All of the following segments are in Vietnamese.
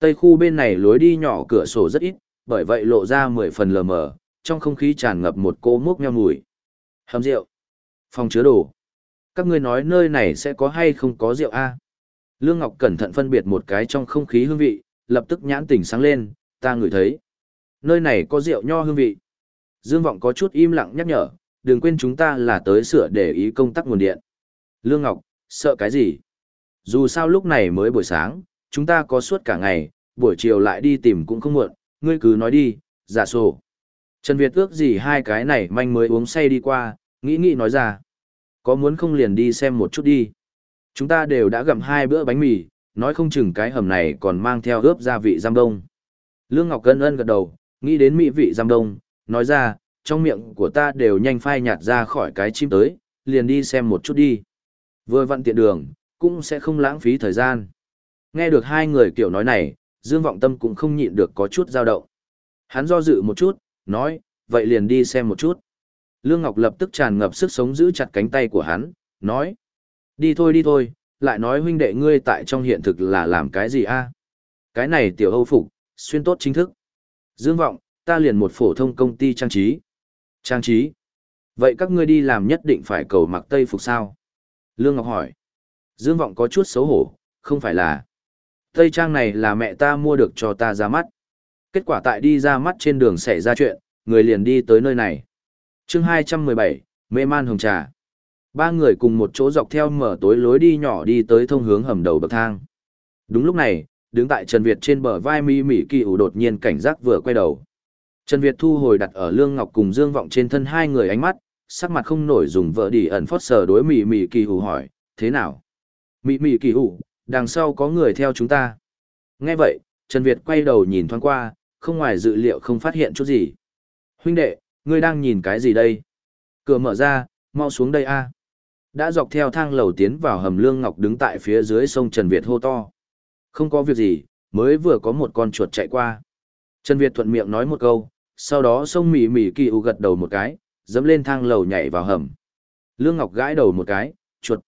Tây khu bên này lối đi nhỏ cửa sổ rất ít, bởi vậy lộ ra mười phần lờ mờ, trong không khí tràn ngập một cô mốc nheo mùi. Hầm rượu. Phòng chứa đồ. Các ngươi nói nơi này sẽ có hay không có rượu a? Lương Ngọc cẩn thận phân biệt một cái trong không khí hương vị, lập tức nhãn tỉnh sáng lên, ta ngửi thấy. Nơi này có rượu nho hương vị. Dương Vọng có chút im lặng nhắc nhở, đừng quên chúng ta là tới sửa để ý công tắc nguồn điện. Lương Ngọc, sợ cái gì? Dù sao lúc này mới buổi sáng, chúng ta có suốt cả ngày, buổi chiều lại đi tìm cũng không muộn, ngươi cứ nói đi, giả sổ. Trần Việt ước gì hai cái này manh mới uống say đi qua, nghĩ nghĩ nói ra. Có muốn không liền đi xem một chút đi. Chúng ta đều đã gặm hai bữa bánh mì, nói không chừng cái hầm này còn mang theo ướp gia vị giam đông. Lương Ngọc Cân ân gật đầu, nghĩ đến mỹ vị giam đông, nói ra, trong miệng của ta đều nhanh phai nhạt ra khỏi cái chim tới, liền đi xem một chút đi. Vừa vặn tiện đường, cũng sẽ không lãng phí thời gian. Nghe được hai người kiểu nói này, Dương Vọng Tâm cũng không nhịn được có chút dao động. Hắn do dự một chút, nói, vậy liền đi xem một chút. Lương Ngọc lập tức tràn ngập sức sống giữ chặt cánh tay của hắn, nói, đi thôi đi thôi, lại nói huynh đệ ngươi tại trong hiện thực là làm cái gì a? Cái này tiểu hâu phục, xuyên tốt chính thức. Dương Vọng, ta liền một phổ thông công ty trang trí. Trang trí? Vậy các ngươi đi làm nhất định phải cầu mặc tây phục sao? Lương Ngọc hỏi. Dương Vọng có chút xấu hổ, không phải là. Tây trang này là mẹ ta mua được cho ta ra mắt. Kết quả tại đi ra mắt trên đường xảy ra chuyện, người liền đi tới nơi này. chương 217, mê man hồng trà. Ba người cùng một chỗ dọc theo mở tối lối đi nhỏ đi tới thông hướng hầm đầu bậc thang. Đúng lúc này, đứng tại Trần Việt trên bờ vai Mỹ Mỹ kỳ ủ đột nhiên cảnh giác vừa quay đầu. Trần Việt thu hồi đặt ở Lương Ngọc cùng Dương Vọng trên thân hai người ánh mắt, sắc mặt không nổi dùng vợ đi ẩn phót sờ đối Mỹ Mỹ kỳ ủ hỏi, thế nào? Mỹ Mỹ kỳ ủ, đằng sau có người theo chúng ta. Nghe vậy, Trần Việt quay đầu nhìn thoáng qua, không ngoài dự liệu không phát hiện chút gì. Huynh đệ, ngươi đang nhìn cái gì đây? Cửa mở ra, mau xuống đây a. Đã dọc theo thang lầu tiến vào hầm Lương Ngọc đứng tại phía dưới sông Trần Việt hô to. Không có việc gì, mới vừa có một con chuột chạy qua. Trần Việt thuận miệng nói một câu, sau đó sông mỉ mỉ kỳ u gật đầu một cái, dẫm lên thang lầu nhảy vào hầm. Lương Ngọc gãi đầu một cái, chuột.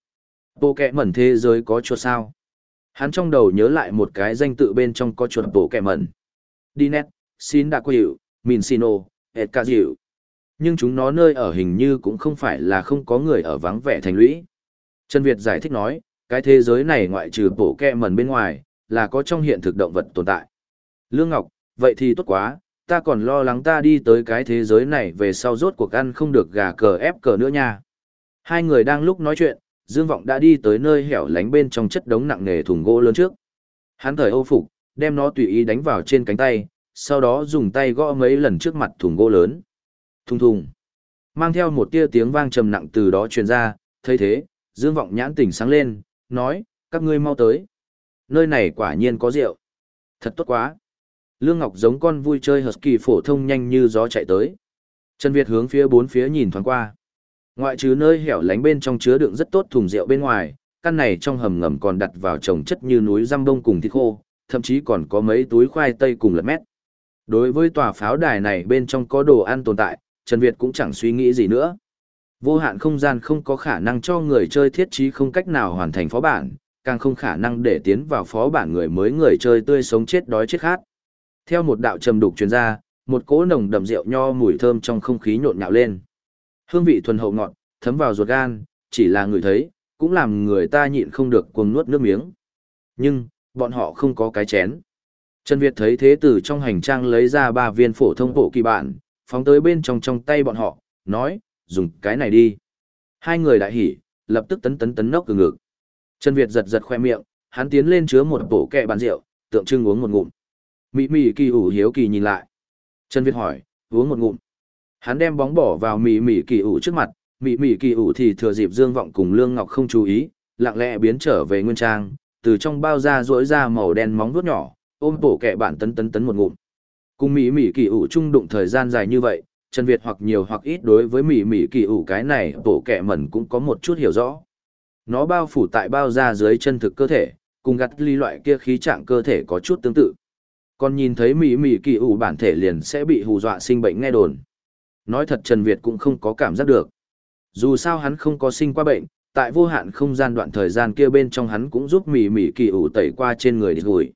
Bộ kẹ mẩn thế giới có chuột sao? Hắn trong đầu nhớ lại một cái danh tự bên trong có chuột bộ kẻ mẩn. Dinet, xin đã quỷ, min sino, et ca dịu. Nhưng chúng nó nơi ở hình như cũng không phải là không có người ở vắng vẻ thành lũy. Trần Việt giải thích nói, cái thế giới này ngoại trừ bộ kẹ mẩn bên ngoài, là có trong hiện thực động vật tồn tại. Lương Ngọc, vậy thì tốt quá, ta còn lo lắng ta đi tới cái thế giới này về sau rốt cuộc ăn không được gà cờ ép cờ nữa nha. Hai người đang lúc nói chuyện, Dương Vọng đã đi tới nơi hẻo lánh bên trong chất đống nặng nề thùng gỗ lớn trước. Hắn thời âu phục, đem nó tùy ý đánh vào trên cánh tay, sau đó dùng tay gõ mấy lần trước mặt thùng gỗ lớn. Thùng thùng. Mang theo một tia tiếng vang trầm nặng từ đó truyền ra, thấy thế, Dương Vọng nhãn tỉnh sáng lên, nói, các ngươi mau tới. Nơi này quả nhiên có rượu. Thật tốt quá. Lương Ngọc giống con vui chơi kỳ phổ thông nhanh như gió chạy tới. Trần Việt hướng phía bốn phía nhìn thoáng qua. Ngoại trừ nơi hẻo lánh bên trong chứa đựng rất tốt thùng rượu bên ngoài, căn này trong hầm ngầm còn đặt vào trồng chất như núi răm bông cùng thịt khô, thậm chí còn có mấy túi khoai tây cùng lật mét. Đối với tòa pháo đài này bên trong có đồ ăn tồn tại, Trần Việt cũng chẳng suy nghĩ gì nữa. Vô hạn không gian không có khả năng cho người chơi thiết trí không cách nào hoàn thành phó bản, càng không khả năng để tiến vào phó bản người mới người chơi tươi sống chết đói chết khát. Theo một đạo trầm đục truyền ra, một cỗ nồng đậm rượu nho mùi thơm trong không khí nhộn nhạo lên. Hương vị thuần hậu ngọt, thấm vào ruột gan, chỉ là người thấy, cũng làm người ta nhịn không được cuồng nuốt nước miếng. Nhưng, bọn họ không có cái chén. Trần Việt thấy thế tử trong hành trang lấy ra ba viên phổ thông bộ kỳ bản, phóng tới bên trong trong tay bọn họ, nói, dùng cái này đi. Hai người đại hỉ, lập tức tấn tấn tấn nốc từ ngực. Trần Việt giật giật khoe miệng, hắn tiến lên chứa một bộ kẹ bàn rượu, tượng trưng uống một ngụm. Mỹ Mỹ kỳ ủ hiếu kỳ nhìn lại. Trần Việt hỏi, uống một ngụm. Hắn đem bóng bỏ vào mị mị kỳ ủ trước mặt, mị mị kỳ ủ thì thừa dịp Dương Vọng cùng Lương Ngọc không chú ý, lặng lẽ biến trở về nguyên trang, từ trong bao da rỗi ra màu đen móng vuốt nhỏ, ôm bộ kẹ bản tấn tấn tấn một ngụm. Cùng mị mị kỳ ủ chung đụng thời gian dài như vậy, Trần Việt hoặc nhiều hoặc ít đối với mị mị kỳ ủ cái này bộ kẹ mẩn cũng có một chút hiểu rõ. Nó bao phủ tại bao da dưới chân thực cơ thể, cùng gặt ly loại kia khí trạng cơ thể có chút tương tự. Còn nhìn thấy mị mị kỳ ủ bản thể liền sẽ bị hù dọa sinh bệnh nghe đồn. Nói thật Trần Việt cũng không có cảm giác được. Dù sao hắn không có sinh qua bệnh, tại vô hạn không gian đoạn thời gian kia bên trong hắn cũng giúp mỉ mỉ kỳ ủ tẩy qua trên người đi gùi.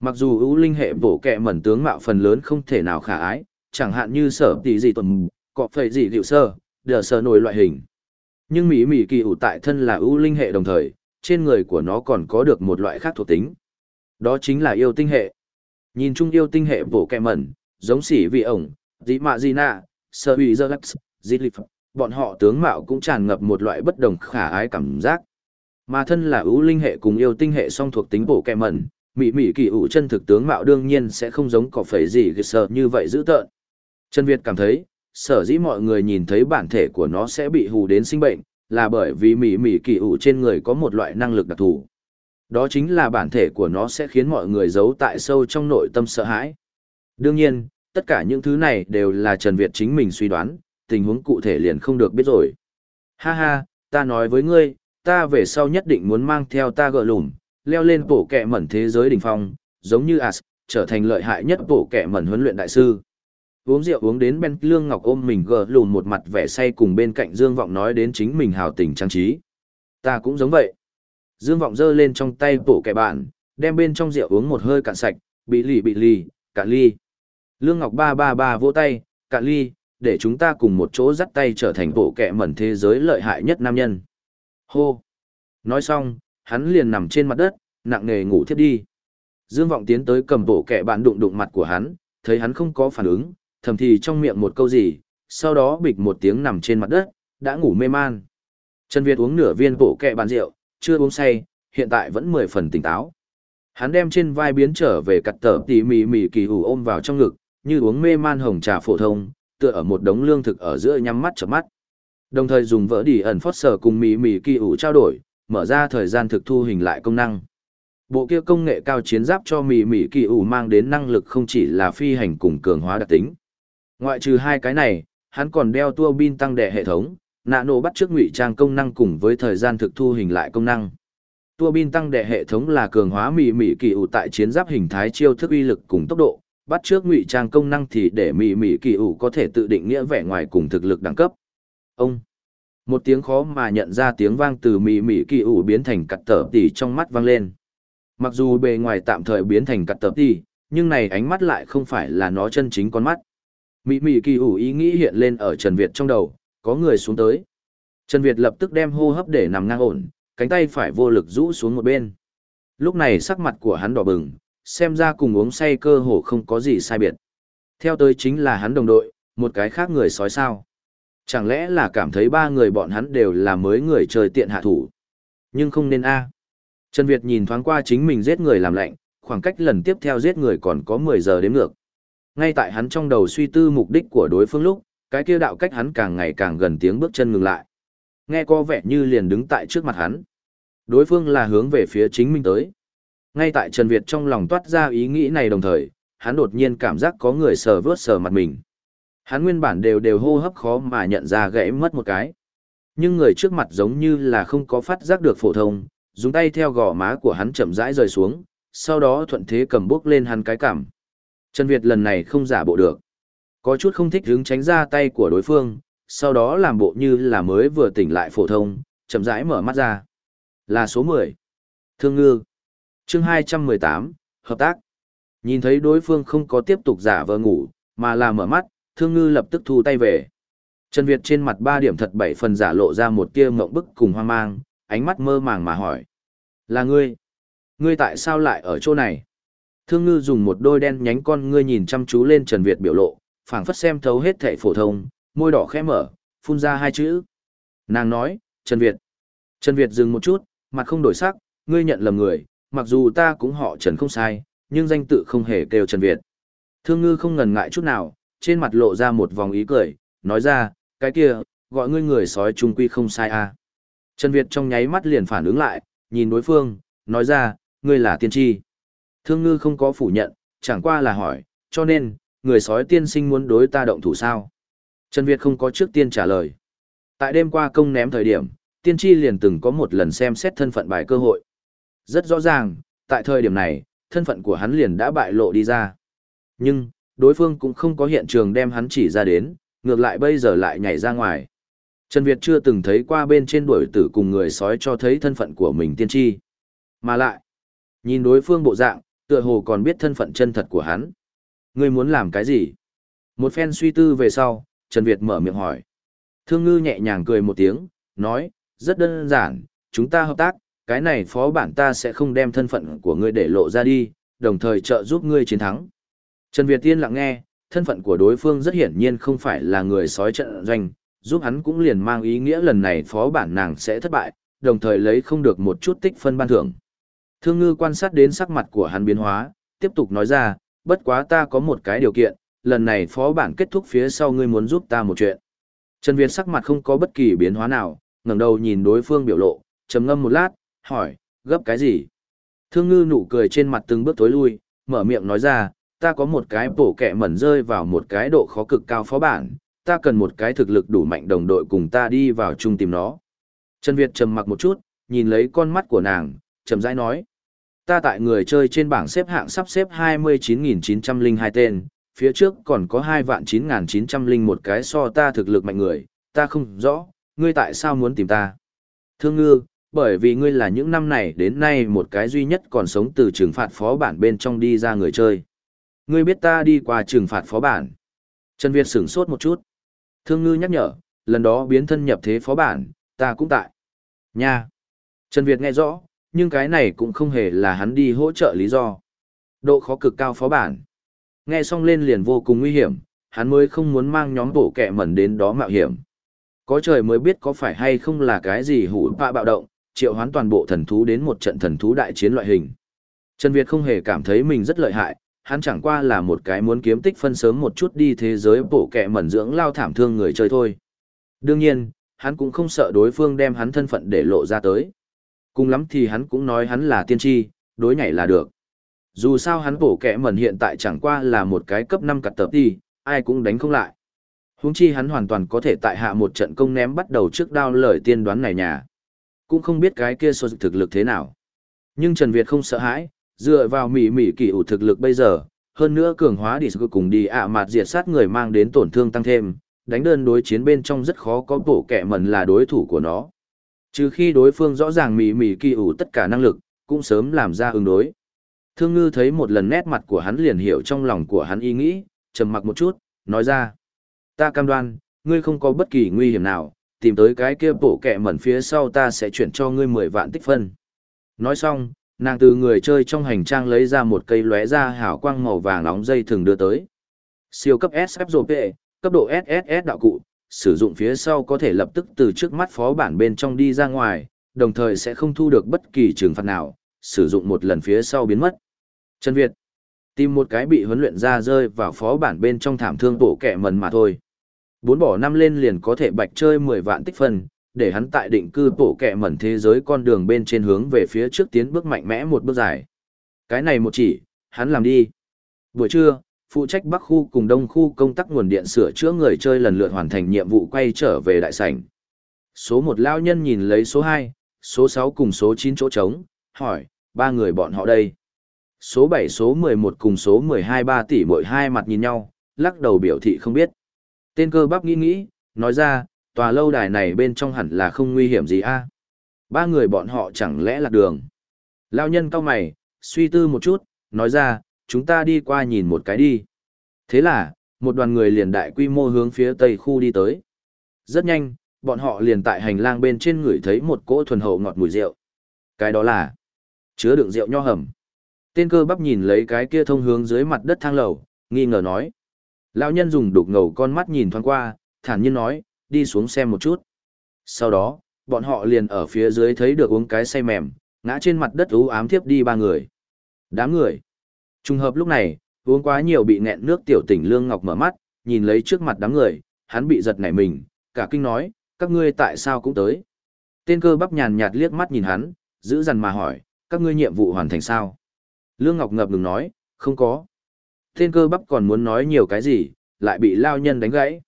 Mặc dù ưu linh hệ bổ kẹ mẩn tướng mạo phần lớn không thể nào khả ái, chẳng hạn như sở tỷ gì tuần cọp phẩy gì liệu sơ, đờ sơ nổi loại hình. Nhưng mỉ mỉ kỳ ủ tại thân là ưu linh hệ đồng thời, trên người của nó còn có được một loại khác thuộc tính. Đó chính là yêu tinh hệ. Nhìn chung yêu tinh hệ bổ kẹ mẩn, giống xỉ vị ổng, dĩ mạ di nạ, sơ bị dơ lắc, dít lịp, bọn họ tướng mạo cũng tràn ngập một loại bất đồng khả ái cảm giác. Mà thân là ưu linh hệ cùng yêu tinh hệ song thuộc tính bổ kẹ mẩn, Mỹ Mỹ kỳ ủ chân thực tướng mạo đương nhiên sẽ không giống cỏ phẩy gì sợ như vậy dữ tợn. Trần Việt cảm thấy, sở dĩ mọi người nhìn thấy bản thể của nó sẽ bị hù đến sinh bệnh, là bởi vì Mỹ Mỹ kỳ ủ trên người có một loại năng lực đặc thù. Đó chính là bản thể của nó sẽ khiến mọi người giấu tại sâu trong nội tâm sợ hãi. Đương nhiên, tất cả những thứ này đều là Trần Việt chính mình suy đoán, tình huống cụ thể liền không được biết rồi. Ha ha, ta nói với ngươi, ta về sau nhất định muốn mang theo ta gỡ lùm, leo lên bổ kẹ mẩn thế giới đỉnh phong, giống như As, trở thành lợi hại nhất bổ kẹ mẩn huấn luyện đại sư. Uống rượu uống đến bên Lương Ngọc ôm mình gỡ lùm một mặt vẻ say cùng bên cạnh Dương Vọng nói đến chính mình hào tình trang trí. Ta cũng giống vậy. Dương Vọng giơ lên trong tay bổ kẹ bạn, đem bên trong rượu uống một hơi cạn sạch, bị lì bị lì, cạn ly. Lương Ngọc ba ba ba vỗ tay, cạn ly, để chúng ta cùng một chỗ dắt tay trở thành bộ kẹ mẩn thế giới lợi hại nhất nam nhân. Hô! Nói xong, hắn liền nằm trên mặt đất, nặng nề ngủ thiếp đi. Dương Vọng tiến tới cầm bộ kẹ bạn đụng đụng mặt của hắn, thấy hắn không có phản ứng, thầm thì trong miệng một câu gì, sau đó bịch một tiếng nằm trên mặt đất, đã ngủ mê man. Trần Việt uống nửa viên bộ kẹ bạn rượu, chưa uống say, hiện tại vẫn mười phần tỉnh táo. Hắn đem trên vai biến trở về cặt tờ tỉ mỉ mỉ kỳ hủ ôm vào trong ngực, như uống mê man hồng trà phổ thông, tựa ở một đống lương thực ở giữa nhắm mắt chợp mắt. Đồng thời dùng vỡ đi ẩn phót sở cùng mỹ mỹ kỳ ủ trao đổi, mở ra thời gian thực thu hình lại công năng. Bộ kia công nghệ cao chiến giáp cho mỹ mỹ kỳ ủ mang đến năng lực không chỉ là phi hành cùng cường hóa đặc tính. Ngoại trừ hai cái này, hắn còn đeo tua bin tăng đệ hệ thống, nano bắt trước ngụy trang công năng cùng với thời gian thực thu hình lại công năng. Tua bin tăng đệ hệ thống là cường hóa mỹ mỹ kỳ ủ tại chiến giáp hình thái chiêu thức uy lực cùng tốc độ, bắt trước ngụy trang công năng thì để mỉ mỉ kỳ ủ có thể tự định nghĩa vẻ ngoài cùng thực lực đẳng cấp. Ông một tiếng khó mà nhận ra tiếng vang từ mỉ mỉ kỳ ủ biến thành cặt tở tỉ trong mắt vang lên. Mặc dù bề ngoài tạm thời biến thành cặt tở tỉ, nhưng này ánh mắt lại không phải là nó chân chính con mắt. Mỉ mỉ kỳ ủ ý nghĩ hiện lên ở Trần Việt trong đầu, có người xuống tới. Trần Việt lập tức đem hô hấp để nằm ngang ổn, cánh tay phải vô lực rũ xuống một bên. Lúc này sắc mặt của hắn đỏ bừng, xem ra cùng uống say cơ hồ không có gì sai biệt. Theo tới chính là hắn đồng đội, một cái khác người sói sao. Chẳng lẽ là cảm thấy ba người bọn hắn đều là mới người trời tiện hạ thủ. Nhưng không nên a. À. Trần Việt nhìn thoáng qua chính mình giết người làm lạnh, khoảng cách lần tiếp theo giết người còn có 10 giờ đến ngược. Ngay tại hắn trong đầu suy tư mục đích của đối phương lúc, cái kia đạo cách hắn càng ngày càng gần tiếng bước chân ngừng lại. Nghe có vẻ như liền đứng tại trước mặt hắn. Đối phương là hướng về phía chính mình tới. Ngay tại Trần Việt trong lòng toát ra ý nghĩ này đồng thời, hắn đột nhiên cảm giác có người sờ vướt sờ mặt mình. Hắn nguyên bản đều đều hô hấp khó mà nhận ra gãy mất một cái. Nhưng người trước mặt giống như là không có phát giác được phổ thông, dùng tay theo gò má của hắn chậm rãi rời xuống, sau đó thuận thế cầm bước lên hắn cái cảm. Trần Việt lần này không giả bộ được. Có chút không thích hứng tránh ra tay của đối phương, sau đó làm bộ như là mới vừa tỉnh lại phổ thông, chậm rãi mở mắt ra. Là số 10. Thương ngư chương 218, hợp tác. Nhìn thấy đối phương không có tiếp tục giả vờ ngủ, mà là mở mắt, thương ngư lập tức thu tay về. Trần Việt trên mặt ba điểm thật bảy phần giả lộ ra một tia mộng bức cùng hoang mang, ánh mắt mơ màng mà hỏi. Là ngươi? Ngươi tại sao lại ở chỗ này? Thương ngư dùng một đôi đen nhánh con ngươi nhìn chăm chú lên Trần Việt biểu lộ, phảng phất xem thấu hết thảy phổ thông, môi đỏ khẽ mở, phun ra hai chữ. Nàng nói, Trần Việt. Trần Việt dừng một chút, mặt không đổi sắc, ngươi nhận lầm người, mặc dù ta cũng họ Trần không sai, nhưng danh tự không hề kêu Trần Việt. Thương ngư không ngần ngại chút nào, trên mặt lộ ra một vòng ý cười, nói ra, cái kia, gọi ngươi người sói trung quy không sai à. Trần Việt trong nháy mắt liền phản ứng lại, nhìn đối phương, nói ra, ngươi là tiên tri. Thương ngư không có phủ nhận, chẳng qua là hỏi, cho nên, người sói tiên sinh muốn đối ta động thủ sao? Trần Việt không có trước tiên trả lời. Tại đêm qua công ném thời điểm, tiên tri liền từng có một lần xem xét thân phận bài cơ hội. Rất rõ ràng, tại thời điểm này, thân phận của hắn liền đã bại lộ đi ra. Nhưng, đối phương cũng không có hiện trường đem hắn chỉ ra đến, ngược lại bây giờ lại nhảy ra ngoài. Trần Việt chưa từng thấy qua bên trên đuổi tử cùng người sói cho thấy thân phận của mình tiên tri. Mà lại, nhìn đối phương bộ dạng, tựa hồ còn biết thân phận chân thật của hắn. Ngươi muốn làm cái gì? Một phen suy tư về sau, Trần Việt mở miệng hỏi. Thương ngư nhẹ nhàng cười một tiếng, nói, rất đơn giản, chúng ta hợp tác, cái này phó bản ta sẽ không đem thân phận của ngươi để lộ ra đi, đồng thời trợ giúp ngươi chiến thắng. Trần Việt Tiên lặng nghe, thân phận của đối phương rất hiển nhiên không phải là người sói trận doanh, giúp hắn cũng liền mang ý nghĩa lần này phó bản nàng sẽ thất bại, đồng thời lấy không được một chút tích phân ban thưởng. Thương ngư quan sát đến sắc mặt của hắn biến hóa, tiếp tục nói ra, bất quá ta có một cái điều kiện, lần này phó bản kết thúc phía sau ngươi muốn giúp ta một chuyện. Trần Việt sắc mặt không có bất kỳ biến hóa nào, ngẩng đầu nhìn đối phương biểu lộ, trầm ngâm một lát, hỏi, gấp cái gì? Thương ngư nụ cười trên mặt từng bước tối lui, mở miệng nói ra, ta có một cái bổ kẹ mẩn rơi vào một cái độ khó cực cao phó bản, ta cần một cái thực lực đủ mạnh đồng đội cùng ta đi vào chung tìm nó. Trần Việt trầm mặc một chút, nhìn lấy con mắt của nàng, trầm rãi nói. Ta tại người chơi trên bảng xếp hạng sắp xếp 29.902 tên, phía trước còn có 2 vạn 9.900 một cái so ta thực lực mạnh người, ta không rõ, ngươi tại sao muốn tìm ta? Thương ngư, bởi vì ngươi là những năm này đến nay một cái duy nhất còn sống từ trừng phạt phó bản bên trong đi ra người chơi. Ngươi biết ta đi qua trừng phạt phó bản. Trần Việt sửng sốt một chút. Thương ngư nhắc nhở, lần đó biến thân nhập thế phó bản, ta cũng tại. Nha. Trần Việt nghe rõ, nhưng cái này cũng không hề là hắn đi hỗ trợ lý do. Độ khó cực cao phó bản. Nghe xong lên liền vô cùng nguy hiểm, hắn mới không muốn mang nhóm bộ kẹ mẩn đến đó mạo hiểm. Có trời mới biết có phải hay không là cái gì hủ bạ bạo động, triệu hoán toàn bộ thần thú đến một trận thần thú đại chiến loại hình. Trần Việt không hề cảm thấy mình rất lợi hại, hắn chẳng qua là một cái muốn kiếm tích phân sớm một chút đi thế giới bổ kẹ mẩn dưỡng lao thảm thương người chơi thôi. Đương nhiên, hắn cũng không sợ đối phương đem hắn thân phận để lộ ra tới. Cùng lắm thì hắn cũng nói hắn là tiên tri, đối nhảy là được. Dù sao hắn bổ kẹ mẩn hiện tại chẳng qua là một cái cấp 5 cặt tập đi, ai cũng đánh không lại. Huống chi hắn hoàn toàn có thể tại hạ một trận công ném bắt đầu trước đao lời tiên đoán này nhà. Cũng không biết cái kia sô thực lực thế nào. Nhưng Trần Việt không sợ hãi, dựa vào mỉ mỉ kỳ ủ thực lực bây giờ, hơn nữa cường hóa đi cùng đi ạ mạt diệt sát người mang đến tổn thương tăng thêm, đánh đơn đối chiến bên trong rất khó có bổ kẻ mẩn là đối thủ của nó. Trừ khi đối phương rõ ràng mỉ mỉ kỳ ủ tất cả năng lực, cũng sớm làm ra ứng đối. Thương ngư thấy một lần nét mặt của hắn liền hiểu trong lòng của hắn ý nghĩ, trầm mặc một chút, nói ra. Ta cam đoan, ngươi không có bất kỳ nguy hiểm nào, tìm tới cái kia bộ kẹ mẩn phía sau ta sẽ chuyển cho ngươi 10 vạn tích phân. Nói xong, nàng từ người chơi trong hành trang lấy ra một cây lóe ra hào quang màu vàng nóng dây thường đưa tới. Siêu cấp SFP, cấp độ SSS đạo cụ, sử dụng phía sau có thể lập tức từ trước mắt phó bản bên trong đi ra ngoài, đồng thời sẽ không thu được bất kỳ trừng phạt nào, sử dụng một lần phía sau biến mất. Trần Việt, tìm một cái bị huấn luyện ra rơi vào phó bản bên trong thảm thương bổ kẹ mần mà thôi. Bốn bỏ năm lên liền có thể bạch chơi 10 vạn tích phân, để hắn tại định cư bổ kẹ mẩn thế giới con đường bên trên hướng về phía trước tiến bước mạnh mẽ một bước dài. Cái này một chỉ, hắn làm đi. Buổi trưa, phụ trách Bắc khu cùng Đông khu công tác nguồn điện sửa chữa người chơi lần lượt hoàn thành nhiệm vụ quay trở về đại sảnh. Số một lao nhân nhìn lấy số 2, số 6 cùng số 9 chỗ trống, hỏi, ba người bọn họ đây. Số 7 số 11 cùng số 12 ba tỷ mỗi hai mặt nhìn nhau, lắc đầu biểu thị không biết. Tên cơ bắp nghĩ nghĩ, nói ra, tòa lâu đài này bên trong hẳn là không nguy hiểm gì a Ba người bọn họ chẳng lẽ lạc đường. Lao nhân cao mày, suy tư một chút, nói ra, chúng ta đi qua nhìn một cái đi. Thế là, một đoàn người liền đại quy mô hướng phía tây khu đi tới. Rất nhanh, bọn họ liền tại hành lang bên trên người thấy một cỗ thuần hậu ngọt mùi rượu. Cái đó là chứa đựng rượu nho hầm. Tên cơ bắp nhìn lấy cái kia thông hướng dưới mặt đất thang lầu, nghi ngờ nói. Lão nhân dùng đục ngầu con mắt nhìn thoáng qua, thản nhiên nói, đi xuống xem một chút. Sau đó, bọn họ liền ở phía dưới thấy được uống cái say mềm, ngã trên mặt đất ú ám thiếp đi ba người. Đám người. Trùng hợp lúc này, uống quá nhiều bị nghẹn nước tiểu tỉnh Lương Ngọc mở mắt, nhìn lấy trước mặt đám người, hắn bị giật nảy mình, cả kinh nói, các ngươi tại sao cũng tới. Tên cơ bắp nhàn nhạt liếc mắt nhìn hắn, giữ dằn mà hỏi, các ngươi nhiệm vụ hoàn thành sao? Lương Ngọc ngập ngừng nói, không có. Tên cơ bắp còn muốn nói nhiều cái gì, lại bị lao nhân đánh gãy.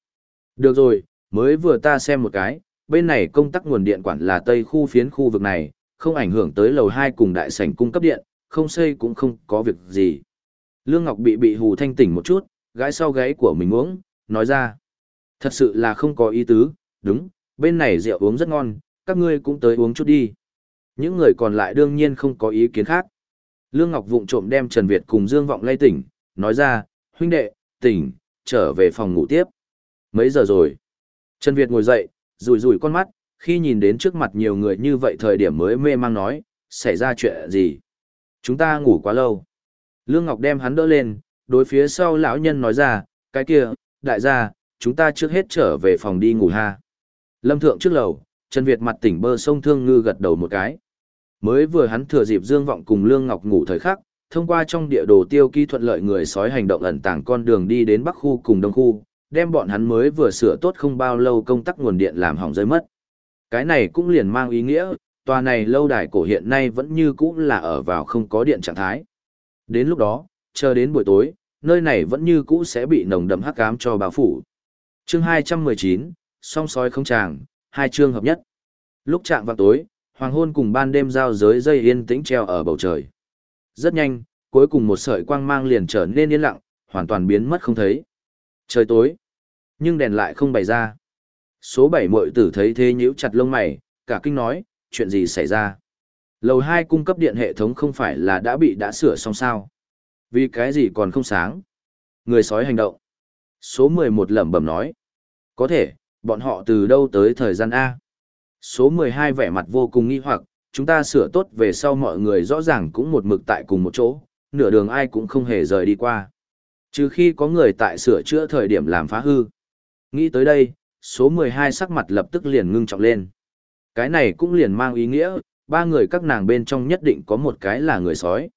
Được rồi, mới vừa ta xem một cái, bên này công tắc nguồn điện quản là tây khu phiến khu vực này, không ảnh hưởng tới lầu 2 cùng đại sảnh cung cấp điện, không xây cũng không có việc gì. Lương Ngọc bị bị hù thanh tỉnh một chút, gái sau gáy của mình uống, nói ra. Thật sự là không có ý tứ, đúng, bên này rượu uống rất ngon, các ngươi cũng tới uống chút đi. Những người còn lại đương nhiên không có ý kiến khác. Lương Ngọc vụng trộm đem Trần Việt cùng Dương Vọng lay tỉnh, nói ra, huynh đệ, tỉnh, trở về phòng ngủ tiếp. Mấy giờ rồi? Trần Việt ngồi dậy, rủi rủi con mắt, khi nhìn đến trước mặt nhiều người như vậy thời điểm mới mê mang nói, xảy ra chuyện gì? Chúng ta ngủ quá lâu. Lương Ngọc đem hắn đỡ lên, đối phía sau lão nhân nói ra, cái kia, đại gia, chúng ta trước hết trở về phòng đi ngủ ha. Lâm thượng trước lầu, Trần Việt mặt tỉnh bơ sông thương ngư gật đầu một cái. Mới vừa hắn thừa dịp Dương Vọng cùng Lương Ngọc ngủ thời khắc, thông qua trong địa đồ tiêu ký thuận lợi người sói hành động ẩn tàng con đường đi đến Bắc khu cùng Đông khu, đem bọn hắn mới vừa sửa tốt không bao lâu công tắc nguồn điện làm hỏng rơi mất. Cái này cũng liền mang ý nghĩa, tòa này lâu đài cổ hiện nay vẫn như cũ là ở vào không có điện trạng thái. Đến lúc đó, chờ đến buổi tối, nơi này vẫn như cũ sẽ bị nồng đậm hắc ám cho bao phủ. Chương 219, song sói không tràng, hai chương hợp nhất. Lúc chạm vào tối, hoàng hôn cùng ban đêm giao giới dây yên tĩnh treo ở bầu trời. Rất nhanh, cuối cùng một sợi quang mang liền trở nên yên lặng, hoàn toàn biến mất không thấy. Trời tối, nhưng đèn lại không bày ra. Số 7 muội tử thấy thế nhíu chặt lông mày, cả kinh nói, chuyện gì xảy ra? Lầu 2 cung cấp điện hệ thống không phải là đã bị đã sửa xong sao? Vì cái gì còn không sáng? Người sói hành động. Số 11 lẩm bẩm nói. Có thể, bọn họ từ đâu tới thời gian A? Số 12 vẻ mặt vô cùng nghi hoặc, chúng ta sửa tốt về sau mọi người rõ ràng cũng một mực tại cùng một chỗ, nửa đường ai cũng không hề rời đi qua. Trừ khi có người tại sửa chữa thời điểm làm phá hư. Nghĩ tới đây, số 12 sắc mặt lập tức liền ngưng trọng lên. Cái này cũng liền mang ý nghĩa, ba người các nàng bên trong nhất định có một cái là người sói.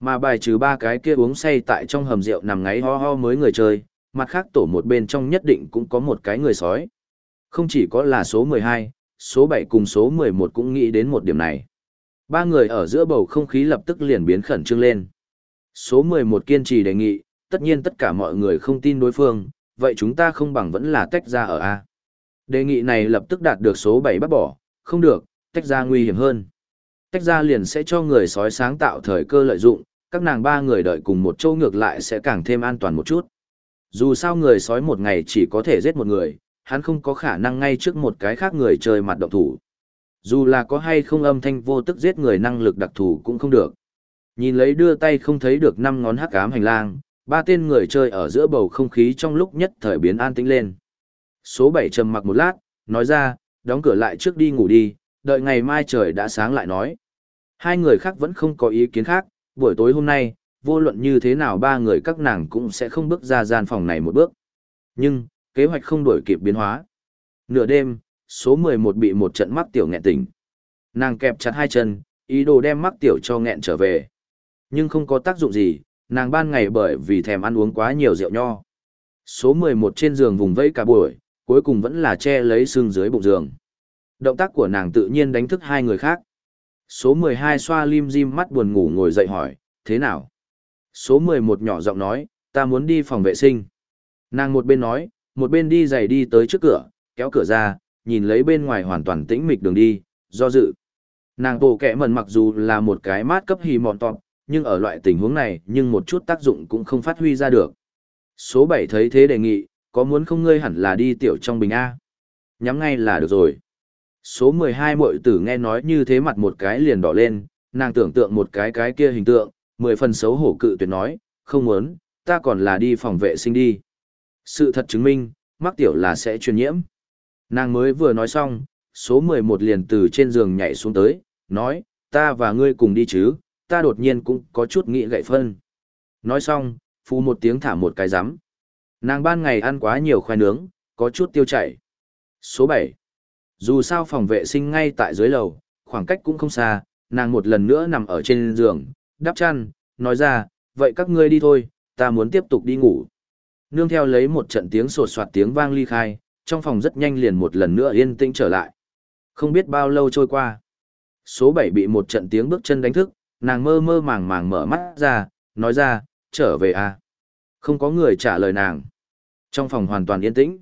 Mà bài trừ ba cái kia uống say tại trong hầm rượu nằm ngáy ho ho mới người chơi, mặt khác tổ một bên trong nhất định cũng có một cái người sói. Không chỉ có là số 12, số 7 cùng số 11 cũng nghĩ đến một điểm này. Ba người ở giữa bầu không khí lập tức liền biến khẩn trương lên. Số 11 kiên trì đề nghị, tất nhiên tất cả mọi người không tin đối phương, vậy chúng ta không bằng vẫn là tách ra ở A. Đề nghị này lập tức đạt được số 7 bắt bỏ, không được, tách ra nguy hiểm hơn. Tách ra liền sẽ cho người sói sáng tạo thời cơ lợi dụng, các nàng ba người đợi cùng một chỗ ngược lại sẽ càng thêm an toàn một chút. Dù sao người sói một ngày chỉ có thể giết một người, hắn không có khả năng ngay trước một cái khác người chơi mặt động thủ. Dù là có hay không âm thanh vô tức giết người năng lực đặc thù cũng không được. Nhìn lấy đưa tay không thấy được năm ngón hắc ám hành lang, ba tên người chơi ở giữa bầu không khí trong lúc nhất thời biến an tĩnh lên. Số 7 trầm mặc một lát, nói ra, đóng cửa lại trước đi ngủ đi, đợi ngày mai trời đã sáng lại nói. Hai người khác vẫn không có ý kiến khác, buổi tối hôm nay, vô luận như thế nào ba người các nàng cũng sẽ không bước ra gian phòng này một bước. Nhưng, kế hoạch không đổi kịp biến hóa. Nửa đêm, số 11 bị một trận mắc tiểu nghẹn tỉnh. Nàng kẹp chặt hai chân, ý đồ đem mắc tiểu cho nghẹn trở về. Nhưng không có tác dụng gì, nàng ban ngày bởi vì thèm ăn uống quá nhiều rượu nho. Số 11 trên giường vùng vẫy cả buổi, cuối cùng vẫn là che lấy xương dưới bụng giường. Động tác của nàng tự nhiên đánh thức hai người khác. Số 12 xoa lim dim mắt buồn ngủ ngồi dậy hỏi, thế nào? Số 11 nhỏ giọng nói, ta muốn đi phòng vệ sinh. Nàng một bên nói, một bên đi giày đi tới trước cửa, kéo cửa ra, nhìn lấy bên ngoài hoàn toàn tĩnh mịch đường đi, do dự. Nàng bộ kẻ mẩn mặc dù là một cái mát cấp hì mòn tọp, nhưng ở loại tình huống này nhưng một chút tác dụng cũng không phát huy ra được. Số 7 thấy thế đề nghị, có muốn không ngươi hẳn là đi tiểu trong bình A. Nhắm ngay là được rồi. Số 12 muội tử nghe nói như thế mặt một cái liền đỏ lên, nàng tưởng tượng một cái cái kia hình tượng, mười phần xấu hổ cự tuyệt nói, không muốn, ta còn là đi phòng vệ sinh đi. Sự thật chứng minh, mắc tiểu là sẽ truyền nhiễm. Nàng mới vừa nói xong, số 11 liền từ trên giường nhảy xuống tới, nói, ta và ngươi cùng đi chứ, ta đột nhiên cũng có chút nghĩ gậy phân. Nói xong, phu một tiếng thả một cái rắm Nàng ban ngày ăn quá nhiều khoai nướng, có chút tiêu chảy. Số 7. Dù sao phòng vệ sinh ngay tại dưới lầu, khoảng cách cũng không xa, nàng một lần nữa nằm ở trên giường, đắp chăn, nói ra, vậy các ngươi đi thôi, ta muốn tiếp tục đi ngủ. Nương theo lấy một trận tiếng sột soạt tiếng vang ly khai, trong phòng rất nhanh liền một lần nữa yên tĩnh trở lại. Không biết bao lâu trôi qua. Số 7 bị một trận tiếng bước chân đánh thức, nàng mơ mơ màng màng mở mắt ra, nói ra, trở về à. Không có người trả lời nàng. Trong phòng hoàn toàn yên tĩnh.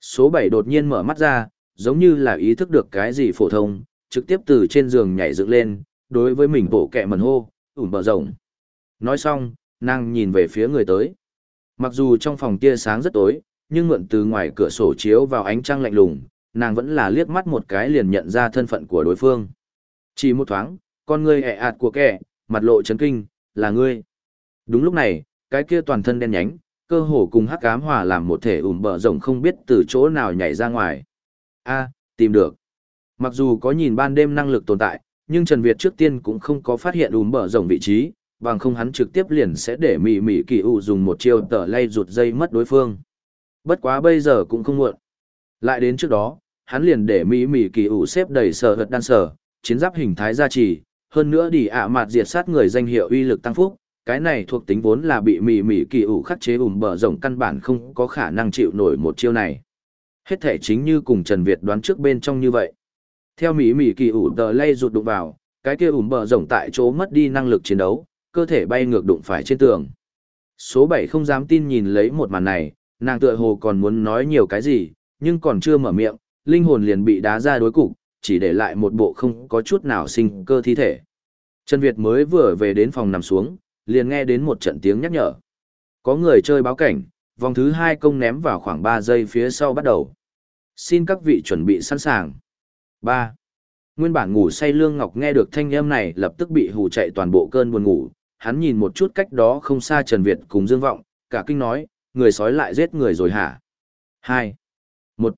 Số 7 đột nhiên mở mắt ra, giống như là ý thức được cái gì phổ thông, trực tiếp từ trên giường nhảy dựng lên, đối với mình bổ kẹ mần hô, ủm bờ rộng. Nói xong, nàng nhìn về phía người tới. Mặc dù trong phòng tia sáng rất tối, nhưng mượn từ ngoài cửa sổ chiếu vào ánh trăng lạnh lùng, nàng vẫn là liếc mắt một cái liền nhận ra thân phận của đối phương. Chỉ một thoáng, con ngươi ẹ ạt của kẻ, mặt lộ chấn kinh, là ngươi. Đúng lúc này, cái kia toàn thân đen nhánh, cơ hồ cùng hắc ám hòa làm một thể ủm bờ rồng không biết từ chỗ nào nhảy ra ngoài. A, tìm được. Mặc dù có nhìn ban đêm năng lực tồn tại, nhưng Trần Việt trước tiên cũng không có phát hiện ủm bờ rồng vị trí, bằng không hắn trực tiếp liền sẽ để mỉ mỉ kỳ ủ dùng một chiêu tờ lay rụt dây mất đối phương. Bất quá bây giờ cũng không muộn. Lại đến trước đó, hắn liền để mỉ mỉ kỳ ủ xếp đầy sở hật đan sở, chiến giáp hình thái gia trì, hơn nữa đi ạ mạt diệt sát người danh hiệu uy lực tăng phúc, cái này thuộc tính vốn là bị mỉ mỉ kỳ ủ khắc chế ủm bờ rộng căn bản không có khả năng chịu nổi một chiêu này. Hết thể chính như cùng Trần Việt đoán trước bên trong như vậy. Theo mỉ mỉ kỳ ủ tờ lay rụt đụng vào, cái kia ủm bờ rộng tại chỗ mất đi năng lực chiến đấu, cơ thể bay ngược đụng phải trên tường. Số 7 không dám tin nhìn lấy một màn này, nàng tựa hồ còn muốn nói nhiều cái gì, nhưng còn chưa mở miệng, linh hồn liền bị đá ra đối cục, chỉ để lại một bộ không có chút nào sinh cơ thi thể. Trần Việt mới vừa về đến phòng nằm xuống, liền nghe đến một trận tiếng nhắc nhở. Có người chơi báo cảnh, vòng thứ hai công ném vào khoảng 3 giây phía sau bắt đầu. Xin các vị chuẩn bị sẵn sàng. 3. Nguyên bản ngủ say Lương Ngọc nghe được thanh âm này lập tức bị hù chạy toàn bộ cơn buồn ngủ, hắn nhìn một chút cách đó không xa Trần Việt cùng Dương Vọng, cả kinh nói, người sói lại giết người rồi hả? 2. 1.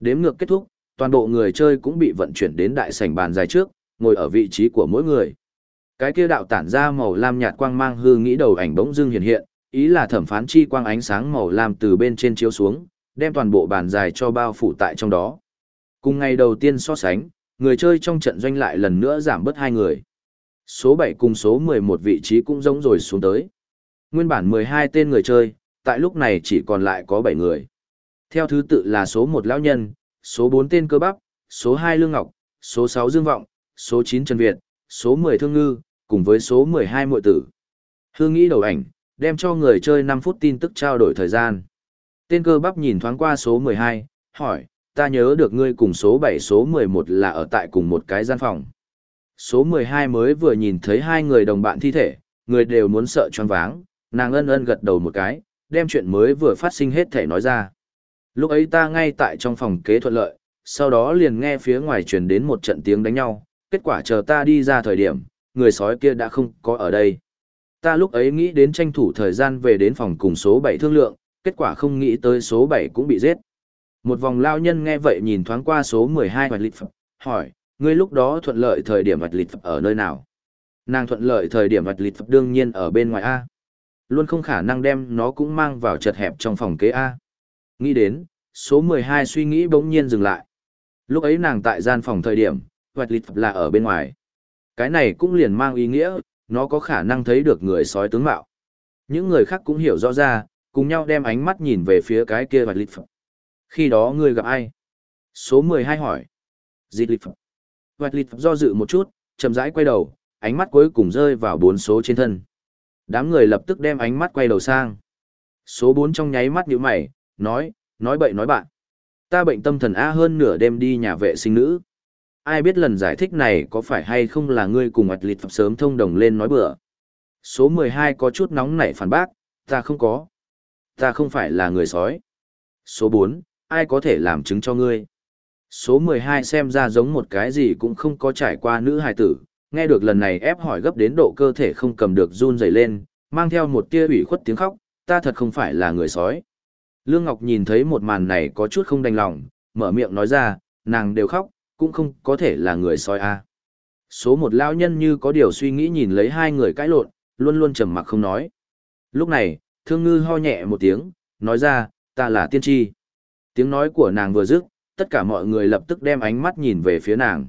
Đếm ngược kết thúc, toàn bộ người chơi cũng bị vận chuyển đến đại sảnh bàn dài trước, ngồi ở vị trí của mỗi người. Cái kia đạo tản ra màu lam nhạt quang mang hư nghĩ đầu ảnh bỗng dưng hiện hiện, ý là thẩm phán chi quang ánh sáng màu lam từ bên trên chiếu xuống, đem toàn bộ bàn dài cho bao phủ tại trong đó. Cùng ngày đầu tiên so sánh, người chơi trong trận doanh lại lần nữa giảm bớt hai người. Số 7 cùng số 11 vị trí cũng giống rồi xuống tới. Nguyên bản 12 tên người chơi, tại lúc này chỉ còn lại có 7 người. Theo thứ tự là số 1 lão nhân, số 4 tên cơ bắp, số 2 lương ngọc, số 6 dương vọng, số 9 Trần Việt, số 10 thương ngư, cùng với số 12 muội tử. Hương nghĩ đầu ảnh, đem cho người chơi 5 phút tin tức trao đổi thời gian. Tên cơ bắp nhìn thoáng qua số 12, hỏi, ta nhớ được ngươi cùng số 7 số 11 là ở tại cùng một cái gian phòng. Số 12 mới vừa nhìn thấy hai người đồng bạn thi thể, người đều muốn sợ choáng váng, nàng ân ân gật đầu một cái, đem chuyện mới vừa phát sinh hết thể nói ra. Lúc ấy ta ngay tại trong phòng kế thuận lợi, sau đó liền nghe phía ngoài truyền đến một trận tiếng đánh nhau, kết quả chờ ta đi ra thời điểm, người sói kia đã không có ở đây. Ta lúc ấy nghĩ đến tranh thủ thời gian về đến phòng cùng số 7 thương lượng, kết quả không nghĩ tới số 7 cũng bị giết. Một vòng lao nhân nghe vậy nhìn thoáng qua số 12 hoạch lịch phẩm hỏi, ngươi lúc đó thuận lợi thời điểm vật lịch ở nơi nào? Nàng thuận lợi thời điểm vật lịch đương nhiên ở bên ngoài A. Luôn không khả năng đem nó cũng mang vào chật hẹp trong phòng kế A. Nghĩ đến, số 12 suy nghĩ bỗng nhiên dừng lại. Lúc ấy nàng tại gian phòng thời điểm, vật lịch là ở bên ngoài. Cái này cũng liền mang ý nghĩa, nó có khả năng thấy được người sói tướng mạo. Những người khác cũng hiểu rõ ra, cùng nhau đem ánh mắt nhìn về phía cái kia vật lịch. Khi đó ngươi gặp ai? Số 12 hỏi. Dịch lịch. Hoạch lịt do dự một chút, chậm rãi quay đầu, ánh mắt cuối cùng rơi vào bốn số trên thân. Đám người lập tức đem ánh mắt quay đầu sang. Số 4 trong nháy mắt nhíu mày, nói, nói bậy nói bạn. Ta bệnh tâm thần A hơn nửa đêm đi nhà vệ sinh nữ. Ai biết lần giải thích này có phải hay không là ngươi cùng ạch lịt sớm thông đồng lên nói bừa. Số 12 có chút nóng nảy phản bác, ta không có. Ta không phải là người sói. Số 4, ai có thể làm chứng cho ngươi? Số 12 xem ra giống một cái gì cũng không có trải qua nữ hài tử, nghe được lần này ép hỏi gấp đến độ cơ thể không cầm được run rẩy lên, mang theo một tia ủy khuất tiếng khóc, ta thật không phải là người sói. Lương Ngọc nhìn thấy một màn này có chút không đành lòng, mở miệng nói ra, nàng đều khóc, cũng không có thể là người sói a. À. Số một lão nhân như có điều suy nghĩ nhìn lấy hai người cãi lộn, luôn luôn trầm mặc không nói. Lúc này, thương ngư ho nhẹ một tiếng, nói ra, ta là tiên tri. Tiếng nói của nàng vừa dứt, tất cả mọi người lập tức đem ánh mắt nhìn về phía nàng.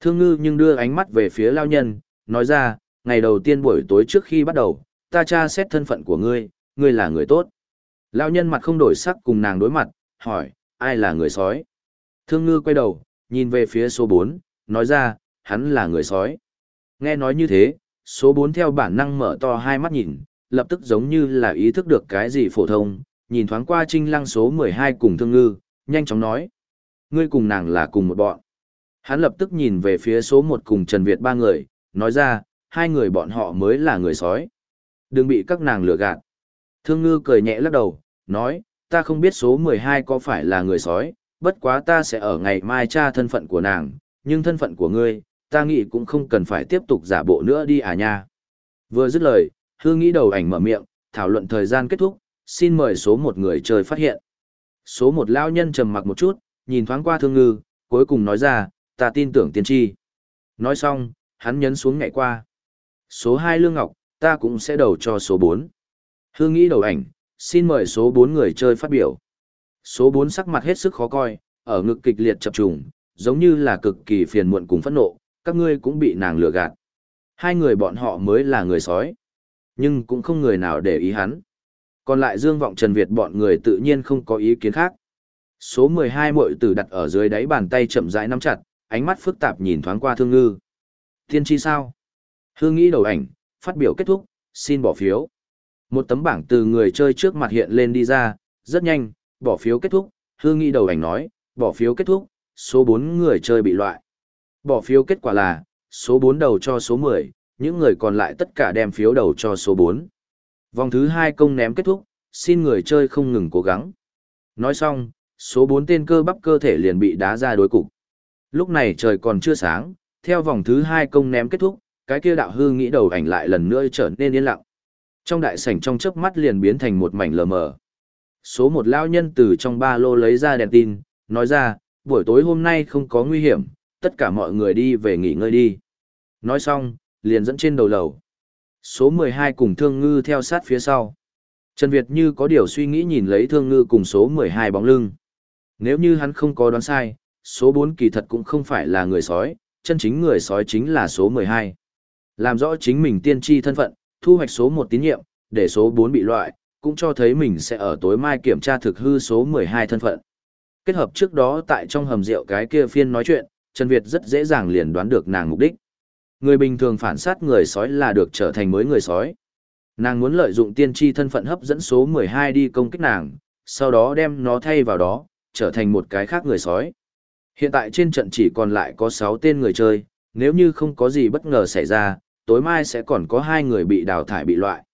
Thương ngư nhưng đưa ánh mắt về phía lao nhân, nói ra, ngày đầu tiên buổi tối trước khi bắt đầu, ta tra xét thân phận của ngươi, ngươi là người tốt. Lao nhân mặt không đổi sắc cùng nàng đối mặt, hỏi, ai là người sói? Thương ngư quay đầu, nhìn về phía số 4, nói ra, hắn là người sói. Nghe nói như thế, số 4 theo bản năng mở to hai mắt nhìn, lập tức giống như là ý thức được cái gì phổ thông, nhìn thoáng qua trinh lăng số 12 cùng thương ngư, nhanh chóng nói. Ngươi cùng nàng là cùng một bọn. Hắn lập tức nhìn về phía số một cùng Trần Việt ba người, nói ra, hai người bọn họ mới là người sói. Đừng bị các nàng lừa gạt. Thương ngư cười nhẹ lắc đầu, nói, ta không biết số 12 có phải là người sói, bất quá ta sẽ ở ngày mai tra thân phận của nàng, nhưng thân phận của ngươi, ta nghĩ cũng không cần phải tiếp tục giả bộ nữa đi à nha. Vừa dứt lời, hương nghĩ đầu ảnh mở miệng, thảo luận thời gian kết thúc, xin mời số một người chơi phát hiện. Số một lao nhân trầm mặc một chút, nhìn thoáng qua thương ngư, cuối cùng nói ra, ta tin tưởng tiên tri. Nói xong, hắn nhấn xuống nhảy qua. Số hai Lương Ngọc, ta cũng sẽ đầu cho số bốn. Hương nghĩ đầu ảnh, xin mời số bốn người chơi phát biểu. Số bốn sắc mặt hết sức khó coi, ở ngực kịch liệt chập trùng, giống như là cực kỳ phiền muộn cùng phẫn nộ, các ngươi cũng bị nàng lừa gạt. Hai người bọn họ mới là người sói. Nhưng cũng không người nào để ý hắn. Còn lại Dương Vọng Trần Việt bọn người tự nhiên không có ý kiến khác. Số 12 muội tử đặt ở dưới đáy bàn tay chậm rãi nắm chặt, ánh mắt phức tạp nhìn thoáng qua Thương Ngư. Thiên chi sao? Hương nghĩ đầu ảnh, phát biểu kết thúc, xin bỏ phiếu. Một tấm bảng từ người chơi trước mặt hiện lên đi ra, rất nhanh, bỏ phiếu kết thúc, Hương nghĩ đầu ảnh nói, bỏ phiếu kết thúc, số 4 người chơi bị loại. Bỏ phiếu kết quả là, số 4 đầu cho số 10, những người còn lại tất cả đem phiếu đầu cho số 4. Vòng thứ 2 công ném kết thúc, xin người chơi không ngừng cố gắng. Nói xong, số 4 tên cơ bắp cơ thể liền bị đá ra đối cục. Lúc này trời còn chưa sáng, theo vòng thứ 2 công ném kết thúc, cái kia đạo hư nghĩ đầu ảnh lại lần nữa trở nên yên lặng. Trong đại sảnh trong chớp mắt liền biến thành một mảnh lờ mờ. Số một lao nhân từ trong ba lô lấy ra đèn tin, nói ra, buổi tối hôm nay không có nguy hiểm, tất cả mọi người đi về nghỉ ngơi đi. Nói xong, liền dẫn trên đầu lầu. Số 12 cùng Thương Ngư theo sát phía sau. Trần Việt như có điều suy nghĩ nhìn lấy Thương Ngư cùng số 12 bóng lưng. Nếu như hắn không có đoán sai, số 4 kỳ thật cũng không phải là người sói, chân chính người sói chính là số 12. Làm rõ chính mình tiên tri thân phận, thu hoạch số 1 tín nhiệm, để số 4 bị loại, cũng cho thấy mình sẽ ở tối mai kiểm tra thực hư số 12 thân phận. Kết hợp trước đó tại trong hầm rượu cái kia phiên nói chuyện, Trần Việt rất dễ dàng liền đoán được nàng mục đích. Người bình thường phản sát người sói là được trở thành mới người sói. Nàng muốn lợi dụng tiên tri thân phận hấp dẫn số 12 đi công kích nàng, sau đó đem nó thay vào đó, trở thành một cái khác người sói. Hiện tại trên trận chỉ còn lại có 6 tên người chơi, nếu như không có gì bất ngờ xảy ra, tối mai sẽ còn có 2 người bị đào thải bị loại.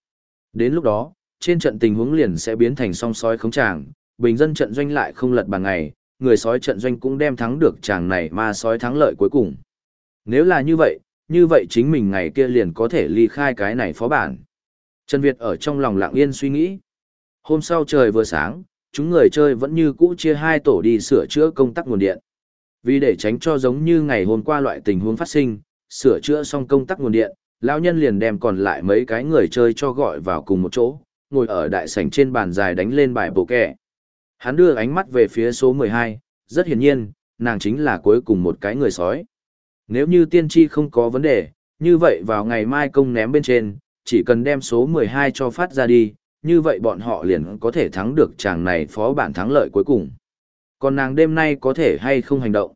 Đến lúc đó, trên trận tình huống liền sẽ biến thành song sói khống tràng, bình dân trận doanh lại không lật bằng ngày, người sói trận doanh cũng đem thắng được chàng này mà sói thắng lợi cuối cùng. Nếu là như vậy, như vậy chính mình ngày kia liền có thể ly khai cái này phó bản. Trần Việt ở trong lòng lặng yên suy nghĩ. Hôm sau trời vừa sáng, chúng người chơi vẫn như cũ chia hai tổ đi sửa chữa công tắc nguồn điện. Vì để tránh cho giống như ngày hôm qua loại tình huống phát sinh, sửa chữa xong công tắc nguồn điện, lão nhân liền đem còn lại mấy cái người chơi cho gọi vào cùng một chỗ, ngồi ở đại sảnh trên bàn dài đánh lên bài bộ kẻ. Hắn đưa ánh mắt về phía số 12, rất hiển nhiên, nàng chính là cuối cùng một cái người sói. Nếu như tiên tri không có vấn đề, như vậy vào ngày mai công ném bên trên, chỉ cần đem số 12 cho phát ra đi, như vậy bọn họ liền có thể thắng được chàng này phó bản thắng lợi cuối cùng. Còn nàng đêm nay có thể hay không hành động.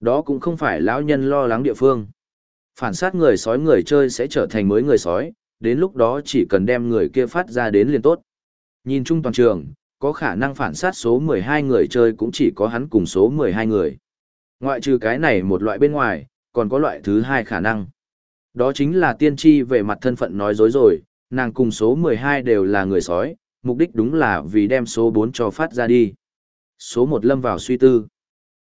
Đó cũng không phải lão nhân lo lắng địa phương. Phản sát người sói người chơi sẽ trở thành mới người sói, đến lúc đó chỉ cần đem người kia phát ra đến liền tốt. Nhìn chung toàn trường, có khả năng phản sát số 12 người chơi cũng chỉ có hắn cùng số 12 người. Ngoại trừ cái này một loại bên ngoài, còn có loại thứ hai khả năng. Đó chính là tiên tri về mặt thân phận nói dối rồi, nàng cùng số 12 đều là người sói, mục đích đúng là vì đem số 4 cho phát ra đi. Số 1 lâm vào suy tư.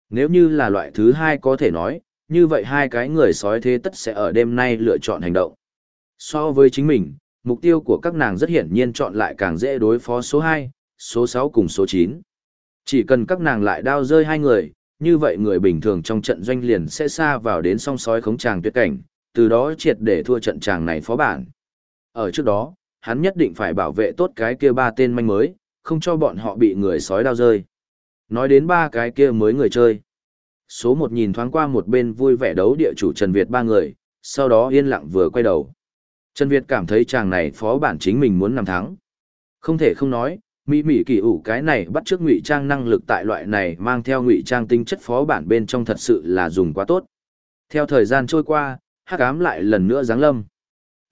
Nếu như là loại thứ hai có thể nói, như vậy hai cái người sói thế tất sẽ ở đêm nay lựa chọn hành động. So với chính mình, mục tiêu của các nàng rất hiển nhiên chọn lại càng dễ đối phó số 2, số 6 cùng số 9. Chỉ cần các nàng lại đao rơi hai người, như vậy người bình thường trong trận doanh liền sẽ xa vào đến song sói khống tràng tuyệt cảnh, từ đó triệt để thua trận tràng này phó bản. Ở trước đó, hắn nhất định phải bảo vệ tốt cái kia ba tên manh mới, không cho bọn họ bị người sói đao rơi. Nói đến ba cái kia mới người chơi. Số một nhìn thoáng qua một bên vui vẻ đấu địa chủ Trần Việt ba người, sau đó yên lặng vừa quay đầu. Trần Việt cảm thấy chàng này phó bản chính mình muốn nằm thắng. Không thể không nói, mỹ mỹ kỳ ủ cái này bắt trước ngụy trang năng lực tại loại này mang theo ngụy trang tinh chất phó bản bên trong thật sự là dùng quá tốt theo thời gian trôi qua hắc ám lại lần nữa giáng lâm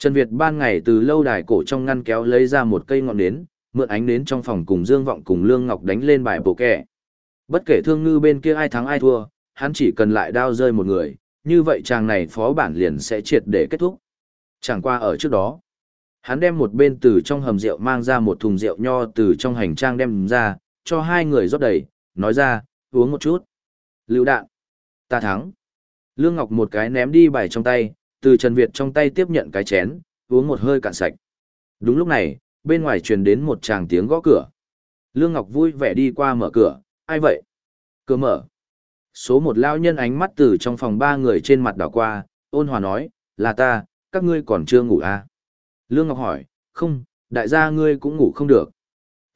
trần việt ban ngày từ lâu đài cổ trong ngăn kéo lấy ra một cây ngọn nến mượn ánh nến trong phòng cùng dương vọng cùng lương ngọc đánh lên bài bộ kẻ bất kể thương ngư bên kia ai thắng ai thua hắn chỉ cần lại đao rơi một người như vậy chàng này phó bản liền sẽ triệt để kết thúc chẳng qua ở trước đó Hắn đem một bên từ trong hầm rượu mang ra một thùng rượu nho từ trong hành trang đem ra, cho hai người rót đầy, nói ra, uống một chút. Lưu đạn. Ta thắng. Lương Ngọc một cái ném đi bài trong tay, từ Trần Việt trong tay tiếp nhận cái chén, uống một hơi cạn sạch. Đúng lúc này, bên ngoài truyền đến một tràng tiếng gõ cửa. Lương Ngọc vui vẻ đi qua mở cửa, ai vậy? Cửa mở. Số một lao nhân ánh mắt từ trong phòng ba người trên mặt đảo qua, ôn hòa nói, là ta, các ngươi còn chưa ngủ à? Lương Ngọc hỏi, không, đại gia ngươi cũng ngủ không được.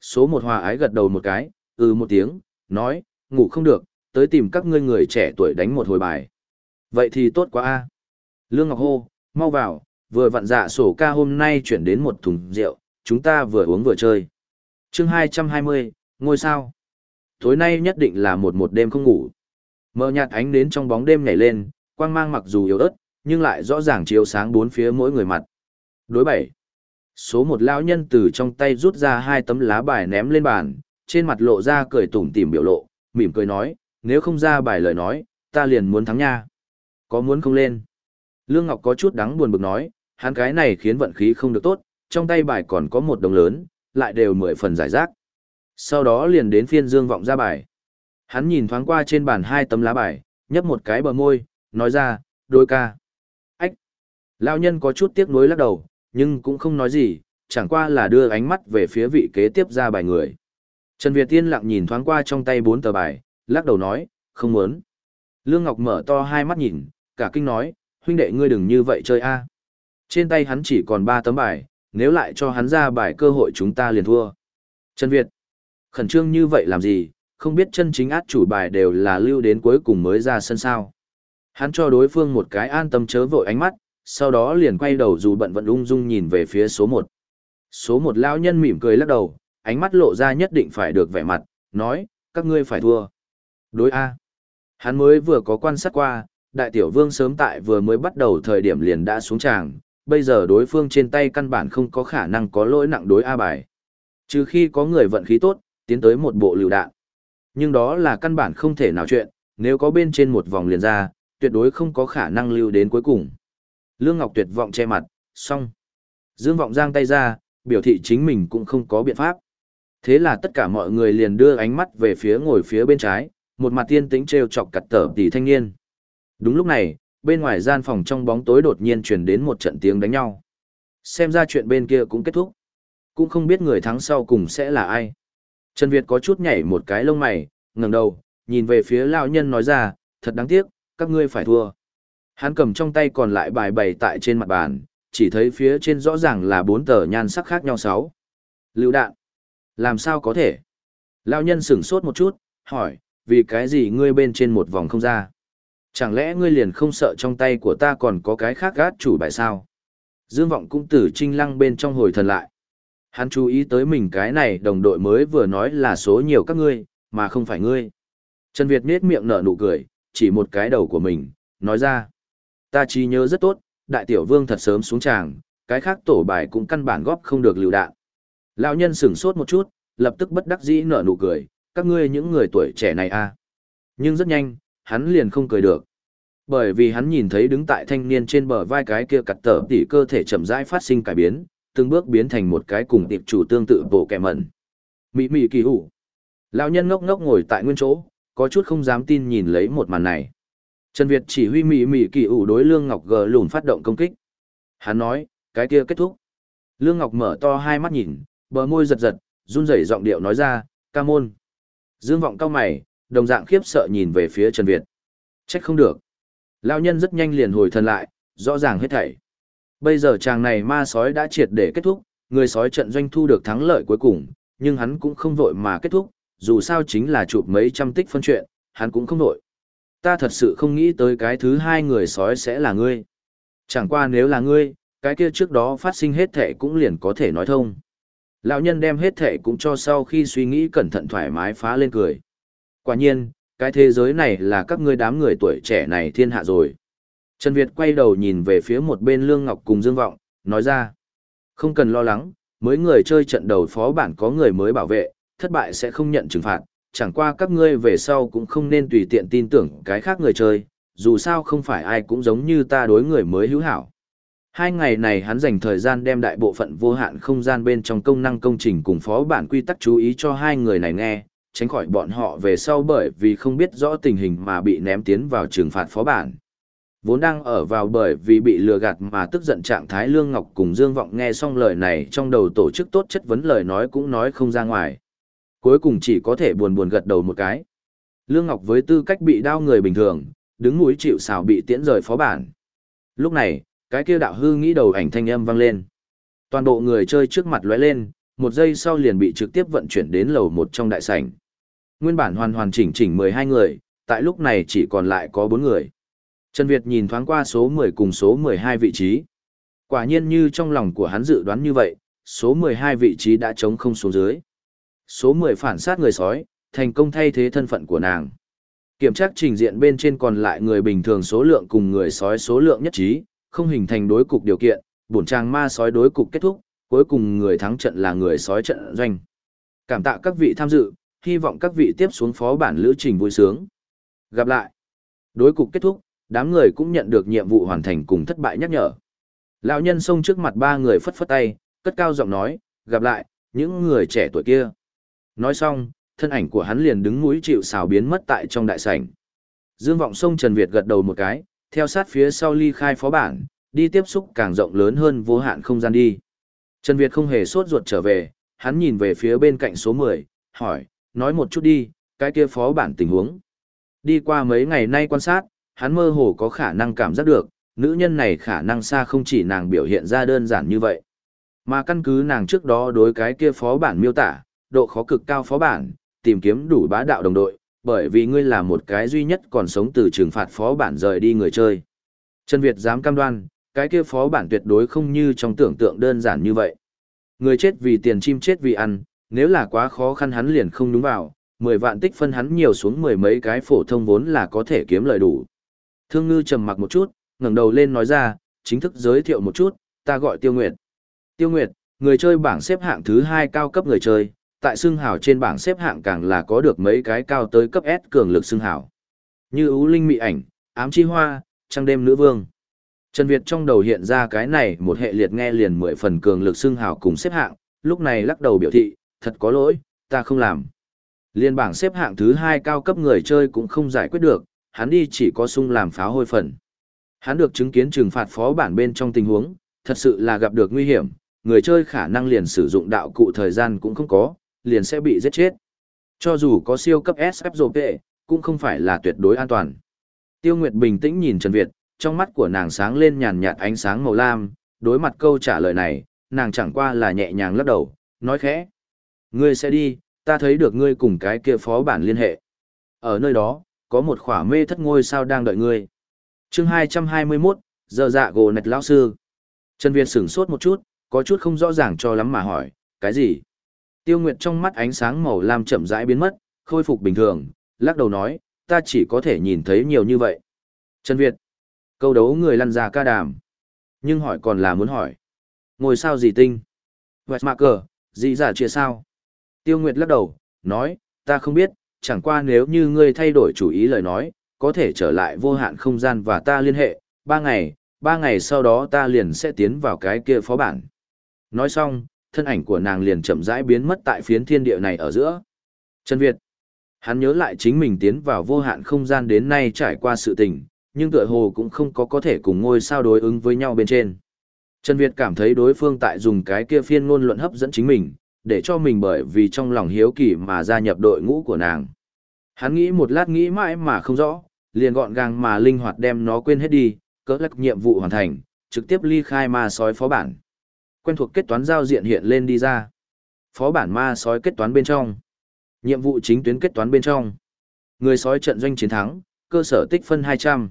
Số một hòa ái gật đầu một cái, ừ một tiếng, nói, ngủ không được, tới tìm các ngươi người trẻ tuổi đánh một hồi bài. Vậy thì tốt quá a. Lương Ngọc hô, mau vào, vừa vặn dạ sổ ca hôm nay chuyển đến một thùng rượu, chúng ta vừa uống vừa chơi. chương 220, ngôi sao. Tối nay nhất định là một một đêm không ngủ. Mờ nhạt ánh đến trong bóng đêm nhảy lên, quang mang mặc dù yếu ớt, nhưng lại rõ ràng chiếu sáng bốn phía mỗi người mặt. Đối bảy. Số một lão nhân từ trong tay rút ra hai tấm lá bài ném lên bàn, trên mặt lộ ra cười tủm tỉm biểu lộ, mỉm cười nói, nếu không ra bài lời nói, ta liền muốn thắng nha. Có muốn không lên? Lương Ngọc có chút đắng buồn bực nói, hắn cái này khiến vận khí không được tốt, trong tay bài còn có một đồng lớn, lại đều mười phần giải rác. Sau đó liền đến phiên Dương Vọng ra bài. Hắn nhìn thoáng qua trên bàn hai tấm lá bài, nhấp một cái bờ môi, nói ra, đôi ca. Ách! Lão nhân có chút tiếc nuối lắc đầu, nhưng cũng không nói gì, chẳng qua là đưa ánh mắt về phía vị kế tiếp ra bài người. Trần Việt Tiên lặng nhìn thoáng qua trong tay bốn tờ bài, lắc đầu nói, không muốn. Lương Ngọc mở to hai mắt nhìn, cả kinh nói, huynh đệ ngươi đừng như vậy chơi a. Trên tay hắn chỉ còn ba tấm bài, nếu lại cho hắn ra bài cơ hội chúng ta liền thua. Trần Việt, khẩn trương như vậy làm gì, không biết chân chính át chủ bài đều là lưu đến cuối cùng mới ra sân sao. Hắn cho đối phương một cái an tâm chớ vội ánh mắt, sau đó liền quay đầu dù bận vận ung dung nhìn về phía số một. Số một lão nhân mỉm cười lắc đầu, ánh mắt lộ ra nhất định phải được vẻ mặt, nói, các ngươi phải thua. Đối A. Hắn mới vừa có quan sát qua, đại tiểu vương sớm tại vừa mới bắt đầu thời điểm liền đã xuống tràng, bây giờ đối phương trên tay căn bản không có khả năng có lỗi nặng đối A bài. Trừ khi có người vận khí tốt, tiến tới một bộ lựu đạn. Nhưng đó là căn bản không thể nào chuyện, nếu có bên trên một vòng liền ra, tuyệt đối không có khả năng lưu đến cuối cùng. Lương Ngọc tuyệt vọng che mặt, xong. Dương vọng giang tay ra, biểu thị chính mình cũng không có biện pháp. Thế là tất cả mọi người liền đưa ánh mắt về phía ngồi phía bên trái, một mặt tiên tĩnh treo chọc cặt tở tỷ thanh niên. Đúng lúc này, bên ngoài gian phòng trong bóng tối đột nhiên truyền đến một trận tiếng đánh nhau. Xem ra chuyện bên kia cũng kết thúc. Cũng không biết người thắng sau cùng sẽ là ai. Trần Việt có chút nhảy một cái lông mày, ngẩng đầu, nhìn về phía lão nhân nói ra, thật đáng tiếc, các ngươi phải thua. Hắn cầm trong tay còn lại bài bày tại trên mặt bàn, chỉ thấy phía trên rõ ràng là bốn tờ nhan sắc khác nhau sáu. Lưu đạn. Làm sao có thể? Lão nhân sửng sốt một chút, hỏi, vì cái gì ngươi bên trên một vòng không ra? Chẳng lẽ ngươi liền không sợ trong tay của ta còn có cái khác gát chủ bài sao? Dương vọng cũng từ trinh lăng bên trong hồi thần lại. Hắn chú ý tới mình cái này đồng đội mới vừa nói là số nhiều các ngươi, mà không phải ngươi. Trần Việt nết miệng nở nụ cười, chỉ một cái đầu của mình, nói ra. Ta chỉ nhớ rất tốt, đại tiểu vương thật sớm xuống tràng, cái khác tổ bài cũng căn bản góp không được lưu đạn. Lão nhân sửng sốt một chút, lập tức bất đắc dĩ nở nụ cười, các ngươi những người tuổi trẻ này à. Nhưng rất nhanh, hắn liền không cười được. Bởi vì hắn nhìn thấy đứng tại thanh niên trên bờ vai cái kia cặt tở tỉ cơ thể chậm rãi phát sinh cải biến, từng bước biến thành một cái cùng tiệp chủ tương tự bộ kẻ mẩn. Mị mị kỳ hủ. Lão nhân ngốc ngốc ngồi tại nguyên chỗ, có chút không dám tin nhìn lấy một màn này. Trần Việt chỉ huy mị mị kỳ hủ đối Lương Ngọc gờ lùn phát động công kích. Hắn nói, cái kia kết thúc. Lương Ngọc mở to hai mắt nhìn, bờ môi giật giật, run rẩy giọng điệu nói ra, ca môn. Dương vọng cao mày, đồng dạng khiếp sợ nhìn về phía Trần Việt. Trách không được. Lão nhân rất nhanh liền hồi thần lại, rõ ràng hết thảy. Bây giờ chàng này ma sói đã triệt để kết thúc, người sói trận doanh thu được thắng lợi cuối cùng, nhưng hắn cũng không vội mà kết thúc, dù sao chính là chụp mấy trăm tích phân chuyện, hắn cũng không vội. Ta thật sự không nghĩ tới cái thứ hai người sói sẽ là ngươi. Chẳng qua nếu là ngươi, cái kia trước đó phát sinh hết thệ cũng liền có thể nói thông. Lão nhân đem hết thệ cũng cho sau khi suy nghĩ cẩn thận thoải mái phá lên cười. Quả nhiên, cái thế giới này là các ngươi đám người tuổi trẻ này thiên hạ rồi. Trần Việt quay đầu nhìn về phía một bên Lương Ngọc cùng Dương Vọng, nói ra. Không cần lo lắng, mới người chơi trận đầu phó bản có người mới bảo vệ, thất bại sẽ không nhận trừng phạt, chẳng qua các ngươi về sau cũng không nên tùy tiện tin tưởng cái khác người chơi, dù sao không phải ai cũng giống như ta đối người mới hữu hảo. Hai ngày này hắn dành thời gian đem đại bộ phận vô hạn không gian bên trong công năng công trình cùng phó bản quy tắc chú ý cho hai người này nghe, tránh khỏi bọn họ về sau bởi vì không biết rõ tình hình mà bị ném tiến vào trừng phạt phó bản. Vốn đang ở vào bởi vì bị lừa gạt mà tức giận trạng thái Lương Ngọc cùng Dương Vọng nghe xong lời này trong đầu tổ chức tốt chất vấn lời nói cũng nói không ra ngoài. Cuối cùng chỉ có thể buồn buồn gật đầu một cái. Lương Ngọc với tư cách bị đau người bình thường, đứng mũi chịu xào bị tiễn rời phó bản. Lúc này, cái kia đạo hư nghĩ đầu ảnh thanh âm vang lên. Toàn bộ người chơi trước mặt lóe lên, một giây sau liền bị trực tiếp vận chuyển đến lầu một trong đại sảnh. Nguyên bản hoàn hoàn chỉnh chỉnh 12 người, tại lúc này chỉ còn lại có 4 người. Trần Việt nhìn thoáng qua số 10 cùng số 12 vị trí. Quả nhiên như trong lòng của hắn dự đoán như vậy, số 12 vị trí đã trống không xuống dưới. Số 10 phản sát người sói, thành công thay thế thân phận của nàng. Kiểm tra trình diện bên trên còn lại người bình thường số lượng cùng người sói số lượng nhất trí, không hình thành đối cục điều kiện, bổn trang ma sói đối cục kết thúc, cuối cùng người thắng trận là người sói trận doanh. Cảm tạ các vị tham dự, hy vọng các vị tiếp xuống phó bản lữ trình vui sướng. Gặp lại. Đối cục kết thúc, đám người cũng nhận được nhiệm vụ hoàn thành cùng thất bại nhắc nhở. Lão nhân xông trước mặt ba người phất phất tay, cất cao giọng nói, gặp lại, những người trẻ tuổi kia. Nói xong, thân ảnh của hắn liền đứng mũi chịu xào biến mất tại trong đại sảnh. Dương vọng sông Trần Việt gật đầu một cái, theo sát phía sau ly khai phó bản, đi tiếp xúc càng rộng lớn hơn vô hạn không gian đi. Trần Việt không hề sốt ruột trở về, hắn nhìn về phía bên cạnh số 10, hỏi, nói một chút đi, cái kia phó bản tình huống. Đi qua mấy ngày nay quan sát, hắn mơ hồ có khả năng cảm giác được, nữ nhân này khả năng xa không chỉ nàng biểu hiện ra đơn giản như vậy. Mà căn cứ nàng trước đó đối cái kia phó bản miêu tả, độ khó cực cao phó bản, tìm kiếm đủ bá đạo đồng đội, bởi vì ngươi là một cái duy nhất còn sống từ trừng phạt phó bản rời đi người chơi. Trần Việt dám cam đoan, cái kia phó bản tuyệt đối không như trong tưởng tượng đơn giản như vậy. Người chết vì tiền chim chết vì ăn, nếu là quá khó khăn hắn liền không đúng vào, 10 vạn tích phân hắn nhiều xuống mười mấy cái phổ thông vốn là có thể kiếm lời đủ. Thương ngư trầm mặc một chút, ngẩng đầu lên nói ra, chính thức giới thiệu một chút, ta gọi Tiêu Nguyệt. Tiêu Nguyệt, người chơi bảng xếp hạng thứ 2 cao cấp người chơi, tại xương hào trên bảng xếp hạng càng là có được mấy cái cao tới cấp S cường lực xương hào. Như Ú linh mị ảnh, ám chi hoa, trăng đêm nữ vương. Trần Việt trong đầu hiện ra cái này một hệ liệt nghe liền mười phần cường lực xưng hào cùng xếp hạng, lúc này lắc đầu biểu thị, thật có lỗi, ta không làm. Liên bảng xếp hạng thứ hai cao cấp người chơi cũng không giải quyết được, hắn đi chỉ có sung làm pháo hôi phần. Hắn được chứng kiến trừng phạt phó bản bên trong tình huống, thật sự là gặp được nguy hiểm, người chơi khả năng liền sử dụng đạo cụ thời gian cũng không có, liền sẽ bị giết chết. Cho dù có siêu cấp SFZP, cũng không phải là tuyệt đối an toàn. Tiêu Nguyệt bình tĩnh nhìn Trần Việt, trong mắt của nàng sáng lên nhàn nhạt ánh sáng màu lam, đối mặt câu trả lời này, nàng chẳng qua là nhẹ nhàng lắc đầu, nói khẽ. Ngươi sẽ đi, ta thấy được ngươi cùng cái kia phó bản liên hệ. Ở nơi đó, có một khỏa mê thất ngôi sao đang đợi ngươi. chương 221, giờ dạ gồ nạch lão sư. Trần Việt sửng sốt một chút, có chút không rõ ràng cho lắm mà hỏi, cái gì? Tiêu Nguyệt trong mắt ánh sáng màu lam chậm rãi biến mất, khôi phục bình thường, lắc đầu nói, ta chỉ có thể nhìn thấy nhiều như vậy. Trần Việt, câu đấu người lăn ra ca đàm. Nhưng hỏi còn là muốn hỏi. Ngồi sao gì tinh? Vẹt mạc cờ, gì giả chia sao? Tiêu Nguyệt lắc đầu, nói, ta không biết, chẳng qua nếu như ngươi thay đổi chủ ý lời nói, có thể trở lại vô hạn không gian và ta liên hệ, ba ngày, ba ngày sau đó ta liền sẽ tiến vào cái kia phó bản. Nói xong, thân ảnh của nàng liền chậm rãi biến mất tại phiến thiên địa này ở giữa. Trần Việt, hắn nhớ lại chính mình tiến vào vô hạn không gian đến nay trải qua sự tình, nhưng tựa hồ cũng không có có thể cùng ngôi sao đối ứng với nhau bên trên. Trần Việt cảm thấy đối phương tại dùng cái kia phiên ngôn luận hấp dẫn chính mình, để cho mình bởi vì trong lòng hiếu kỳ mà gia nhập đội ngũ của nàng. Hắn nghĩ một lát nghĩ mãi mà không rõ, liền gọn gàng mà linh hoạt đem nó quên hết đi, cỡ lắc nhiệm vụ hoàn thành, trực tiếp ly khai ma sói phó bản. Quen thuộc kết toán giao diện hiện lên đi ra. Phó bản ma sói kết toán bên trong. Nhiệm vụ chính tuyến kết toán bên trong. Người sói trận doanh chiến thắng, cơ sở tích phân 200.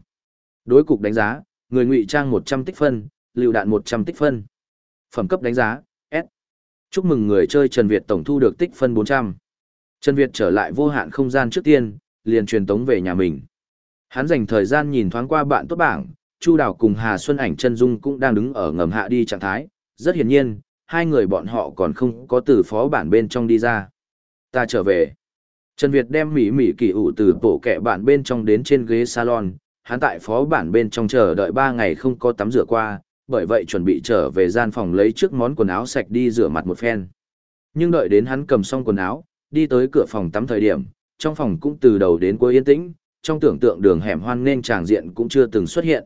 Đối cục đánh giá, người ngụy trang 100 tích phân, lưu đạn 100 tích phân. Phẩm cấp đánh giá, Chúc mừng người chơi Trần Việt tổng thu được tích phân 400. Trần Việt trở lại vô hạn không gian trước tiên, liền truyền tống về nhà mình. Hắn dành thời gian nhìn thoáng qua bạn tốt bảng, Chu Đào cùng Hà Xuân Ảnh chân dung cũng đang đứng ở ngầm hạ đi trạng thái, rất hiển nhiên, hai người bọn họ còn không có từ phó bản bên trong đi ra. Ta trở về. Trần Việt đem mỉ mỉ kỳ ủ từ bộ kẹ bản bên trong đến trên ghế salon, hắn tại phó bản bên trong chờ đợi 3 ngày không có tắm rửa qua, bởi vậy chuẩn bị trở về gian phòng lấy trước món quần áo sạch đi rửa mặt một phen. Nhưng đợi đến hắn cầm xong quần áo, đi tới cửa phòng tắm thời điểm, trong phòng cũng từ đầu đến cuối yên tĩnh, trong tưởng tượng đường hẻm hoan nên tràng diện cũng chưa từng xuất hiện.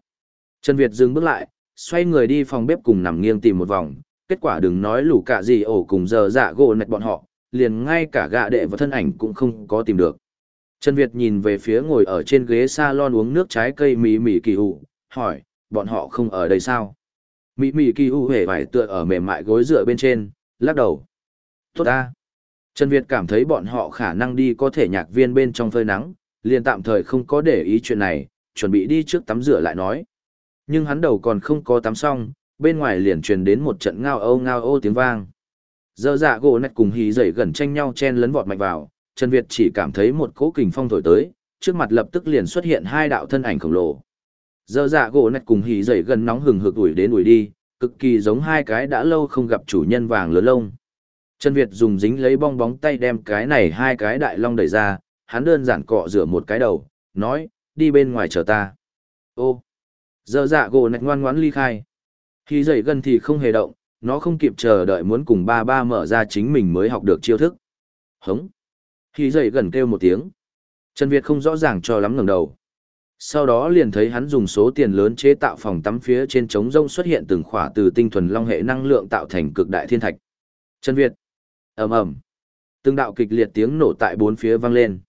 Trần Việt dừng bước lại, xoay người đi phòng bếp cùng nằm nghiêng tìm một vòng, kết quả đừng nói lũ cả gì ổ cùng giờ dạ gỗ nạch bọn họ, liền ngay cả gạ đệ và thân ảnh cũng không có tìm được. Trần Việt nhìn về phía ngồi ở trên ghế salon uống nước trái cây mì mì kỳ hụ, hỏi, bọn họ không ở đây sao? Mị mị kỳ u hề vải tựa ở mềm mại gối dựa bên trên, lắc đầu. Tốt ta. Trần Việt cảm thấy bọn họ khả năng đi có thể nhạc viên bên trong phơi nắng, liền tạm thời không có để ý chuyện này, chuẩn bị đi trước tắm rửa lại nói. Nhưng hắn đầu còn không có tắm xong, bên ngoài liền truyền đến một trận ngao âu ngao ô tiếng vang. Giờ dạ gỗ nạch cùng hì dậy gần tranh nhau chen lấn vọt mạnh vào, Trần Việt chỉ cảm thấy một cỗ kình phong thổi tới, trước mặt lập tức liền xuất hiện hai đạo thân ảnh khổng lồ. Giờ dạ gỗ nạch cùng hỉ dậy gần nóng hừng hực ủi đến ủi đi, cực kỳ giống hai cái đã lâu không gặp chủ nhân vàng lớn lông. Trần Việt dùng dính lấy bong bóng tay đem cái này hai cái đại long đẩy ra, hắn đơn giản cọ rửa một cái đầu, nói, đi bên ngoài chờ ta. Ô, giờ dạ gỗ nạch ngoan ngoãn ly khai. Khi dậy gần thì không hề động, nó không kịp chờ đợi muốn cùng ba ba mở ra chính mình mới học được chiêu thức. Hống. Khi dậy gần kêu một tiếng. Trần Việt không rõ ràng cho lắm ngẩng đầu. Sau đó liền thấy hắn dùng số tiền lớn chế tạo phòng tắm phía trên trống rông xuất hiện từng khỏa từ tinh thuần long hệ năng lượng tạo thành cực đại thiên thạch. Trần Việt. ầm ầm Từng đạo kịch liệt tiếng nổ tại bốn phía vang lên.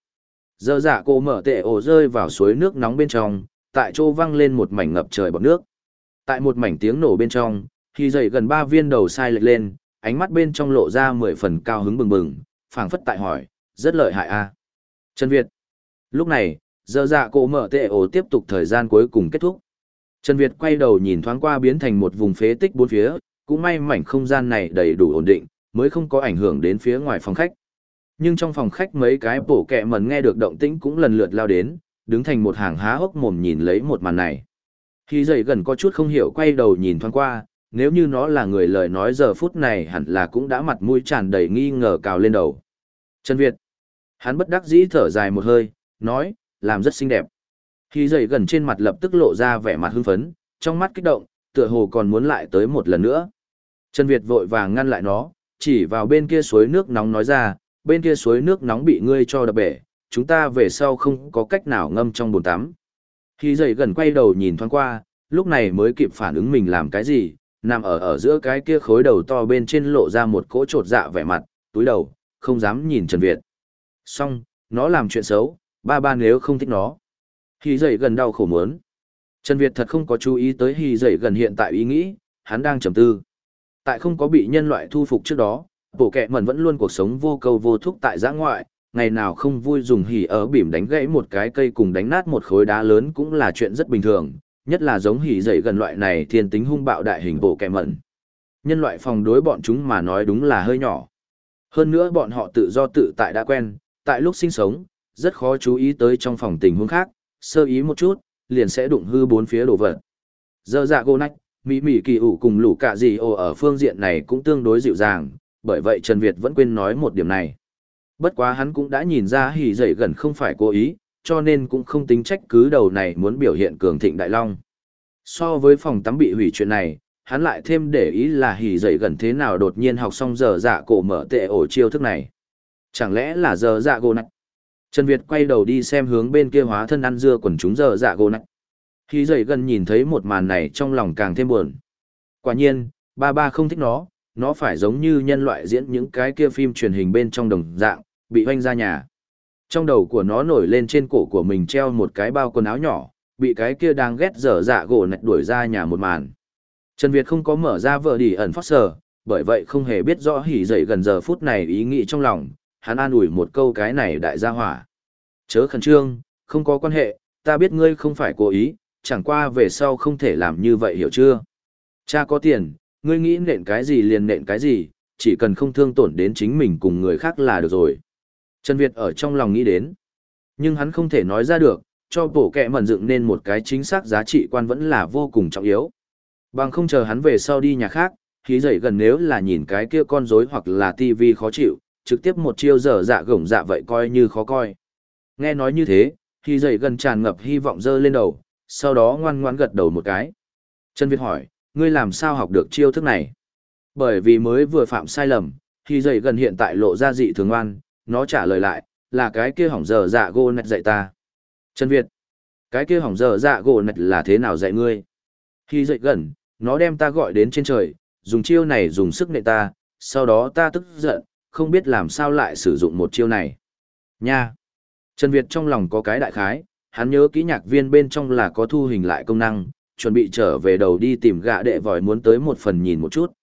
Giờ dạ cô mở tệ ổ rơi vào suối nước nóng bên trong, tại chỗ vang lên một mảnh ngập trời bọt nước. Tại một mảnh tiếng nổ bên trong, khi dậy gần ba viên đầu sai lệch lên, ánh mắt bên trong lộ ra mười phần cao hứng bừng bừng, phảng phất tại hỏi, rất lợi hại a. À? Trần Việt. Lúc này, giờ dạ cổ mở tệ ổ tiếp tục thời gian cuối cùng kết thúc. Trần Việt quay đầu nhìn thoáng qua biến thành một vùng phế tích bốn phía, cũng may mảnh không gian này đầy đủ ổn định, mới không có ảnh hưởng đến phía ngoài phòng khách. Nhưng trong phòng khách mấy cái bổ kẹ mần nghe được động tĩnh cũng lần lượt lao đến, đứng thành một hàng há hốc mồm nhìn lấy một màn này. Khi dậy gần có chút không hiểu quay đầu nhìn thoáng qua, nếu như nó là người lời nói giờ phút này hẳn là cũng đã mặt mũi tràn đầy nghi ngờ cào lên đầu. Trần Việt. Hắn bất đắc dĩ thở dài một hơi, nói, làm rất xinh đẹp. Khi dậy gần trên mặt lập tức lộ ra vẻ mặt hưng phấn, trong mắt kích động, tựa hồ còn muốn lại tới một lần nữa. Trần Việt vội vàng ngăn lại nó, chỉ vào bên kia suối nước nóng nói ra, bên kia suối nước nóng bị ngươi cho đập bể, chúng ta về sau không có cách nào ngâm trong bồn tắm. Khi dậy gần quay đầu nhìn thoáng qua, lúc này mới kịp phản ứng mình làm cái gì, nằm ở ở giữa cái kia khối đầu to bên trên lộ ra một cỗ trột dạ vẻ mặt, túi đầu, không dám nhìn Trần Việt. Xong, nó làm chuyện xấu, ba ba nếu không thích nó. Hì dậy gần đau khổ muốn. Trần Việt thật không có chú ý tới hì dậy gần hiện tại ý nghĩ, hắn đang trầm tư. Tại không có bị nhân loại thu phục trước đó, bộ kẹ mẩn vẫn luôn cuộc sống vô cầu vô thúc tại giã ngoại, ngày nào không vui dùng hỉ ở bìm đánh gãy một cái cây cùng đánh nát một khối đá lớn cũng là chuyện rất bình thường, nhất là giống hỉ dậy gần loại này thiên tính hung bạo đại hình bộ kẹ mẩn. Nhân loại phòng đối bọn chúng mà nói đúng là hơi nhỏ. Hơn nữa bọn họ tự do tự tại đã quen, tại lúc sinh sống, rất khó chú ý tới trong phòng tình huống khác, sơ ý một chút, liền sẽ đụng hư bốn phía đồ vật. Giờ dạ gô nách, mỹ mỹ kỳ ủ cùng lũ cả gì ồ ở phương diện này cũng tương đối dịu dàng, bởi vậy Trần Việt vẫn quên nói một điểm này. Bất quá hắn cũng đã nhìn ra hỉ dậy gần không phải cố ý, cho nên cũng không tính trách cứ đầu này muốn biểu hiện cường thịnh đại long. So với phòng tắm bị hủy chuyện này, hắn lại thêm để ý là hỉ dậy gần thế nào đột nhiên học xong giờ dạ cổ mở tệ ổ chiêu thức này. Chẳng lẽ là giờ dạ gô nách? Trần Việt quay đầu đi xem hướng bên kia hóa thân ăn dưa quần chúng giờ dạ gỗ nạch. Hỉ dậy gần nhìn thấy một màn này trong lòng càng thêm buồn. Quả nhiên, ba ba không thích nó, nó phải giống như nhân loại diễn những cái kia phim truyền hình bên trong đồng dạng, bị hoanh ra nhà. Trong đầu của nó nổi lên trên cổ của mình treo một cái bao quần áo nhỏ, bị cái kia đang ghét dở dạ gỗ nạch đuổi ra nhà một màn. Trần Việt không có mở ra vợ đi ẩn phát sở, bởi vậy không hề biết rõ hỉ dậy gần giờ phút này ý nghĩ trong lòng, hắn an ủi một câu cái này đại gia hỏa. Chớ khẩn trương, không có quan hệ, ta biết ngươi không phải cố ý, chẳng qua về sau không thể làm như vậy hiểu chưa? Cha có tiền, ngươi nghĩ nện cái gì liền nện cái gì, chỉ cần không thương tổn đến chính mình cùng người khác là được rồi. Trần Việt ở trong lòng nghĩ đến. Nhưng hắn không thể nói ra được, cho bổ kẹ mẩn dựng nên một cái chính xác giá trị quan vẫn là vô cùng trọng yếu. Bằng không chờ hắn về sau đi nhà khác, khí dậy gần nếu là nhìn cái kia con rối hoặc là tivi khó chịu, trực tiếp một chiêu dở dạ gổng dạ vậy coi như khó coi. Nghe nói như thế, Thì dậy gần tràn ngập hy vọng dơ lên đầu, sau đó ngoan ngoan gật đầu một cái. Trần Việt hỏi, ngươi làm sao học được chiêu thức này? Bởi vì mới vừa phạm sai lầm, Thì dậy gần hiện tại lộ ra dị thường ngoan, nó trả lời lại, là cái kia hỏng dở dạ gô nạch dạy ta. Trần Việt, cái kia hỏng dở dạ gô nạch là thế nào dạy ngươi? Khi dậy gần, nó đem ta gọi đến trên trời, dùng chiêu này dùng sức nệ ta, sau đó ta tức giận, không biết làm sao lại sử dụng một chiêu này. Nha! Trần Việt trong lòng có cái đại khái, hắn nhớ kỹ nhạc viên bên trong là có thu hình lại công năng, chuẩn bị trở về đầu đi tìm gạ đệ vòi muốn tới một phần nhìn một chút.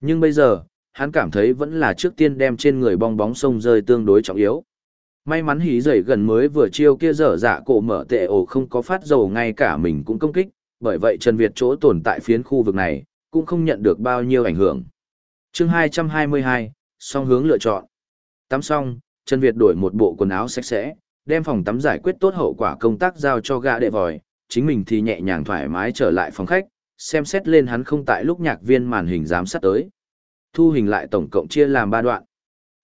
Nhưng bây giờ, hắn cảm thấy vẫn là trước tiên đem trên người bong bóng sông rơi tương đối trọng yếu. May mắn hí dậy gần mới vừa chiêu kia dở dạ cổ mở tệ ổ không có phát dầu ngay cả mình cũng công kích, bởi vậy Trần Việt chỗ tồn tại phiến khu vực này, cũng không nhận được bao nhiêu ảnh hưởng. chương 222, song hướng lựa chọn. Tắm xong, Trần Việt đổi một bộ quần áo sạch sẽ, đem phòng tắm giải quyết tốt hậu quả công tác giao cho gã đệ vòi, chính mình thì nhẹ nhàng thoải mái trở lại phòng khách, xem xét lên hắn không tại lúc nhạc viên màn hình giám sát tới. Thu hình lại tổng cộng chia làm 3 đoạn.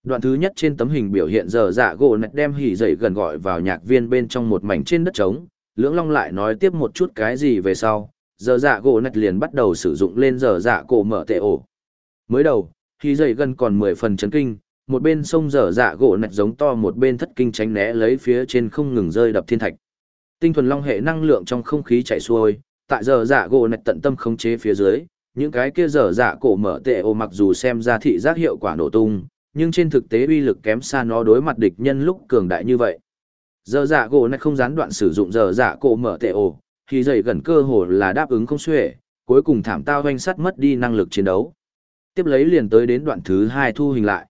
Đoạn thứ nhất trên tấm hình biểu hiện giờ dạ gỗ nạch đem hỉ dậy gần gọi vào nhạc viên bên trong một mảnh trên đất trống, lưỡng long lại nói tiếp một chút cái gì về sau, giờ dạ gỗ nạch liền bắt đầu sử dụng lên giờ dạ cổ mở tệ ổ. Mới đầu, khi dậy gần còn 10 phần chấn kinh, một bên sông dở dạ gỗ nạch giống to một bên thất kinh tránh né lấy phía trên không ngừng rơi đập thiên thạch. Tinh thuần long hệ năng lượng trong không khí chảy xuôi, tại giờ dạ gỗ nạch tận tâm khống chế phía dưới, những cái kia dở dạ cổ mở tệ ô mặc dù xem ra thị giác hiệu quả nổ tung, nhưng trên thực tế uy lực kém xa nó đối mặt địch nhân lúc cường đại như vậy. dở dạ gỗ này không gián đoạn sử dụng dở dạ cổ mở tệ ô, thì dậy gần cơ hồ là đáp ứng không xuể, cuối cùng thảm tao doanh sắt mất đi năng lực chiến đấu. Tiếp lấy liền tới đến đoạn thứ hai thu hình lại.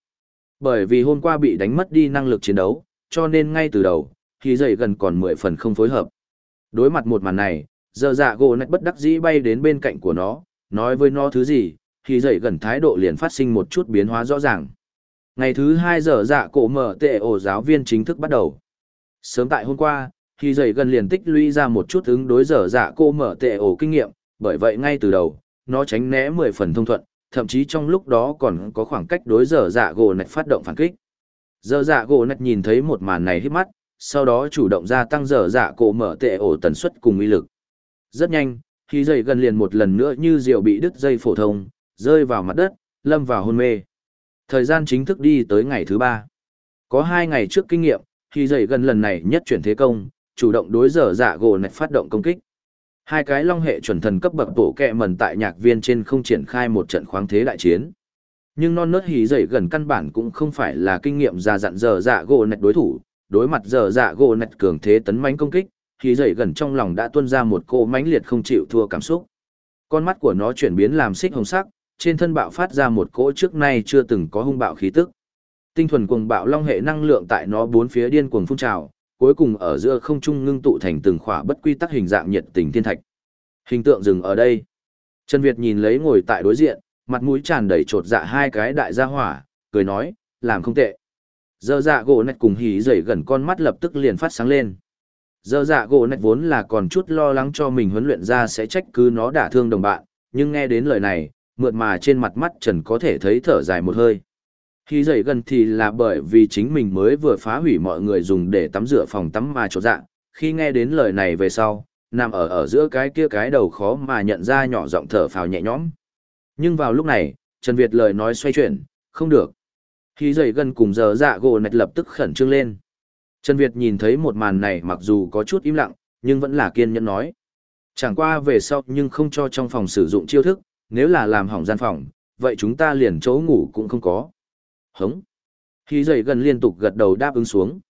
Bởi vì hôm qua bị đánh mất đi năng lực chiến đấu, cho nên ngay từ đầu, thì dậy gần còn 10 phần không phối hợp. Đối mặt một màn này, giờ dạ gỗ nạch bất đắc dĩ bay đến bên cạnh của nó, nói với nó thứ gì, thì dậy gần thái độ liền phát sinh một chút biến hóa rõ ràng. Ngày thứ hai giờ dạ cổ mở tệ ổ giáo viên chính thức bắt đầu. Sớm tại hôm qua, khi dậy gần liền tích lũy ra một chút ứng đối giờ dạ cô mở tệ ổ kinh nghiệm, bởi vậy ngay từ đầu, nó tránh né 10 phần thông thuận, thậm chí trong lúc đó còn có khoảng cách đối giờ dạ gỗ nạch phát động phản kích. Giờ dạ gỗ nạch nhìn thấy một màn này hít mắt, sau đó chủ động gia tăng giờ dạ cổ mở tệ ổ tần suất cùng uy lực. Rất nhanh, khi dây gần liền một lần nữa như diều bị đứt dây phổ thông, rơi vào mặt đất, lâm vào hôn mê. Thời gian chính thức đi tới ngày thứ ba. Có hai ngày trước kinh nghiệm, khi dậy gần lần này nhất chuyển thế công, chủ động đối giờ dạ gỗ nạch phát động công kích. Hai cái long hệ chuẩn thần cấp bậc bổ kẹ mần tại nhạc viên trên không triển khai một trận khoáng thế đại chiến. Nhưng non nớt hí dậy gần căn bản cũng không phải là kinh nghiệm già dặn dở dạ gỗ nạch đối thủ, đối mặt dở dạ gỗ nạch cường thế tấn mãnh công kích, hí dậy gần trong lòng đã tuôn ra một cô mãnh liệt không chịu thua cảm xúc. Con mắt của nó chuyển biến làm xích hồng sắc, trên thân bạo phát ra một cỗ trước nay chưa từng có hung bạo khí tức. Tinh thuần cuồng bạo long hệ năng lượng tại nó bốn phía điên cuồng phun trào, cuối cùng ở giữa không trung ngưng tụ thành từng khỏa bất quy tắc hình dạng nhiệt tình thiên thạch. Hình tượng dừng ở đây. Trần Việt nhìn lấy ngồi tại đối diện, mặt mũi tràn đầy trột dạ hai cái đại gia hỏa, cười nói, làm không tệ. Dơ dạ gỗ nạch cùng hí dậy gần con mắt lập tức liền phát sáng lên. Dơ dạ gỗ nạch vốn là còn chút lo lắng cho mình huấn luyện ra sẽ trách cứ nó đả thương đồng bạn, nhưng nghe đến lời này, mượt mà trên mặt mắt Trần có thể thấy thở dài một hơi. Khi dậy gần thì là bởi vì chính mình mới vừa phá hủy mọi người dùng để tắm rửa phòng tắm mà trột dạng khi nghe đến lời này về sau, nằm ở ở giữa cái kia cái đầu khó mà nhận ra nhỏ giọng thở phào nhẹ nhõm. Nhưng vào lúc này, Trần Việt lời nói xoay chuyển, không được. Khi dậy gần cùng giờ dạ gỗ nạch lập tức khẩn trương lên. Trần Việt nhìn thấy một màn này mặc dù có chút im lặng, nhưng vẫn là kiên nhẫn nói. Chẳng qua về sau nhưng không cho trong phòng sử dụng chiêu thức, nếu là làm hỏng gian phòng, vậy chúng ta liền chỗ ngủ cũng không có. Hống. Khi dậy gần liên tục gật đầu đáp ứng xuống.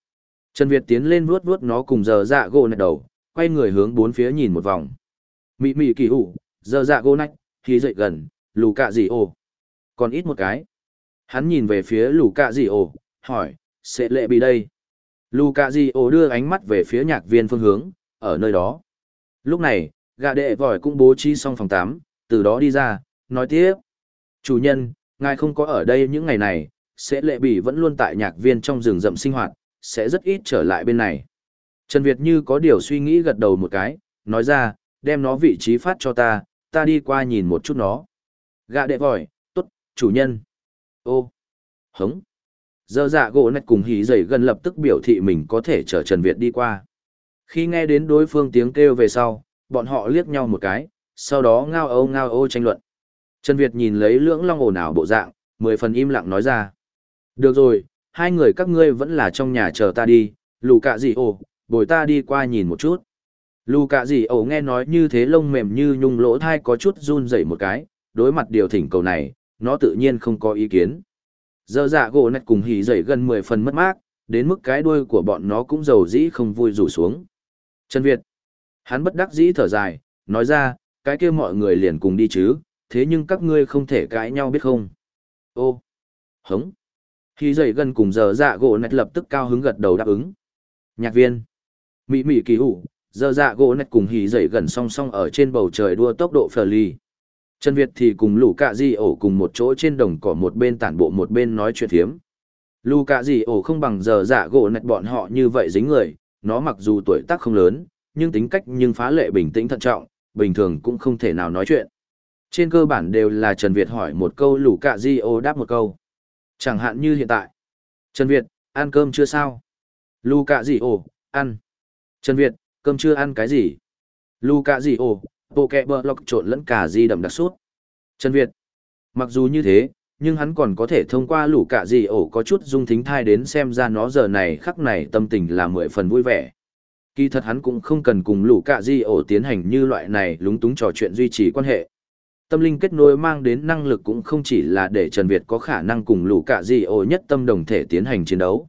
Trần Việt tiến lên vuốt vuốt nó cùng giờ dạ gỗ nạch đầu, quay người hướng bốn phía nhìn một vòng. Mị mị kỳ ủ, giờ dạ gỗ nạch, khi dậy gần, lù cạ gì ồ. Còn ít một cái. Hắn nhìn về phía lù cạ gì ồ, hỏi, sẽ lệ bị đây. Lù cạ gì ồ đưa ánh mắt về phía nhạc viên phương hướng, ở nơi đó. Lúc này, gạ đệ vòi cũng bố trí xong phòng tám từ đó đi ra, nói tiếp. Chủ nhân, ngài không có ở đây những ngày này, sẽ lệ bỉ vẫn luôn tại nhạc viên trong rừng rậm sinh hoạt, sẽ rất ít trở lại bên này. Trần Việt như có điều suy nghĩ gật đầu một cái, nói ra, đem nó vị trí phát cho ta, ta đi qua nhìn một chút nó. Gạ đệ vòi, tốt, chủ nhân. Ô, hống. Giờ dạ gỗ nạch cùng hí dày gần lập tức biểu thị mình có thể chở Trần Việt đi qua. Khi nghe đến đối phương tiếng kêu về sau, bọn họ liếc nhau một cái, sau đó ngao âu ngao ô tranh luận. Trần Việt nhìn lấy lưỡng long ồn ào bộ dạng, mười phần im lặng nói ra. Được rồi, hai người các ngươi vẫn là trong nhà chờ ta đi, lù cạ gì ồ, bồi ta đi qua nhìn một chút. Lù cạ gì ổ nghe nói như thế lông mềm như nhung lỗ thai có chút run rẩy một cái, đối mặt điều thỉnh cầu này, nó tự nhiên không có ý kiến. Giờ dạ gỗ nạch cùng hỉ dậy gần 10 phần mất mát, đến mức cái đuôi của bọn nó cũng dầu dĩ không vui rủ xuống. Trần Việt, hắn bất đắc dĩ thở dài, nói ra, cái kia mọi người liền cùng đi chứ, thế nhưng các ngươi không thể cãi nhau biết không? Ô, hống khi dậy gần cùng giờ dạ gỗ nạch lập tức cao hứng gật đầu đáp ứng. Nhạc viên, mỹ mỹ kỳ hủ, giờ dạ gỗ nạch cùng hì dậy gần song song ở trên bầu trời đua tốc độ phờ ly. Trần Việt thì cùng lũ cạ di ổ cùng một chỗ trên đồng cỏ một bên tản bộ một bên nói chuyện thiếm. Lũ cạ di ổ không bằng giờ dạ gỗ nạch bọn họ như vậy dính người, nó mặc dù tuổi tác không lớn, nhưng tính cách nhưng phá lệ bình tĩnh thận trọng, bình thường cũng không thể nào nói chuyện. Trên cơ bản đều là Trần Việt hỏi một câu lũ cạ di ổ đáp một câu. Chẳng hạn như hiện tại. Trần Việt, ăn cơm chưa sao? Luca cạ di ổ, ăn. Trần Việt, cơm chưa ăn cái gì? Luca cạ di ổ, bộ kẹ bờ lọc trộn lẫn cả di đậm đặc sút. Trần Việt. Mặc dù như thế, nhưng hắn còn có thể thông qua lũ cả gì ổ có chút dung thính thai đến xem ra nó giờ này khắc này tâm tình là mười phần vui vẻ. Kỳ thật hắn cũng không cần cùng lũ cả gì ổ tiến hành như loại này lúng túng trò chuyện duy trì quan hệ. Tâm linh kết nối mang đến năng lực cũng không chỉ là để Trần Việt có khả năng cùng lũ cả gì ổ nhất tâm đồng thể tiến hành chiến đấu.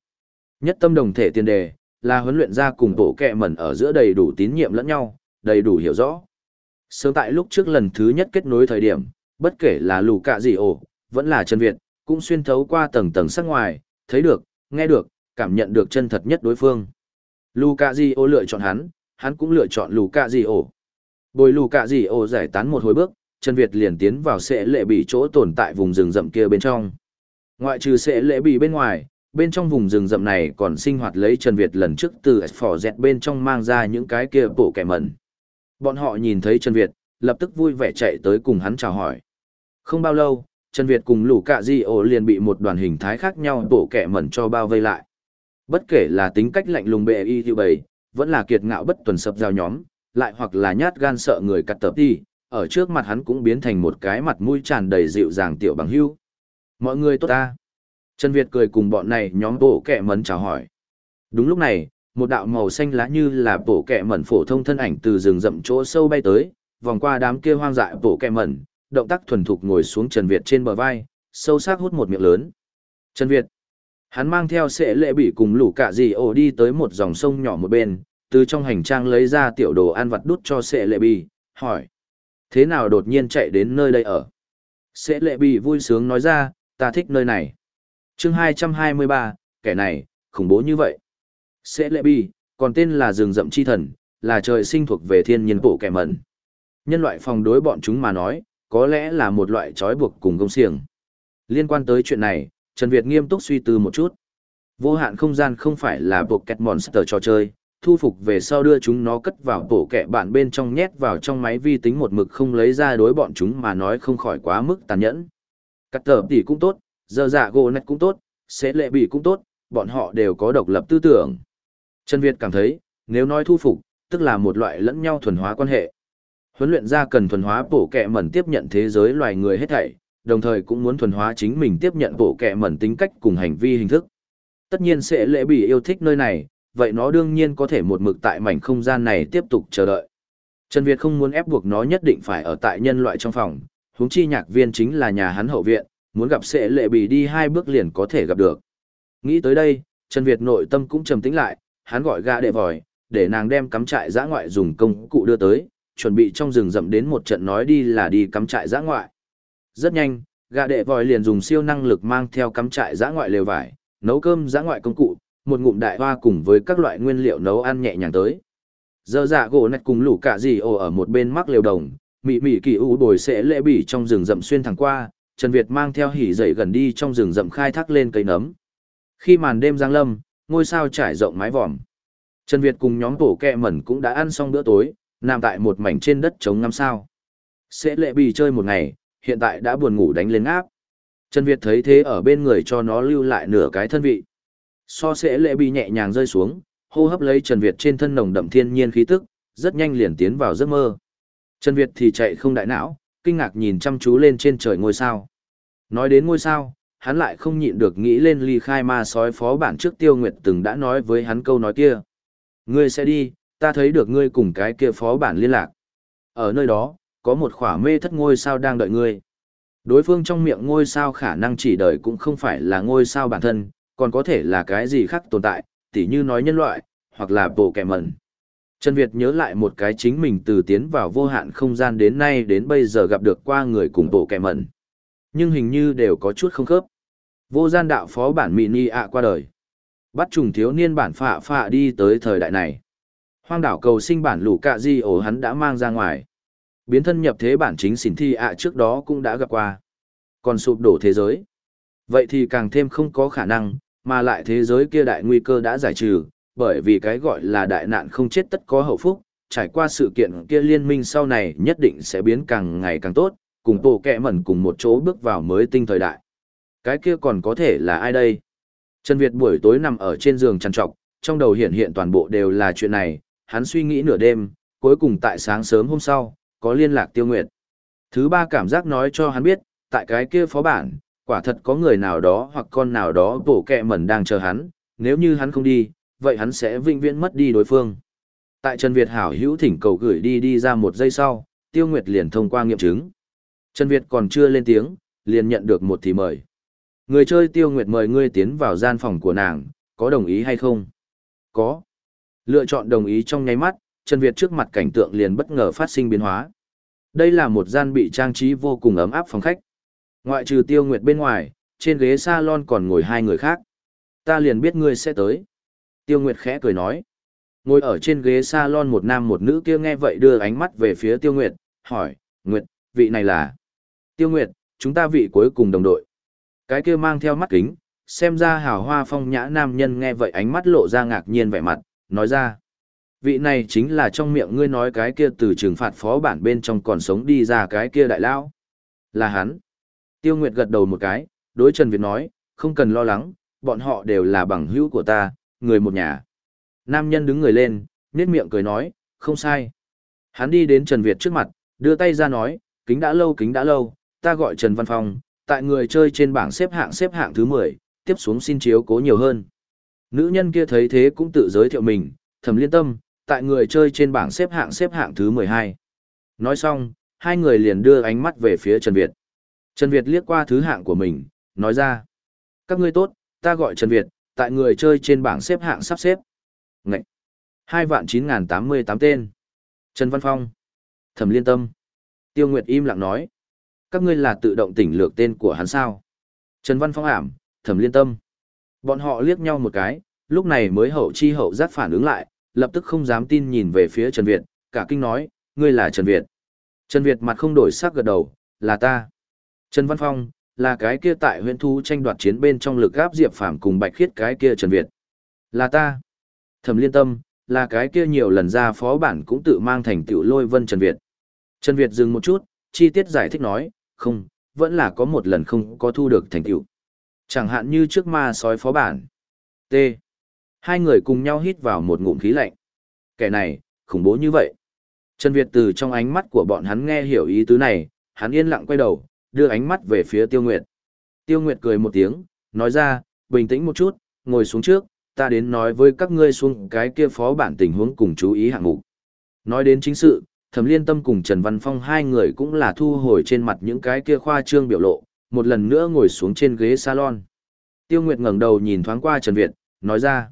Nhất tâm đồng thể tiền đề, là huấn luyện ra cùng bộ kẹ mẩn ở giữa đầy đủ tín nhiệm lẫn nhau, đầy đủ hiểu rõ. Sớm tại lúc trước lần thứ nhất kết nối thời điểm, bất kể là Lũ Cả gì ổ, vẫn là Trần Việt, cũng xuyên thấu qua tầng tầng sắc ngoài, thấy được, nghe được, cảm nhận được chân thật nhất đối phương. Lũ Cả gì ổ lựa chọn hắn, hắn cũng lựa chọn Lũ Cả gì ổ. Bồi Lũ Cả gì ổ giải tán một hồi bước, Trần Việt liền tiến vào sẽ lệ bị chỗ tồn tại vùng rừng rậm kia bên trong. Ngoại trừ sẽ lệ bị bên ngoài, bên trong vùng rừng rậm này còn sinh hoạt lấy Trần Việt lần trước từ phỏ dẹt bên trong mang ra những cái kia bộ kẻ mẩn. Bọn họ nhìn thấy Trần Việt, lập tức vui vẻ chạy tới cùng hắn chào hỏi. Không bao lâu, Trần Việt cùng lũ cạ di ổ liền bị một đoàn hình thái khác nhau bổ kẻ mẩn cho bao vây lại. Bất kể là tính cách lạnh lùng bệ y như bầy, vẫn là kiệt ngạo bất tuần sập giao nhóm, lại hoặc là nhát gan sợ người cắt tập đi, ở trước mặt hắn cũng biến thành một cái mặt mũi tràn đầy dịu dàng tiểu bằng hưu. Mọi người tốt ta. Trần Việt cười cùng bọn này nhóm bổ kẻ mấn chào hỏi. Đúng lúc này, một đạo màu xanh lá như là bổ kẹ mẩn phổ thông thân ảnh từ rừng rậm chỗ sâu bay tới, vòng qua đám kia hoang dại bổ kẹ mẩn, động tác thuần thục ngồi xuống Trần Việt trên bờ vai, sâu sắc hút một miệng lớn. Trần Việt, hắn mang theo sệ lệ bị cùng lũ cả gì ổ đi tới một dòng sông nhỏ một bên, từ trong hành trang lấy ra tiểu đồ ăn vặt đút cho sệ lệ bị, hỏi. Thế nào đột nhiên chạy đến nơi đây ở? sẽ lệ bị vui sướng nói ra, ta thích nơi này. chương 223, kẻ này, khủng bố như vậy. Sẽ lệ bi, còn tên là rừng rậm chi thần, là trời sinh thuộc về thiên nhiên bộ kẻ mẩn. Nhân loại phòng đối bọn chúng mà nói, có lẽ là một loại trói buộc cùng công xiềng. Liên quan tới chuyện này, Trần Việt nghiêm túc suy tư một chút. Vô hạn không gian không phải là bộ kẹt monster trò chơi, thu phục về sau đưa chúng nó cất vào tổ kẹ bạn bên trong nhét vào trong máy vi tính một mực không lấy ra đối bọn chúng mà nói không khỏi quá mức tàn nhẫn. Cắt tờ tỷ cũng tốt, giờ dạ gỗ nạch cũng tốt, sẽ lệ bị cũng tốt, bọn họ đều có độc lập tư tưởng. Trần Việt cảm thấy, nếu nói thu phục, tức là một loại lẫn nhau thuần hóa quan hệ. Huấn luyện ra cần thuần hóa bổ kẹ mẩn tiếp nhận thế giới loài người hết thảy, đồng thời cũng muốn thuần hóa chính mình tiếp nhận bổ kẹ mẩn tính cách cùng hành vi hình thức. Tất nhiên sẽ lễ bị yêu thích nơi này, vậy nó đương nhiên có thể một mực tại mảnh không gian này tiếp tục chờ đợi. Trần Việt không muốn ép buộc nó nhất định phải ở tại nhân loại trong phòng, huống chi nhạc viên chính là nhà hắn hậu viện, muốn gặp sẽ lệ bị đi hai bước liền có thể gặp được. Nghĩ tới đây, Trần Việt nội tâm cũng trầm tĩnh lại, hắn gọi gã đệ vòi, để nàng đem cắm trại giã ngoại dùng công cụ đưa tới, chuẩn bị trong rừng rậm đến một trận nói đi là đi cắm trại giã ngoại. Rất nhanh, gã đệ vòi liền dùng siêu năng lực mang theo cắm trại giã ngoại lều vải, nấu cơm giã ngoại công cụ, một ngụm đại hoa cùng với các loại nguyên liệu nấu ăn nhẹ nhàng tới. Giờ dạ gỗ nạch cùng lũ cả gì ồ ở một bên mắc lều đồng, mị mị kỳ u bồi sẽ lễ bỉ trong rừng rậm xuyên thẳng qua, Trần Việt mang theo hỉ dậy gần đi trong rừng rậm khai thác lên cây nấm. Khi màn đêm giáng lâm, ngôi sao trải rộng mái vòm. Trần Việt cùng nhóm tổ kẹ mẩn cũng đã ăn xong bữa tối, nằm tại một mảnh trên đất chống ngắm sao. Sẽ lệ bì chơi một ngày, hiện tại đã buồn ngủ đánh lên áp. Trần Việt thấy thế ở bên người cho nó lưu lại nửa cái thân vị. So sẽ lệ bị nhẹ nhàng rơi xuống, hô hấp lấy Trần Việt trên thân nồng đậm thiên nhiên khí tức, rất nhanh liền tiến vào giấc mơ. Trần Việt thì chạy không đại não, kinh ngạc nhìn chăm chú lên trên trời ngôi sao. Nói đến ngôi sao, hắn lại không nhịn được nghĩ lên ly khai ma sói phó bản trước tiêu nguyệt từng đã nói với hắn câu nói kia. Ngươi sẽ đi, ta thấy được ngươi cùng cái kia phó bản liên lạc. Ở nơi đó, có một khỏa mê thất ngôi sao đang đợi ngươi. Đối phương trong miệng ngôi sao khả năng chỉ đợi cũng không phải là ngôi sao bản thân, còn có thể là cái gì khác tồn tại, tỉ như nói nhân loại, hoặc là bộ kẻ mẩn. Trần Việt nhớ lại một cái chính mình từ tiến vào vô hạn không gian đến nay đến bây giờ gặp được qua người cùng bộ kẻ mẩn. Nhưng hình như đều có chút không khớp. Vô gian đạo phó bản mini ạ qua đời. Bắt trùng thiếu niên bản phạ phạ đi tới thời đại này. Hoang đảo cầu sinh bản lũ cạ di ổ hắn đã mang ra ngoài. Biến thân nhập thế bản chính xỉn thi ạ trước đó cũng đã gặp qua. Còn sụp đổ thế giới. Vậy thì càng thêm không có khả năng, mà lại thế giới kia đại nguy cơ đã giải trừ, bởi vì cái gọi là đại nạn không chết tất có hậu phúc, trải qua sự kiện kia liên minh sau này nhất định sẽ biến càng ngày càng tốt, cùng tổ kẹ mẩn cùng một chỗ bước vào mới tinh thời đại. Cái kia còn có thể là ai đây? Trần Việt buổi tối nằm ở trên giường trằn trọc, trong đầu hiện hiện toàn bộ đều là chuyện này, hắn suy nghĩ nửa đêm, cuối cùng tại sáng sớm hôm sau, có liên lạc tiêu nguyệt. Thứ ba cảm giác nói cho hắn biết, tại cái kia phó bản, quả thật có người nào đó hoặc con nào đó bổ kẹ mẩn đang chờ hắn, nếu như hắn không đi, vậy hắn sẽ vĩnh viễn mất đi đối phương. Tại Trần Việt hảo hữu thỉnh cầu gửi đi đi ra một giây sau, Tiêu Nguyệt liền thông qua nghiệm chứng. Trần Việt còn chưa lên tiếng, liền nhận được một thì mời. Người chơi Tiêu Nguyệt mời ngươi tiến vào gian phòng của nàng, có đồng ý hay không? Có. Lựa chọn đồng ý trong nháy mắt, Trần Việt trước mặt cảnh tượng liền bất ngờ phát sinh biến hóa. Đây là một gian bị trang trí vô cùng ấm áp phòng khách. Ngoại trừ Tiêu Nguyệt bên ngoài, trên ghế salon còn ngồi hai người khác. Ta liền biết ngươi sẽ tới. Tiêu Nguyệt khẽ cười nói. Ngồi ở trên ghế salon một nam một nữ kia nghe vậy đưa ánh mắt về phía Tiêu Nguyệt, hỏi, Nguyệt, vị này là? Tiêu Nguyệt, chúng ta vị cuối cùng đồng đội. Cái kia mang theo mắt kính, xem ra hào hoa phong nhã nam nhân nghe vậy ánh mắt lộ ra ngạc nhiên vẻ mặt, nói ra. Vị này chính là trong miệng ngươi nói cái kia từ trừng phạt phó bản bên trong còn sống đi ra cái kia đại lao. Là hắn. Tiêu Nguyệt gật đầu một cái, đối Trần Việt nói, không cần lo lắng, bọn họ đều là bằng hữu của ta, người một nhà. Nam nhân đứng người lên, nét miệng cười nói, không sai. Hắn đi đến Trần Việt trước mặt, đưa tay ra nói, kính đã lâu kính đã lâu, ta gọi Trần Văn Phong, tại người chơi trên bảng xếp hạng xếp hạng thứ 10, tiếp xuống xin chiếu cố nhiều hơn. Nữ nhân kia thấy thế cũng tự giới thiệu mình, thầm liên tâm, tại người chơi trên bảng xếp hạng xếp hạng thứ 12. Nói xong, hai người liền đưa ánh mắt về phía Trần Việt. Trần Việt liếc qua thứ hạng của mình, nói ra. Các ngươi tốt, ta gọi Trần Việt, tại người chơi trên bảng xếp hạng sắp xếp. Ngậy! hai vạn chín ngàn tám mươi tám tên. Trần Văn Phong. Thẩm Liên Tâm. Tiêu Nguyệt im lặng nói. Các ngươi là tự động tỉnh lược tên của hắn sao? Trần Văn Phong ảm, Thẩm Liên Tâm. Bọn họ liếc nhau một cái, lúc này mới hậu chi hậu giác phản ứng lại, lập tức không dám tin nhìn về phía Trần Việt, cả kinh nói, ngươi là Trần Việt. Trần Việt mặt không đổi sắc gật đầu, là ta. Trần Văn Phong, là cái kia tại huyện thu tranh đoạt chiến bên trong lực gáp Diệp Phàm cùng Bạch Khiết cái kia Trần Việt. Là ta. Thẩm Liên Tâm, là cái kia nhiều lần ra phó bản cũng tự mang thành tựu lôi vân Trần Việt. Trần Việt dừng một chút, chi tiết giải thích nói, không, vẫn là có một lần không có thu được thành tựu. Chẳng hạn như trước ma sói phó bản. T. Hai người cùng nhau hít vào một ngụm khí lạnh. Kẻ này, khủng bố như vậy. Trần Việt từ trong ánh mắt của bọn hắn nghe hiểu ý tứ này, hắn yên lặng quay đầu, đưa ánh mắt về phía Tiêu Nguyệt. Tiêu Nguyệt cười một tiếng, nói ra, bình tĩnh một chút, ngồi xuống trước, ta đến nói với các ngươi xuống cái kia phó bản tình huống cùng chú ý hạng mục. Nói đến chính sự, Thẩm Liên Tâm cùng Trần Văn Phong hai người cũng là thu hồi trên mặt những cái kia khoa trương biểu lộ, một lần nữa ngồi xuống trên ghế salon. Tiêu Nguyệt ngẩng đầu nhìn thoáng qua Trần Việt, nói ra,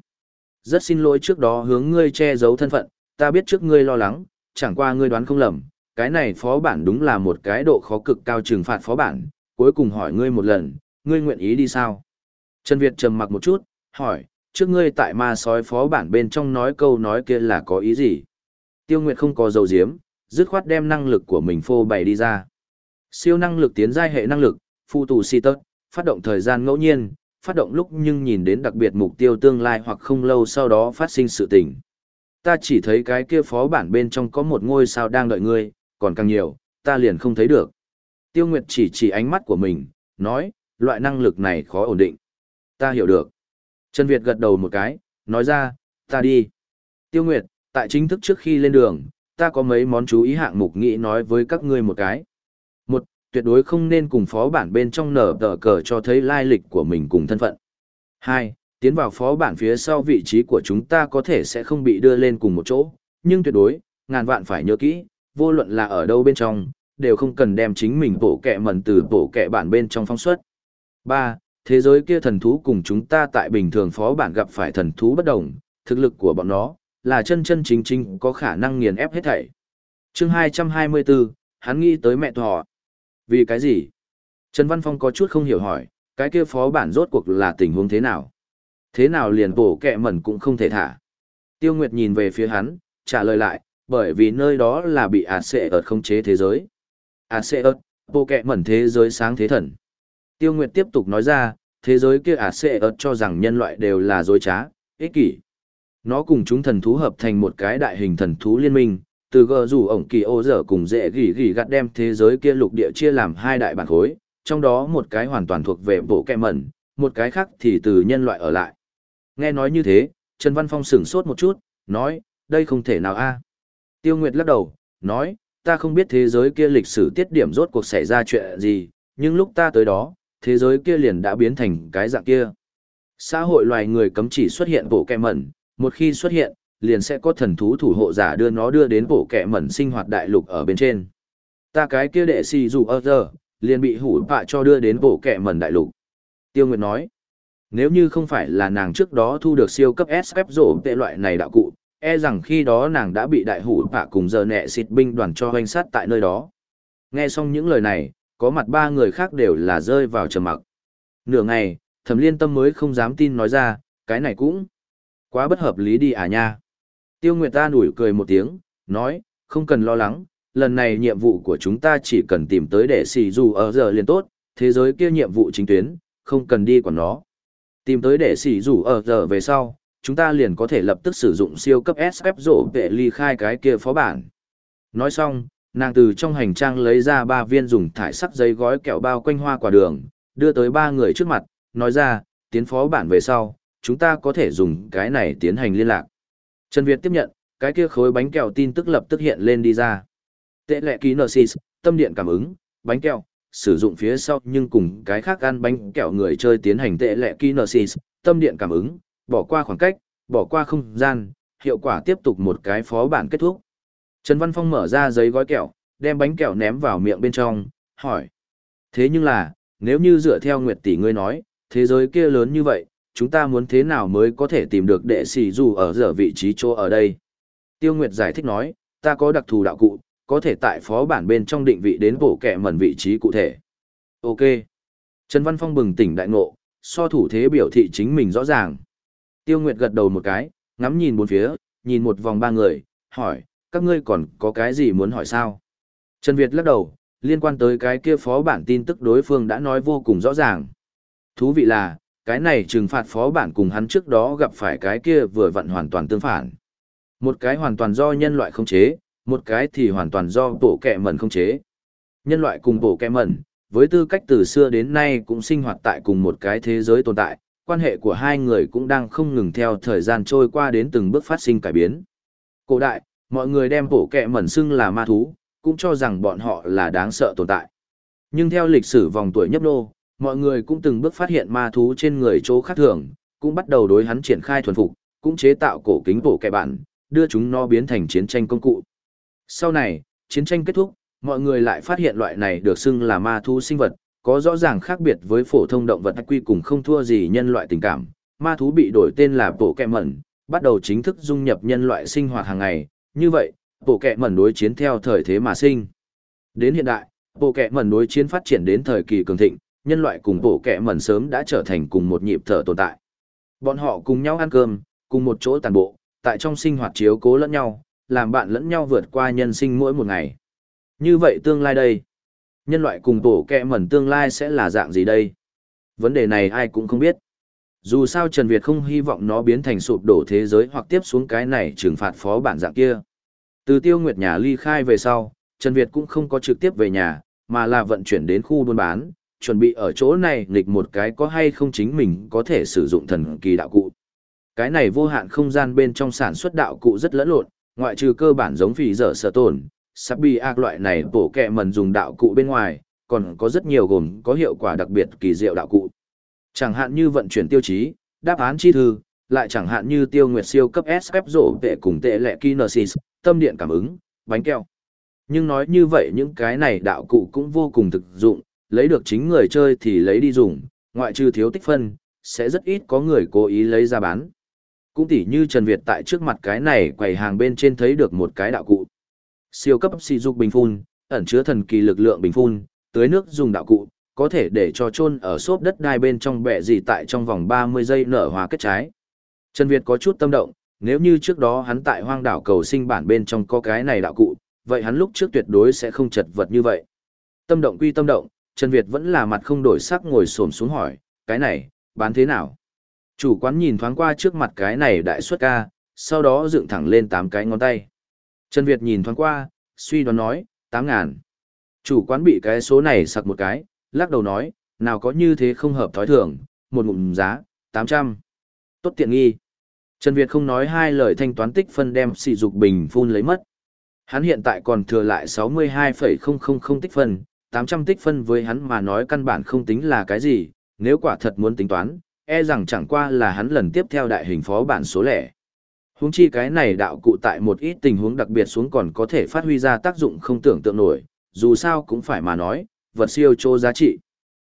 rất xin lỗi trước đó hướng ngươi che giấu thân phận, ta biết trước ngươi lo lắng, chẳng qua ngươi đoán không lầm, cái này phó bản đúng là một cái độ khó cực cao trừng phạt phó bản, cuối cùng hỏi ngươi một lần, ngươi nguyện ý đi sao? Trần Việt trầm mặc một chút, hỏi, trước ngươi tại ma sói phó bản bên trong nói câu nói kia là có ý gì? Tiêu Nguyệt không có dầu diếm, dứt khoát đem năng lực của mình phô bày đi ra. Siêu năng lực tiến giai hệ năng lực, phụ tù si tớt, phát động thời gian ngẫu nhiên, phát động lúc nhưng nhìn đến đặc biệt mục tiêu tương lai hoặc không lâu sau đó phát sinh sự tình. Ta chỉ thấy cái kia phó bản bên trong có một ngôi sao đang đợi ngươi, còn càng nhiều, ta liền không thấy được. Tiêu Nguyệt chỉ chỉ ánh mắt của mình, nói, loại năng lực này khó ổn định. Ta hiểu được. Trần Việt gật đầu một cái, nói ra, ta đi. Tiêu Nguyệt, tại chính thức trước khi lên đường, ta có mấy món chú ý hạng mục nghĩ nói với các ngươi một cái. Một, tuyệt đối không nên cùng phó bản bên trong nở tờ cờ cho thấy lai lịch của mình cùng thân phận. Hai, tiến vào phó bản phía sau vị trí của chúng ta có thể sẽ không bị đưa lên cùng một chỗ, nhưng tuyệt đối, ngàn vạn phải nhớ kỹ, vô luận là ở đâu bên trong, đều không cần đem chính mình bổ kẹ mẩn từ bổ kẹ bản bên trong phong suất. 3. Thế giới kia thần thú cùng chúng ta tại bình thường phó bản gặp phải thần thú bất đồng, thực lực của bọn nó, là chân chân chính chính có khả năng nghiền ép hết thảy. chương 224, hắn nghĩ tới mẹ thọ. Vì cái gì? Trần Văn Phong có chút không hiểu hỏi, cái kia phó bản rốt cuộc là tình huống thế nào? Thế nào liền bổ kẹ mẩn cũng không thể thả. Tiêu Nguyệt nhìn về phía hắn, trả lời lại, bởi vì nơi đó là bị ạt xệ ợt không chế thế giới. ạt xệ ợt, bộ kẹ mẩn thế giới sáng thế thần. Tiêu Nguyệt tiếp tục nói ra, thế giới kia ạt xệ ợt cho rằng nhân loại đều là dối trá, ích kỷ. Nó cùng chúng thần thú hợp thành một cái đại hình thần thú liên minh, từ gờ rủ ổng kỳ ô dở cùng dễ gỉ gỉ gặt đem thế giới kia lục địa chia làm hai đại bản khối, trong đó một cái hoàn toàn thuộc về bộ kẹ mẩn, một cái khác thì từ nhân loại ở lại. Nghe nói như thế, Trần Văn Phong sửng sốt một chút, nói, đây không thể nào a. Tiêu Nguyệt lắc đầu, nói, ta không biết thế giới kia lịch sử tiết điểm rốt cuộc xảy ra chuyện gì, nhưng lúc ta tới đó, thế giới kia liền đã biến thành cái dạng kia. Xã hội loài người cấm chỉ xuất hiện bộ kẹ mẩn, một khi xuất hiện, liền sẽ có thần thú thủ hộ giả đưa nó đưa đến bộ kẹ mẩn sinh hoạt đại lục ở bên trên. Ta cái kia đệ si dù ơ giờ, liền bị hủ bạ cho đưa đến bộ kẹ mẩn đại lục. Tiêu Nguyệt nói, nếu như không phải là nàng trước đó thu được siêu cấp SF rổ tệ loại này đạo cụ, e rằng khi đó nàng đã bị đại hủ bạ cùng giờ nẹ xịt binh đoàn cho hoanh sát tại nơi đó. Nghe xong những lời này, có mặt ba người khác đều là rơi vào trầm mặc. Nửa ngày, thẩm liên tâm mới không dám tin nói ra, cái này cũng quá bất hợp lý đi à nha. Tiêu Nguyệt ta nủi cười một tiếng, nói, không cần lo lắng, lần này nhiệm vụ của chúng ta chỉ cần tìm tới để xì dù ở giờ liền tốt, thế giới kia nhiệm vụ chính tuyến, không cần đi quản nó. Tìm tới để xì dù ở giờ về sau, chúng ta liền có thể lập tức sử dụng siêu cấp SF rổ vệ ly khai cái kia phó bản. Nói xong, nàng từ trong hành trang lấy ra ba viên dùng thải sắc giấy gói kẹo bao quanh hoa quả đường, đưa tới ba người trước mặt, nói ra, tiến phó bản về sau, chúng ta có thể dùng cái này tiến hành liên lạc. Trần Việt tiếp nhận, cái kia khối bánh kẹo tin tức lập tức hiện lên đi ra. Tệ lệ ký Narcis, tâm điện cảm ứng, bánh kẹo, sử dụng phía sau nhưng cùng cái khác ăn bánh kẹo người chơi tiến hành tệ lệ ký Narcis, tâm điện cảm ứng, bỏ qua khoảng cách, bỏ qua không gian, hiệu quả tiếp tục một cái phó bản kết thúc. Trần Văn Phong mở ra giấy gói kẹo, đem bánh kẹo ném vào miệng bên trong, hỏi. Thế nhưng là, nếu như dựa theo Nguyệt tỷ ngươi nói, thế giới kia lớn như vậy, chúng ta muốn thế nào mới có thể tìm được đệ sĩ dù ở giờ vị trí chỗ ở đây? Tiêu Nguyệt giải thích nói, ta có đặc thù đạo cụ, có thể tại phó bản bên trong định vị đến bộ kẹ mẩn vị trí cụ thể. Ok. Trần Văn Phong bừng tỉnh đại ngộ, so thủ thế biểu thị chính mình rõ ràng. Tiêu Nguyệt gật đầu một cái, ngắm nhìn bốn phía, nhìn một vòng ba người, hỏi, các ngươi còn có cái gì muốn hỏi sao? Trần Việt lắc đầu, liên quan tới cái kia phó bản tin tức đối phương đã nói vô cùng rõ ràng. Thú vị là, cái này trừng phạt phó bản cùng hắn trước đó gặp phải cái kia vừa vặn hoàn toàn tương phản. Một cái hoàn toàn do nhân loại không chế, một cái thì hoàn toàn do bộ kẹ mẩn không chế. Nhân loại cùng bộ kẹ mẩn, với tư cách từ xưa đến nay cũng sinh hoạt tại cùng một cái thế giới tồn tại, quan hệ của hai người cũng đang không ngừng theo thời gian trôi qua đến từng bước phát sinh cải biến. Cổ đại, mọi người đem bộ kẹ mẩn xưng là ma thú, cũng cho rằng bọn họ là đáng sợ tồn tại. Nhưng theo lịch sử vòng tuổi nhấp nô, mọi người cũng từng bước phát hiện ma thú trên người chỗ khác thường, cũng bắt đầu đối hắn triển khai thuần phục, cũng chế tạo cổ kính bộ kẹ bản, đưa chúng nó biến thành chiến tranh công cụ. Sau này, chiến tranh kết thúc, mọi người lại phát hiện loại này được xưng là ma thú sinh vật, có rõ ràng khác biệt với phổ thông động vật quy cùng không thua gì nhân loại tình cảm. Ma thú bị đổi tên là bộ kẹ mẩn, bắt đầu chính thức dung nhập nhân loại sinh hoạt hàng ngày, như vậy, bộ kẹ mẩn đối chiến theo thời thế mà sinh. Đến hiện đại, bộ kẹ mẩn đối chiến phát triển đến thời kỳ cường thịnh, nhân loại cùng bộ kẹ mẩn sớm đã trở thành cùng một nhịp thở tồn tại. Bọn họ cùng nhau ăn cơm, cùng một chỗ tàn bộ, tại trong sinh hoạt chiếu cố lẫn nhau, làm bạn lẫn nhau vượt qua nhân sinh mỗi một ngày. Như vậy tương lai đây, nhân loại cùng tổ kẹ mẩn tương lai sẽ là dạng gì đây? Vấn đề này ai cũng không biết. Dù sao Trần Việt không hy vọng nó biến thành sụp đổ thế giới hoặc tiếp xuống cái này trừng phạt phó bản dạng kia. Từ tiêu nguyệt nhà ly khai về sau, Trần Việt cũng không có trực tiếp về nhà, mà là vận chuyển đến khu buôn bán, chuẩn bị ở chỗ này nghịch một cái có hay không chính mình có thể sử dụng thần kỳ đạo cụ. Cái này vô hạn không gian bên trong sản xuất đạo cụ rất lẫn lộn, ngoại trừ cơ bản giống phì dở sở tồn, sắp bị ác loại này bổ kẹ mần dùng đạo cụ bên ngoài, còn có rất nhiều gồm có hiệu quả đặc biệt kỳ diệu đạo cụ. Chẳng hạn như vận chuyển tiêu chí, đáp án chi thư, lại chẳng hạn như tiêu nguyệt siêu cấp SF rổ vệ cùng tệ lệ Kinesis, tâm điện cảm ứng, bánh kẹo. Nhưng nói như vậy những cái này đạo cụ cũng vô cùng thực dụng, lấy được chính người chơi thì lấy đi dùng, ngoại trừ thiếu tích phân, sẽ rất ít có người cố ý lấy ra bán. Cũng tỉ như Trần Việt tại trước mặt cái này quầy hàng bên trên thấy được một cái đạo cụ. Siêu cấp xì dục bình phun, ẩn chứa thần kỳ lực lượng bình phun, tưới nước dùng đạo cụ, có thể để cho chôn ở xốp đất đai bên trong bẹ gì tại trong vòng 30 giây nở hóa kết trái. Trần Việt có chút tâm động, nếu như trước đó hắn tại hoang đảo cầu sinh bản bên trong có cái này đạo cụ, vậy hắn lúc trước tuyệt đối sẽ không chật vật như vậy. Tâm động quy tâm động, Trần Việt vẫn là mặt không đổi sắc ngồi xổm xuống hỏi, cái này, bán thế nào? Chủ quán nhìn thoáng qua trước mặt cái này đại suất ca, sau đó dựng thẳng lên tám cái ngón tay. Trần Việt nhìn thoáng qua, suy đoán nói, 8 ngàn. Chủ quán bị cái số này sặc một cái, lắc đầu nói, nào có như thế không hợp thói thường, một ngụm giá, 800. Tốt tiện nghi. Trần Việt không nói hai lời thanh toán tích phân đem sỉ dục bình phun lấy mất. Hắn hiện tại còn thừa lại 62,000 tích phân, 800 tích phân với hắn mà nói căn bản không tính là cái gì, nếu quả thật muốn tính toán, e rằng chẳng qua là hắn lần tiếp theo đại hình phó bản số lẻ. Huống chi cái này đạo cụ tại một ít tình huống đặc biệt xuống còn có thể phát huy ra tác dụng không tưởng tượng nổi, dù sao cũng phải mà nói, vật siêu chô giá trị.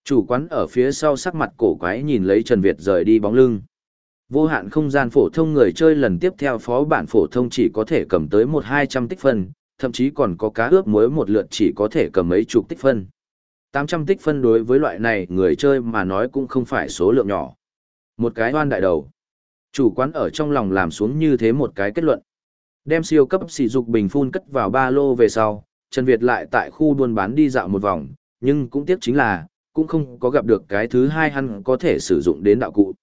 Chủ quán ở phía sau sắc mặt cổ quái nhìn lấy Trần Việt rời đi bóng lưng. Vô hạn không gian phổ thông người chơi lần tiếp theo phó bản phổ thông chỉ có thể cầm tới một hai trăm tích phân, thậm chí còn có cá ướp muối một lượt chỉ có thể cầm mấy chục tích phân. 800 tích phân đối với loại này người chơi mà nói cũng không phải số lượng nhỏ. Một cái hoan đại đầu. Chủ quán ở trong lòng làm xuống như thế một cái kết luận. Đem siêu cấp sỉ dục bình phun cất vào ba lô về sau, Trần Việt lại tại khu buôn bán đi dạo một vòng, nhưng cũng tiếc chính là, cũng không có gặp được cái thứ hai hắn có thể sử dụng đến đạo cụ.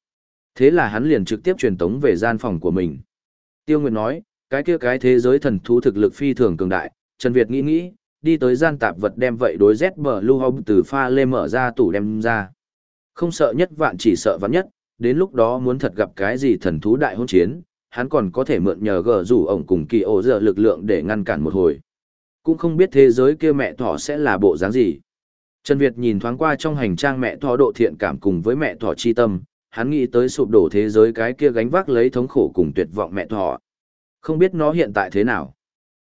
Thế là hắn liền trực tiếp truyền tống về gian phòng của mình. Tiêu Nguyệt nói, cái kia cái thế giới thần thú thực lực phi thường cường đại, Trần Việt nghĩ nghĩ, đi tới gian tạp vật đem vậy đối Z bờ lưu hông từ pha lê mở ra tủ đem ra. Không sợ nhất vạn chỉ sợ vạn nhất, đến lúc đó muốn thật gặp cái gì thần thú đại hôn chiến, hắn còn có thể mượn nhờ gờ rủ ổng cùng kỳ ổ giờ lực lượng để ngăn cản một hồi. Cũng không biết thế giới kia mẹ thỏ sẽ là bộ dáng gì. Trần Việt nhìn thoáng qua trong hành trang mẹ thỏ độ thiện cảm cùng với mẹ thỏ chi tâm, hắn nghĩ tới sụp đổ thế giới cái kia gánh vác lấy thống khổ cùng tuyệt vọng mẹ thỏ. Không biết nó hiện tại thế nào.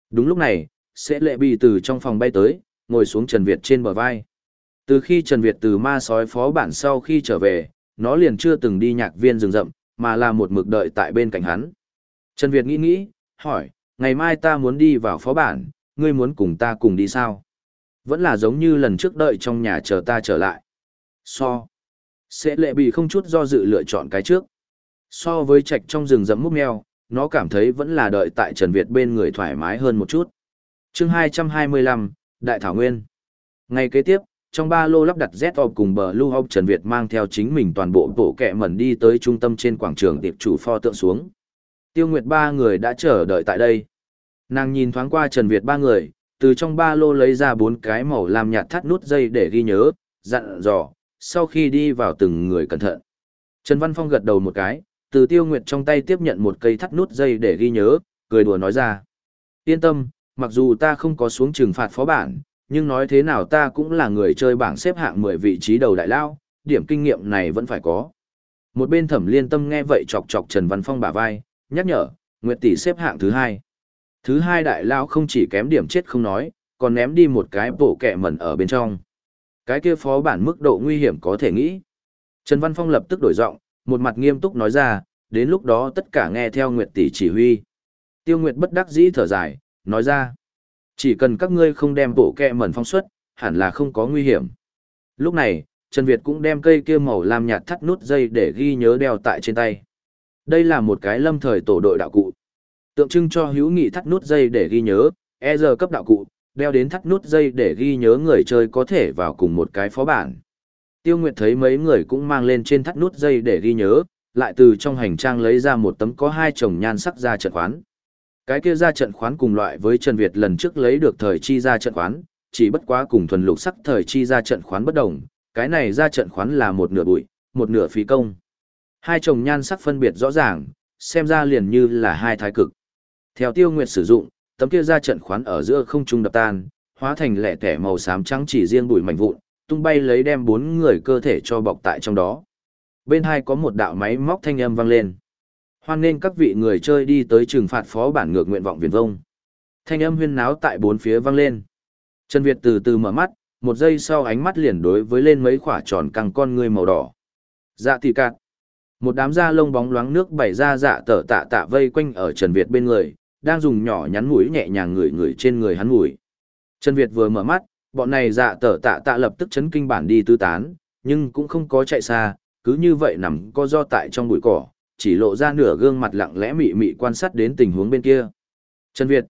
Đúng lúc này, sẽ lệ bị từ trong phòng bay tới, ngồi xuống Trần Việt trên bờ vai. Từ khi Trần Việt từ ma sói phó bản sau khi trở về, nó liền chưa từng đi nhạc viên rừng rậm, mà là một mực đợi tại bên cạnh hắn. Trần Việt nghĩ nghĩ, hỏi, ngày mai ta muốn đi vào phó bản, ngươi muốn cùng ta cùng đi sao? Vẫn là giống như lần trước đợi trong nhà chờ ta trở lại. So. Sẽ lệ bị không chút do dự lựa chọn cái trước. So với trạch trong rừng rậm múc mèo, nó cảm thấy vẫn là đợi tại Trần Việt bên người thoải mái hơn một chút. chương 225, Đại Thảo Nguyên. Ngày kế tiếp, trong ba lô lắp đặt Z cùng bờ lưu hộp Trần Việt mang theo chính mình toàn bộ bộ kẹ mẩn đi tới trung tâm trên quảng trường tiệp chủ pho tượng xuống. Tiêu Nguyệt ba người đã chờ đợi tại đây. Nàng nhìn thoáng qua Trần Việt ba người, từ trong ba lô lấy ra bốn cái màu làm nhạt thắt nút dây để ghi nhớ, dặn dò, sau khi đi vào từng người cẩn thận. Trần Văn Phong gật đầu một cái, từ Tiêu Nguyệt trong tay tiếp nhận một cây thắt nút dây để ghi nhớ, cười đùa nói ra. Yên tâm, mặc dù ta không có xuống trừng phạt phó bản, nhưng nói thế nào ta cũng là người chơi bảng xếp hạng 10 vị trí đầu đại lao, điểm kinh nghiệm này vẫn phải có. Một bên thẩm liên tâm nghe vậy chọc chọc Trần Văn Phong bả vai, nhắc nhở, Nguyệt tỷ xếp hạng thứ hai. Thứ hai đại lao không chỉ kém điểm chết không nói, còn ném đi một cái bộ kẹ mẩn ở bên trong. Cái kia phó bản mức độ nguy hiểm có thể nghĩ. Trần Văn Phong lập tức đổi giọng, một mặt nghiêm túc nói ra, đến lúc đó tất cả nghe theo Nguyệt tỷ chỉ huy. Tiêu Nguyệt bất đắc dĩ thở dài, nói ra, chỉ cần các ngươi không đem bộ kẹ mẩn phong xuất, hẳn là không có nguy hiểm. Lúc này, Trần Việt cũng đem cây kia màu lam nhạt thắt nút dây để ghi nhớ đeo tại trên tay. Đây là một cái lâm thời tổ đội đạo cụ. Tượng trưng cho hữu nghị thắt nút dây để ghi nhớ, e giờ cấp đạo cụ, đeo đến thắt nút dây để ghi nhớ người chơi có thể vào cùng một cái phó bản. Tiêu Nguyệt thấy mấy người cũng mang lên trên thắt nút dây để ghi nhớ, lại từ trong hành trang lấy ra một tấm có hai chồng nhan sắc ra trận khoán. Cái kia ra trận khoán cùng loại với Trần Việt lần trước lấy được thời chi ra trận khoán, chỉ bất quá cùng thuần lục sắc thời chi ra trận khoán bất đồng, cái này ra trận khoán là một nửa bụi, một nửa phí công. Hai chồng nhan sắc phân biệt rõ ràng, xem ra liền như là hai thái cực. Theo Tiêu Nguyệt sử dụng, tấm kia ra trận khoán ở giữa không trung đập tan, hóa thành lẻ tẻ màu xám trắng chỉ riêng bụi mảnh vụn, tung bay lấy đem bốn người cơ thể cho bọc tại trong đó. Bên hai có một đạo máy móc thanh âm vang lên. Hoan nên các vị người chơi đi tới trừng phạt phó bản ngược nguyện vọng viền vông. Thanh âm huyên náo tại bốn phía vang lên. Trần Việt từ từ mở mắt, một giây sau ánh mắt liền đối với lên mấy quả tròn căng con người màu đỏ. Dạ thị cạn. Một đám da lông bóng loáng nước bảy ra dạ tở tạ tạ vây quanh ở Trần Việt bên người, đang dùng nhỏ nhắn mũi nhẹ nhàng ngửi ngửi trên người hắn mũi. Trần Việt vừa mở mắt, bọn này dạ tở tạ tạ lập tức chấn kinh bản đi tư tán, nhưng cũng không có chạy xa, cứ như vậy nằm co do tại trong bụi cỏ, chỉ lộ ra nửa gương mặt lặng lẽ mị mị quan sát đến tình huống bên kia. Trần Việt.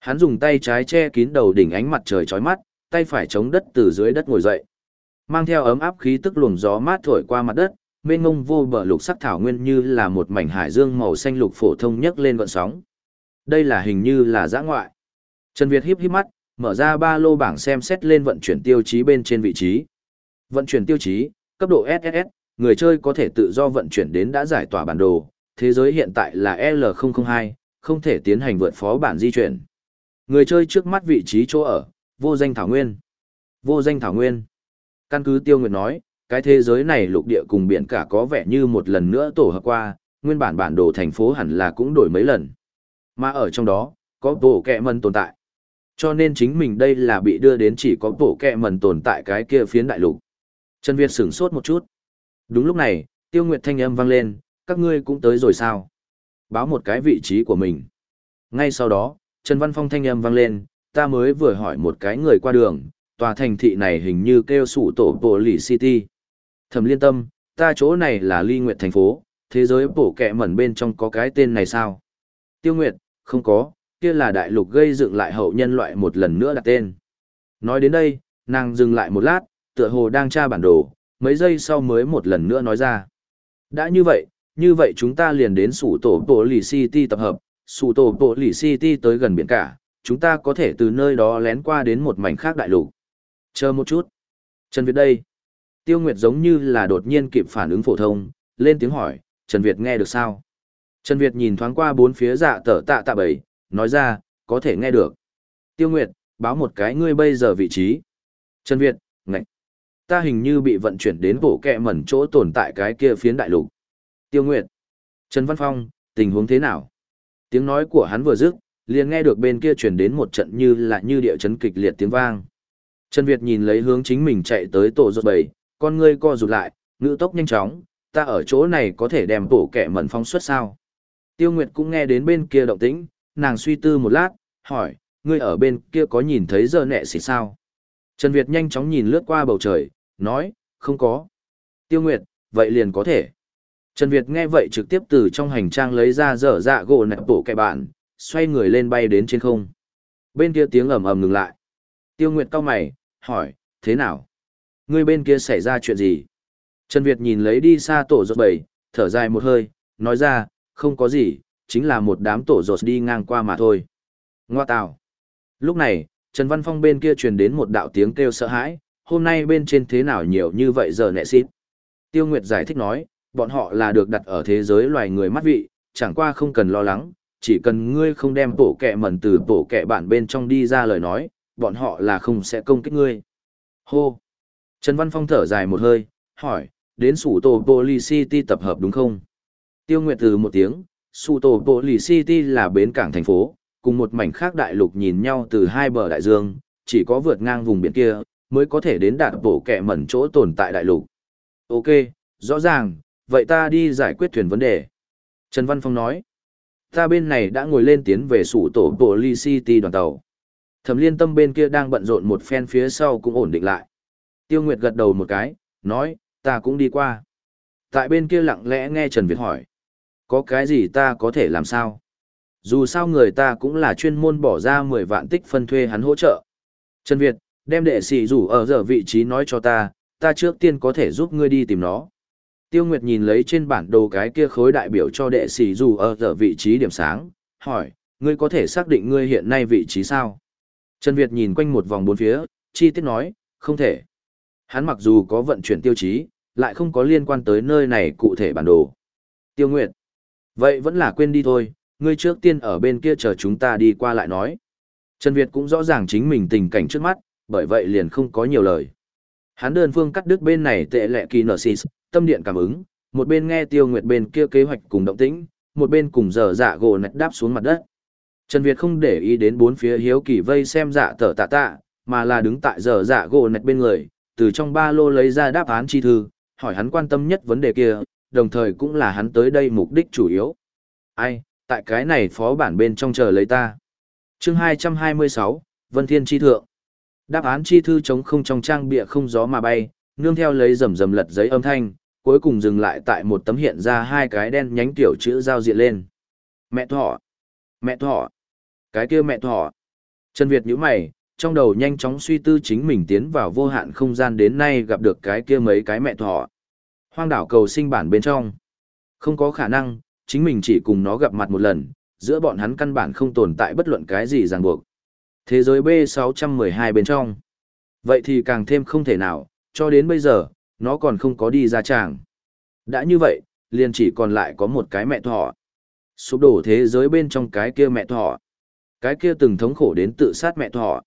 Hắn dùng tay trái che kín đầu đỉnh ánh mặt trời chói mắt, tay phải chống đất từ dưới đất ngồi dậy. Mang theo ấm áp khí tức luồng gió mát thổi qua mặt đất, mênh ngông vô bờ lục sắc thảo nguyên như là một mảnh hải dương màu xanh lục phổ thông nhấc lên gợn sóng. Đây là hình như là giã ngoại. Trần Việt híp híp mắt, mở ra ba lô bảng xem xét lên vận chuyển tiêu chí bên trên vị trí. Vận chuyển tiêu chí, cấp độ SSS, người chơi có thể tự do vận chuyển đến đã giải tỏa bản đồ, thế giới hiện tại là L002, không thể tiến hành vượt phó bản di chuyển. Người chơi trước mắt vị trí chỗ ở, vô danh thảo nguyên. Vô danh thảo nguyên. Căn cứ Tiêu Nguyệt nói, cái thế giới này lục địa cùng biển cả có vẻ như một lần nữa tổ hợp qua, nguyên bản bản đồ thành phố hẳn là cũng đổi mấy lần. Mà ở trong đó, có bộ kẹ mần tồn tại. Cho nên chính mình đây là bị đưa đến chỉ có bộ kẹ mần tồn tại cái kia phiến đại lục. Trần Việt sửng sốt một chút. Đúng lúc này, Tiêu Nguyệt thanh âm vang lên, các ngươi cũng tới rồi sao? Báo một cái vị trí của mình. Ngay sau đó, Trần Văn Phong thanh âm vang lên, ta mới vừa hỏi một cái người qua đường, tòa thành thị này hình như kêu sủ tổ bộ lì city. Thẩm liên tâm, ta chỗ này là ly nguyệt thành phố, thế giới bổ kẹ mẩn bên trong có cái tên này sao? Tiêu Nguyệt, không có, kia là đại lục gây dựng lại hậu nhân loại một lần nữa đặt tên. Nói đến đây, nàng dừng lại một lát, tựa hồ đang tra bản đồ, mấy giây sau mới một lần nữa nói ra. Đã như vậy, như vậy chúng ta liền đến sủ tổ bộ lì city tập hợp, sủ tổ bộ lì city tới gần biển cả, chúng ta có thể từ nơi đó lén qua đến một mảnh khác đại lục. Chờ một chút. Trần Việt đây. Tiêu Nguyệt giống như là đột nhiên kịp phản ứng phổ thông, lên tiếng hỏi, Trần Việt nghe được sao? Trần Việt nhìn thoáng qua bốn phía dạ tở tạ tạ bảy, nói ra, có thể nghe được. Tiêu Nguyệt, báo một cái ngươi bây giờ vị trí. Trần Việt. Ta hình như bị vận chuyển đến bộ kẹ mẩn chỗ tồn tại cái kia phiến đại lục. Tiêu Nguyệt. Trần Văn Phong, tình huống thế nào? Tiếng nói của hắn vừa dứt, liền nghe được bên kia truyền đến một trận như là như địa chấn kịch liệt tiếng vang. Trần Việt nhìn lấy hướng chính mình chạy tới tổ rốt bầy, con ngươi co rụt lại, ngữ tốc nhanh chóng, ta ở chỗ này có thể đem bổ kẻ mẩn phong suất sao. Tiêu Nguyệt cũng nghe đến bên kia động tĩnh, nàng suy tư một lát, hỏi, ngươi ở bên kia có nhìn thấy giờ nẹ xịt sao? Trần Việt nhanh chóng nhìn lướt qua bầu trời, nói, không có. Tiêu Nguyệt, vậy liền có thể. Trần Việt nghe vậy trực tiếp từ trong hành trang lấy ra dở dạ gỗ nẹp bổ kẻ bạn, xoay người lên bay đến trên không. Bên kia tiếng ầm ầm ngừng lại. Tiêu Nguyệt cau mày, hỏi, thế nào? Ngươi bên kia xảy ra chuyện gì? Trần Việt nhìn lấy đi xa tổ rột bầy, thở dài một hơi, nói ra, không có gì, chính là một đám tổ rột đi ngang qua mà thôi. Ngoa tào. Lúc này, Trần Văn Phong bên kia truyền đến một đạo tiếng kêu sợ hãi, hôm nay bên trên thế nào nhiều như vậy giờ nẹ xít. Tiêu Nguyệt giải thích nói, bọn họ là được đặt ở thế giới loài người mắt vị, chẳng qua không cần lo lắng, chỉ cần ngươi không đem tổ kẹ mẩn từ tổ kẹ bản bên trong đi ra lời nói, bọn họ là không sẽ công kích ngươi. Hô! Trần Văn Phong thở dài một hơi, hỏi, đến sủ tổ Poly City tập hợp đúng không? Tiêu Nguyệt từ một tiếng, sủ tổ Poly City là bến cảng thành phố, cùng một mảnh khác đại lục nhìn nhau từ hai bờ đại dương, chỉ có vượt ngang vùng biển kia, mới có thể đến đạt bổ kẹ mẩn chỗ tồn tại đại lục. Ok, rõ ràng, vậy ta đi giải quyết thuyền vấn đề. Trần Văn Phong nói, ta bên này đã ngồi lên tiến về sủ tổ Poly City đoàn tàu. Thẩm liên tâm bên kia đang bận rộn một phen phía sau cũng ổn định lại. Tiêu Nguyệt gật đầu một cái, nói, ta cũng đi qua. Tại bên kia lặng lẽ nghe Trần Việt hỏi. Có cái gì ta có thể làm sao? Dù sao người ta cũng là chuyên môn bỏ ra 10 vạn tích phân thuê hắn hỗ trợ. Trần Việt, đem đệ sĩ rủ ở giờ vị trí nói cho ta, ta trước tiên có thể giúp ngươi đi tìm nó. Tiêu Nguyệt nhìn lấy trên bản đồ cái kia khối đại biểu cho đệ sĩ rủ ở giờ vị trí điểm sáng, hỏi, ngươi có thể xác định ngươi hiện nay vị trí sao? Trần Việt nhìn quanh một vòng bốn phía, chi tiết nói, không thể. Hắn mặc dù có vận chuyển tiêu chí, lại không có liên quan tới nơi này cụ thể bản đồ. Tiêu Nguyệt. Vậy vẫn là quên đi thôi, ngươi trước tiên ở bên kia chờ chúng ta đi qua lại nói. Trần Việt cũng rõ ràng chính mình tình cảnh trước mắt, bởi vậy liền không có nhiều lời. Hắn đơn phương cắt đứt bên này tệ lệ kỳ nở xì, tâm điện cảm ứng, một bên nghe Tiêu Nguyệt bên kia kế hoạch cùng động tĩnh, một bên cùng dở dạ gỗ nạch đáp xuống mặt đất. Trần Việt không để ý đến bốn phía hiếu kỳ vây xem dạ tở tạ tạ, mà là đứng tại dở dạ gỗ nạch bên người, từ trong ba lô lấy ra đáp án chi thư, hỏi hắn quan tâm nhất vấn đề kia, đồng thời cũng là hắn tới đây mục đích chủ yếu. Ai, tại cái này phó bản bên trong chờ lấy ta. chương 226, Vân Thiên Chi Thượng. Đáp án chi thư chống không trong trang bịa không gió mà bay, nương theo lấy rầm rầm lật giấy âm thanh, cuối cùng dừng lại tại một tấm hiện ra hai cái đen nhánh tiểu chữ giao diện lên. Mẹ thỏ, Mẹ thỏ, Cái kia mẹ thỏ. Trần Việt nhíu mày, trong đầu nhanh chóng suy tư chính mình tiến vào vô hạn không gian đến nay gặp được cái kia mấy cái mẹ thỏ. Hoang đảo cầu sinh bản bên trong. Không có khả năng, chính mình chỉ cùng nó gặp mặt một lần, giữa bọn hắn căn bản không tồn tại bất luận cái gì ràng buộc. Thế giới B612 bên trong. Vậy thì càng thêm không thể nào, cho đến bây giờ, nó còn không có đi ra tràng. Đã như vậy, liền chỉ còn lại có một cái mẹ thỏ, Sụp đổ thế giới bên trong cái kia mẹ thỏ, Cái kia từng thống khổ đến tự sát mẹ thỏ,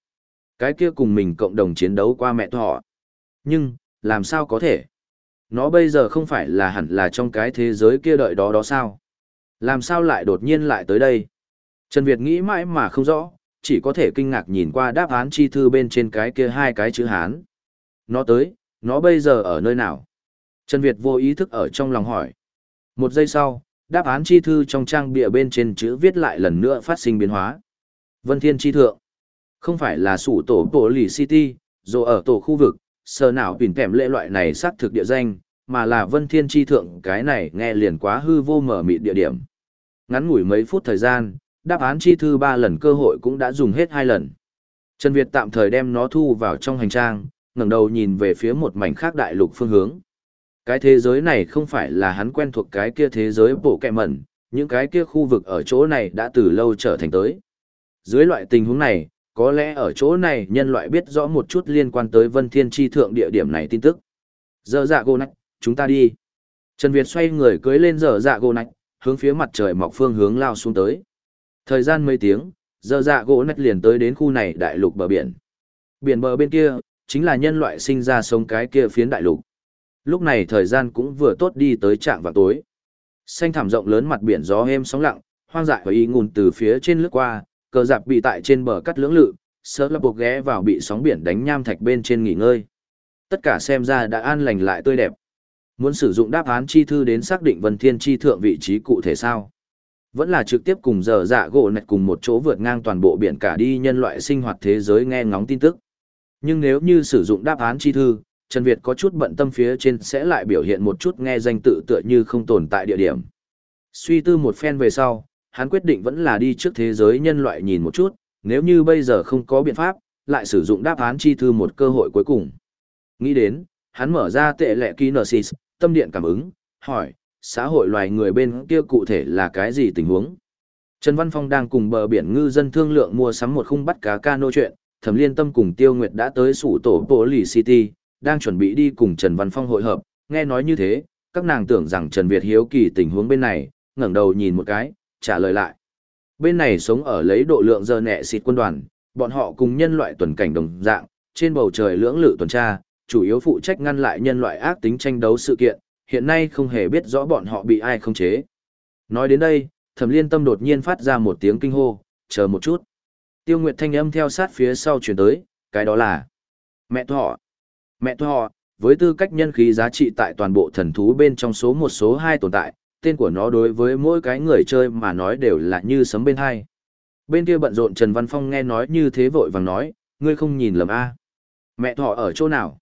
Cái kia cùng mình cộng đồng chiến đấu qua mẹ thỏ, Nhưng, làm sao có thể? Nó bây giờ không phải là hẳn là trong cái thế giới kia đợi đó đó sao? Làm sao lại đột nhiên lại tới đây? Trần Việt nghĩ mãi mà không rõ, chỉ có thể kinh ngạc nhìn qua đáp án chi thư bên trên cái kia hai cái chữ Hán. Nó tới, nó bây giờ ở nơi nào? Trần Việt vô ý thức ở trong lòng hỏi. Một giây sau, đáp án chi thư trong trang bìa bên trên chữ viết lại lần nữa phát sinh biến hóa. Vân Thiên Chi Thượng. Không phải là sủ tổ bộ lì City, dù ở tổ khu vực, sờ nào tuyển kèm lệ loại này xác thực địa danh, mà là Vân Thiên Chi Thượng cái này nghe liền quá hư vô mở mịt địa điểm. Ngắn ngủi mấy phút thời gian, đáp án chi thư ba lần cơ hội cũng đã dùng hết hai lần. Trần Việt tạm thời đem nó thu vào trong hành trang, ngẩng đầu nhìn về phía một mảnh khác đại lục phương hướng. Cái thế giới này không phải là hắn quen thuộc cái kia thế giới bộ kẹ mẩn, những cái kia khu vực ở chỗ này đã từ lâu trở thành tới. Dưới loại tình huống này, có lẽ ở chỗ này nhân loại biết rõ một chút liên quan tới Vân Thiên Chi Thượng địa điểm này tin tức. Giờ dạ gô nách, chúng ta đi. Trần Việt xoay người cưới lên dở dạ gỗ nạch, hướng phía mặt trời mọc phương hướng lao xuống tới. Thời gian mấy tiếng, dở dạ gỗ nạch liền tới đến khu này đại lục bờ biển. Biển bờ bên kia, chính là nhân loại sinh ra sống cái kia phiến đại lục. Lúc này thời gian cũng vừa tốt đi tới trạng vào tối. Xanh thảm rộng lớn mặt biển gió êm sóng lặng, hoang dại và y ngùn từ phía trên lướt qua, cờ dạp bị tại trên bờ cắt lưỡng lự, sớ lập buộc ghé vào bị sóng biển đánh nham thạch bên trên nghỉ ngơi. Tất cả xem ra đã an lành lại tươi đẹp. Muốn sử dụng đáp án chi thư đến xác định Vân Thiên chi thượng vị trí cụ thể sao? Vẫn là trực tiếp cùng giờ dạ gỗ nạch cùng một chỗ vượt ngang toàn bộ biển cả đi nhân loại sinh hoạt thế giới nghe ngóng tin tức. Nhưng nếu như sử dụng đáp án chi thư, Trần Việt có chút bận tâm phía trên sẽ lại biểu hiện một chút nghe danh tự tựa như không tồn tại địa điểm. Suy tư một phen về sau, hắn quyết định vẫn là đi trước thế giới nhân loại nhìn một chút, nếu như bây giờ không có biện pháp, lại sử dụng đáp án chi thư một cơ hội cuối cùng. Nghĩ đến, hắn mở ra tệ lệ Kinesis, tâm điện cảm ứng, hỏi, xã hội loài người bên kia cụ thể là cái gì tình huống? Trần Văn Phong đang cùng bờ biển ngư dân thương lượng mua sắm một khung bắt cá cano chuyện, Thẩm Liên Tâm cùng Tiêu Nguyệt đã tới sủ tổ Bộ City, đang chuẩn bị đi cùng Trần Văn Phong hội hợp, nghe nói như thế, các nàng tưởng rằng Trần Việt hiếu kỳ tình huống bên này, ngẩng đầu nhìn một cái, trả lời lại. Bên này sống ở lấy độ lượng giờ nẹ xịt quân đoàn, bọn họ cùng nhân loại tuần cảnh đồng dạng, trên bầu trời lưỡng lự tuần tra, chủ yếu phụ trách ngăn lại nhân loại ác tính tranh đấu sự kiện, hiện nay không hề biết rõ bọn họ bị ai không chế. Nói đến đây, thẩm liên tâm đột nhiên phát ra một tiếng kinh hô, chờ một chút. Tiêu Nguyệt thanh âm theo sát phía sau chuyển tới, cái đó là mẹ thọ. Mẹ thọ, với tư cách nhân khí giá trị tại toàn bộ thần thú bên trong số một số hai tồn tại, tên của nó đối với mỗi cái người chơi mà nói đều là như sấm bên hai. Bên kia bận rộn Trần Văn Phong nghe nói như thế vội vàng nói, ngươi không nhìn lầm a Mẹ thọ ở chỗ nào?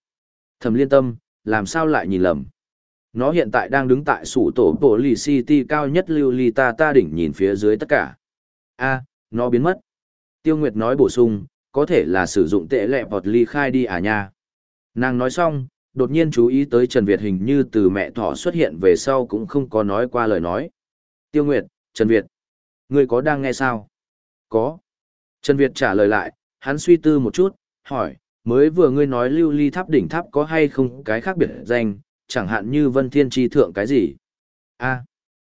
Thẩm liên tâm, làm sao lại nhìn lầm? Nó hiện tại đang đứng tại sủ tổ bộ lì city cao nhất lưu ly ta ta đỉnh nhìn phía dưới tất cả. a nó biến mất. Tiêu Nguyệt nói bổ sung, có thể là sử dụng tệ lẹ bọt ly khai đi à nha. Nàng nói xong, đột nhiên chú ý tới Trần Việt hình như từ mẹ thỏ xuất hiện về sau cũng không có nói qua lời nói. Tiêu Nguyệt, Trần Việt, ngươi có đang nghe sao? Có. Trần Việt trả lời lại, hắn suy tư một chút, hỏi, mới vừa ngươi nói lưu ly tháp đỉnh tháp có hay không cái khác biệt danh, chẳng hạn như vân thiên tri thượng cái gì. a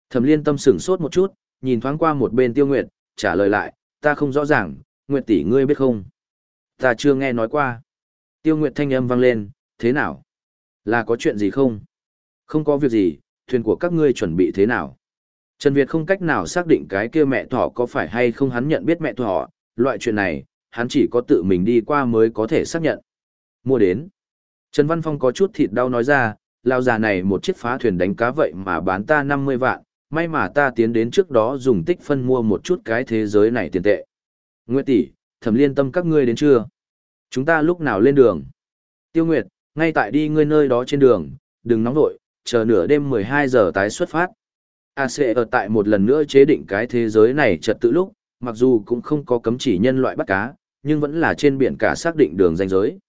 thẩm liên tâm sửng sốt một chút, nhìn thoáng qua một bên tiêu nguyệt, trả lời lại, ta không rõ ràng, nguyệt tỷ ngươi biết không? Ta chưa nghe nói qua. Tiêu nguyệt thanh âm vang lên, thế nào? Là có chuyện gì không? Không có việc gì, thuyền của các ngươi chuẩn bị thế nào? Trần Việt không cách nào xác định cái kia mẹ thỏ có phải hay không hắn nhận biết mẹ thỏ, loại chuyện này, hắn chỉ có tự mình đi qua mới có thể xác nhận. Mua đến. Trần Văn Phong có chút thịt đau nói ra, lao già này một chiếc phá thuyền đánh cá vậy mà bán ta 50 vạn, may mà ta tiến đến trước đó dùng tích phân mua một chút cái thế giới này tiền tệ. Nguyệt tỷ, thẩm liên tâm các ngươi đến chưa? Chúng ta lúc nào lên đường? Tiêu Nguyệt, ngay tại đi ngươi nơi đó trên đường, đừng nóng vội, chờ nửa đêm 12 giờ tái xuất phát. AC ở tại một lần nữa chế định cái thế giới này trật tự lúc, mặc dù cũng không có cấm chỉ nhân loại bắt cá, nhưng vẫn là trên biển cả xác định đường ranh giới.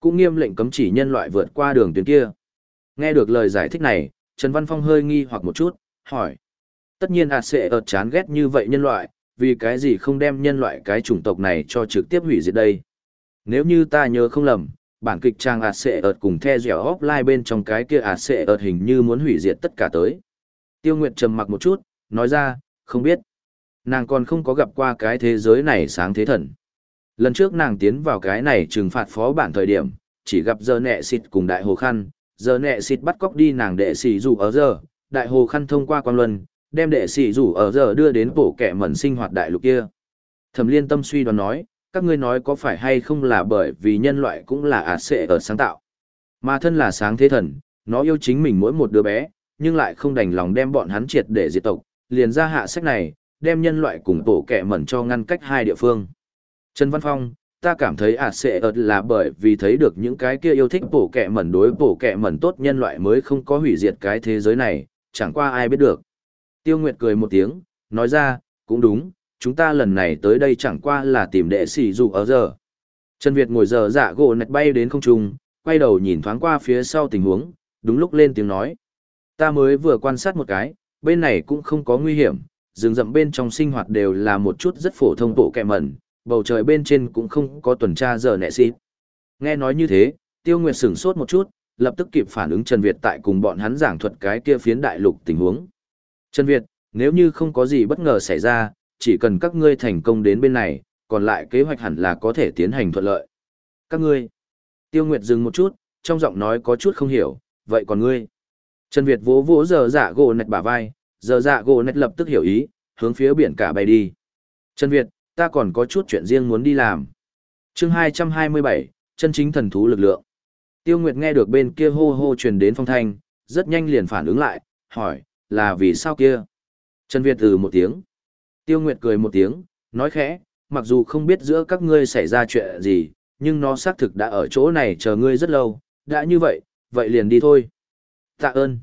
Cũng nghiêm lệnh cấm chỉ nhân loại vượt qua đường tuyến kia. Nghe được lời giải thích này, Trần Văn Phong hơi nghi hoặc một chút, hỏi. Tất nhiên ả sẽ ợt chán ghét như vậy nhân loại, vì cái gì không đem nhân loại cái chủng tộc này cho trực tiếp hủy diệt đây? Nếu như ta nhớ không lầm, bản kịch trang ạt sẽ ợt cùng the dẻo offline bên trong cái kia ạt sẽ ợt hình như muốn hủy diệt tất cả tới. Tiêu Nguyệt trầm mặc một chút, nói ra, không biết. Nàng còn không có gặp qua cái thế giới này sáng thế thần. Lần trước nàng tiến vào cái này trừng phạt phó bản thời điểm, chỉ gặp giờ nẹ xịt cùng đại hồ khăn, giờ nẹ xịt bắt cóc đi nàng đệ sĩ rủ ở giờ, đại hồ khăn thông qua quan luân, đem đệ sĩ rủ ở giờ đưa đến bổ kẻ mẩn sinh hoạt đại lục kia. Thẩm liên tâm suy đoán nói, các ngươi nói có phải hay không là bởi vì nhân loại cũng là ạt sệ ở sáng tạo. Mà thân là sáng thế thần, nó yêu chính mình mỗi một đứa bé, nhưng lại không đành lòng đem bọn hắn triệt để diệt tộc, liền ra hạ sách này, đem nhân loại cùng tổ kẻ mẩn cho ngăn cách hai địa phương. Trần Văn Phong, ta cảm thấy ạt sẽ ợt là bởi vì thấy được những cái kia yêu thích bổ kẹ mẩn đối bổ kẹ mẩn tốt nhân loại mới không có hủy diệt cái thế giới này, chẳng qua ai biết được. Tiêu Nguyệt cười một tiếng, nói ra, cũng đúng, chúng ta lần này tới đây chẳng qua là tìm đệ sĩ dù ở giờ. Trần Việt ngồi giờ dạ gỗ nạch bay đến không trung, quay đầu nhìn thoáng qua phía sau tình huống, đúng lúc lên tiếng nói. Ta mới vừa quan sát một cái, bên này cũng không có nguy hiểm, rừng rậm bên trong sinh hoạt đều là một chút rất phổ thông bộ kẹ mẩn, bầu trời bên trên cũng không có tuần tra giờ nẹ xịt. Nghe nói như thế, Tiêu Nguyệt sửng sốt một chút, lập tức kịp phản ứng Trần Việt tại cùng bọn hắn giảng thuật cái kia phiến đại lục tình huống. Trần Việt, nếu như không có gì bất ngờ xảy ra, chỉ cần các ngươi thành công đến bên này, còn lại kế hoạch hẳn là có thể tiến hành thuận lợi. Các ngươi. Tiêu Nguyệt dừng một chút, trong giọng nói có chút không hiểu, vậy còn ngươi? Trần Việt vỗ vỗ giờ giả gỗ nạch bả vai, giờ dạ gỗ nét lập tức hiểu ý, hướng phía biển cả bay đi. Trần Việt, ta còn có chút chuyện riêng muốn đi làm. chương 227, chân chính thần thú lực lượng. Tiêu Nguyệt nghe được bên kia hô hô truyền đến phong thanh, rất nhanh liền phản ứng lại, hỏi, là vì sao kia? Trần Việt từ một tiếng. Tiêu Nguyệt cười một tiếng, nói khẽ, mặc dù không biết giữa các ngươi xảy ra chuyện gì, nhưng nó xác thực đã ở chỗ này chờ ngươi rất lâu, đã như vậy, vậy liền đi thôi. Tạ ơn.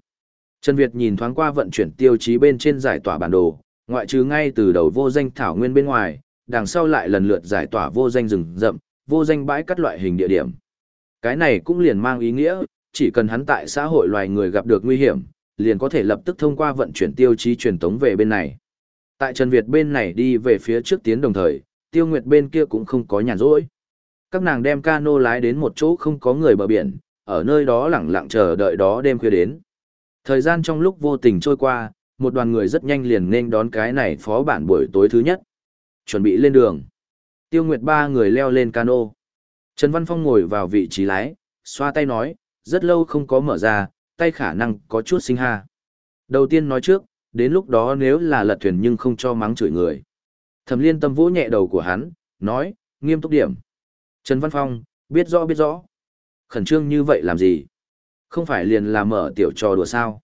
Trần Việt nhìn thoáng qua vận chuyển tiêu chí bên trên giải tỏa bản đồ, ngoại trừ ngay từ đầu vô danh thảo nguyên bên ngoài, đằng sau lại lần lượt giải tỏa vô danh rừng rậm, vô danh bãi cắt loại hình địa điểm. Cái này cũng liền mang ý nghĩa, chỉ cần hắn tại xã hội loài người gặp được nguy hiểm, liền có thể lập tức thông qua vận chuyển tiêu chí truyền tống về bên này. Tại Trần Việt bên này đi về phía trước tiến đồng thời, Tiêu Nguyệt bên kia cũng không có nhàn rỗi. Các nàng đem cano lái đến một chỗ không có người bờ biển, ở nơi đó lẳng lặng chờ đợi đó đêm khuya đến. Thời gian trong lúc vô tình trôi qua, một đoàn người rất nhanh liền nên đón cái này phó bản buổi tối thứ nhất. Chuẩn bị lên đường. Tiêu Nguyệt ba người leo lên cano. Trần Văn Phong ngồi vào vị trí lái, xoa tay nói, rất lâu không có mở ra, tay khả năng có chút sinh ha. Đầu tiên nói trước, đến lúc đó nếu là lật thuyền nhưng không cho mắng chửi người. Thẩm liên tâm vỗ nhẹ đầu của hắn, nói, nghiêm túc điểm. Trần Văn Phong, biết rõ biết rõ. Khẩn trương như vậy làm gì? Không phải liền là mở tiểu trò đùa sao?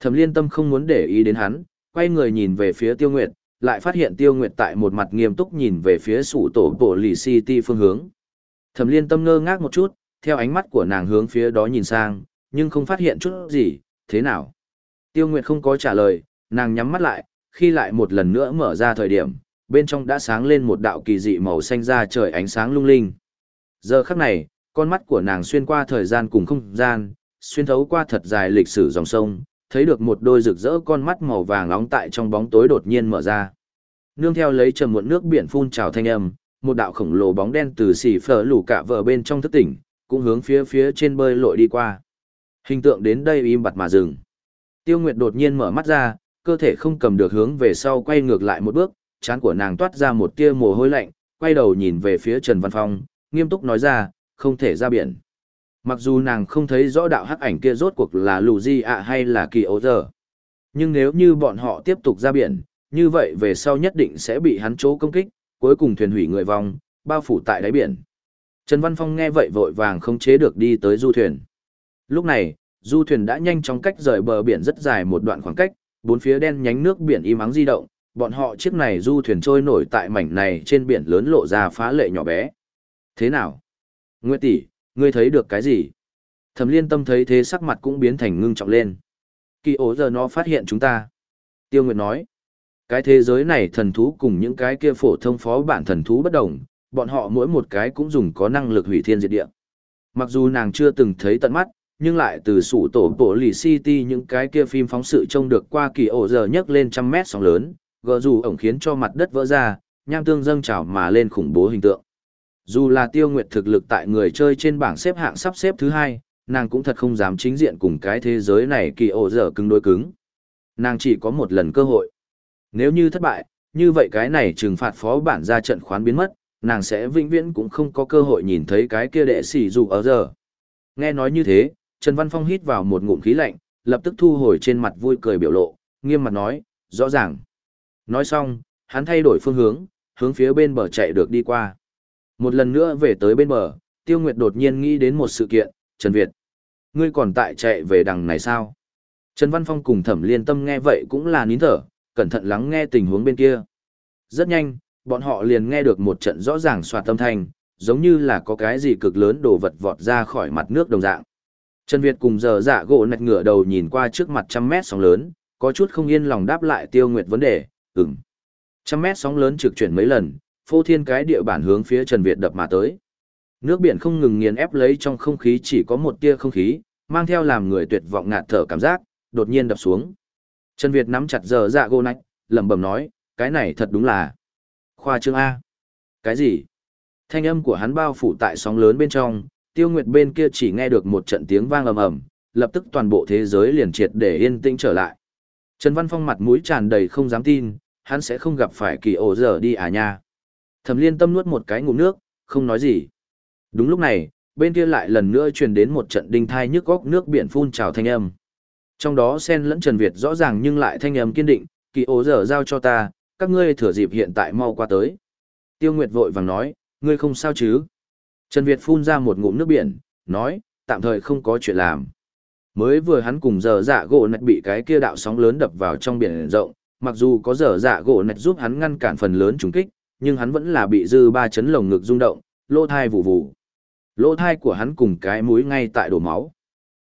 Thẩm liên tâm không muốn để ý đến hắn, quay người nhìn về phía tiêu nguyệt, lại phát hiện tiêu nguyệt tại một mặt nghiêm túc nhìn về phía sủ tổ bộ lì city phương hướng. Thẩm liên tâm ngơ ngác một chút, theo ánh mắt của nàng hướng phía đó nhìn sang, nhưng không phát hiện chút gì, thế nào? Tiêu Nguyệt không có trả lời, nàng nhắm mắt lại, khi lại một lần nữa mở ra thời điểm, bên trong đã sáng lên một đạo kỳ dị màu xanh ra trời ánh sáng lung linh. Giờ khắc này, con mắt của nàng xuyên qua thời gian cùng không gian, xuyên thấu qua thật dài lịch sử dòng sông, thấy được một đôi rực rỡ con mắt màu vàng nóng tại trong bóng tối đột nhiên mở ra. Nương theo lấy trầm muộn nước biển phun trào thanh âm, một đạo khổng lồ bóng đen từ xỉ phở lũ cả vợ bên trong thức tỉnh, cũng hướng phía phía trên bơi lội đi qua. Hình tượng đến đây im bặt mà dừng. Tiêu Nguyệt đột nhiên mở mắt ra, cơ thể không cầm được hướng về sau quay ngược lại một bước, trán của nàng toát ra một tia mồ hôi lạnh, quay đầu nhìn về phía Trần Văn Phong, nghiêm túc nói ra, không thể ra biển. Mặc dù nàng không thấy rõ đạo hắc ảnh kia rốt cuộc là lù di ạ hay là kỳ ấu giờ. Nhưng nếu như bọn họ tiếp tục ra biển, như vậy về sau nhất định sẽ bị hắn chỗ công kích, cuối cùng thuyền hủy người vong, bao phủ tại đáy biển. Trần Văn Phong nghe vậy vội vàng không chế được đi tới du thuyền. Lúc này, du thuyền đã nhanh chóng cách rời bờ biển rất dài một đoạn khoảng cách, bốn phía đen nhánh nước biển im ắng di động, bọn họ chiếc này du thuyền trôi nổi tại mảnh này trên biển lớn lộ ra phá lệ nhỏ bé. Thế nào? Nguyệt tỷ, ngươi thấy được cái gì? Thẩm liên tâm thấy thế sắc mặt cũng biến thành ngưng trọng lên. Kỳ ố giờ nó phát hiện chúng ta. Tiêu Nguyệt nói, cái thế giới này thần thú cùng những cái kia phổ thông phó bản thần thú bất đồng, bọn họ mỗi một cái cũng dùng có năng lực hủy thiên diệt địa. Mặc dù nàng chưa từng thấy tận mắt, nhưng lại từ sủ tổ bộ lì city những cái kia phim phóng sự trông được qua kỳ ổ giờ nhấc lên trăm mét sóng lớn, gờ dù ổng khiến cho mặt đất vỡ ra, nham tương dâng trào mà lên khủng bố hình tượng. Dù là tiêu nguyệt thực lực tại người chơi trên bảng xếp hạng sắp xếp thứ hai, nàng cũng thật không dám chính diện cùng cái thế giới này kỳ ổ dở cứng đối cứng. Nàng chỉ có một lần cơ hội. Nếu như thất bại, như vậy cái này trừng phạt phó bản ra trận khoán biến mất, nàng sẽ vĩnh viễn cũng không có cơ hội nhìn thấy cái kia đệ sĩ dù ở giờ. Nghe nói như thế, Trần Văn Phong hít vào một ngụm khí lạnh, lập tức thu hồi trên mặt vui cười biểu lộ, nghiêm mặt nói, rõ ràng. Nói xong, hắn thay đổi phương hướng, hướng phía bên bờ chạy được đi qua. Một lần nữa về tới bên bờ, Tiêu Nguyệt đột nhiên nghĩ đến một sự kiện, Trần Việt. Ngươi còn tại chạy về đằng này sao? Trần Văn Phong cùng Thẩm Liên Tâm nghe vậy cũng là nín thở, cẩn thận lắng nghe tình huống bên kia. Rất nhanh, bọn họ liền nghe được một trận rõ ràng xoạt tâm thanh, giống như là có cái gì cực lớn đổ vật vọt ra khỏi mặt nước đồng dạng. Trần Việt cùng giờ dạ gỗ nạch ngửa đầu nhìn qua trước mặt trăm mét sóng lớn, có chút không yên lòng đáp lại Tiêu Nguyệt vấn đề, ừm. Trăm mét sóng lớn trực chuyển mấy lần, phô thiên cái địa bản hướng phía Trần Việt đập mà tới. Nước biển không ngừng nghiền ép lấy trong không khí chỉ có một tia không khí, mang theo làm người tuyệt vọng ngạt thở cảm giác, đột nhiên đập xuống. Trần Việt nắm chặt giờ dạ gô nách, lẩm bẩm nói, cái này thật đúng là khoa trương A. Cái gì? Thanh âm của hắn bao phủ tại sóng lớn bên trong, tiêu nguyệt bên kia chỉ nghe được một trận tiếng vang ầm ầm, lập tức toàn bộ thế giới liền triệt để yên tĩnh trở lại. Trần Văn Phong mặt mũi tràn đầy không dám tin, hắn sẽ không gặp phải kỳ ổ giờ đi à nha. Thẩm liên tâm nuốt một cái ngụm nước, không nói gì. Đúng lúc này, bên kia lại lần nữa truyền đến một trận đinh thai nhức góc nước biển phun trào thanh âm. Trong đó sen lẫn Trần Việt rõ ràng nhưng lại thanh âm kiên định, kỳ ố giờ giao cho ta, các ngươi thừa dịp hiện tại mau qua tới. Tiêu Nguyệt vội vàng nói, ngươi không sao chứ? Trần Việt phun ra một ngụm nước biển, nói, tạm thời không có chuyện làm. Mới vừa hắn cùng giờ dạ gỗ nạch bị cái kia đạo sóng lớn đập vào trong biển rộng, mặc dù có giờ dạ gỗ nạch giúp hắn ngăn cản phần lớn trùng kích, nhưng hắn vẫn là bị dư ba chấn lồng ngực rung động, lỗ thai vụ vụ. Lỗ thai của hắn cùng cái mũi ngay tại đổ máu.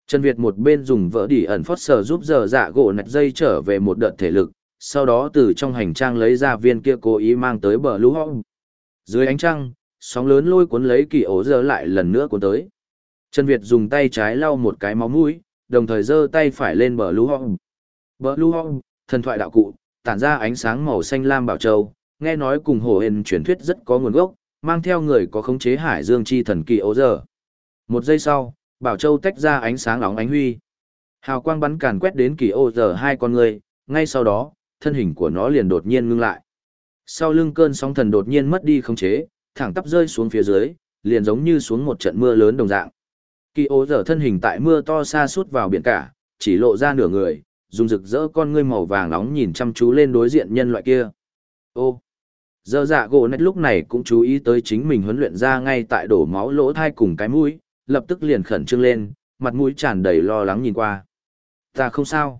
Trần Việt một bên dùng vỡ đỉ ẩn phót sờ giúp giờ dạ gỗ nạch dây trở về một đợt thể lực, sau đó từ trong hành trang lấy ra viên kia cố ý mang tới bờ lũ hong. Dưới ánh trăng, sóng lớn lôi cuốn lấy kỳ ố giờ lại lần nữa cuốn tới. Trần Việt dùng tay trái lau một cái máu mũi, đồng thời giơ tay phải lên bờ lũ hong. Bờ lũ hong, thần thoại đạo cụ, tản ra ánh sáng màu xanh lam bảo châu, nghe nói cùng hồ hên truyền thuyết rất có nguồn gốc, mang theo người có khống chế hải dương chi thần kỳ ấu giờ. Một giây sau, bảo châu tách ra ánh sáng óng ánh huy. Hào quang bắn càn quét đến kỳ ô giờ hai con người, ngay sau đó, thân hình của nó liền đột nhiên ngưng lại. Sau lưng cơn sóng thần đột nhiên mất đi khống chế, thẳng tắp rơi xuống phía dưới, liền giống như xuống một trận mưa lớn đồng dạng. Kỳ ô giờ thân hình tại mưa to xa suốt vào biển cả, chỉ lộ ra nửa người, dùng rực rỡ con ngươi màu vàng nóng nhìn chăm chú lên đối diện nhân loại kia. Ô! Giờ dạ gỗ nét lúc này cũng chú ý tới chính mình huấn luyện ra ngay tại đổ máu lỗ thai cùng cái mũi, lập tức liền khẩn trương lên, mặt mũi tràn đầy lo lắng nhìn qua. Ta không sao.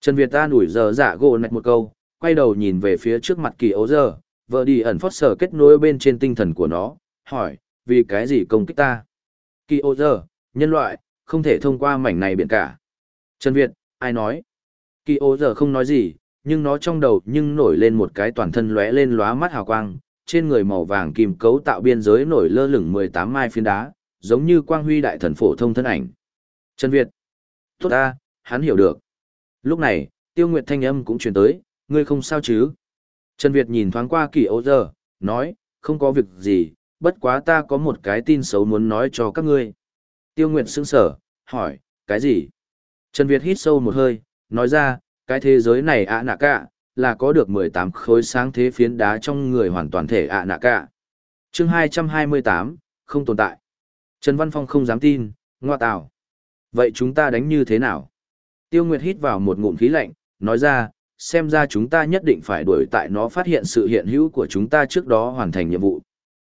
Trần Việt ta nủi giờ dạ gỗ nét một câu, quay đầu nhìn về phía trước mặt kỳ ấu giờ, vợ đi ẩn phót sở kết nối bên trên tinh thần của nó, hỏi, vì cái gì công kích ta? Kỳ ấu giờ, nhân loại, không thể thông qua mảnh này biển cả. Trần Việt, ai nói? Kỳ ấu giờ không nói gì, nhưng nó trong đầu nhưng nổi lên một cái toàn thân lóe lên lóa mắt hào quang, trên người màu vàng kim cấu tạo biên giới nổi lơ lửng 18 mai phiến đá, giống như quang huy đại thần phổ thông thân ảnh. Trần Việt. Tốt ta, hắn hiểu được. Lúc này, tiêu nguyệt thanh âm cũng truyền tới, ngươi không sao chứ? Trần Việt nhìn thoáng qua kỳ ô giờ, nói, không có việc gì, bất quá ta có một cái tin xấu muốn nói cho các ngươi. Tiêu Nguyệt sững sở, hỏi, cái gì? Trần Việt hít sâu một hơi, nói ra, cái thế giới này ạ nạ cả, là có được 18 khối sáng thế phiến đá trong người hoàn toàn thể ạ nạ cả. chương 228, không tồn tại. Trần Văn Phong không dám tin, ngoa tào. Vậy chúng ta đánh như thế nào? Tiêu Nguyệt hít vào một ngụm khí lạnh, nói ra, xem ra chúng ta nhất định phải đuổi tại nó phát hiện sự hiện hữu của chúng ta trước đó hoàn thành nhiệm vụ.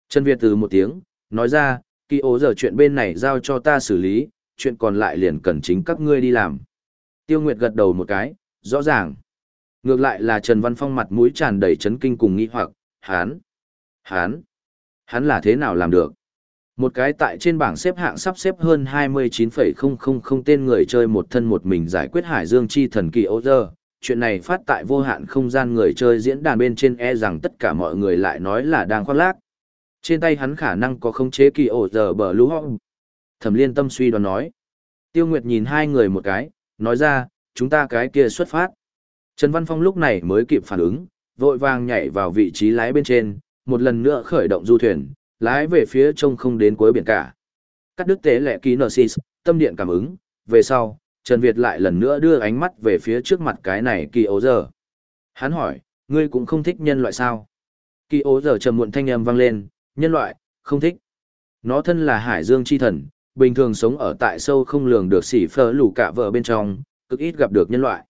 Trần Việt từ một tiếng, nói ra, kỳ ố giờ chuyện bên này giao cho ta xử lý, chuyện còn lại liền cần chính các ngươi đi làm. Tiêu Nguyệt gật đầu một cái, rõ ràng. Ngược lại là Trần Văn Phong mặt mũi tràn đầy chấn kinh cùng nghi hoặc, hán, hán, hắn là thế nào làm được? Một cái tại trên bảng xếp hạng sắp xếp hơn 29,000 tên người chơi một thân một mình giải quyết Hải Dương chi thần kỳ ô dơ. Chuyện này phát tại vô hạn không gian người chơi diễn đàn bên trên e rằng tất cả mọi người lại nói là đang khoác lác. Trên tay hắn khả năng có khống chế kỳ ổ giờ bờ lũ hong. Thẩm liên tâm suy đoán nói. Tiêu Nguyệt nhìn hai người một cái, nói ra, chúng ta cái kia xuất phát. Trần Văn Phong lúc này mới kịp phản ứng, vội vàng nhảy vào vị trí lái bên trên, một lần nữa khởi động du thuyền, lái về phía trông không đến cuối biển cả. Cắt đứt tế lệ ký Narcis, tâm điện cảm ứng, về sau, Trần Việt lại lần nữa đưa ánh mắt về phía trước mặt cái này kỳ ố giờ. Hắn hỏi, ngươi cũng không thích nhân loại sao? Kỳ ố giờ trầm muộn thanh âm vang lên, nhân loại, không thích. Nó thân là hải dương chi thần, bình thường sống ở tại sâu không lường được xỉ phở lù cả vợ bên trong, cực ít gặp được nhân loại.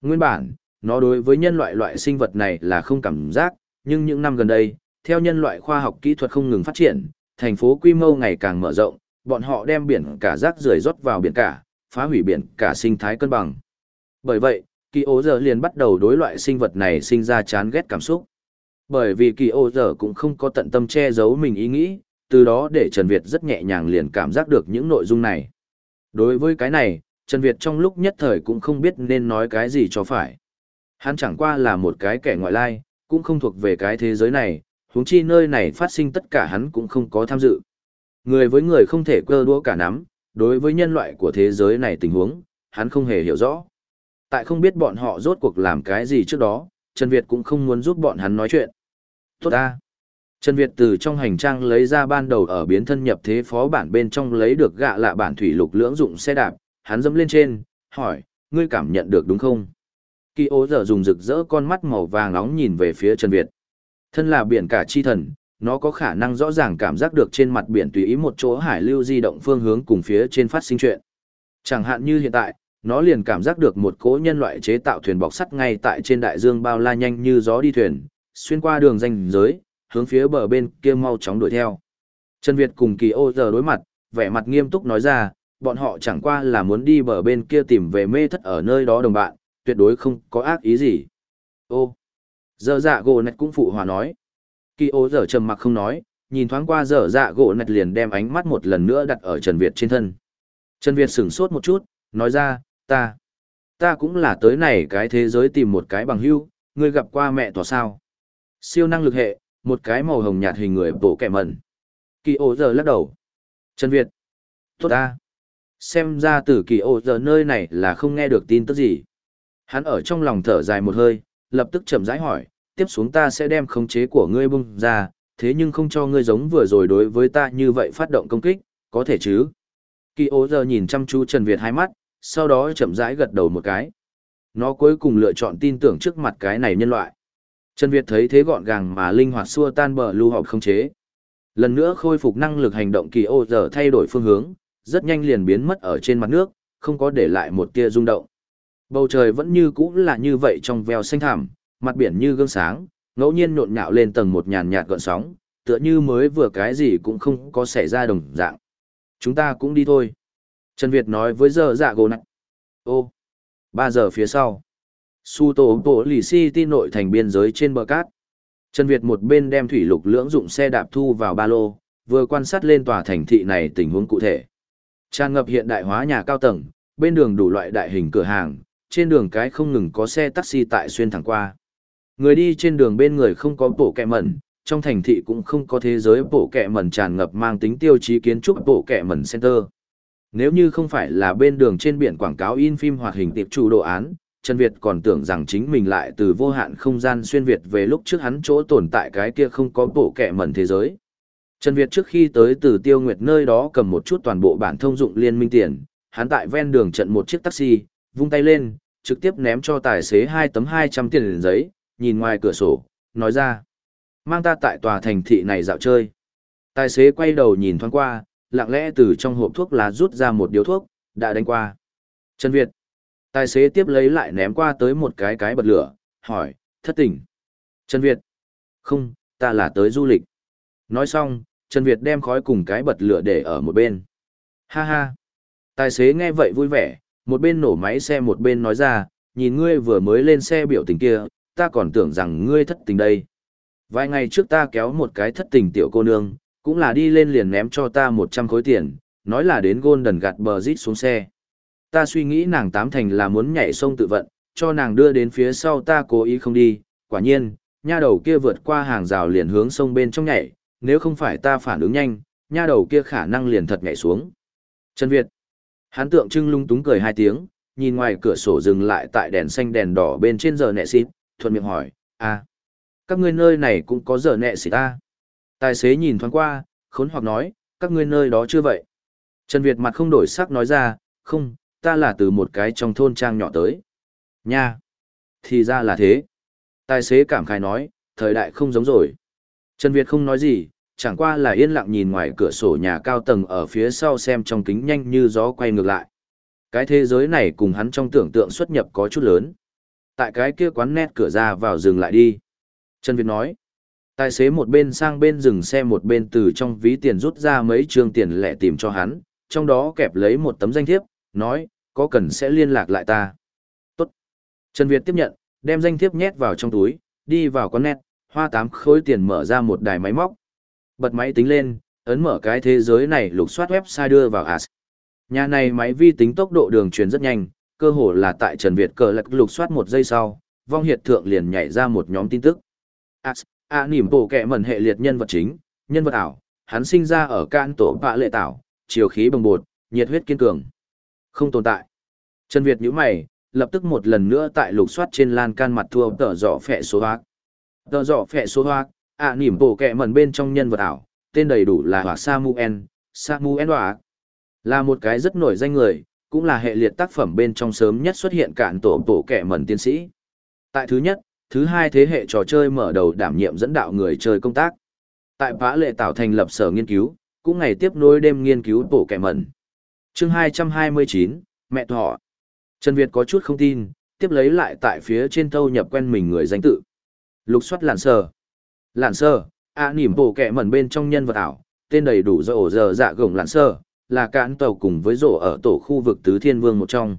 Nguyên bản, nó đối với nhân loại loại sinh vật này là không cảm giác, nhưng những năm gần đây, theo nhân loại khoa học kỹ thuật không ngừng phát triển, thành phố quy mô ngày càng mở rộng, bọn họ đem biển cả rác rưởi rót vào biển cả, phá hủy biển cả sinh thái cân bằng. Bởi vậy, kỳ ố giờ liền bắt đầu đối loại sinh vật này sinh ra chán ghét cảm xúc. Bởi vì kỳ ố giờ cũng không có tận tâm che giấu mình ý nghĩ, từ đó để Trần Việt rất nhẹ nhàng liền cảm giác được những nội dung này. Đối với cái này, Trần Việt trong lúc nhất thời cũng không biết nên nói cái gì cho phải. Hắn chẳng qua là một cái kẻ ngoại lai, cũng không thuộc về cái thế giới này, huống chi nơi này phát sinh tất cả hắn cũng không có tham dự. Người với người không thể cơ đua cả nắm, đối với nhân loại của thế giới này tình huống, hắn không hề hiểu rõ. Tại không biết bọn họ rốt cuộc làm cái gì trước đó, Trần Việt cũng không muốn giúp bọn hắn nói chuyện. Tốt ta. Trần Việt từ trong hành trang lấy ra ban đầu ở biến thân nhập thế phó bản bên trong lấy được gạ lạ bản thủy lục lưỡng dụng xe đạp, hắn dẫm lên trên, hỏi, ngươi cảm nhận được đúng không? Kỳ ố giờ dùng rực rỡ con mắt màu vàng nóng nhìn về phía Trần Việt. Thân là biển cả chi thần, nó có khả năng rõ ràng cảm giác được trên mặt biển tùy ý một chỗ hải lưu di động phương hướng cùng phía trên phát sinh chuyện. Chẳng hạn như hiện tại, nó liền cảm giác được một cỗ nhân loại chế tạo thuyền bọc sắt ngay tại trên đại dương bao la nhanh như gió đi thuyền, xuyên qua đường ranh giới, hướng phía bờ bên kia mau chóng đuổi theo. Trần Việt cùng kỳ ô giờ đối mặt, vẻ mặt nghiêm túc nói ra, bọn họ chẳng qua là muốn đi bờ bên kia tìm về mê thất ở nơi đó đồng bạn, tuyệt đối không có ác ý gì. Ô, giờ dạ gỗ nạch cũng phụ hòa nói. Kỳ ô giờ trầm mặc không nói, nhìn thoáng qua giờ dạ gỗ nạch liền đem ánh mắt một lần nữa đặt ở Trần Việt trên thân. Trần Việt sửng sốt một chút, nói ra, ta, ta cũng là tới này cái thế giới tìm một cái bằng hữu, ngươi gặp qua mẹ tòa sao. Siêu năng lực hệ, một cái màu hồng nhạt hình người bổ kẻ mẩn. Kỳ ô giờ lắc đầu. Trần Việt. Tốt ta. Xem ra từ kỳ ô giờ nơi này là không nghe được tin tức gì. Hắn ở trong lòng thở dài một hơi, lập tức chậm rãi hỏi, tiếp xuống ta sẽ đem khống chế của ngươi bung ra, thế nhưng không cho ngươi giống vừa rồi đối với ta như vậy phát động công kích, có thể chứ? Kỳ ô giờ nhìn chăm chú Trần Việt hai mắt, sau đó chậm rãi gật đầu một cái. Nó cuối cùng lựa chọn tin tưởng trước mặt cái này nhân loại. Trần Việt thấy thế gọn gàng mà linh hoạt xua tan bờ lưu họp không chế. Lần nữa khôi phục năng lực hành động kỳ ô giờ thay đổi phương hướng, rất nhanh liền biến mất ở trên mặt nước, không có để lại một tia rung động. Bầu trời vẫn như cũ là như vậy trong veo xanh thẳm, mặt biển như gương sáng, ngẫu nhiên nhộn nhạo lên tầng một nhàn nhạt gợn sóng, tựa như mới vừa cái gì cũng không có xảy ra đồng dạng. Chúng ta cũng đi thôi. Trần Việt nói với giờ dạ gồ nặng. Ô, ba giờ phía sau. Su tổ tổ lì city nội thành biên giới trên bờ cát. Trần Việt một bên đem thủy lục lưỡng dụng xe đạp thu vào ba lô, vừa quan sát lên tòa thành thị này tình huống cụ thể. Tràn ngập hiện đại hóa nhà cao tầng, bên đường đủ loại đại hình cửa hàng, trên đường cái không ngừng có xe taxi tại xuyên thẳng qua. Người đi trên đường bên người không có bộ kẹ mẩn, trong thành thị cũng không có thế giới bộ kẹ mẩn tràn ngập mang tính tiêu chí kiến trúc bộ kẹ mẩn center. Nếu như không phải là bên đường trên biển quảng cáo in phim hoạt hình tiệp chủ đồ án, Trần Việt còn tưởng rằng chính mình lại từ vô hạn không gian xuyên Việt về lúc trước hắn chỗ tồn tại cái kia không có bộ kẹ mẩn thế giới. Trần Việt trước khi tới từ tiêu nguyệt nơi đó cầm một chút toàn bộ bản thông dụng liên minh tiền, hắn tại ven đường trận một chiếc taxi, vung tay lên, trực tiếp ném cho tài xế hai tấm hai trăm tiền giấy, nhìn ngoài cửa sổ, nói ra. Mang ta tại tòa thành thị này dạo chơi. Tài xế quay đầu nhìn thoáng qua, lặng lẽ từ trong hộp thuốc lá rút ra một điếu thuốc, đã đánh qua. Trần Việt. Tài xế tiếp lấy lại ném qua tới một cái cái bật lửa, hỏi, thất tình. Trần Việt. Không, ta là tới du lịch. Nói xong, Trần Việt đem khói cùng cái bật lửa để ở một bên. Ha ha. Tài xế nghe vậy vui vẻ, một bên nổ máy xe một bên nói ra, nhìn ngươi vừa mới lên xe biểu tình kia, ta còn tưởng rằng ngươi thất tình đây. Vài ngày trước ta kéo một cái thất tình tiểu cô nương, cũng là đi lên liền ném cho ta 100 khối tiền, nói là đến Golden gạt bờ rít xuống xe. Ta suy nghĩ nàng tám thành là muốn nhảy sông tự vận, cho nàng đưa đến phía sau ta cố ý không đi, quả nhiên, nha đầu kia vượt qua hàng rào liền hướng sông bên trong nhảy, nếu không phải ta phản ứng nhanh, nha đầu kia khả năng liền thật nhảy xuống. Trần Việt. Hắn tượng trưng lung túng cười hai tiếng, nhìn ngoài cửa sổ dừng lại tại đèn xanh đèn đỏ bên trên giờ nẹ xịt, thuận miệng hỏi, à, các ngươi nơi này cũng có giờ nẹ xịt ta. Tài xế nhìn thoáng qua, khốn hoặc nói, các ngươi nơi đó chưa vậy. Trần Việt mặt không đổi sắc nói ra, không, ta là từ một cái trong thôn trang nhỏ tới. Nha! Thì ra là thế. Tài xế cảm khai nói, thời đại không giống rồi. Trần Việt không nói gì, chẳng qua là yên lặng nhìn ngoài cửa sổ nhà cao tầng ở phía sau xem trong kính nhanh như gió quay ngược lại. Cái thế giới này cùng hắn trong tưởng tượng xuất nhập có chút lớn. Tại cái kia quán nét cửa ra vào dừng lại đi. Trần Việt nói. Tài xế một bên sang bên dừng xe một bên từ trong ví tiền rút ra mấy trường tiền lẻ tìm cho hắn, trong đó kẹp lấy một tấm danh thiếp, nói, có cần sẽ liên lạc lại ta. Tốt. Trần Việt tiếp nhận, đem danh thiếp nhét vào trong túi, đi vào quán nét, hoa tám khối tiền mở ra một đài máy móc. Bật máy tính lên, ấn mở cái thế giới này lục soát website đưa vào AS. Nhà này máy vi tính tốc độ đường truyền rất nhanh, cơ hồ là tại Trần Việt cờ lạc lục soát một giây sau, vong hiệt thượng liền nhảy ra một nhóm tin tức. AS, A nỉm bộ kẹ mẩn hệ liệt nhân vật chính, nhân vật ảo, hắn sinh ra ở can tổ bạ lệ tảo, chiều khí bồng bột, nhiệt huyết kiên cường. Không tồn tại. Trần Việt nhíu mày, lập tức một lần nữa tại lục soát trên lan can mặt thua tờ dọ phẹ số hoác. Tờ dọ phẹ số hoác, ạ nỉm bộ kẹ mẩn bên trong nhân vật ảo, tên đầy đủ là Hỏa Samuel, Samuel Hỏa. Là một cái rất nổi danh người, cũng là hệ liệt tác phẩm bên trong sớm nhất xuất hiện cạn tổ bộ kẹ mẩn tiến sĩ. Tại thứ nhất, thứ hai thế hệ trò chơi mở đầu đảm nhiệm dẫn đạo người chơi công tác. Tại vã Lệ tạo thành lập sở nghiên cứu, cũng ngày tiếp nối đêm nghiên cứu bộ kẹ mẩn. Chương 229, mẹ thọ. Trần Việt có chút không tin, tiếp lấy lại tại phía trên thâu nhập quen mình người danh tự. Lục soát làn sờ Lạn sơ, ạ nỉm bộ kẹ mẩn bên trong nhân vật ảo, tên đầy đủ do ổ giờ dạ gồng lạn sơ, là cạn tàu cùng với rổ ở tổ khu vực tứ thiên vương một trong.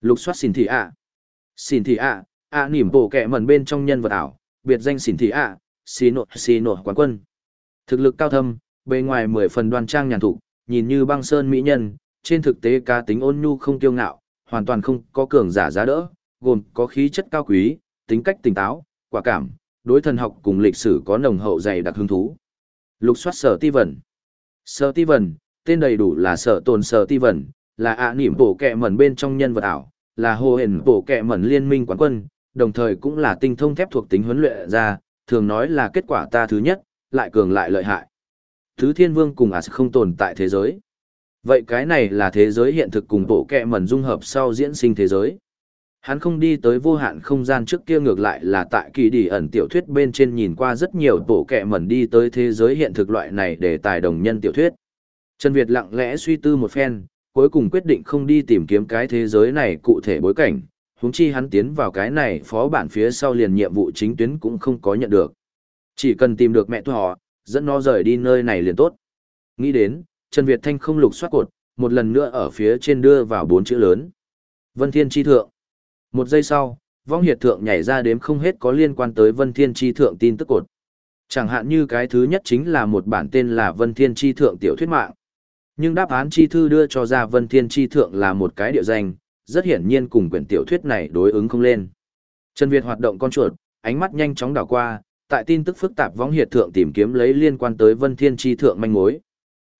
Lục soát xin thị ạ. Xin thị ạ, ạ nỉm bộ kẹ mẩn bên trong nhân vật ảo, biệt danh xin thị ạ, xì nộ xì nộ quán quân. Thực lực cao thâm, bề ngoài mười phần đoan trang nhàn thụ, nhìn như băng sơn mỹ nhân, trên thực tế cá tính ôn nhu không kiêu ngạo, hoàn toàn không có cường giả giá đỡ, gồm có khí chất cao quý, tính cách tỉnh táo, quả cảm, đối thần học cùng lịch sử có nồng hậu dày đặc hứng thú. Lục soát sở ti Vân Sở ti Vân, tên đầy đủ là sở tồn sở ti Vân, là ạ niệm bổ kẹ mẩn bên trong nhân vật ảo, là hồ hển bổ kẹ mẩn liên minh quán quân, đồng thời cũng là tinh thông thép thuộc tính huấn luyện ra, thường nói là kết quả ta thứ nhất, lại cường lại lợi hại. Thứ thiên vương cùng à không tồn tại thế giới. Vậy cái này là thế giới hiện thực cùng bộ kẹ mẩn dung hợp sau diễn sinh thế giới. Hắn không đi tới vô hạn không gian trước kia ngược lại là tại kỳ đi ẩn tiểu thuyết bên trên nhìn qua rất nhiều tổ kẹ mẩn đi tới thế giới hiện thực loại này để tài đồng nhân tiểu thuyết. Trần Việt lặng lẽ suy tư một phen, cuối cùng quyết định không đi tìm kiếm cái thế giới này cụ thể bối cảnh, huống chi hắn tiến vào cái này phó bản phía sau liền nhiệm vụ chính tuyến cũng không có nhận được. Chỉ cần tìm được mẹ tôi họ, dẫn nó rời đi nơi này liền tốt. Nghĩ đến, Trần Việt Thanh không lục soát cột, một lần nữa ở phía trên đưa vào bốn chữ lớn. Vân Thiên Chi Thượng. Một giây sau, vong hiệt thượng nhảy ra đếm không hết có liên quan tới Vân Thiên Chi Thượng tin tức cột. Chẳng hạn như cái thứ nhất chính là một bản tên là Vân Thiên Chi Thượng tiểu thuyết mạng. Nhưng đáp án chi thư đưa cho ra Vân Thiên Chi Thượng là một cái địa danh, rất hiển nhiên cùng quyển tiểu thuyết này đối ứng không lên. Trần Việt hoạt động con chuột, ánh mắt nhanh chóng đảo qua, tại tin tức phức tạp vong hiệt thượng tìm kiếm lấy liên quan tới Vân Thiên Chi Thượng manh mối.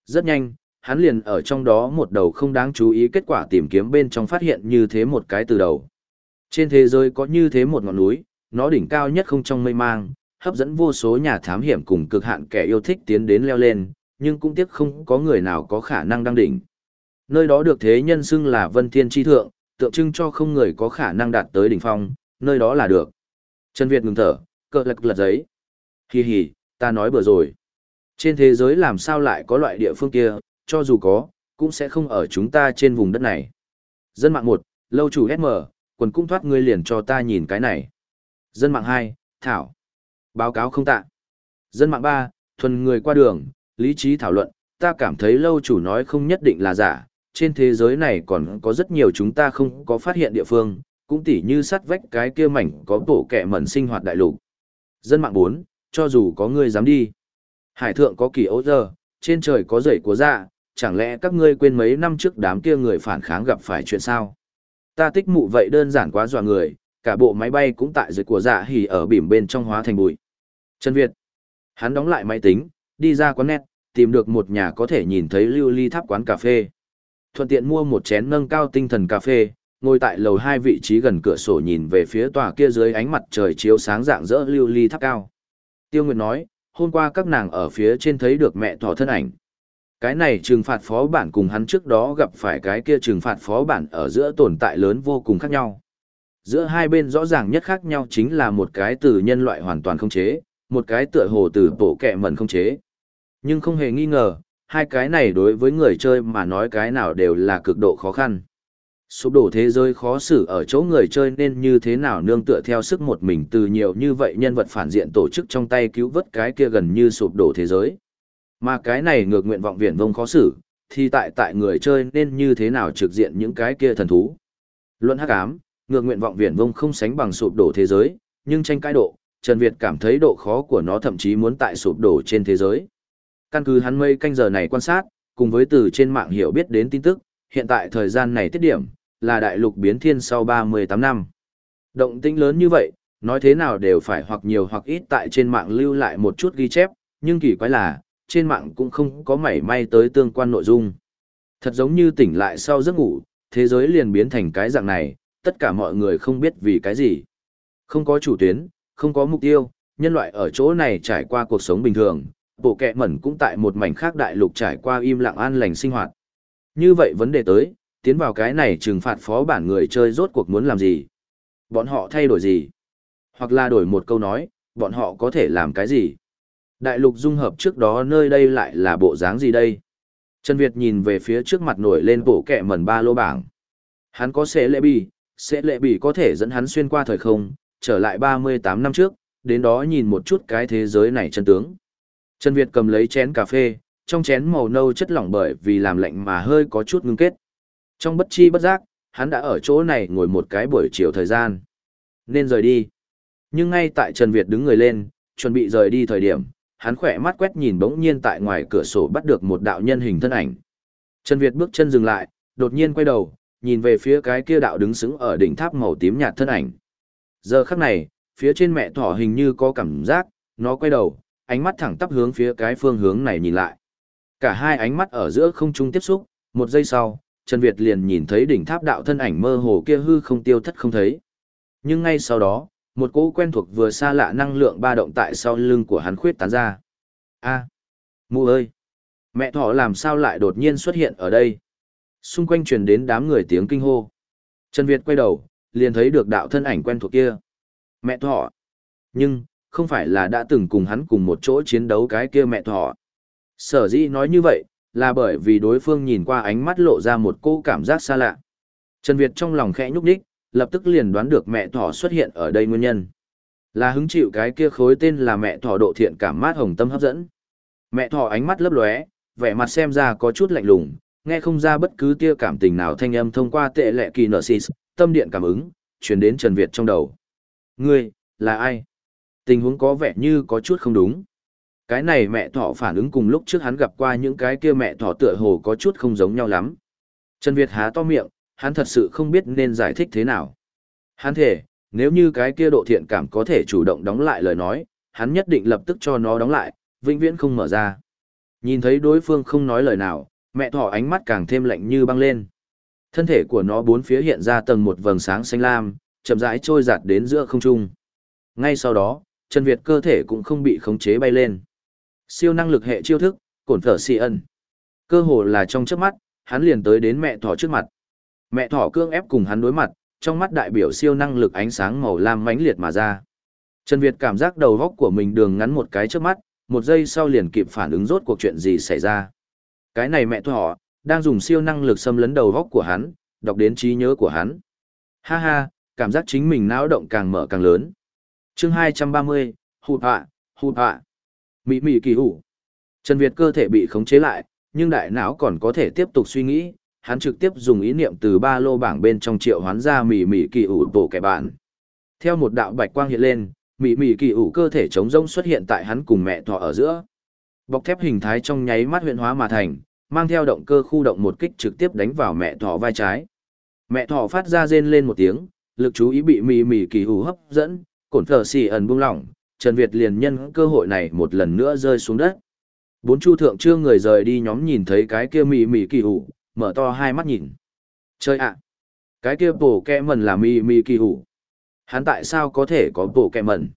Rất nhanh, hắn liền ở trong đó một đầu không đáng chú ý kết quả tìm kiếm bên trong phát hiện như thế một cái từ đầu. Trên thế giới có như thế một ngọn núi, nó đỉnh cao nhất không trong mây mang, hấp dẫn vô số nhà thám hiểm cùng cực hạn kẻ yêu thích tiến đến leo lên, nhưng cũng tiếc không có người nào có khả năng đăng đỉnh. Nơi đó được thế nhân xưng là Vân Thiên Chi Thượng, tượng trưng cho không người có khả năng đạt tới đỉnh phong, nơi đó là được. Trần Việt ngừng thở, cờ lật lật giấy. Hi hi, ta nói bừa rồi. Trên thế giới làm sao lại có loại địa phương kia, cho dù có, cũng sẽ không ở chúng ta trên vùng đất này. Dân mạng một, lâu chủ SM, quần cung thoát ngươi liền cho ta nhìn cái này. Dân mạng 2, Thảo. Báo cáo không tạ. Dân mạng 3, thuần người qua đường, lý trí thảo luận, ta cảm thấy lâu chủ nói không nhất định là giả, trên thế giới này còn có rất nhiều chúng ta không có phát hiện địa phương, cũng tỉ như sắt vách cái kia mảnh có tổ kẻ mẩn sinh hoạt đại lục. Dân mạng 4, cho dù có người dám đi. Hải thượng có kỳ ấu giờ, trên trời có rẩy của dạ, chẳng lẽ các ngươi quên mấy năm trước đám kia người phản kháng gặp phải chuyện sao? Ta tích mụ vậy đơn giản quá dọa người, cả bộ máy bay cũng tại dưới của dạ hỉ ở bìm bên trong hóa thành bụi. Trần Việt. Hắn đóng lại máy tính, đi ra quán net, tìm được một nhà có thể nhìn thấy lưu ly tháp quán cà phê. Thuận tiện mua một chén nâng cao tinh thần cà phê, ngồi tại lầu hai vị trí gần cửa sổ nhìn về phía tòa kia dưới ánh mặt trời chiếu sáng dạng dỡ lưu ly tháp cao. Tiêu Nguyệt nói, hôm qua các nàng ở phía trên thấy được mẹ thỏ thân ảnh. Cái này trừng phạt phó bản cùng hắn trước đó gặp phải cái kia trừng phạt phó bản ở giữa tồn tại lớn vô cùng khác nhau. Giữa hai bên rõ ràng nhất khác nhau chính là một cái từ nhân loại hoàn toàn không chế, một cái tựa hồ từ bộ kẹ mẩn không chế. Nhưng không hề nghi ngờ, hai cái này đối với người chơi mà nói cái nào đều là cực độ khó khăn. Sụp đổ thế giới khó xử ở chỗ người chơi nên như thế nào nương tựa theo sức một mình từ nhiều như vậy nhân vật phản diện tổ chức trong tay cứu vớt cái kia gần như sụp đổ thế giới. Mà cái này ngược nguyện vọng viển vông khó xử, thì tại tại người chơi nên như thế nào trực diện những cái kia thần thú. Luận hắc ám, ngược nguyện vọng viển vông không sánh bằng sụp đổ thế giới, nhưng tranh cãi độ, Trần Việt cảm thấy độ khó của nó thậm chí muốn tại sụp đổ trên thế giới. Căn cứ hắn mây canh giờ này quan sát, cùng với từ trên mạng hiểu biết đến tin tức, hiện tại thời gian này tiết điểm, là đại lục biến thiên sau 38 năm. Động tĩnh lớn như vậy, nói thế nào đều phải hoặc nhiều hoặc ít tại trên mạng lưu lại một chút ghi chép, nhưng kỳ quái là, trên mạng cũng không có mảy may tới tương quan nội dung. Thật giống như tỉnh lại sau giấc ngủ, thế giới liền biến thành cái dạng này, tất cả mọi người không biết vì cái gì. Không có chủ tuyến, không có mục tiêu, nhân loại ở chỗ này trải qua cuộc sống bình thường, bộ kẹ mẩn cũng tại một mảnh khác đại lục trải qua im lặng an lành sinh hoạt. Như vậy vấn đề tới, tiến vào cái này trừng phạt phó bản người chơi rốt cuộc muốn làm gì? Bọn họ thay đổi gì? Hoặc là đổi một câu nói, bọn họ có thể làm cái gì? Đại lục dung hợp trước đó nơi đây lại là bộ dáng gì đây? Trần Việt nhìn về phía trước mặt nổi lên bộ kẹ mẩn ba lô bảng. Hắn có sẽ lệ bì, sẽ lệ bì có thể dẫn hắn xuyên qua thời không, trở lại 38 năm trước, đến đó nhìn một chút cái thế giới này chân tướng. Trần Việt cầm lấy chén cà phê, trong chén màu nâu chất lỏng bởi vì làm lạnh mà hơi có chút ngưng kết. Trong bất chi bất giác, hắn đã ở chỗ này ngồi một cái buổi chiều thời gian. Nên rời đi. Nhưng ngay tại Trần Việt đứng người lên, chuẩn bị rời đi thời điểm, hắn khỏe mắt quét nhìn bỗng nhiên tại ngoài cửa sổ bắt được một đạo nhân hình thân ảnh. Trần Việt bước chân dừng lại, đột nhiên quay đầu, nhìn về phía cái kia đạo đứng sững ở đỉnh tháp màu tím nhạt thân ảnh. Giờ khắc này, phía trên mẹ thỏ hình như có cảm giác, nó quay đầu, ánh mắt thẳng tắp hướng phía cái phương hướng này nhìn lại. Cả hai ánh mắt ở giữa không trung tiếp xúc, một giây sau, Trần Việt liền nhìn thấy đỉnh tháp đạo thân ảnh mơ hồ kia hư không tiêu thất không thấy. Nhưng ngay sau đó, một cỗ quen thuộc vừa xa lạ năng lượng ba động tại sau lưng của hắn khuyết tán ra. A, mụ ơi, mẹ thỏ làm sao lại đột nhiên xuất hiện ở đây? Xung quanh truyền đến đám người tiếng kinh hô. Trần Việt quay đầu, liền thấy được đạo thân ảnh quen thuộc kia. Mẹ thỏ. Nhưng, không phải là đã từng cùng hắn cùng một chỗ chiến đấu cái kia mẹ thỏ. Sở dĩ nói như vậy, là bởi vì đối phương nhìn qua ánh mắt lộ ra một cô cảm giác xa lạ. Trần Việt trong lòng khẽ nhúc nhích, lập tức liền đoán được mẹ thỏ xuất hiện ở đây nguyên nhân. Là hứng chịu cái kia khối tên là mẹ thỏ độ thiện cảm mát hồng tâm hấp dẫn. Mẹ thỏ ánh mắt lấp lóe, vẻ mặt xem ra có chút lạnh lùng, nghe không ra bất cứ tia cảm tình nào thanh âm thông qua tệ lệ kỳ nợ xịt, tâm điện cảm ứng, truyền đến Trần Việt trong đầu. Ngươi, là ai? Tình huống có vẻ như có chút không đúng. Cái này mẹ thỏ phản ứng cùng lúc trước hắn gặp qua những cái kia mẹ thỏ tựa hồ có chút không giống nhau lắm. Trần Việt há to miệng, hắn thật sự không biết nên giải thích thế nào. Hắn thể, nếu như cái kia độ thiện cảm có thể chủ động đóng lại lời nói, hắn nhất định lập tức cho nó đóng lại, vĩnh viễn không mở ra. Nhìn thấy đối phương không nói lời nào, mẹ thỏ ánh mắt càng thêm lạnh như băng lên. Thân thể của nó bốn phía hiện ra tầng một vầng sáng xanh lam, chậm rãi trôi giạt đến giữa không trung. Ngay sau đó, Trần Việt cơ thể cũng không bị khống chế bay lên. Siêu năng lực hệ chiêu thức, cổn thở si ân. Cơ hồ là trong trước mắt, hắn liền tới đến mẹ thỏ trước mặt. Mẹ thỏ cương ép cùng hắn đối mặt, trong mắt đại biểu siêu năng lực ánh sáng màu lam mãnh liệt mà ra. Trần Việt cảm giác đầu góc của mình đường ngắn một cái trước mắt, một giây sau liền kịp phản ứng rốt cuộc chuyện gì xảy ra. Cái này mẹ thỏ, đang dùng siêu năng lực xâm lấn đầu góc của hắn, đọc đến trí nhớ của hắn. Ha ha, cảm giác chính mình não động càng mở càng lớn. chương 230, hụt họa, hụt họa. Mị mị kỳ hủ. Trần Việt cơ thể bị khống chế lại, nhưng đại não còn có thể tiếp tục suy nghĩ, hắn trực tiếp dùng ý niệm từ ba lô bảng bên trong triệu hoán ra mị mị kỳ ủ bộ kẻ bạn. Theo một đạo bạch quang hiện lên, mị mị kỳ ủ cơ thể trống rông xuất hiện tại hắn cùng mẹ thọ ở giữa. Bọc thép hình thái trong nháy mắt huyện hóa mà thành, mang theo động cơ khu động một kích trực tiếp đánh vào mẹ thỏ vai trái. Mẹ thỏ phát ra rên lên một tiếng, lực chú ý bị mỉ mỉ kỳ ủ hấp dẫn, cổn thờ xì ẩn buông lỏng, Trần Việt liền nhân cơ hội này một lần nữa rơi xuống đất. Bốn chu thượng trương người rời đi nhóm nhìn thấy cái kia mỉ mỉ kỳ ủ mở to hai mắt nhìn. Chơi ạ! Cái kia bổ kẹ mần là mì mì kỳ hủ. Hắn tại sao có thể có bổ kẹ mần?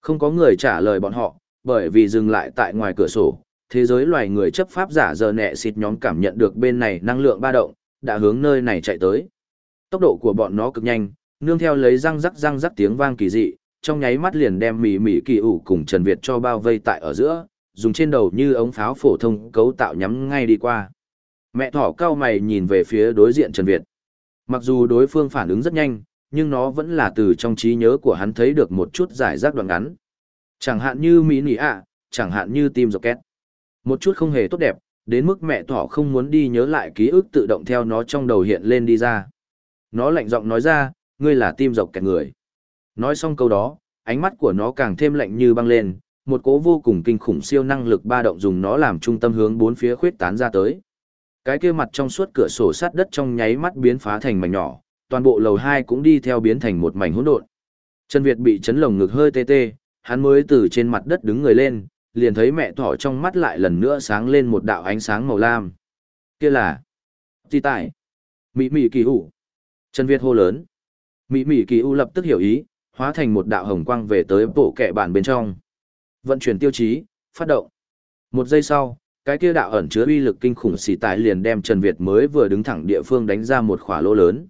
Không có người trả lời bọn họ, bởi vì dừng lại tại ngoài cửa sổ, thế giới loài người chấp pháp giả giờ nẹ xịt nhóm cảm nhận được bên này năng lượng ba động, đã hướng nơi này chạy tới. Tốc độ của bọn nó cực nhanh, nương theo lấy răng rắc răng rắc tiếng vang kỳ dị, trong nháy mắt liền đem mỉ mỉ kỳ ủ cùng Trần Việt cho bao vây tại ở giữa, dùng trên đầu như ống pháo phổ thông cấu tạo nhắm ngay đi qua. Mẹ thỏ cao mày nhìn về phía đối diện Trần Việt. Mặc dù đối phương phản ứng rất nhanh, nhưng nó vẫn là từ trong trí nhớ của hắn thấy được một chút giải rác đoạn ngắn. Chẳng hạn như mỹ Nị ạ, chẳng hạn như tim dọc rocket. Một chút không hề tốt đẹp, đến mức mẹ thỏ không muốn đi nhớ lại ký ức tự động theo nó trong đầu hiện lên đi ra. Nó lạnh giọng nói ra, ngươi là tim dọc kẹt người. Nói xong câu đó, ánh mắt của nó càng thêm lạnh như băng lên, một cố vô cùng kinh khủng siêu năng lực ba động dùng nó làm trung tâm hướng bốn phía khuyết tán ra tới. Cái kia mặt trong suốt cửa sổ sát đất trong nháy mắt biến phá thành mảnh nhỏ, toàn bộ lầu hai cũng đi theo biến thành một mảnh hỗn độn. Trần Việt bị chấn lồng ngực hơi tê tê, hắn mới từ trên mặt đất đứng người lên, liền thấy mẹ thỏ trong mắt lại lần nữa sáng lên một đạo ánh sáng màu lam. Kia là... Gì tại? Mỹ Mỹ kỳ hủ. Trần Việt hô lớn. Mỹ Mỹ kỳ u lập tức hiểu ý, hóa thành một đạo hồng quang về tới bộ kệ bản bên trong. Vận chuyển tiêu chí, phát động. Một giây sau, cái kia đạo ẩn chứa uy lực kinh khủng xì tài liền đem Trần Việt mới vừa đứng thẳng địa phương đánh ra một khỏa lỗ lớn.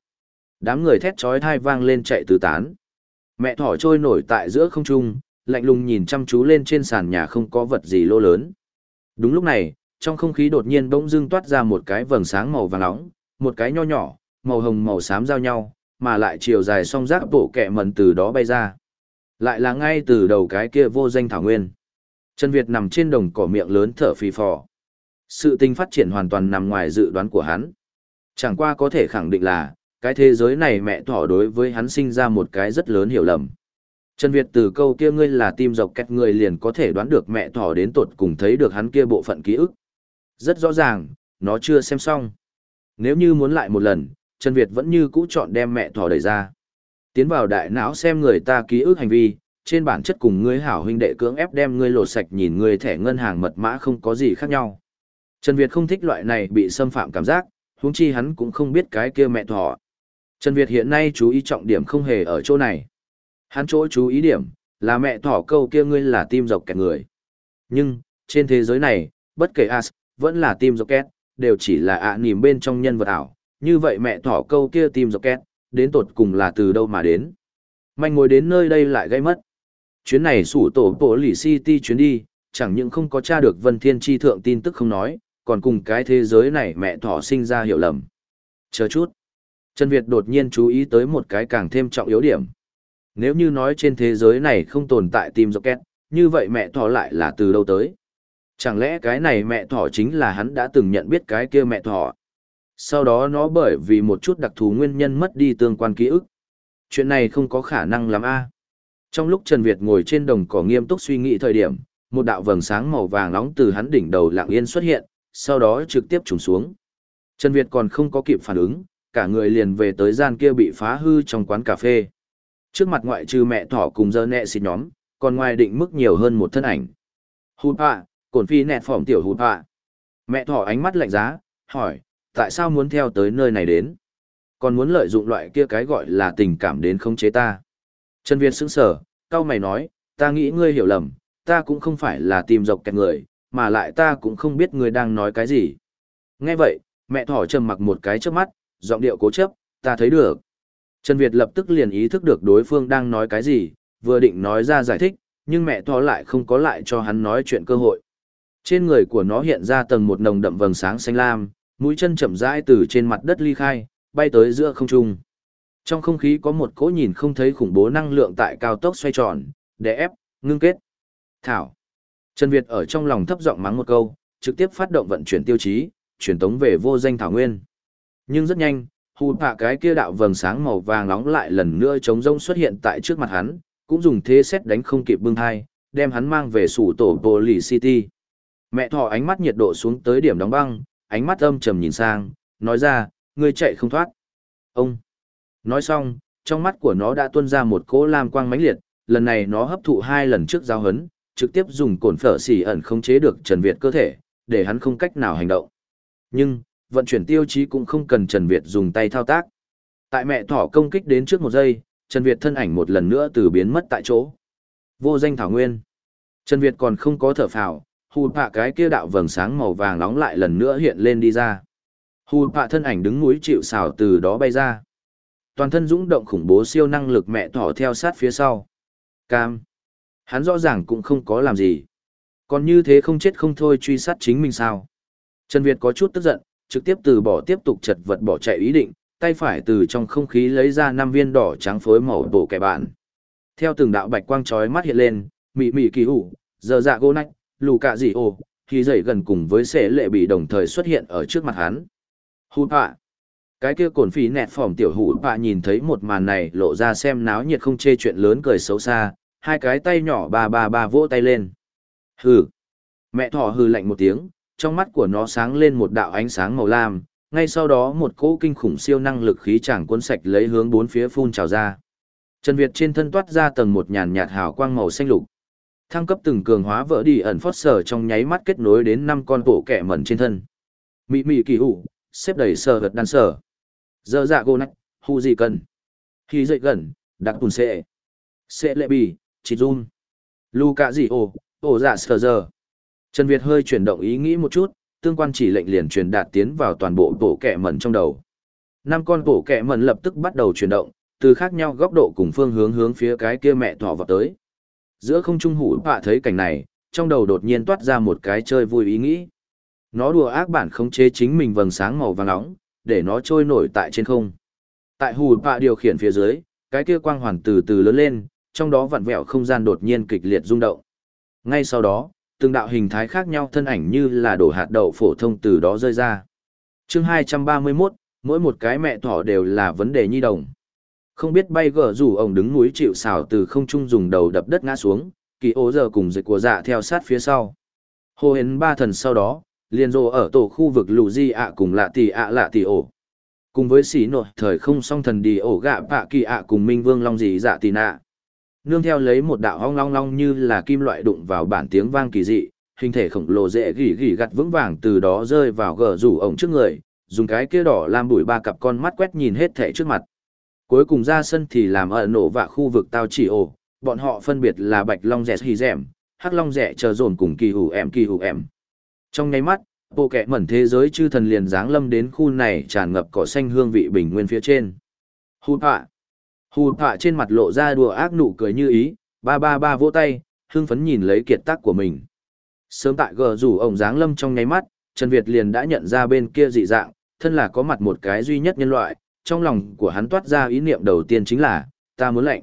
Đám người thét chói thai vang lên chạy tứ tán. Mẹ thỏ trôi nổi tại giữa không trung, lạnh lùng nhìn chăm chú lên trên sàn nhà không có vật gì lỗ lớn. Đúng lúc này, trong không khí đột nhiên bỗng dưng toát ra một cái vầng sáng màu vàng nóng, một cái nho nhỏ, màu hồng màu xám giao nhau, mà lại chiều dài song rác bộ kẹ mần từ đó bay ra. Lại là ngay từ đầu cái kia vô danh thảo nguyên. Trần Việt nằm trên đồng cỏ miệng lớn thở phì phò. Sự tình phát triển hoàn toàn nằm ngoài dự đoán của hắn. Chẳng qua có thể khẳng định là, cái thế giới này mẹ thỏ đối với hắn sinh ra một cái rất lớn hiểu lầm. Trần Việt từ câu kia ngươi là tim dọc kẹt người liền có thể đoán được mẹ thỏ đến tột cùng thấy được hắn kia bộ phận ký ức. Rất rõ ràng, nó chưa xem xong. Nếu như muốn lại một lần, Trần Việt vẫn như cũ chọn đem mẹ thỏ đẩy ra. Tiến vào đại não xem người ta ký ức hành vi, trên bản chất cùng ngươi hảo huynh đệ cưỡng ép đem ngươi lột sạch nhìn ngươi thẻ ngân hàng mật mã không có gì khác nhau. Trần Việt không thích loại này bị xâm phạm cảm giác, huống chi hắn cũng không biết cái kia mẹ thỏ. Trần Việt hiện nay chú ý trọng điểm không hề ở chỗ này. Hắn chỗ chú ý điểm, là mẹ thỏ câu kia ngươi là tim dọc kẹt người. Nhưng, trên thế giới này, bất kể as, vẫn là tim dọc kẹt, đều chỉ là ạ à bên trong nhân vật ảo. Như vậy mẹ thỏ câu kia tim dọc kẹt, đến tột cùng là từ đâu mà đến. Manh ngồi đến nơi đây lại gây mất. Chuyến này sủ tổ bộ lì city chuyến đi, chẳng những không có tra được vân thiên tri thượng tin tức không nói, còn cùng cái thế giới này mẹ thỏ sinh ra hiểu lầm. Chờ chút. Trần Việt đột nhiên chú ý tới một cái càng thêm trọng yếu điểm. Nếu như nói trên thế giới này không tồn tại tim rocket, như vậy mẹ thỏ lại là từ đâu tới? Chẳng lẽ cái này mẹ thỏ chính là hắn đã từng nhận biết cái kia mẹ thỏ? Sau đó nó bởi vì một chút đặc thù nguyên nhân mất đi tương quan ký ức. Chuyện này không có khả năng lắm a. Trong lúc Trần Việt ngồi trên đồng cỏ nghiêm túc suy nghĩ thời điểm, một đạo vầng sáng màu vàng nóng từ hắn đỉnh đầu lặng yên xuất hiện, sau đó trực tiếp trùng xuống. Trần Việt còn không có kịp phản ứng, cả người liền về tới gian kia bị phá hư trong quán cà phê. Trước mặt ngoại trừ mẹ thỏ cùng dơ nẹ xịt nhóm, còn ngoài định mức nhiều hơn một thân ảnh. Hụt họa, cổn phi nẹt phỏng tiểu hụt họa. Mẹ thỏ ánh mắt lạnh giá, hỏi, tại sao muốn theo tới nơi này đến? Còn muốn lợi dụng loại kia cái gọi là tình cảm đến khống chế ta. Trần Việt sững sờ, cao mày nói, ta nghĩ ngươi hiểu lầm, ta cũng không phải là tìm dọc kẹt người, mà lại ta cũng không biết ngươi đang nói cái gì. Nghe vậy, mẹ thỏ trầm mặc một cái trước mắt, giọng điệu cố chấp, ta thấy được. Trần Việt lập tức liền ý thức được đối phương đang nói cái gì, vừa định nói ra giải thích, nhưng mẹ thỏ lại không có lại cho hắn nói chuyện cơ hội. Trên người của nó hiện ra tầng một nồng đậm vầng sáng xanh lam, mũi chân chậm rãi từ trên mặt đất ly khai, bay tới giữa không trung. Trong không khí có một cỗ nhìn không thấy khủng bố năng lượng tại cao tốc xoay tròn, để ép, ngưng kết. Thảo. Trần Việt ở trong lòng thấp giọng mắng một câu, trực tiếp phát động vận chuyển tiêu chí, chuyển tống về vô danh thảo nguyên. Nhưng rất nhanh, hù hạ cái kia đạo vầng sáng màu vàng nóng lại lần nữa chống rông xuất hiện tại trước mặt hắn, cũng dùng thế xét đánh không kịp bưng hai, đem hắn mang về sủ tổ Poly City. Mẹ thỏ ánh mắt nhiệt độ xuống tới điểm đóng băng, ánh mắt âm trầm nhìn sang, nói ra, ngươi chạy không thoát. Ông! Nói xong, trong mắt của nó đã tuôn ra một cỗ lam quang mãnh liệt, lần này nó hấp thụ hai lần trước giao hấn, trực tiếp dùng cồn phở xỉ ẩn không chế được Trần Việt cơ thể, để hắn không cách nào hành động. Nhưng, vận chuyển tiêu chí cũng không cần Trần Việt dùng tay thao tác. Tại mẹ thỏ công kích đến trước một giây, Trần Việt thân ảnh một lần nữa từ biến mất tại chỗ. Vô danh thảo nguyên. Trần Việt còn không có thở phào, hù bạ cái kia đạo vầng sáng màu vàng nóng lại lần nữa hiện lên đi ra. Hù bạ thân ảnh đứng núi chịu xào từ đó bay ra. Toàn thân dũng động khủng bố siêu năng lực mẹ thỏ theo sát phía sau. Cam. Hắn rõ ràng cũng không có làm gì. Còn như thế không chết không thôi truy sát chính mình sao. Trần Việt có chút tức giận, trực tiếp từ bỏ tiếp tục chật vật bỏ chạy ý định, tay phải từ trong không khí lấy ra năm viên đỏ trắng phối màu bổ kẻ bạn. Theo từng đạo bạch quang chói mắt hiện lên, mị mị kỳ hủ, giờ dạ gô nách, lù cạ dị ồ, thì dậy gần cùng với xế lệ bị đồng thời xuất hiện ở trước mặt hắn. Hụt họa. Cái kia cồn phí nẹt phỏng tiểu hủ bạ nhìn thấy một màn này lộ ra xem náo nhiệt không chê chuyện lớn cười xấu xa, hai cái tay nhỏ ba ba ba vỗ tay lên. Hừ. Mẹ thỏ hừ lạnh một tiếng, trong mắt của nó sáng lên một đạo ánh sáng màu lam, ngay sau đó một cỗ kinh khủng siêu năng lực khí chẳng cuốn sạch lấy hướng bốn phía phun trào ra. Trần Việt trên thân toát ra tầng một nhàn nhạt hào quang màu xanh lục. Thăng cấp từng cường hóa vỡ đi ẩn phót sở trong nháy mắt kết nối đến năm con bộ kẻ mẩn trên thân. Mị mị kỳ hủ, xếp đầy sờ vật đan sở. Giờ dạ gô nách, hù gì cần. Khi dậy gần, đặc tùn xệ. Xệ lệ bì, chỉ run. Lu cả gì ồ, ồ dạ sờ giờ. Trần Việt hơi chuyển động ý nghĩ một chút, tương quan chỉ lệnh liền truyền đạt tiến vào toàn bộ bộ kẹ mẩn trong đầu. Năm con bộ kẹ mẩn lập tức bắt đầu chuyển động, từ khác nhau góc độ cùng phương hướng hướng phía cái kia mẹ thỏ vào tới. Giữa không trung hủ bạ thấy cảnh này, trong đầu đột nhiên toát ra một cái chơi vui ý nghĩ. Nó đùa ác bản khống chế chính mình vầng sáng màu vàng nóng, để nó trôi nổi tại trên không. Tại hù bạ điều khiển phía dưới, cái kia quang hoàn từ từ lớn lên, trong đó vặn vẹo không gian đột nhiên kịch liệt rung động. Ngay sau đó, từng đạo hình thái khác nhau thân ảnh như là đổ hạt đậu phổ thông từ đó rơi ra. chương 231, mỗi một cái mẹ thỏ đều là vấn đề nhi đồng. Không biết bay gở rủ ông đứng núi chịu xào từ không trung dùng đầu đập đất ngã xuống, kỳ ố giờ cùng dịch của dạ theo sát phía sau. Hồ hến ba thần sau đó, liền rồ ở tổ khu vực lù di ạ cùng lạ tỷ ạ lạ tỷ ổ. Cùng với xì nội thời không song thần đi ổ gạ bạ kỳ ạ cùng minh vương long dị dạ tỷ nạ nương theo lấy một đạo hong long long như là kim loại đụng vào bản tiếng vang kỳ dị, hình thể khổng lồ dễ gỉ gỉ gặt vững vàng từ đó rơi vào gờ rủ ổng trước người, dùng cái kia đỏ làm bụi ba cặp con mắt quét nhìn hết thẻ trước mặt. Cuối cùng ra sân thì làm ở nổ và khu vực tao chỉ ổ, bọn họ phân biệt là bạch long rẻ hì rẻm, hắc long rẻ chờ dồn cùng kỳ hủ em kỳ hủ em. Trong nháy mắt, bộ kẻ mẩn thế giới chư thần liền dáng lâm đến khu này tràn ngập cỏ xanh hương vị bình nguyên phía trên. Hù hạ, Hù tọa trên mặt lộ ra đùa ác nụ cười như ý, ba ba ba vỗ tay, hưng phấn nhìn lấy kiệt tác của mình. Sớm tại gờ rủ ổng dáng lâm trong nháy mắt, Trần Việt liền đã nhận ra bên kia dị dạng, thân là có mặt một cái duy nhất nhân loại, trong lòng của hắn toát ra ý niệm đầu tiên chính là, ta muốn lệnh.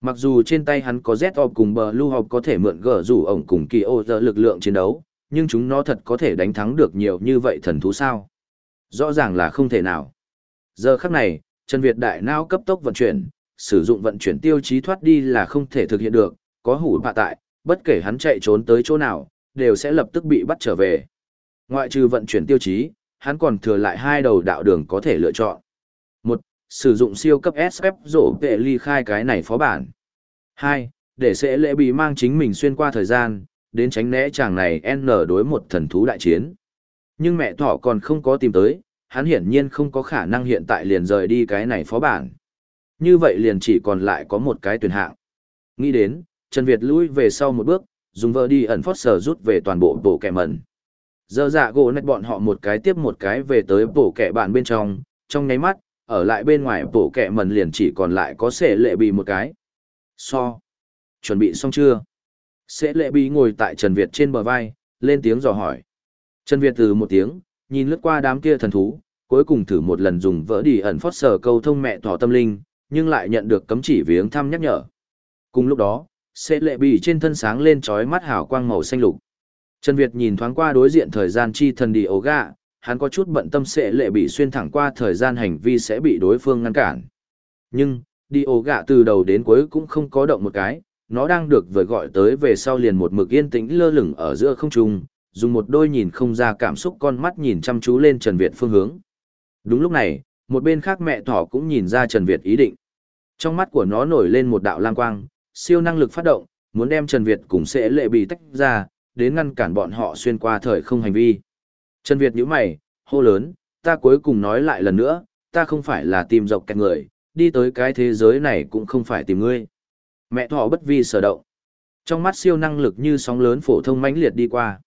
Mặc dù trên tay hắn có Z-Op cùng bờ lưu học có thể mượn gờ rủ ổng cùng kỳ ô giờ lực lượng chiến đấu, nhưng chúng nó thật có thể đánh thắng được nhiều như vậy thần thú sao? Rõ ràng là không thể nào. Giờ khắc này, Trần Việt đại não cấp tốc vận chuyển, sử dụng vận chuyển tiêu chí thoát đi là không thể thực hiện được, có hủ bạ tại, bất kể hắn chạy trốn tới chỗ nào, đều sẽ lập tức bị bắt trở về. Ngoại trừ vận chuyển tiêu chí, hắn còn thừa lại hai đầu đạo đường có thể lựa chọn. Một, Sử dụng siêu cấp SF rổ vệ ly khai cái này phó bản. Hai, Để sẽ lễ bị mang chính mình xuyên qua thời gian, đến tránh né chàng này N đối một thần thú đại chiến. Nhưng mẹ thỏ còn không có tìm tới, hắn hiển nhiên không có khả năng hiện tại liền rời đi cái này phó bản. Như vậy liền chỉ còn lại có một cái tuyển hạng. Nghĩ đến, Trần Việt lui về sau một bước, dùng vợ đi ẩn phót sở rút về toàn bộ bộ kẻ mẩn. Giờ dạ gỗ nét bọn họ một cái tiếp một cái về tới bộ kẻ bạn bên trong, trong nháy mắt, ở lại bên ngoài bộ kẻ mẩn liền chỉ còn lại có sẻ lệ bị một cái. So. Chuẩn bị xong chưa? Sẽ lệ bì ngồi tại Trần Việt trên bờ vai, lên tiếng dò hỏi. Trần Việt từ một tiếng, nhìn lướt qua đám kia thần thú, cuối cùng thử một lần dùng vỡ đi ẩn phót sở câu thông mẹ thỏ tâm linh, nhưng lại nhận được cấm chỉ viếng thăm nhắc nhở. Cùng lúc đó, sẽ lệ bị trên thân sáng lên trói mắt hào quang màu xanh lục. Trần Việt nhìn thoáng qua đối diện thời gian chi thần đi ấu gạ, hắn có chút bận tâm sẽ lệ bị xuyên thẳng qua thời gian hành vi sẽ bị đối phương ngăn cản. Nhưng, đi ấu gạ từ đầu đến cuối cũng không có động một cái, nó đang được vời gọi tới về sau liền một mực yên tĩnh lơ lửng ở giữa không trung, dùng một đôi nhìn không ra cảm xúc con mắt nhìn chăm chú lên Trần Việt phương hướng. Đúng lúc này, một bên khác mẹ thỏ cũng nhìn ra Trần Việt ý định. Trong mắt của nó nổi lên một đạo lang quang, siêu năng lực phát động, muốn đem Trần Việt cùng sẽ lệ bị tách ra, đến ngăn cản bọn họ xuyên qua thời không hành vi. Trần Việt nhíu mày, hô lớn, ta cuối cùng nói lại lần nữa, ta không phải là tìm dọc kẹt người, đi tới cái thế giới này cũng không phải tìm ngươi. Mẹ thỏ bất vi sở động. Trong mắt siêu năng lực như sóng lớn phổ thông mãnh liệt đi qua.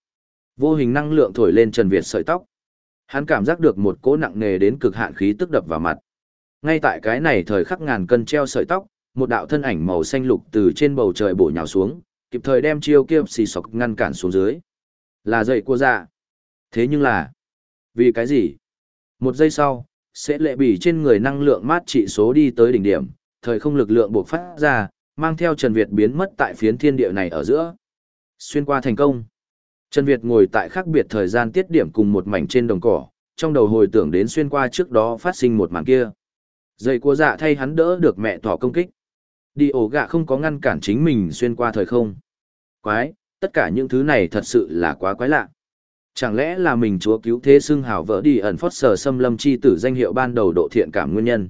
Vô hình năng lượng thổi lên Trần Việt sợi tóc. Hắn cảm giác được một cỗ nặng nề đến cực hạn khí tức đập vào mặt. Ngay tại cái này thời khắc ngàn cân treo sợi tóc, một đạo thân ảnh màu xanh lục từ trên bầu trời bổ nhào xuống, kịp thời đem chiêu kia xì sọc ngăn cản xuống dưới. Là dậy của dạ. Thế nhưng là, vì cái gì? Một giây sau, sẽ lệ bỉ trên người năng lượng mát trị số đi tới đỉnh điểm, thời không lực lượng buộc phát ra, mang theo Trần Việt biến mất tại phiến thiên địa này ở giữa. Xuyên qua thành công. Trần Việt ngồi tại khác biệt thời gian tiết điểm cùng một mảnh trên đồng cỏ, trong đầu hồi tưởng đến xuyên qua trước đó phát sinh một màn kia. Dây của dạ thay hắn đỡ được mẹ thỏ công kích. Đi ổ gạ không có ngăn cản chính mình xuyên qua thời không. Quái, tất cả những thứ này thật sự là quá quái lạ. Chẳng lẽ là mình chúa cứu thế xưng hào vỡ đi ẩn phót sờ xâm lâm chi tử danh hiệu ban đầu độ thiện cảm nguyên nhân.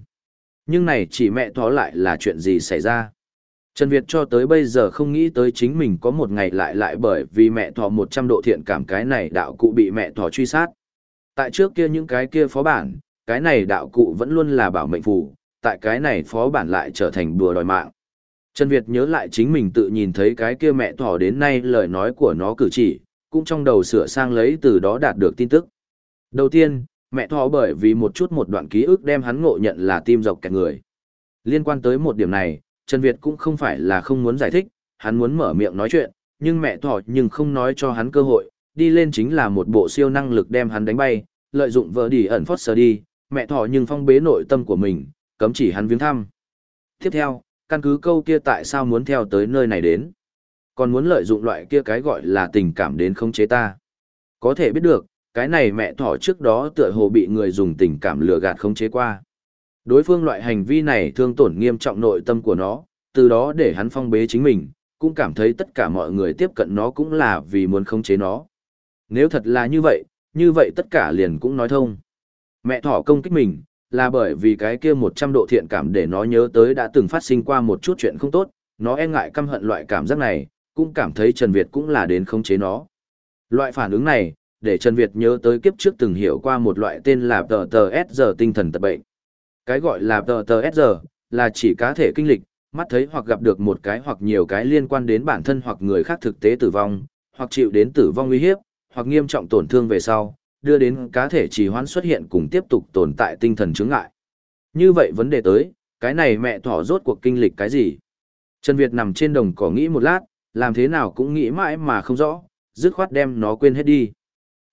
Nhưng này chỉ mẹ thỏ lại là chuyện gì xảy ra. Trần Việt cho tới bây giờ không nghĩ tới chính mình có một ngày lại lại bởi vì mẹ thỏ 100 độ thiện cảm cái này đạo cụ bị mẹ thỏ truy sát. Tại trước kia những cái kia phó bản, cái này đạo cụ vẫn luôn là bảo mệnh phù, tại cái này phó bản lại trở thành đùa đòi mạng. Trần Việt nhớ lại chính mình tự nhìn thấy cái kia mẹ thỏ đến nay lời nói của nó cử chỉ, cũng trong đầu sửa sang lấy từ đó đạt được tin tức. Đầu tiên, mẹ thỏ bởi vì một chút một đoạn ký ức đem hắn ngộ nhận là tim dọc kẹt người. Liên quan tới một điểm này, Trần Việt cũng không phải là không muốn giải thích, hắn muốn mở miệng nói chuyện, nhưng mẹ thỏ nhưng không nói cho hắn cơ hội, đi lên chính là một bộ siêu năng lực đem hắn đánh bay, lợi dụng vợ đi ẩn phót sờ đi, mẹ thỏ nhưng phong bế nội tâm của mình, cấm chỉ hắn viếng thăm. Tiếp theo, căn cứ câu kia tại sao muốn theo tới nơi này đến. Còn muốn lợi dụng loại kia cái gọi là tình cảm đến không chế ta. Có thể biết được, cái này mẹ thỏ trước đó tựa hồ bị người dùng tình cảm lừa gạt không chế qua. Đối phương loại hành vi này thương tổn nghiêm trọng nội tâm của nó, từ đó để hắn phong bế chính mình, cũng cảm thấy tất cả mọi người tiếp cận nó cũng là vì muốn khống chế nó. Nếu thật là như vậy, như vậy tất cả liền cũng nói thông. Mẹ thỏ công kích mình, là bởi vì cái kia 100 độ thiện cảm để nó nhớ tới đã từng phát sinh qua một chút chuyện không tốt, nó e ngại căm hận loại cảm giác này, cũng cảm thấy Trần Việt cũng là đến khống chế nó. Loại phản ứng này, để Trần Việt nhớ tới kiếp trước từng hiểu qua một loại tên là tờ tờ S tinh thần tật bệnh. Cái gọi là tờ tờ S là chỉ cá thể kinh lịch, mắt thấy hoặc gặp được một cái hoặc nhiều cái liên quan đến bản thân hoặc người khác thực tế tử vong, hoặc chịu đến tử vong uy hiếp, hoặc nghiêm trọng tổn thương về sau, đưa đến cá thể trì hoãn xuất hiện cùng tiếp tục tồn tại tinh thần chứng ngại. Như vậy vấn đề tới, cái này mẹ thỏ rốt cuộc kinh lịch cái gì? Trần Việt nằm trên đồng cỏ nghĩ một lát, làm thế nào cũng nghĩ mãi mà không rõ, dứt khoát đem nó quên hết đi.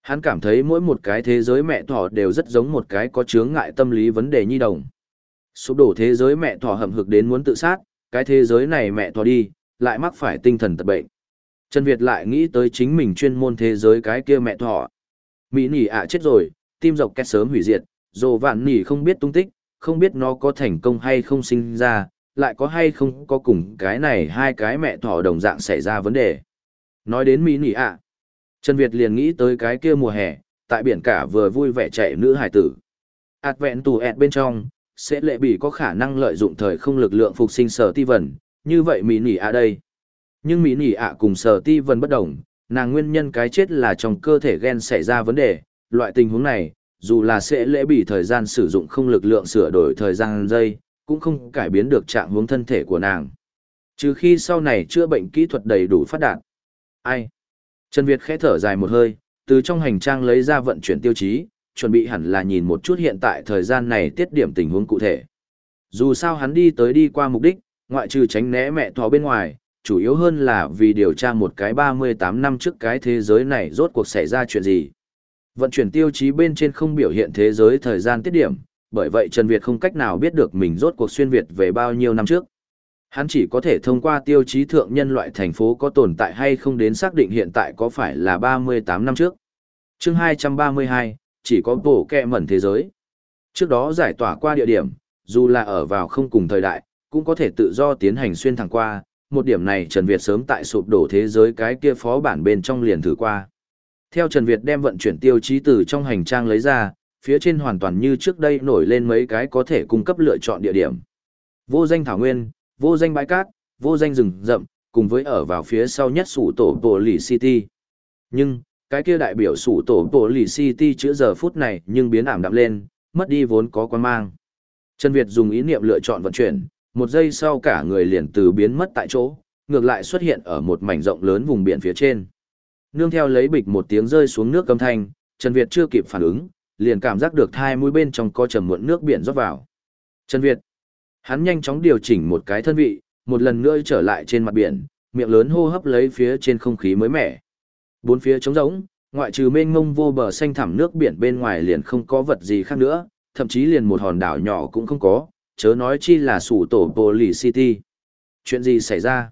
Hắn cảm thấy mỗi một cái thế giới mẹ thỏ đều rất giống một cái có chướng ngại tâm lý vấn đề nhi đồng. Sụp đổ thế giới mẹ thỏ hậm hực đến muốn tự sát, cái thế giới này mẹ thỏ đi, lại mắc phải tinh thần tật bệnh. Trần Việt lại nghĩ tới chính mình chuyên môn thế giới cái kia mẹ thỏ. Mỹ nỉ ạ chết rồi, tim dọc két sớm hủy diệt, dồ vạn nỉ không biết tung tích, không biết nó có thành công hay không sinh ra, lại có hay không có cùng cái này hai cái mẹ thỏ đồng dạng xảy ra vấn đề. Nói đến Mỹ nỉ ạ, Trần Việt liền nghĩ tới cái kia mùa hè, tại biển cả vừa vui vẻ chạy nữ hải tử. ạt vẹn tù ẹt bên trong, sẽ lệ bị có khả năng lợi dụng thời không lực lượng phục sinh sở ti vần, như vậy Mỹ nỉ ạ đây. Nhưng Mỹ nỉ ạ cùng sở ti vần bất đồng, nàng nguyên nhân cái chết là trong cơ thể gen xảy ra vấn đề, loại tình huống này, dù là sẽ lễ bị thời gian sử dụng không lực lượng sửa đổi thời gian giây, cũng không cải biến được trạng huống thân thể của nàng. Trừ khi sau này chữa bệnh kỹ thuật đầy đủ phát đạt. Ai? Trần Việt khẽ thở dài một hơi, từ trong hành trang lấy ra vận chuyển tiêu chí, chuẩn bị hẳn là nhìn một chút hiện tại thời gian này tiết điểm tình huống cụ thể. Dù sao hắn đi tới đi qua mục đích, ngoại trừ tránh né mẹ thỏ bên ngoài, chủ yếu hơn là vì điều tra một cái 38 năm trước cái thế giới này rốt cuộc xảy ra chuyện gì. Vận chuyển tiêu chí bên trên không biểu hiện thế giới thời gian tiết điểm, bởi vậy Trần Việt không cách nào biết được mình rốt cuộc xuyên Việt về bao nhiêu năm trước. Hắn chỉ có thể thông qua tiêu chí thượng nhân loại thành phố có tồn tại hay không đến xác định hiện tại có phải là 38 năm trước. chương 232, chỉ có bổ kẹ mẩn thế giới. Trước đó giải tỏa qua địa điểm, dù là ở vào không cùng thời đại, cũng có thể tự do tiến hành xuyên thẳng qua, một điểm này Trần Việt sớm tại sụp đổ thế giới cái kia phó bản bên trong liền thử qua. Theo Trần Việt đem vận chuyển tiêu chí từ trong hành trang lấy ra, phía trên hoàn toàn như trước đây nổi lên mấy cái có thể cung cấp lựa chọn địa điểm. Vô danh thảo nguyên, vô danh bãi cát, vô danh rừng rậm, cùng với ở vào phía sau nhất sủ tổ Tổ Lì City. Nhưng, cái kia đại biểu sủ tổ Tổ Lì City chữa giờ phút này nhưng biến ảm đạm lên, mất đi vốn có quan mang. Trần Việt dùng ý niệm lựa chọn vận chuyển, một giây sau cả người liền từ biến mất tại chỗ, ngược lại xuất hiện ở một mảnh rộng lớn vùng biển phía trên. Nương theo lấy bịch một tiếng rơi xuống nước âm thanh, Trần Việt chưa kịp phản ứng, liền cảm giác được hai mũi bên trong có trầm muộn nước biển rót vào. Trần Việt, hắn nhanh chóng điều chỉnh một cái thân vị, một lần nữa trở lại trên mặt biển, miệng lớn hô hấp lấy phía trên không khí mới mẻ. Bốn phía trống rỗng, ngoại trừ mênh mông vô bờ xanh thẳm nước biển bên ngoài liền không có vật gì khác nữa, thậm chí liền một hòn đảo nhỏ cũng không có, chớ nói chi là sủ tổ Poly City. Chuyện gì xảy ra?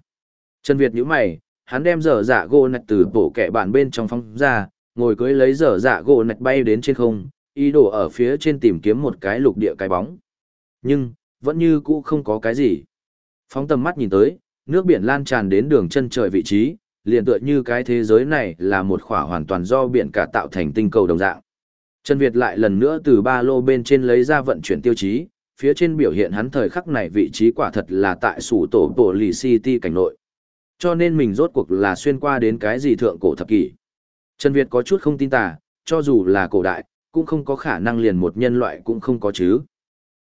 Trần Việt nhíu mày, hắn đem dở dạ gỗ nạch từ bộ kẻ bản bên trong phong ra, ngồi cưới lấy dở dạ gỗ nạch bay đến trên không, ý đồ ở phía trên tìm kiếm một cái lục địa cái bóng. Nhưng, vẫn như cũ không có cái gì. Phóng tầm mắt nhìn tới, nước biển lan tràn đến đường chân trời vị trí, liền tựa như cái thế giới này là một khỏa hoàn toàn do biển cả tạo thành tinh cầu đồng dạng. Trần Việt lại lần nữa từ ba lô bên trên lấy ra vận chuyển tiêu chí, phía trên biểu hiện hắn thời khắc này vị trí quả thật là tại sủ tổ tổ lì city cảnh nội. Cho nên mình rốt cuộc là xuyên qua đến cái gì thượng cổ thập kỷ. Trần Việt có chút không tin tà, cho dù là cổ đại, cũng không có khả năng liền một nhân loại cũng không có chứ.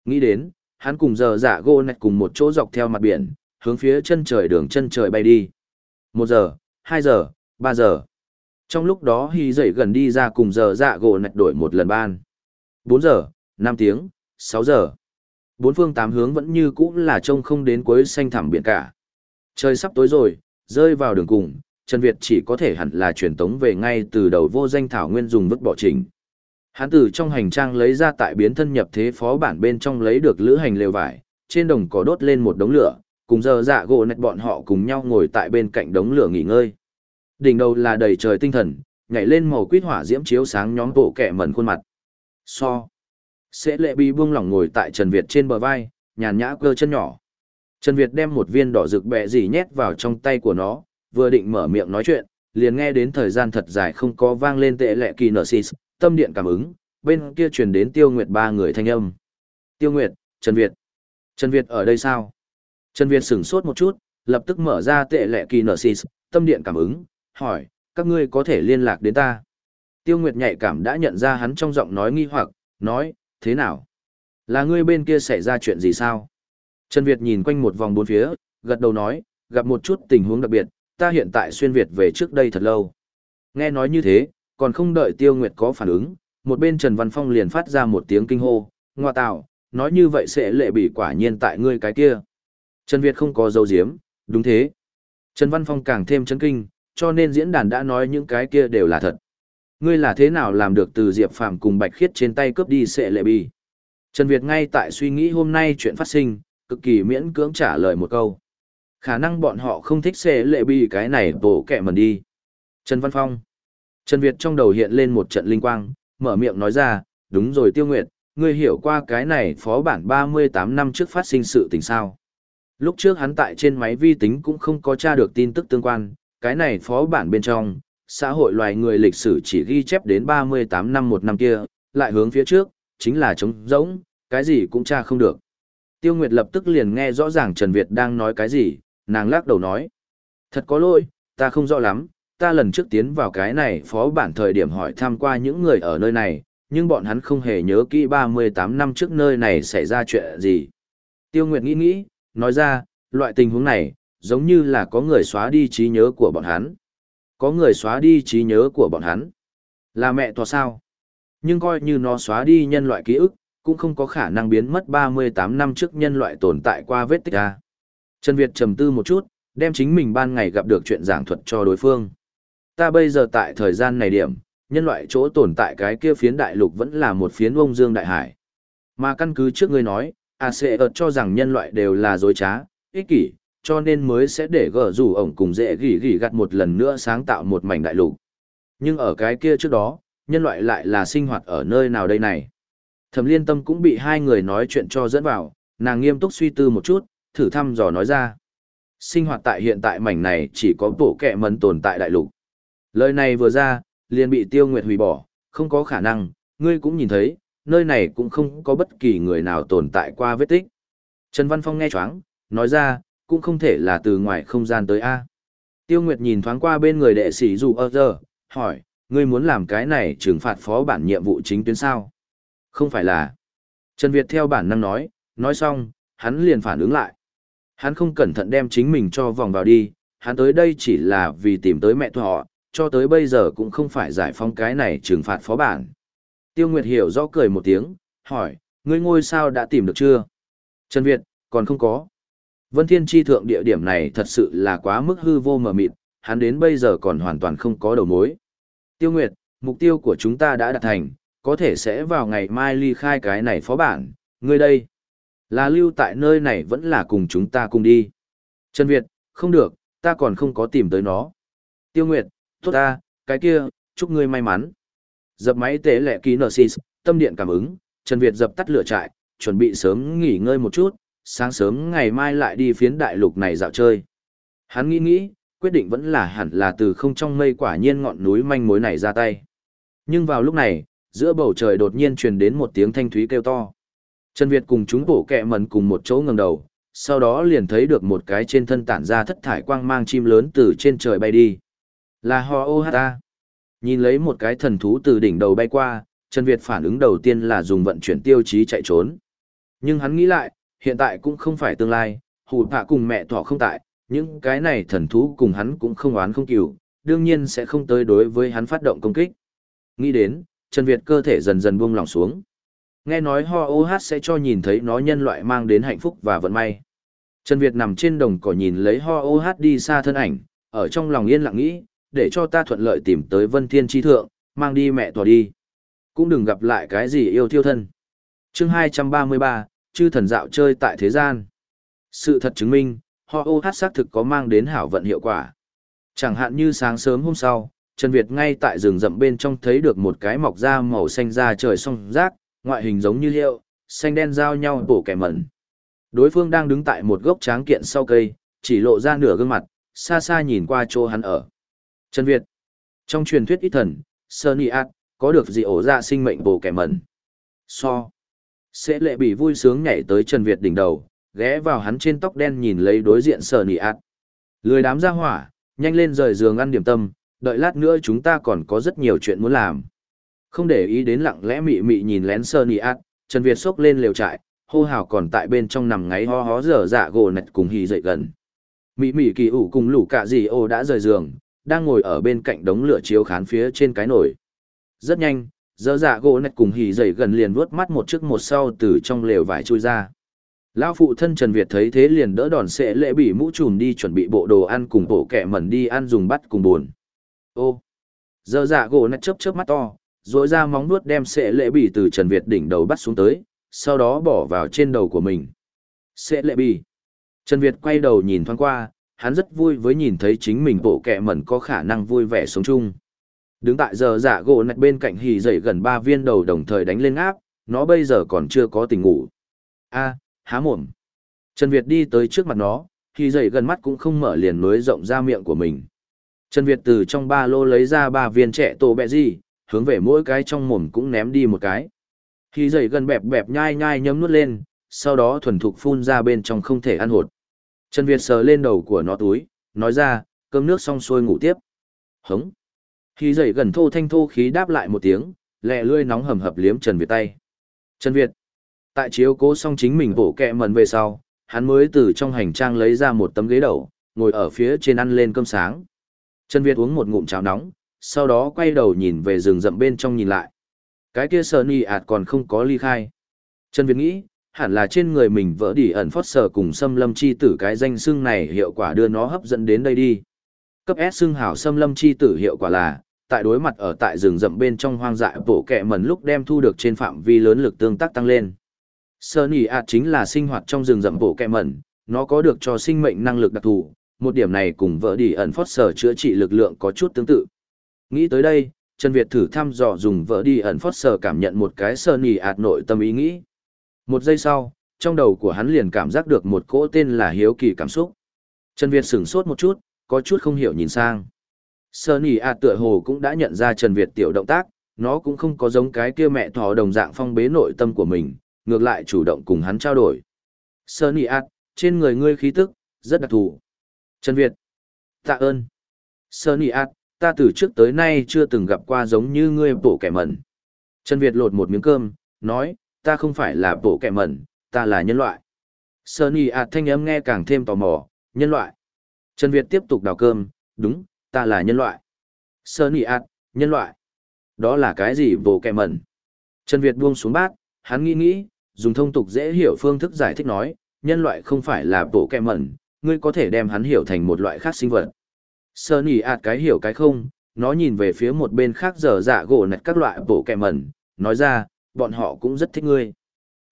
Nghĩ đến, hắn cùng giờ dạ gỗ nạch cùng một chỗ dọc theo mặt biển, hướng phía chân trời đường chân trời bay đi. Một giờ, hai giờ, ba giờ. Trong lúc đó hy dậy gần đi ra cùng giờ dạ gỗ nạch đổi một lần ban. bốn giờ, năm tiếng, sáu giờ. Bốn phương tám hướng vẫn như cũ là trông không đến cuối xanh thẳm biển cả. Trời sắp tối rồi, rơi vào đường cùng, Trần Việt chỉ có thể hẳn là truyền tống về ngay từ đầu vô danh thảo nguyên dùng vứt bỏ trình. Hắn từ trong hành trang lấy ra tại biến thân nhập thế phó bản bên trong lấy được lữ hành lều vải, trên đồng cỏ đốt lên một đống lửa, cùng giờ dạ gỗ nạch bọn họ cùng nhau ngồi tại bên cạnh đống lửa nghỉ ngơi. Đỉnh đầu là đầy trời tinh thần, nhảy lên màu quýt hỏa diễm chiếu sáng nhóm bộ kẻ mẩn khuôn mặt. So. Sẽ lệ bi buông lỏng ngồi tại Trần Việt trên bờ vai, nhàn nhã cơ chân nhỏ. Trần Việt đem một viên đỏ rực bẹ gì nhét vào trong tay của nó, vừa định mở miệng nói chuyện, liền nghe đến thời gian thật dài không có vang lên tệ lệ kỳ nở xì tâm điện cảm ứng, bên kia truyền đến Tiêu Nguyệt ba người thanh âm. Tiêu Nguyệt, Trần Việt. Trần Việt ở đây sao? Trần Việt sửng sốt một chút, lập tức mở ra tệ lệ kỳ nở xì tâm điện cảm ứng, hỏi, các ngươi có thể liên lạc đến ta. Tiêu Nguyệt nhạy cảm đã nhận ra hắn trong giọng nói nghi hoặc, nói, thế nào? Là ngươi bên kia xảy ra chuyện gì sao? Trần Việt nhìn quanh một vòng bốn phía, gật đầu nói, gặp một chút tình huống đặc biệt, ta hiện tại xuyên Việt về trước đây thật lâu. Nghe nói như thế, còn không đợi Tiêu Nguyệt có phản ứng, một bên Trần Văn Phong liền phát ra một tiếng kinh hô, ngoa tạo, nói như vậy sẽ lệ bị quả nhiên tại ngươi cái kia. Trần Việt không có dấu diếm, đúng thế. Trần Văn Phong càng thêm chấn kinh, cho nên diễn đàn đã nói những cái kia đều là thật. Ngươi là thế nào làm được từ Diệp Phàm cùng Bạch Khiết trên tay cướp đi sẽ lệ bị? Trần Việt ngay tại suy nghĩ hôm nay chuyện phát sinh, cực kỳ miễn cưỡng trả lời một câu. Khả năng bọn họ không thích sẽ lệ bị cái này bổ kẹ mần đi. Trần Văn Phong. Trần Việt trong đầu hiện lên một trận linh quang, mở miệng nói ra, đúng rồi Tiêu Nguyệt, ngươi hiểu qua cái này phó bản 38 năm trước phát sinh sự tình sao. Lúc trước hắn tại trên máy vi tính cũng không có tra được tin tức tương quan, cái này phó bản bên trong, xã hội loài người lịch sử chỉ ghi chép đến 38 năm một năm kia, lại hướng phía trước, chính là trống rỗng, cái gì cũng tra không được. Tiêu Nguyệt lập tức liền nghe rõ ràng Trần Việt đang nói cái gì, nàng lắc đầu nói. Thật có lỗi, ta không rõ lắm, ta lần trước tiến vào cái này phó bản thời điểm hỏi thăm qua những người ở nơi này, nhưng bọn hắn không hề nhớ kỹ 38 năm trước nơi này xảy ra chuyện gì. Tiêu Nguyệt nghĩ nghĩ, nói ra, loại tình huống này, giống như là có người xóa đi trí nhớ của bọn hắn. Có người xóa đi trí nhớ của bọn hắn. Là mẹ tòa sao? Nhưng coi như nó xóa đi nhân loại ký ức, cũng không có khả năng biến mất 38 năm trước nhân loại tồn tại qua vết tích ra. Trần Việt trầm tư một chút, đem chính mình ban ngày gặp được chuyện giảng thuật cho đối phương. Ta bây giờ tại thời gian này điểm, nhân loại chỗ tồn tại cái kia phiến đại lục vẫn là một phiến ông dương đại hải. Mà căn cứ trước ngươi nói, ACE cho rằng nhân loại đều là dối trá, ích kỷ, cho nên mới sẽ để gỡ rủ ổng cùng dễ gỉ gỉ gặt một lần nữa sáng tạo một mảnh đại lục. Nhưng ở cái kia trước đó, nhân loại lại là sinh hoạt ở nơi nào đây này. Thẩm liên tâm cũng bị hai người nói chuyện cho dẫn vào, nàng nghiêm túc suy tư một chút, thử thăm dò nói ra. Sinh hoạt tại hiện tại mảnh này chỉ có bộ kẹ mấn tồn tại đại lục. Lời này vừa ra, liền bị tiêu nguyệt hủy bỏ, không có khả năng, ngươi cũng nhìn thấy, nơi này cũng không có bất kỳ người nào tồn tại qua vết tích. Trần Văn Phong nghe choáng, nói ra, cũng không thể là từ ngoài không gian tới A. Tiêu Nguyệt nhìn thoáng qua bên người đệ sĩ dù ơ giờ, hỏi, ngươi muốn làm cái này trừng phạt phó bản nhiệm vụ chính tuyến sao? Không phải là. Trần Việt theo bản năng nói, nói xong, hắn liền phản ứng lại. Hắn không cẩn thận đem chính mình cho vòng vào đi, hắn tới đây chỉ là vì tìm tới mẹ họ, cho tới bây giờ cũng không phải giải phóng cái này trừng phạt phó bản. Tiêu Nguyệt hiểu rõ cười một tiếng, hỏi, ngươi ngôi sao đã tìm được chưa? Trần Việt, còn không có. Vân Thiên Chi thượng địa điểm này thật sự là quá mức hư vô mờ mịt, hắn đến bây giờ còn hoàn toàn không có đầu mối. Tiêu Nguyệt, mục tiêu của chúng ta đã đạt thành, có thể sẽ vào ngày mai ly khai cái này phó bản, ngươi đây. Là lưu tại nơi này vẫn là cùng chúng ta cùng đi. Trần Việt, không được, ta còn không có tìm tới nó. Tiêu Nguyệt, tốt ta, cái kia, chúc ngươi may mắn. Dập máy tế lệ ký nợ tâm điện cảm ứng, Trần Việt dập tắt lửa trại, chuẩn bị sớm nghỉ ngơi một chút, sáng sớm ngày mai lại đi phiến đại lục này dạo chơi. Hắn nghĩ nghĩ, quyết định vẫn là hẳn là từ không trong mây quả nhiên ngọn núi manh mối này ra tay. Nhưng vào lúc này, giữa bầu trời đột nhiên truyền đến một tiếng thanh thúy kêu to. Trần Việt cùng chúng bổ kẹ mần cùng một chỗ ngẩng đầu, sau đó liền thấy được một cái trên thân tản ra thất thải quang mang chim lớn từ trên trời bay đi. Là ho ô hát Nhìn lấy một cái thần thú từ đỉnh đầu bay qua, Trần Việt phản ứng đầu tiên là dùng vận chuyển tiêu chí chạy trốn. Nhưng hắn nghĩ lại, hiện tại cũng không phải tương lai, hù hạ cùng mẹ thỏ không tại, những cái này thần thú cùng hắn cũng không oán không cừu, đương nhiên sẽ không tới đối với hắn phát động công kích. Nghĩ đến, Trần Việt cơ thể dần dần buông lỏng xuống. Nghe nói ho OH sẽ cho nhìn thấy nó nhân loại mang đến hạnh phúc và vận may. Trần Việt nằm trên đồng cỏ nhìn lấy ho OH đi xa thân ảnh, ở trong lòng yên lặng nghĩ, để cho ta thuận lợi tìm tới Vân Thiên Chi Thượng, mang đi mẹ tòa đi. Cũng đừng gặp lại cái gì yêu thiêu thân. chương 233, chư thần dạo chơi tại thế gian. Sự thật chứng minh, ho hát xác thực có mang đến hảo vận hiệu quả. Chẳng hạn như sáng sớm hôm sau, Trần Việt ngay tại rừng rậm bên trong thấy được một cái mọc da màu xanh da trời song rác, ngoại hình giống như liệu, xanh đen giao nhau bổ kẻ mẩn. Đối phương đang đứng tại một gốc tráng kiện sau cây, chỉ lộ ra nửa gương mặt, xa xa nhìn qua chỗ hắn ở. Trần Việt. Trong truyền thuyết ít thần, Sunny Art, có được gì ổ ra sinh mệnh bổ kẻ mẩn. So. Sẽ lệ bị vui sướng nhảy tới Trần Việt đỉnh đầu, ghé vào hắn trên tóc đen nhìn lấy đối diện Sunny Art. Lười đám ra hỏa, nhanh lên rời giường ăn điểm tâm, đợi lát nữa chúng ta còn có rất nhiều chuyện muốn làm. Không để ý đến lặng lẽ mị mị nhìn lén Sunny Art, Trần Việt xốc lên lều trại, hô hào còn tại bên trong nằm ngáy ho hó dở dạ gồ nạch cùng hì dậy gần. Mị mị kỳ ủ cùng lũ cả gì ô đã rời giường, đang ngồi ở bên cạnh đống lửa chiếu khán phía trên cái nồi. Rất nhanh, dơ dạ gỗ nạch cùng hỉ dậy gần liền vuốt mắt một trước một sau từ trong lều vải chui ra. Lão phụ thân Trần Việt thấy thế liền đỡ đòn sẽ lễ bị mũ trùm đi chuẩn bị bộ đồ ăn cùng bộ kẹ mẩn đi ăn dùng bắt cùng buồn. Ô, Dơ dạ gỗ nạch chớp chớp mắt to, rồi ra móng nuốt đem sẽ lễ bị từ Trần Việt đỉnh đầu bắt xuống tới, sau đó bỏ vào trên đầu của mình. Sẽ lễ bị. Trần Việt quay đầu nhìn thoáng qua, hắn rất vui với nhìn thấy chính mình bộ kẹ mẩn có khả năng vui vẻ sống chung. Đứng tại giờ giả gỗ nạch bên cạnh hì dậy gần ba viên đầu đồng thời đánh lên áp, nó bây giờ còn chưa có tình ngủ. a há mồm. Trần Việt đi tới trước mặt nó, hì dậy gần mắt cũng không mở liền nối rộng ra miệng của mình. Trần Việt từ trong ba lô lấy ra ba viên trẻ tổ bẹ gì, hướng về mỗi cái trong mồm cũng ném đi một cái. Hì dậy gần bẹp bẹp nhai nhai nhấm nuốt lên, sau đó thuần thục phun ra bên trong không thể ăn hột. Trần Việt sờ lên đầu của nó túi, nói ra, cơm nước xong xuôi ngủ tiếp. Hống. Khi dậy gần thô thanh thô khí đáp lại một tiếng, lẹ lươi nóng hầm hập liếm Trần Việt tay. Trần Việt. Tại chiếu cố xong chính mình bổ kẹ mần về sau, hắn mới từ trong hành trang lấy ra một tấm ghế đầu, ngồi ở phía trên ăn lên cơm sáng. Trần Việt uống một ngụm cháo nóng, sau đó quay đầu nhìn về rừng rậm bên trong nhìn lại. Cái kia sờ nì ạt còn không có ly khai. Trần Việt nghĩ, hẳn là trên người mình vỡ đi ẩn phót sở cùng xâm lâm chi tử cái danh xưng này hiệu quả đưa nó hấp dẫn đến đây đi. Cấp S xưng hảo xâm lâm chi tử hiệu quả là, tại đối mặt ở tại rừng rậm bên trong hoang dại bổ kẹ mẩn lúc đem thu được trên phạm vi lớn lực tương tác tăng lên. Sơn ỉ ạt chính là sinh hoạt trong rừng rậm bộ kẹ mẩn, nó có được cho sinh mệnh năng lực đặc thù, một điểm này cùng vỡ đi ẩn phót sở chữa trị lực lượng có chút tương tự. Nghĩ tới đây, Trần Việt thử thăm dò dùng vỡ đi ẩn phót sở cảm nhận một cái Sơn ỉ ạt nội tâm ý nghĩ. Một giây sau, trong đầu của hắn liền cảm giác được một cỗ tên là hiếu kỳ cảm xúc. Trần Việt sửng sốt một chút, có chút không hiểu nhìn sang. Sơ ỉ à tựa hồ cũng đã nhận ra Trần Việt tiểu động tác, nó cũng không có giống cái kia mẹ thỏ đồng dạng phong bế nội tâm của mình, ngược lại chủ động cùng hắn trao đổi. Sơ ỉ à, trên người ngươi khí tức, rất đặc thù. Trần Việt. Tạ ơn. Sơ ỉ à, ta từ trước tới nay chưa từng gặp qua giống như ngươi bổ kẻ mẩn. Trần Việt lột một miếng cơm, nói, ta không phải là bộ kẻ mẩn, ta là nhân loại. Sơn ỉ ạt thanh âm nghe càng thêm tò mò, nhân loại. Trần Việt tiếp tục đào cơm, đúng, ta là nhân loại. Sơn ỉ ạt, nhân loại. Đó là cái gì bộ kẻ mẩn? Trần Việt buông xuống bát, hắn nghĩ nghĩ, dùng thông tục dễ hiểu phương thức giải thích nói, nhân loại không phải là bộ kẹ mẩn, ngươi có thể đem hắn hiểu thành một loại khác sinh vật. Sơ nỉ ạt cái hiểu cái không, nó nhìn về phía một bên khác dở dạ gỗ nạch các loại bộ kẹ mẩn, nói ra, bọn họ cũng rất thích ngươi.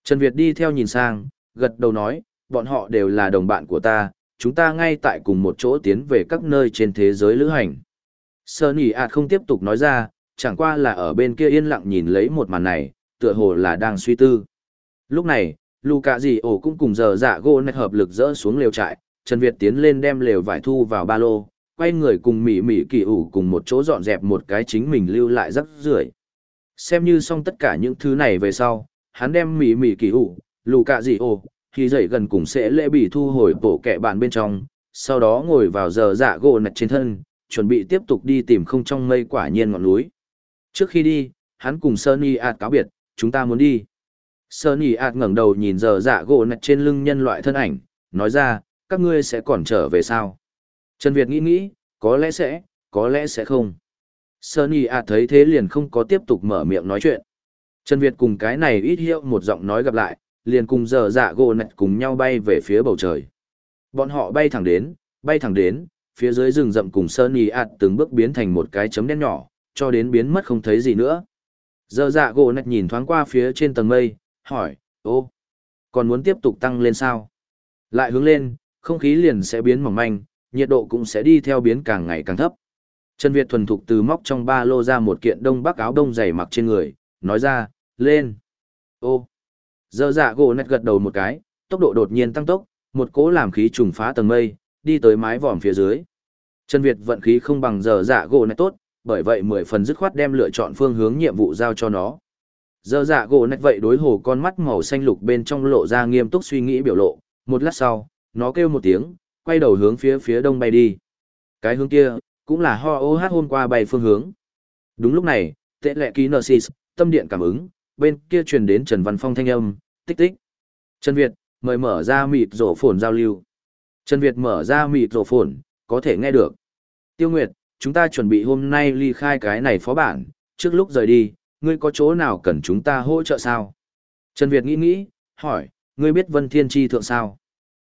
Trần Việt đi theo nhìn sang, gật đầu nói, bọn họ đều là đồng bạn của ta, chúng ta ngay tại cùng một chỗ tiến về các nơi trên thế giới lữ hành. Sơ nỉ ạt không tiếp tục nói ra, chẳng qua là ở bên kia yên lặng nhìn lấy một màn này, tựa hồ là đang suy tư. Lúc này, lù cạ dì ổ cũng cùng giờ dạ gỗ nạch hợp lực dỡ xuống lều trại trần việt tiến lên đem lều vải thu vào ba lô quay người cùng Mỹ Mỹ kỳ ủ cùng một chỗ dọn dẹp một cái chính mình lưu lại rắc rưởi xem như xong tất cả những thứ này về sau hắn đem mỉ mỉ kỳ ủ lù cạ dị ô khi dậy gần cùng sẽ lễ bị thu hồi bổ kẹ bạn bên trong sau đó ngồi vào giờ dạ gỗ nạch trên thân chuẩn bị tiếp tục đi tìm không trong mây quả nhiên ngọn núi trước khi đi hắn cùng Sunny ạt cáo biệt chúng ta muốn đi Sơn Nhị ạt ngẩng đầu nhìn giờ dạ gỗ nạch trên lưng nhân loại thân ảnh, nói ra, các ngươi sẽ còn trở về sao? Trần Việt nghĩ nghĩ, có lẽ sẽ, có lẽ sẽ không. Sơn Nhị ạt à thấy thế liền không có tiếp tục mở miệng nói chuyện. Trần Việt cùng cái này ít hiệu một giọng nói gặp lại, liền cùng giờ dạ gỗ nạch cùng nhau bay về phía bầu trời. Bọn họ bay thẳng đến, bay thẳng đến, phía dưới rừng rậm cùng Sơn Nhị ạt à từng bước biến thành một cái chấm đen nhỏ, cho đến biến mất không thấy gì nữa. Giờ dạ gỗ nạch nhìn thoáng qua phía trên tầng mây, hỏi, ô, còn muốn tiếp tục tăng lên sao? Lại hướng lên, không khí liền sẽ biến mỏng manh, nhiệt độ cũng sẽ đi theo biến càng ngày càng thấp. Trần Việt thuần thục từ móc trong ba lô ra một kiện đông bắc áo đông dày mặc trên người, nói ra, lên. Ô, dơ dạ gỗ nét gật đầu một cái, tốc độ đột nhiên tăng tốc, một cỗ làm khí trùng phá tầng mây, đi tới mái vòm phía dưới. Trần Việt vận khí không bằng giờ dạ gỗ nét tốt, bởi vậy mười phần dứt khoát đem lựa chọn phương hướng nhiệm vụ giao cho nó. Giờ dạ gỗ nét vậy đối hồ con mắt màu xanh lục bên trong lộ ra nghiêm túc suy nghĩ biểu lộ, một lát sau, nó kêu một tiếng, quay đầu hướng phía phía đông bay đi. Cái hướng kia, cũng là ho ô hát hôm qua bay phương hướng. Đúng lúc này, tệ lệ ký nợ tâm điện cảm ứng, bên kia truyền đến Trần Văn Phong thanh âm, tích tích. Trần Việt, mời mở ra mịt rổ phồn giao lưu. Trần Việt mở ra mịt rổ phồn, có thể nghe được. Tiêu Nguyệt, chúng ta chuẩn bị hôm nay ly khai cái này phó bản, trước lúc rời đi, ngươi có chỗ nào cần chúng ta hỗ trợ sao? Trần Việt nghĩ nghĩ, hỏi, ngươi biết Vân Thiên Chi thượng sao?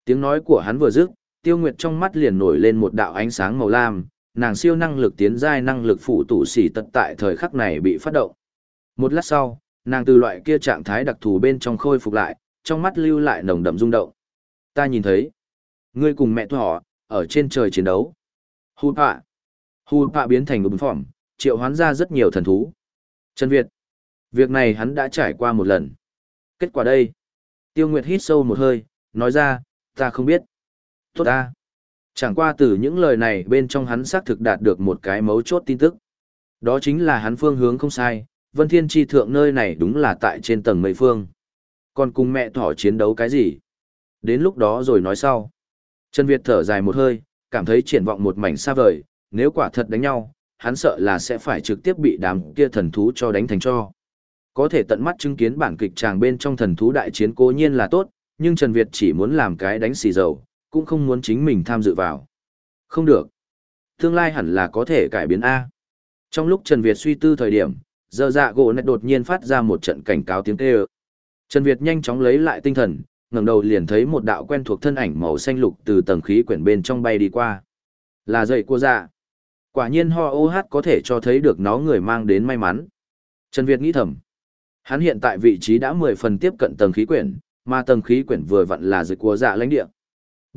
Tiếng nói của hắn vừa dứt, Tiêu Nguyệt trong mắt liền nổi lên một đạo ánh sáng màu lam, nàng siêu năng lực tiến giai năng lực phụ tụ xỉ tật tại thời khắc này bị phát động. Một lát sau, nàng từ loại kia trạng thái đặc thù bên trong khôi phục lại, trong mắt lưu lại nồng đậm rung động. Ta nhìn thấy, ngươi cùng mẹ thỏ, ở trên trời chiến đấu. Hù pạ. Hù pạ biến thành ùm phỏng, triệu hoán ra rất nhiều thần thú, Trần Việt. Việc này hắn đã trải qua một lần. Kết quả đây. Tiêu Nguyệt hít sâu một hơi, nói ra, ta không biết. Tốt ta. Chẳng qua từ những lời này bên trong hắn xác thực đạt được một cái mấu chốt tin tức. Đó chính là hắn phương hướng không sai, Vân Thiên Tri Thượng nơi này đúng là tại trên tầng mây phương. Còn cùng mẹ thỏ chiến đấu cái gì? Đến lúc đó rồi nói sau. Trần Việt thở dài một hơi, cảm thấy triển vọng một mảnh xa vời, nếu quả thật đánh nhau, hắn sợ là sẽ phải trực tiếp bị đám kia thần thú cho đánh thành cho. Có thể tận mắt chứng kiến bản kịch tràng bên trong thần thú đại chiến cố nhiên là tốt, nhưng Trần Việt chỉ muốn làm cái đánh xì dầu, cũng không muốn chính mình tham dự vào. Không được. Tương lai hẳn là có thể cải biến A. Trong lúc Trần Việt suy tư thời điểm, giờ dạ gỗ nét đột nhiên phát ra một trận cảnh cáo tiếng kêu. Trần Việt nhanh chóng lấy lại tinh thần, ngẩng đầu liền thấy một đạo quen thuộc thân ảnh màu xanh lục từ tầng khí quyển bên trong bay đi qua. Là dậy của dạ. Quả nhiên ho ô hát có thể cho thấy được nó người mang đến may mắn. Trần Việt nghĩ thầm. Hắn hiện tại vị trí đã mười phần tiếp cận tầng khí quyển, mà tầng khí quyển vừa vặn là dậy của dạ lãnh địa.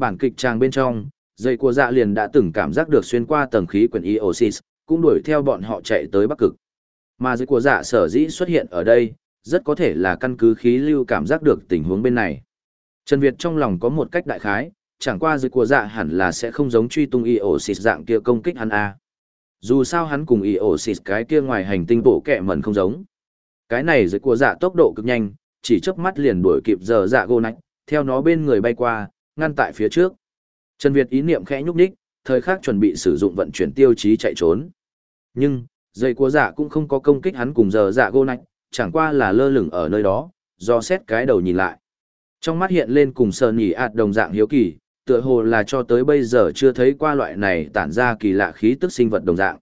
Bản kịch trang bên trong, dây của dạ liền đã từng cảm giác được xuyên qua tầng khí quyển Eosis, cũng đuổi theo bọn họ chạy tới Bắc Cực. Mà dây của dạ sở dĩ xuất hiện ở đây, rất có thể là căn cứ khí lưu cảm giác được tình huống bên này. Trần Việt trong lòng có một cách đại khái, chẳng qua dây của dạ hẳn là sẽ không giống truy tung Eosis dạng kia công kích hắn a. Dù sao hắn cùng Eosis cái kia ngoài hành tinh bộ kẹ mẩn không giống. Cái này dây của dạ tốc độ cực nhanh, chỉ chớp mắt liền đuổi kịp giờ dạ gô nách, theo nó bên người bay qua, ngăn tại phía trước. Trần Việt ý niệm khẽ nhúc nhích, thời khắc chuẩn bị sử dụng vận chuyển tiêu chí chạy trốn. Nhưng, dây của dạ cũng không có công kích hắn cùng giờ dạ gô nạch, chẳng qua là lơ lửng ở nơi đó, do xét cái đầu nhìn lại. Trong mắt hiện lên cùng sờ nhỉ ạt đồng dạng hiếu kỳ, tựa hồ là cho tới bây giờ chưa thấy qua loại này tản ra kỳ lạ khí tức sinh vật đồng dạng.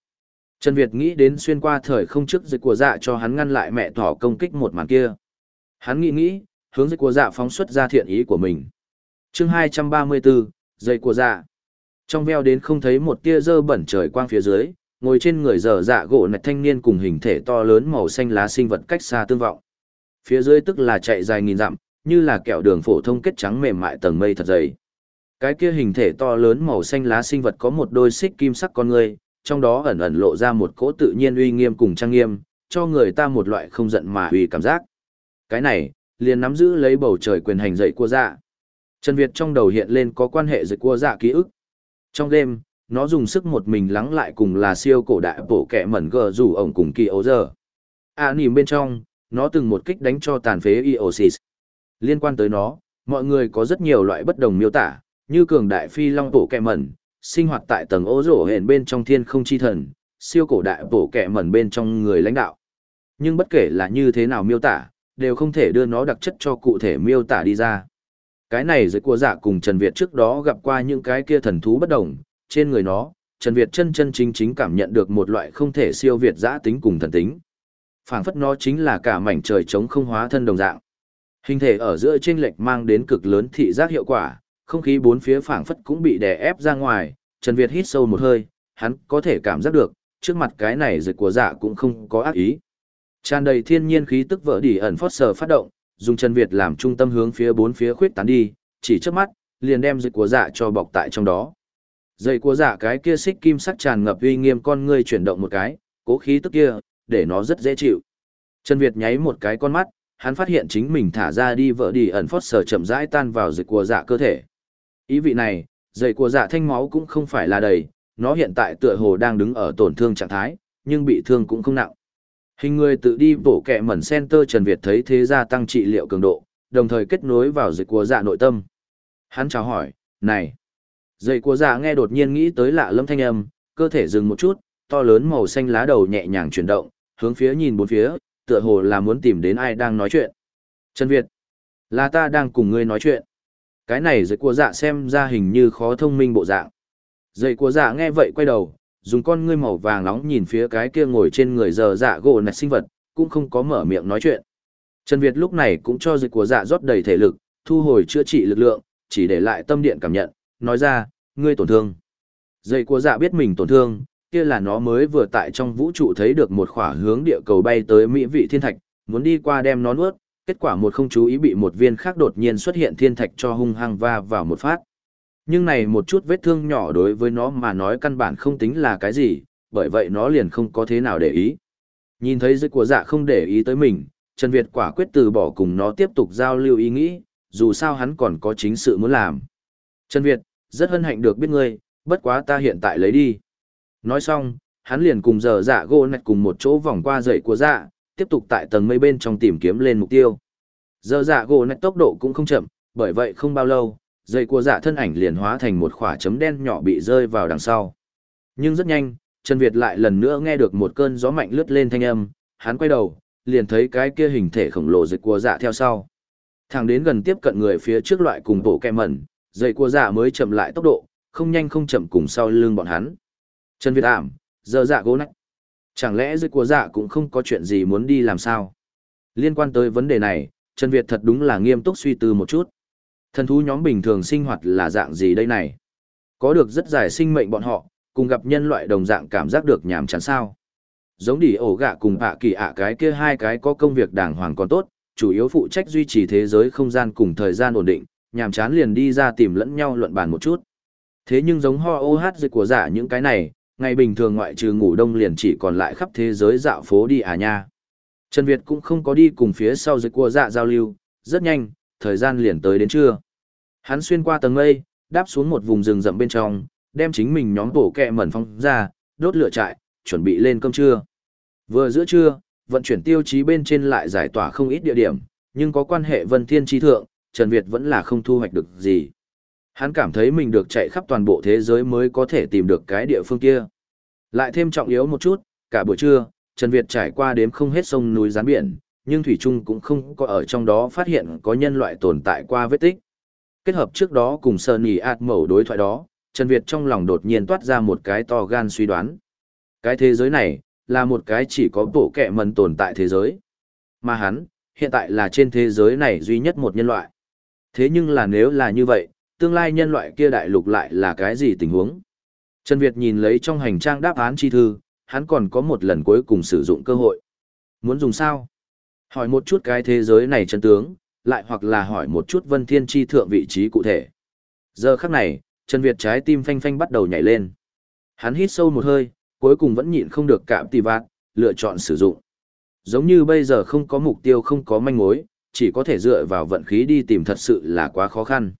Trần Việt nghĩ đến xuyên qua thời không trước dịch của dạ cho hắn ngăn lại mẹ thỏ công kích một màn kia. Hắn nghĩ nghĩ, hướng dịch của dạ phóng xuất ra thiện ý của mình chương 234, dây của dạ. Trong veo đến không thấy một tia dơ bẩn trời quang phía dưới, ngồi trên người dở dạ gỗ nạch thanh niên cùng hình thể to lớn màu xanh lá sinh vật cách xa tương vọng. Phía dưới tức là chạy dài nghìn dặm, như là kẹo đường phổ thông kết trắng mềm mại tầng mây thật dày. Cái kia hình thể to lớn màu xanh lá sinh vật có một đôi xích kim sắc con người, trong đó ẩn ẩn lộ ra một cỗ tự nhiên uy nghiêm cùng trang nghiêm, cho người ta một loại không giận mà uy cảm giác. Cái này, liền nắm giữ lấy bầu trời quyền hành dậy của dạ. Trần Việt trong đầu hiện lên có quan hệ dạy cua dạ ký ức. Trong đêm, nó dùng sức một mình lắng lại cùng là siêu cổ đại bộ kẻ mẩn gờ rủ ổng cùng kỳ ấu giờ. À nìm bên trong, nó từng một kích đánh cho tàn phế Eosis. Liên quan tới nó, mọi người có rất nhiều loại bất đồng miêu tả, như cường đại phi long bộ kẻ mẩn, sinh hoạt tại tầng ố rổ hển bên trong thiên không chi thần, siêu cổ đại bộ kẻ mẩn bên trong người lãnh đạo. Nhưng bất kể là như thế nào miêu tả, đều không thể đưa nó đặc chất cho cụ thể miêu tả đi ra. Cái này dưới của dạ cùng Trần Việt trước đó gặp qua những cái kia thần thú bất đồng, trên người nó, Trần Việt chân chân chính chính cảm nhận được một loại không thể siêu việt giã tính cùng thần tính. phảng phất nó chính là cả mảnh trời chống không hóa thân đồng dạng. Hình thể ở giữa trên lệch mang đến cực lớn thị giác hiệu quả, không khí bốn phía phảng phất cũng bị đè ép ra ngoài, Trần Việt hít sâu một hơi, hắn có thể cảm giác được, trước mặt cái này dịch của dạ cũng không có ác ý. Tràn đầy thiên nhiên khí tức vỡ đỉ ẩn phót sờ phát động, dùng chân Việt làm trung tâm hướng phía bốn phía khuyết tán đi, chỉ trước mắt, liền đem dịch của dạ cho bọc tại trong đó. Dây của dạ cái kia xích kim sắc tràn ngập uy nghiêm con ngươi chuyển động một cái, cố khí tức kia, để nó rất dễ chịu. Chân Việt nháy một cái con mắt, hắn phát hiện chính mình thả ra đi vợ đi ẩn phót sở chậm rãi tan vào dịch của dạ cơ thể. Ý vị này, dây của dạ thanh máu cũng không phải là đầy, nó hiện tại tựa hồ đang đứng ở tổn thương trạng thái, nhưng bị thương cũng không nặng. Hình người tự đi bổ kẹ mẩn center Trần Việt thấy thế gia tăng trị liệu cường độ, đồng thời kết nối vào dịch của dạ nội tâm. Hắn chào hỏi, này, Dậy của dạ nghe đột nhiên nghĩ tới lạ lâm thanh âm, cơ thể dừng một chút, to lớn màu xanh lá đầu nhẹ nhàng chuyển động, hướng phía nhìn bốn phía, tựa hồ là muốn tìm đến ai đang nói chuyện. Trần Việt, là ta đang cùng ngươi nói chuyện. Cái này dậy của dạ xem ra hình như khó thông minh bộ dạng. Dậy của dạ nghe vậy quay đầu, dùng con ngươi màu vàng nóng nhìn phía cái kia ngồi trên người giờ dạ gỗ nạch sinh vật, cũng không có mở miệng nói chuyện. Trần Việt lúc này cũng cho dịch của dạ rót đầy thể lực, thu hồi chữa trị lực lượng, chỉ để lại tâm điện cảm nhận, nói ra, ngươi tổn thương. Dây của dạ biết mình tổn thương, kia là nó mới vừa tại trong vũ trụ thấy được một khỏa hướng địa cầu bay tới mỹ vị thiên thạch, muốn đi qua đem nó nuốt, kết quả một không chú ý bị một viên khác đột nhiên xuất hiện thiên thạch cho hung hăng va vào một phát. Nhưng này một chút vết thương nhỏ đối với nó mà nói căn bản không tính là cái gì, bởi vậy nó liền không có thế nào để ý. Nhìn thấy dưới của dạ không để ý tới mình, Trần Việt quả quyết từ bỏ cùng nó tiếp tục giao lưu ý nghĩ, dù sao hắn còn có chính sự muốn làm. Trần Việt, rất hân hạnh được biết ngươi, bất quá ta hiện tại lấy đi. Nói xong, hắn liền cùng giờ dạ gỗ nạch cùng một chỗ vòng qua dậy của dạ, tiếp tục tại tầng mây bên trong tìm kiếm lên mục tiêu. Giờ dạ gỗ nạch tốc độ cũng không chậm, bởi vậy không bao lâu, dây của dạ thân ảnh liền hóa thành một khỏa chấm đen nhỏ bị rơi vào đằng sau. Nhưng rất nhanh, Trần Việt lại lần nữa nghe được một cơn gió mạnh lướt lên thanh âm, hắn quay đầu, liền thấy cái kia hình thể khổng lồ dịch của dạ theo sau. Thẳng đến gần tiếp cận người phía trước loại cùng bộ kẹ mẩn, dây của dạ mới chậm lại tốc độ, không nhanh không chậm cùng sau lưng bọn hắn. Trần Việt ảm, giờ dạ gỗ nách. Chẳng lẽ dây của dạ cũng không có chuyện gì muốn đi làm sao? Liên quan tới vấn đề này, Trần Việt thật đúng là nghiêm túc suy tư một chút. Thần thú nhóm bình thường sinh hoạt là dạng gì đây này? Có được rất dài sinh mệnh bọn họ, cùng gặp nhân loại đồng dạng cảm giác được nhàm chán sao? Giống đỉ ổ gạ cùng ạ kỳ ạ cái kia hai cái có công việc đàng hoàng còn tốt, chủ yếu phụ trách duy trì thế giới không gian cùng thời gian ổn định, nhàm chán liền đi ra tìm lẫn nhau luận bàn một chút. Thế nhưng giống ho ô hát dịch của giả những cái này, ngày bình thường ngoại trừ ngủ đông liền chỉ còn lại khắp thế giới dạo phố đi à nha. Trần Việt cũng không có đi cùng phía sau dịch của dạ giao lưu, rất nhanh, thời gian liền tới đến trưa. Hắn xuyên qua tầng mây, đáp xuống một vùng rừng rậm bên trong, đem chính mình nhóm bổ kẹ mẩn phong ra, đốt lửa trại, chuẩn bị lên cơm trưa. Vừa giữa trưa, vận chuyển tiêu chí bên trên lại giải tỏa không ít địa điểm, nhưng có quan hệ vân thiên tri thượng, Trần Việt vẫn là không thu hoạch được gì. Hắn cảm thấy mình được chạy khắp toàn bộ thế giới mới có thể tìm được cái địa phương kia. Lại thêm trọng yếu một chút, cả buổi trưa, Trần Việt trải qua đếm không hết sông núi gián biển, nhưng Thủy Trung cũng không có ở trong đó phát hiện có nhân loại tồn tại qua vết tích. Kết hợp trước đó cùng Sơn Ý ạt mẩu đối thoại đó, Trần Việt trong lòng đột nhiên toát ra một cái to gan suy đoán. Cái thế giới này, là một cái chỉ có bộ kẻ mần tồn tại thế giới. Mà hắn, hiện tại là trên thế giới này duy nhất một nhân loại. Thế nhưng là nếu là như vậy, tương lai nhân loại kia đại lục lại là cái gì tình huống? Trần Việt nhìn lấy trong hành trang đáp án chi thư, hắn còn có một lần cuối cùng sử dụng cơ hội. Muốn dùng sao? Hỏi một chút cái thế giới này chân tướng, lại hoặc là hỏi một chút vân thiên chi thượng vị trí cụ thể. Giờ khắc này, Trần Việt trái tim phanh phanh bắt đầu nhảy lên. Hắn hít sâu một hơi, cuối cùng vẫn nhịn không được cảm tì vạt, lựa chọn sử dụng. Giống như bây giờ không có mục tiêu không có manh mối, chỉ có thể dựa vào vận khí đi tìm thật sự là quá khó khăn.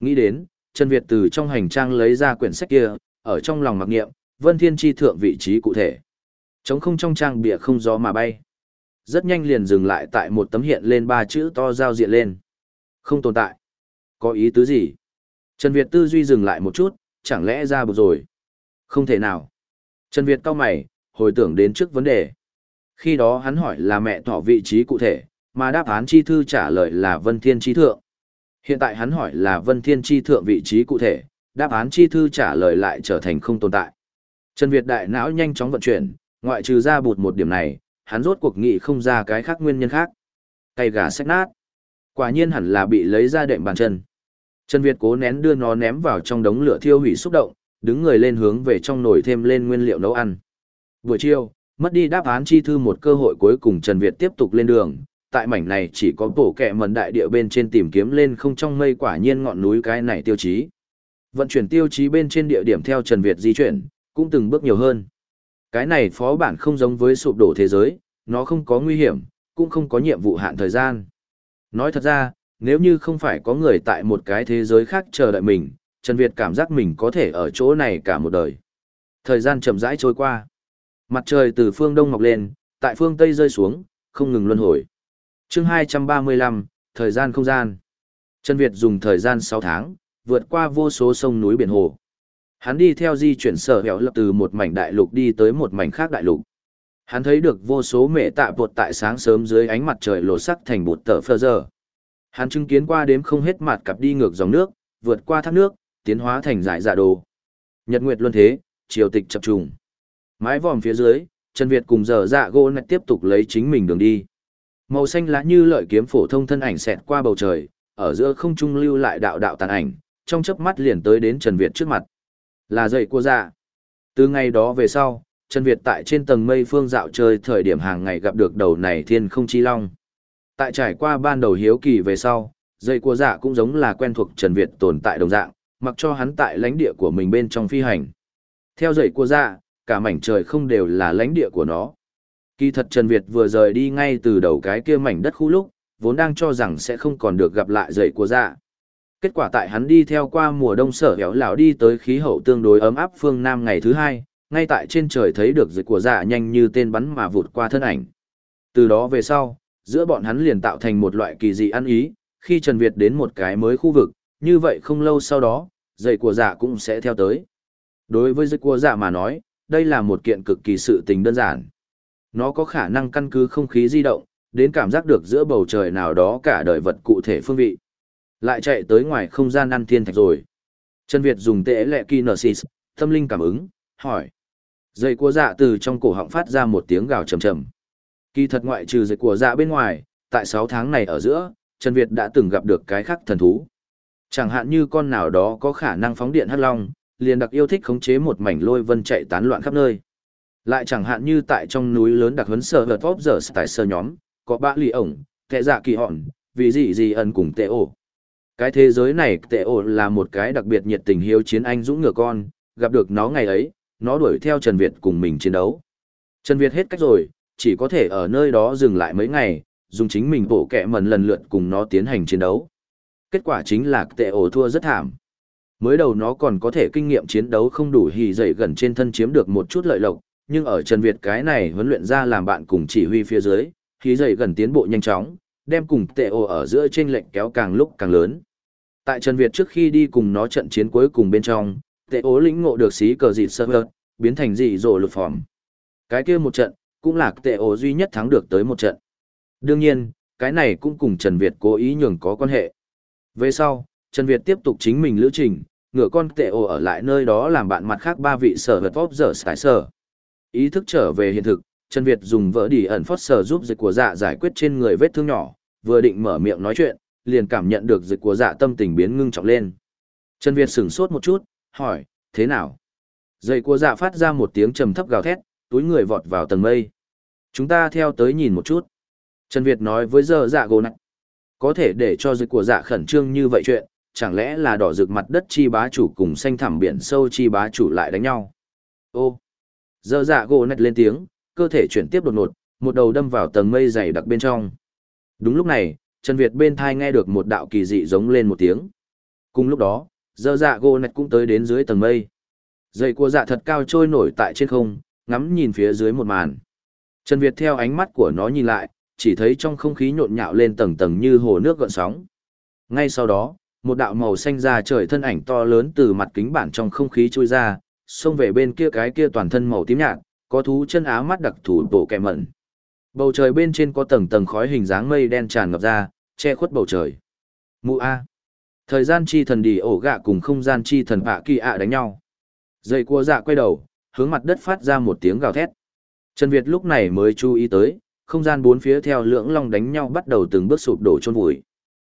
Nghĩ đến, Trần Việt từ trong hành trang lấy ra quyển sách kia, ở trong lòng mặc niệm, Vân Thiên Chi thượng vị trí cụ thể. Trống không trong trang bìa không gió mà bay. Rất nhanh liền dừng lại tại một tấm hiện lên ba chữ to giao diện lên. Không tồn tại. Có ý tứ gì? Trần Việt tư duy dừng lại một chút, chẳng lẽ ra bột rồi? Không thể nào. Trần Việt cao mày, hồi tưởng đến trước vấn đề. Khi đó hắn hỏi là mẹ thỏ vị trí cụ thể, mà đáp án chi thư trả lời là Vân Thiên Chi Thượng. Hiện tại hắn hỏi là Vân Thiên Chi Thượng vị trí cụ thể, đáp án chi thư trả lời lại trở thành không tồn tại. Trần Việt đại não nhanh chóng vận chuyển, ngoại trừ ra bụt một điểm này, hắn rốt cuộc nghị không ra cái khác nguyên nhân khác. Cây gà sách nát. Quả nhiên hẳn là bị lấy ra đệm bàn chân. Trần Việt cố nén đưa nó ném vào trong đống lửa thiêu hủy xúc động, đứng người lên hướng về trong nồi thêm lên nguyên liệu nấu ăn. Buổi chiều, mất đi đáp án chi thư một cơ hội cuối cùng Trần Việt tiếp tục lên đường. Tại mảnh này chỉ có bổ kẹ mần đại địa bên trên tìm kiếm lên không trong mây quả nhiên ngọn núi cái này tiêu chí. Vận chuyển tiêu chí bên trên địa điểm theo Trần Việt di chuyển, cũng từng bước nhiều hơn. Cái này phó bản không giống với sụp đổ thế giới, nó không có nguy hiểm, cũng không có nhiệm vụ hạn thời gian. Nói thật ra, nếu như không phải có người tại một cái thế giới khác chờ đợi mình, Trần Việt cảm giác mình có thể ở chỗ này cả một đời. Thời gian chậm rãi trôi qua. Mặt trời từ phương đông mọc lên, tại phương tây rơi xuống, không ngừng luân hồi. chương 235, thời gian không gian. Trần Việt dùng thời gian 6 tháng, vượt qua vô số sông núi biển hồ. Hắn đi theo di chuyển sở hẻo lập từ một mảnh đại lục đi tới một mảnh khác đại lục. Hắn thấy được vô số mẹ tạ bột tại sáng sớm dưới ánh mặt trời lột sắc thành bột tờ phơ giờ. Hắn chứng kiến qua đếm không hết mặt cặp đi ngược dòng nước, vượt qua thác nước, tiến hóa thành giải dạ đồ. Nhật Nguyệt luân thế, triều tịch chập trùng. Mái vòm phía dưới, Trần Việt cùng dở dạ gỗ này tiếp tục lấy chính mình đường đi. Màu xanh lá như lợi kiếm phổ thông thân ảnh xẹt qua bầu trời, ở giữa không trung lưu lại đạo đạo tàn ảnh, trong chớp mắt liền tới đến Trần Việt trước mặt. Là dậy của dạ. Từ ngày đó về sau, Trần Việt tại trên tầng mây phương dạo chơi thời điểm hàng ngày gặp được đầu này thiên không chi long. Tại trải qua ban đầu hiếu kỳ về sau, dây của dạ cũng giống là quen thuộc Trần Việt tồn tại đồng dạng, mặc cho hắn tại lãnh địa của mình bên trong phi hành. Theo dậy của dạ, cả mảnh trời không đều là lãnh địa của nó. Kỳ thật Trần Việt vừa rời đi ngay từ đầu cái kia mảnh đất khu lúc, vốn đang cho rằng sẽ không còn được gặp lại dậy của dạ. Kết quả tại hắn đi theo qua mùa đông sở héo lão đi tới khí hậu tương đối ấm áp phương Nam ngày thứ hai, ngay tại trên trời thấy được dịch của dạ nhanh như tên bắn mà vụt qua thân ảnh. Từ đó về sau, giữa bọn hắn liền tạo thành một loại kỳ dị ăn ý, khi Trần Việt đến một cái mới khu vực, như vậy không lâu sau đó, dạy của dạ cũng sẽ theo tới. Đối với dịch của dạ mà nói, đây là một kiện cực kỳ sự tình đơn giản. Nó có khả năng căn cứ không khí di động, đến cảm giác được giữa bầu trời nào đó cả đời vật cụ thể phương vị. Lại chạy tới ngoài không gian ăn thiên thạch rồi. Trần Việt dùng tệ lệ kinesis, tâm linh cảm ứng, hỏi. Dây của dạ từ trong cổ họng phát ra một tiếng gào trầm trầm. Kỳ thật ngoại trừ dây của dạ bên ngoài, tại 6 tháng này ở giữa, Trần Việt đã từng gặp được cái khác thần thú. Chẳng hạn như con nào đó có khả năng phóng điện hắc long, liền đặc yêu thích khống chế một mảnh lôi vân chạy tán loạn khắp nơi. Lại chẳng hạn như tại trong núi lớn đặc huấn sở hợp vóp giờ tại sơ nhóm, có ba lì ổng, kẻ dạ kỳ hòn, vì gì gì ẩn cùng tệ ổ. Cái thế giới này tệ ổ là một cái đặc biệt nhiệt tình hiếu chiến anh dũng ngựa con, gặp được nó ngày ấy, nó đuổi theo Trần Việt cùng mình chiến đấu. Trần Việt hết cách rồi, chỉ có thể ở nơi đó dừng lại mấy ngày, dùng chính mình bổ kẹ mần lần lượt cùng nó tiến hành chiến đấu. Kết quả chính là tệ ổ thua rất thảm. Mới đầu nó còn có thể kinh nghiệm chiến đấu không đủ hì dậy gần trên thân chiếm được một chút lợi lộc, nhưng ở Trần Việt cái này huấn luyện ra làm bạn cùng chỉ huy phía dưới, hì dậy gần tiến bộ nhanh chóng, đem cùng tệ ổ ở giữa trên lệnh kéo càng lúc càng lớn. Tại Trần Việt trước khi đi cùng nó trận chiến cuối cùng bên trong, tệ ố lĩnh ngộ được xí cờ dịt sơ hơ, biến thành dị rổ lục phỏng. Cái kia một trận, cũng là tệ ố duy nhất thắng được tới một trận. Đương nhiên, cái này cũng cùng Trần Việt cố ý nhường có quan hệ. Về sau, Trần Việt tiếp tục chính mình lữ trình, ngựa con tệ ồ ở lại nơi đó làm bạn mặt khác ba vị sở vật vóp dở sải sở. Ý thức trở về hiện thực, Trần Việt dùng vỡ đỉ ẩn phót sở giúp dịch của dạ giải quyết trên người vết thương nhỏ, vừa định mở miệng nói chuyện, liền cảm nhận được dịch của dạ tâm tình biến ngưng trọng lên. Trần Việt sửng sốt một chút, hỏi, thế nào? Dây của dạ phát ra một tiếng trầm thấp gào thét, túi người vọt vào tầng mây. Chúng ta theo tới nhìn một chút. Trần Việt nói với giờ dạ gồ nặng. Có thể để cho dịch của dạ khẩn trương như vậy chuyện, chẳng lẽ là đỏ rực mặt đất chi bá chủ cùng xanh thẳm biển sâu chi bá chủ lại đánh nhau. Ô! Giờ dạ gồ nặng lên tiếng, cơ thể chuyển tiếp đột ngột, một đầu đâm vào tầng mây dày đặc bên trong. Đúng lúc này, Trần Việt bên thai nghe được một đạo kỳ dị giống lên một tiếng. Cùng lúc đó, giờ dạ gô nạch cũng tới đến dưới tầng mây. Dây của dạ thật cao trôi nổi tại trên không, ngắm nhìn phía dưới một màn. Trần Việt theo ánh mắt của nó nhìn lại, chỉ thấy trong không khí nhộn nhạo lên tầng tầng như hồ nước gợn sóng. Ngay sau đó, một đạo màu xanh ra trời thân ảnh to lớn từ mặt kính bản trong không khí trôi ra, xông về bên kia cái kia toàn thân màu tím nhạt, có thú chân áo mắt đặc thủ bộ kẹ mẩn. Bầu trời bên trên có tầng tầng khói hình dáng mây đen tràn ngập ra, che khuất bầu trời. Mụ A. Thời gian chi thần đi ổ gạ cùng không gian chi thần vạ kỳ ạ đánh nhau. Dây cua dạ quay đầu, hướng mặt đất phát ra một tiếng gào thét. Trần Việt lúc này mới chú ý tới, không gian bốn phía theo lưỡng long đánh nhau bắt đầu từng bước sụp đổ chôn vùi.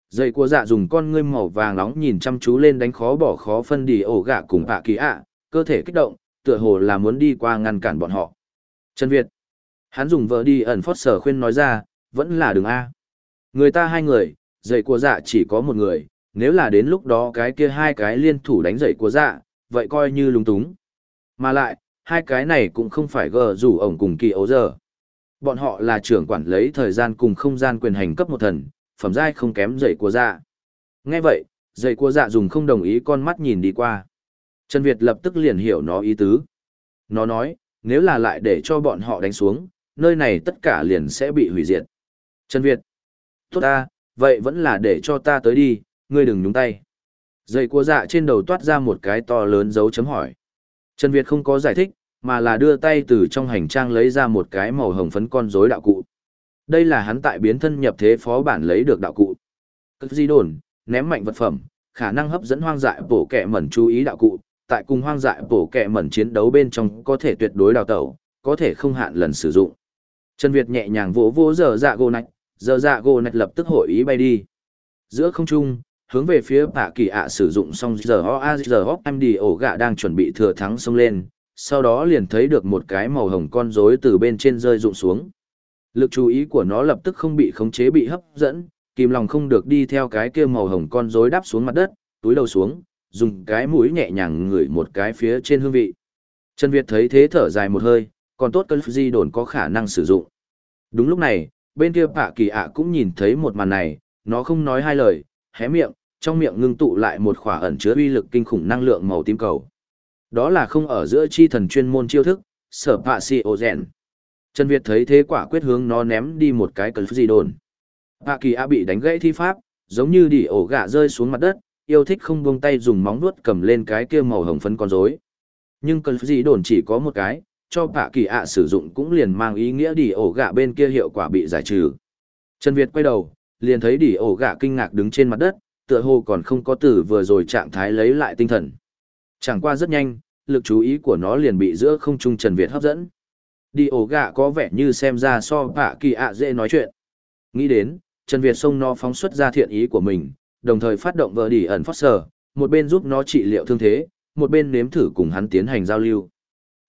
Dây Cua dạ dùng con ngươi màu vàng nóng nhìn chăm chú lên đánh khó bỏ khó phân đi ổ gạ cùng vạ kỳ ạ, cơ thể kích động, tựa hồ là muốn đi qua ngăn cản bọn họ. Trần Việt. Hắn dùng vợ đi ẩn phót sở khuyên nói ra, vẫn là đường A. Người ta hai người, dạy của dạ chỉ có một người, nếu là đến lúc đó cái kia hai cái liên thủ đánh dạy của dạ, vậy coi như lúng túng. Mà lại, hai cái này cũng không phải gờ rủ ổng cùng kỳ ấu giờ. Bọn họ là trưởng quản lấy thời gian cùng không gian quyền hành cấp một thần, phẩm giai không kém dạy của dạ. Nghe vậy, dạy của dạ dùng không đồng ý con mắt nhìn đi qua. Trần Việt lập tức liền hiểu nó ý tứ. Nó nói, nếu là lại để cho bọn họ đánh xuống, nơi này tất cả liền sẽ bị hủy diệt. Trần Việt, tốt ta, vậy vẫn là để cho ta tới đi, ngươi đừng nhúng tay. Dây của dạ trên đầu toát ra một cái to lớn dấu chấm hỏi. Trần Việt không có giải thích, mà là đưa tay từ trong hành trang lấy ra một cái màu hồng phấn con rối đạo cụ. Đây là hắn tại biến thân nhập thế phó bản lấy được đạo cụ. Cực di đồn, ném mạnh vật phẩm, khả năng hấp dẫn hoang dại bổ kẹ mẩn chú ý đạo cụ, tại cùng hoang dại bổ kẹ mẩn chiến đấu bên trong có thể tuyệt đối đào tẩu, có thể không hạn lần sử dụng. Trần Việt nhẹ nhàng vỗ vỗ giờ dạ gồ nạch, giờ dạ gồ nạch lập tức hội ý bay đi. Giữa không trung, hướng về phía bạ kỳ ạ sử dụng xong giờ ho a à, giờ hóc em đi ổ gạ đang chuẩn bị thừa thắng xông lên, sau đó liền thấy được một cái màu hồng con rối từ bên trên rơi rụng xuống. Lực chú ý của nó lập tức không bị khống chế bị hấp dẫn, kìm lòng không được đi theo cái kia màu hồng con rối đáp xuống mặt đất, túi đầu xuống, dùng cái mũi nhẹ nhàng ngửi một cái phía trên hương vị. Trần Việt thấy thế thở dài một hơi, còn tốt cơn di đồn có khả năng sử dụng. Đúng lúc này, bên kia bạ kỳ ạ cũng nhìn thấy một màn này, nó không nói hai lời, hé miệng, trong miệng ngưng tụ lại một khỏa ẩn chứa uy lực kinh khủng năng lượng màu tím cầu. Đó là không ở giữa chi thần chuyên môn chiêu thức, sở bạ si ô rèn. Trần Việt thấy thế quả quyết hướng nó ném đi một cái cơn di đồn. Bạ kỳ ạ bị đánh gãy thi pháp, giống như đi ổ gạ rơi xuống mặt đất, yêu thích không buông tay dùng móng vuốt cầm lên cái kia màu hồng phấn con rối. Nhưng cơn di đồn chỉ có một cái, cho bạ kỳ ạ sử dụng cũng liền mang ý nghĩa đi ổ gạ bên kia hiệu quả bị giải trừ. Trần Việt quay đầu, liền thấy đi ổ gạ kinh ngạc đứng trên mặt đất, tựa hồ còn không có tử vừa rồi trạng thái lấy lại tinh thần. Chẳng qua rất nhanh, lực chú ý của nó liền bị giữa không trung Trần Việt hấp dẫn. Đi ổ gạ có vẻ như xem ra so bạ kỳ ạ dễ nói chuyện. Nghĩ đến, Trần Việt xông nó phóng xuất ra thiện ý của mình, đồng thời phát động vợ đi ẩn phát sở, một bên giúp nó trị liệu thương thế, một bên nếm thử cùng hắn tiến hành giao lưu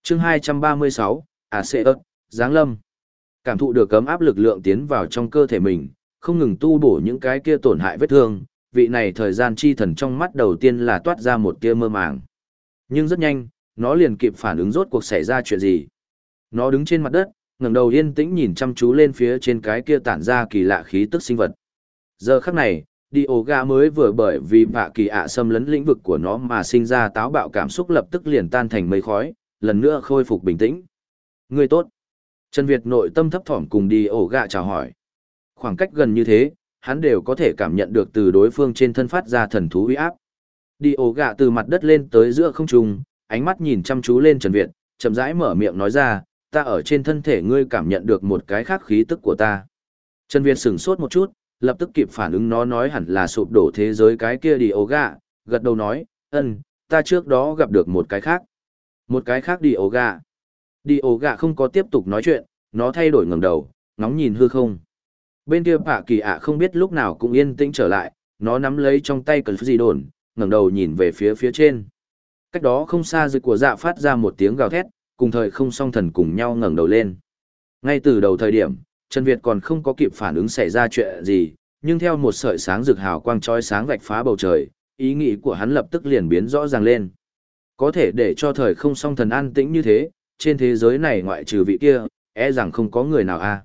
chương 236, à xệ ớt, giáng lâm. Cảm thụ được cấm áp lực lượng tiến vào trong cơ thể mình, không ngừng tu bổ những cái kia tổn hại vết thương, vị này thời gian chi thần trong mắt đầu tiên là toát ra một tia mơ màng. Nhưng rất nhanh, nó liền kịp phản ứng rốt cuộc xảy ra chuyện gì. Nó đứng trên mặt đất, ngẩng đầu yên tĩnh nhìn chăm chú lên phía trên cái kia tản ra kỳ lạ khí tức sinh vật. Giờ khắc này, Dioga mới vừa bởi vì bạ kỳ ạ xâm lấn lĩnh vực của nó mà sinh ra táo bạo cảm xúc lập tức liền tan thành mây khói, lần nữa khôi phục bình tĩnh. Người tốt. Trần Việt nội tâm thấp thỏm cùng Dioga chào hỏi. Khoảng cách gần như thế, hắn đều có thể cảm nhận được từ đối phương trên thân phát ra thần thú uy áp. Dioga từ mặt đất lên tới giữa không trung, ánh mắt nhìn chăm chú lên Trần Việt, chậm rãi mở miệng nói ra, ta ở trên thân thể ngươi cảm nhận được một cái khác khí tức của ta. Trần Việt sửng sốt một chút, lập tức kịp phản ứng nó nói hẳn là sụp đổ thế giới cái kia đi ổ gạ, gật đầu nói, ân, ta trước đó gặp được một cái khác. Một cái khác đi ổ gà, Đi ổ gà không có tiếp tục nói chuyện, nó thay đổi ngẩng đầu, ngóng nhìn hư không. Bên kia bạ kỳ ạ không biết lúc nào cũng yên tĩnh trở lại, nó nắm lấy trong tay cần gì đồn, ngẩng đầu nhìn về phía phía trên. Cách đó không xa rực của dạ phát ra một tiếng gào thét, cùng thời không song thần cùng nhau ngẩng đầu lên. Ngay từ đầu thời điểm, Trần Việt còn không có kịp phản ứng xảy ra chuyện gì, nhưng theo một sợi sáng rực hào quang trói sáng vạch phá bầu trời, ý nghĩ của hắn lập tức liền biến rõ ràng lên. Có thể để cho thời không song thần an tĩnh như thế, trên thế giới này ngoại trừ vị kia, e rằng không có người nào a.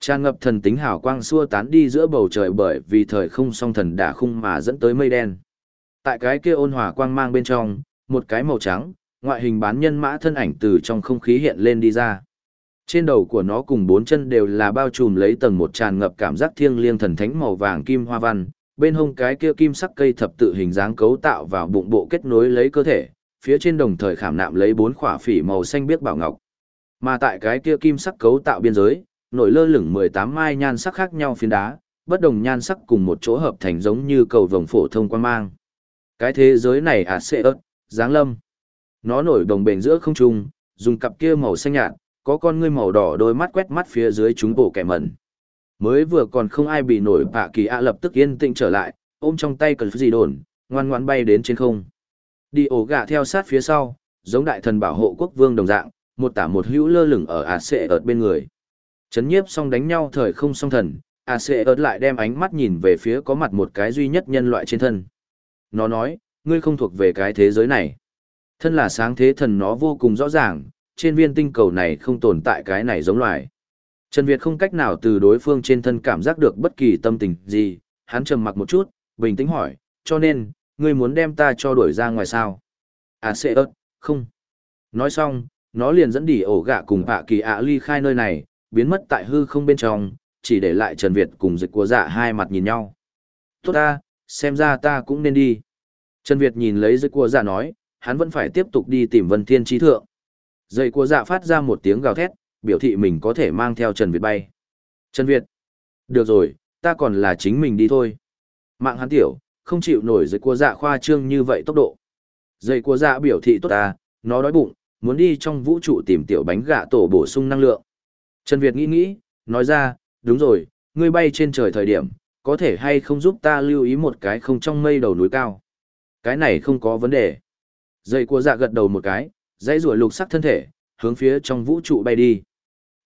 Tràn ngập thần tính hào quang xua tán đi giữa bầu trời bởi vì thời không song thần đả khung mà dẫn tới mây đen. Tại cái kia ôn hòa quang mang bên trong, một cái màu trắng, ngoại hình bán nhân mã thân ảnh từ trong không khí hiện lên đi ra. Trên đầu của nó cùng bốn chân đều là bao trùm lấy tầng một tràn ngập cảm giác thiêng liêng thần thánh màu vàng kim hoa văn, bên hông cái kia kim sắc cây thập tự hình dáng cấu tạo vào bụng bộ kết nối lấy cơ thể, phía trên đồng thời khảm nạm lấy bốn khỏa phỉ màu xanh biếc bảo ngọc. Mà tại cái kia kim sắc cấu tạo biên giới, nổi lơ lửng 18 mai nhan sắc khác nhau phiến đá, bất đồng nhan sắc cùng một chỗ hợp thành giống như cầu vồng phổ thông quan mang. Cái thế giới này à sẽ ớt, dáng lâm. Nó nổi đồng bền giữa không trung, dùng cặp kia màu xanh nhạt, có con ngươi màu đỏ đôi mắt quét mắt phía dưới chúng bộ kẻ mẩn. Mới vừa còn không ai bị nổi bạ kỳ ạ lập tức yên tĩnh trở lại, ôm trong tay cần gì đồn, ngoan ngoan bay đến trên không. Đi ổ gạ theo sát phía sau, giống đại thần bảo hộ quốc vương đồng dạng, một tả một hữu lơ lửng ở ả Sệ ợt bên người. Chấn nhiếp xong đánh nhau thời không song thần, ả Sệ ợt lại đem ánh mắt nhìn về phía có mặt một cái duy nhất nhân loại trên thân. Nó nói, ngươi không thuộc về cái thế giới này. Thân là sáng thế thần nó vô cùng rõ ràng, trên viên tinh cầu này không tồn tại cái này giống loài. Trần Việt không cách nào từ đối phương trên thân cảm giác được bất kỳ tâm tình gì, hắn trầm mặc một chút, bình tĩnh hỏi, cho nên, ngươi muốn đem ta cho đuổi ra ngoài sao? À sẽ ớt, không. Nói xong, nó liền dẫn đi ổ gạ cùng bạ kỳ ạ ly khai nơi này, biến mất tại hư không bên trong, chỉ để lại Trần Việt cùng dịch của dạ hai mặt nhìn nhau. Tốt ta, xem ra ta cũng nên đi. Trần Việt nhìn lấy dịch của dạ nói, hắn vẫn phải tiếp tục đi tìm Vân Thiên Trí Thượng. Dây của dạ phát ra một tiếng gào thét, biểu thị mình có thể mang theo Trần Việt bay. Trần Việt. Được rồi, ta còn là chính mình đi thôi. Mạng hắn tiểu, không chịu nổi dây của dạ khoa trương như vậy tốc độ. Dây của dạ biểu thị tốt ta, nó đói bụng, muốn đi trong vũ trụ tìm tiểu bánh gạ tổ bổ sung năng lượng. Trần Việt nghĩ nghĩ, nói ra, đúng rồi, ngươi bay trên trời thời điểm, có thể hay không giúp ta lưu ý một cái không trong mây đầu núi cao. Cái này không có vấn đề. Dây của dạ gật đầu một cái, dãy rủa lục sắc thân thể, hướng phía trong vũ trụ bay đi.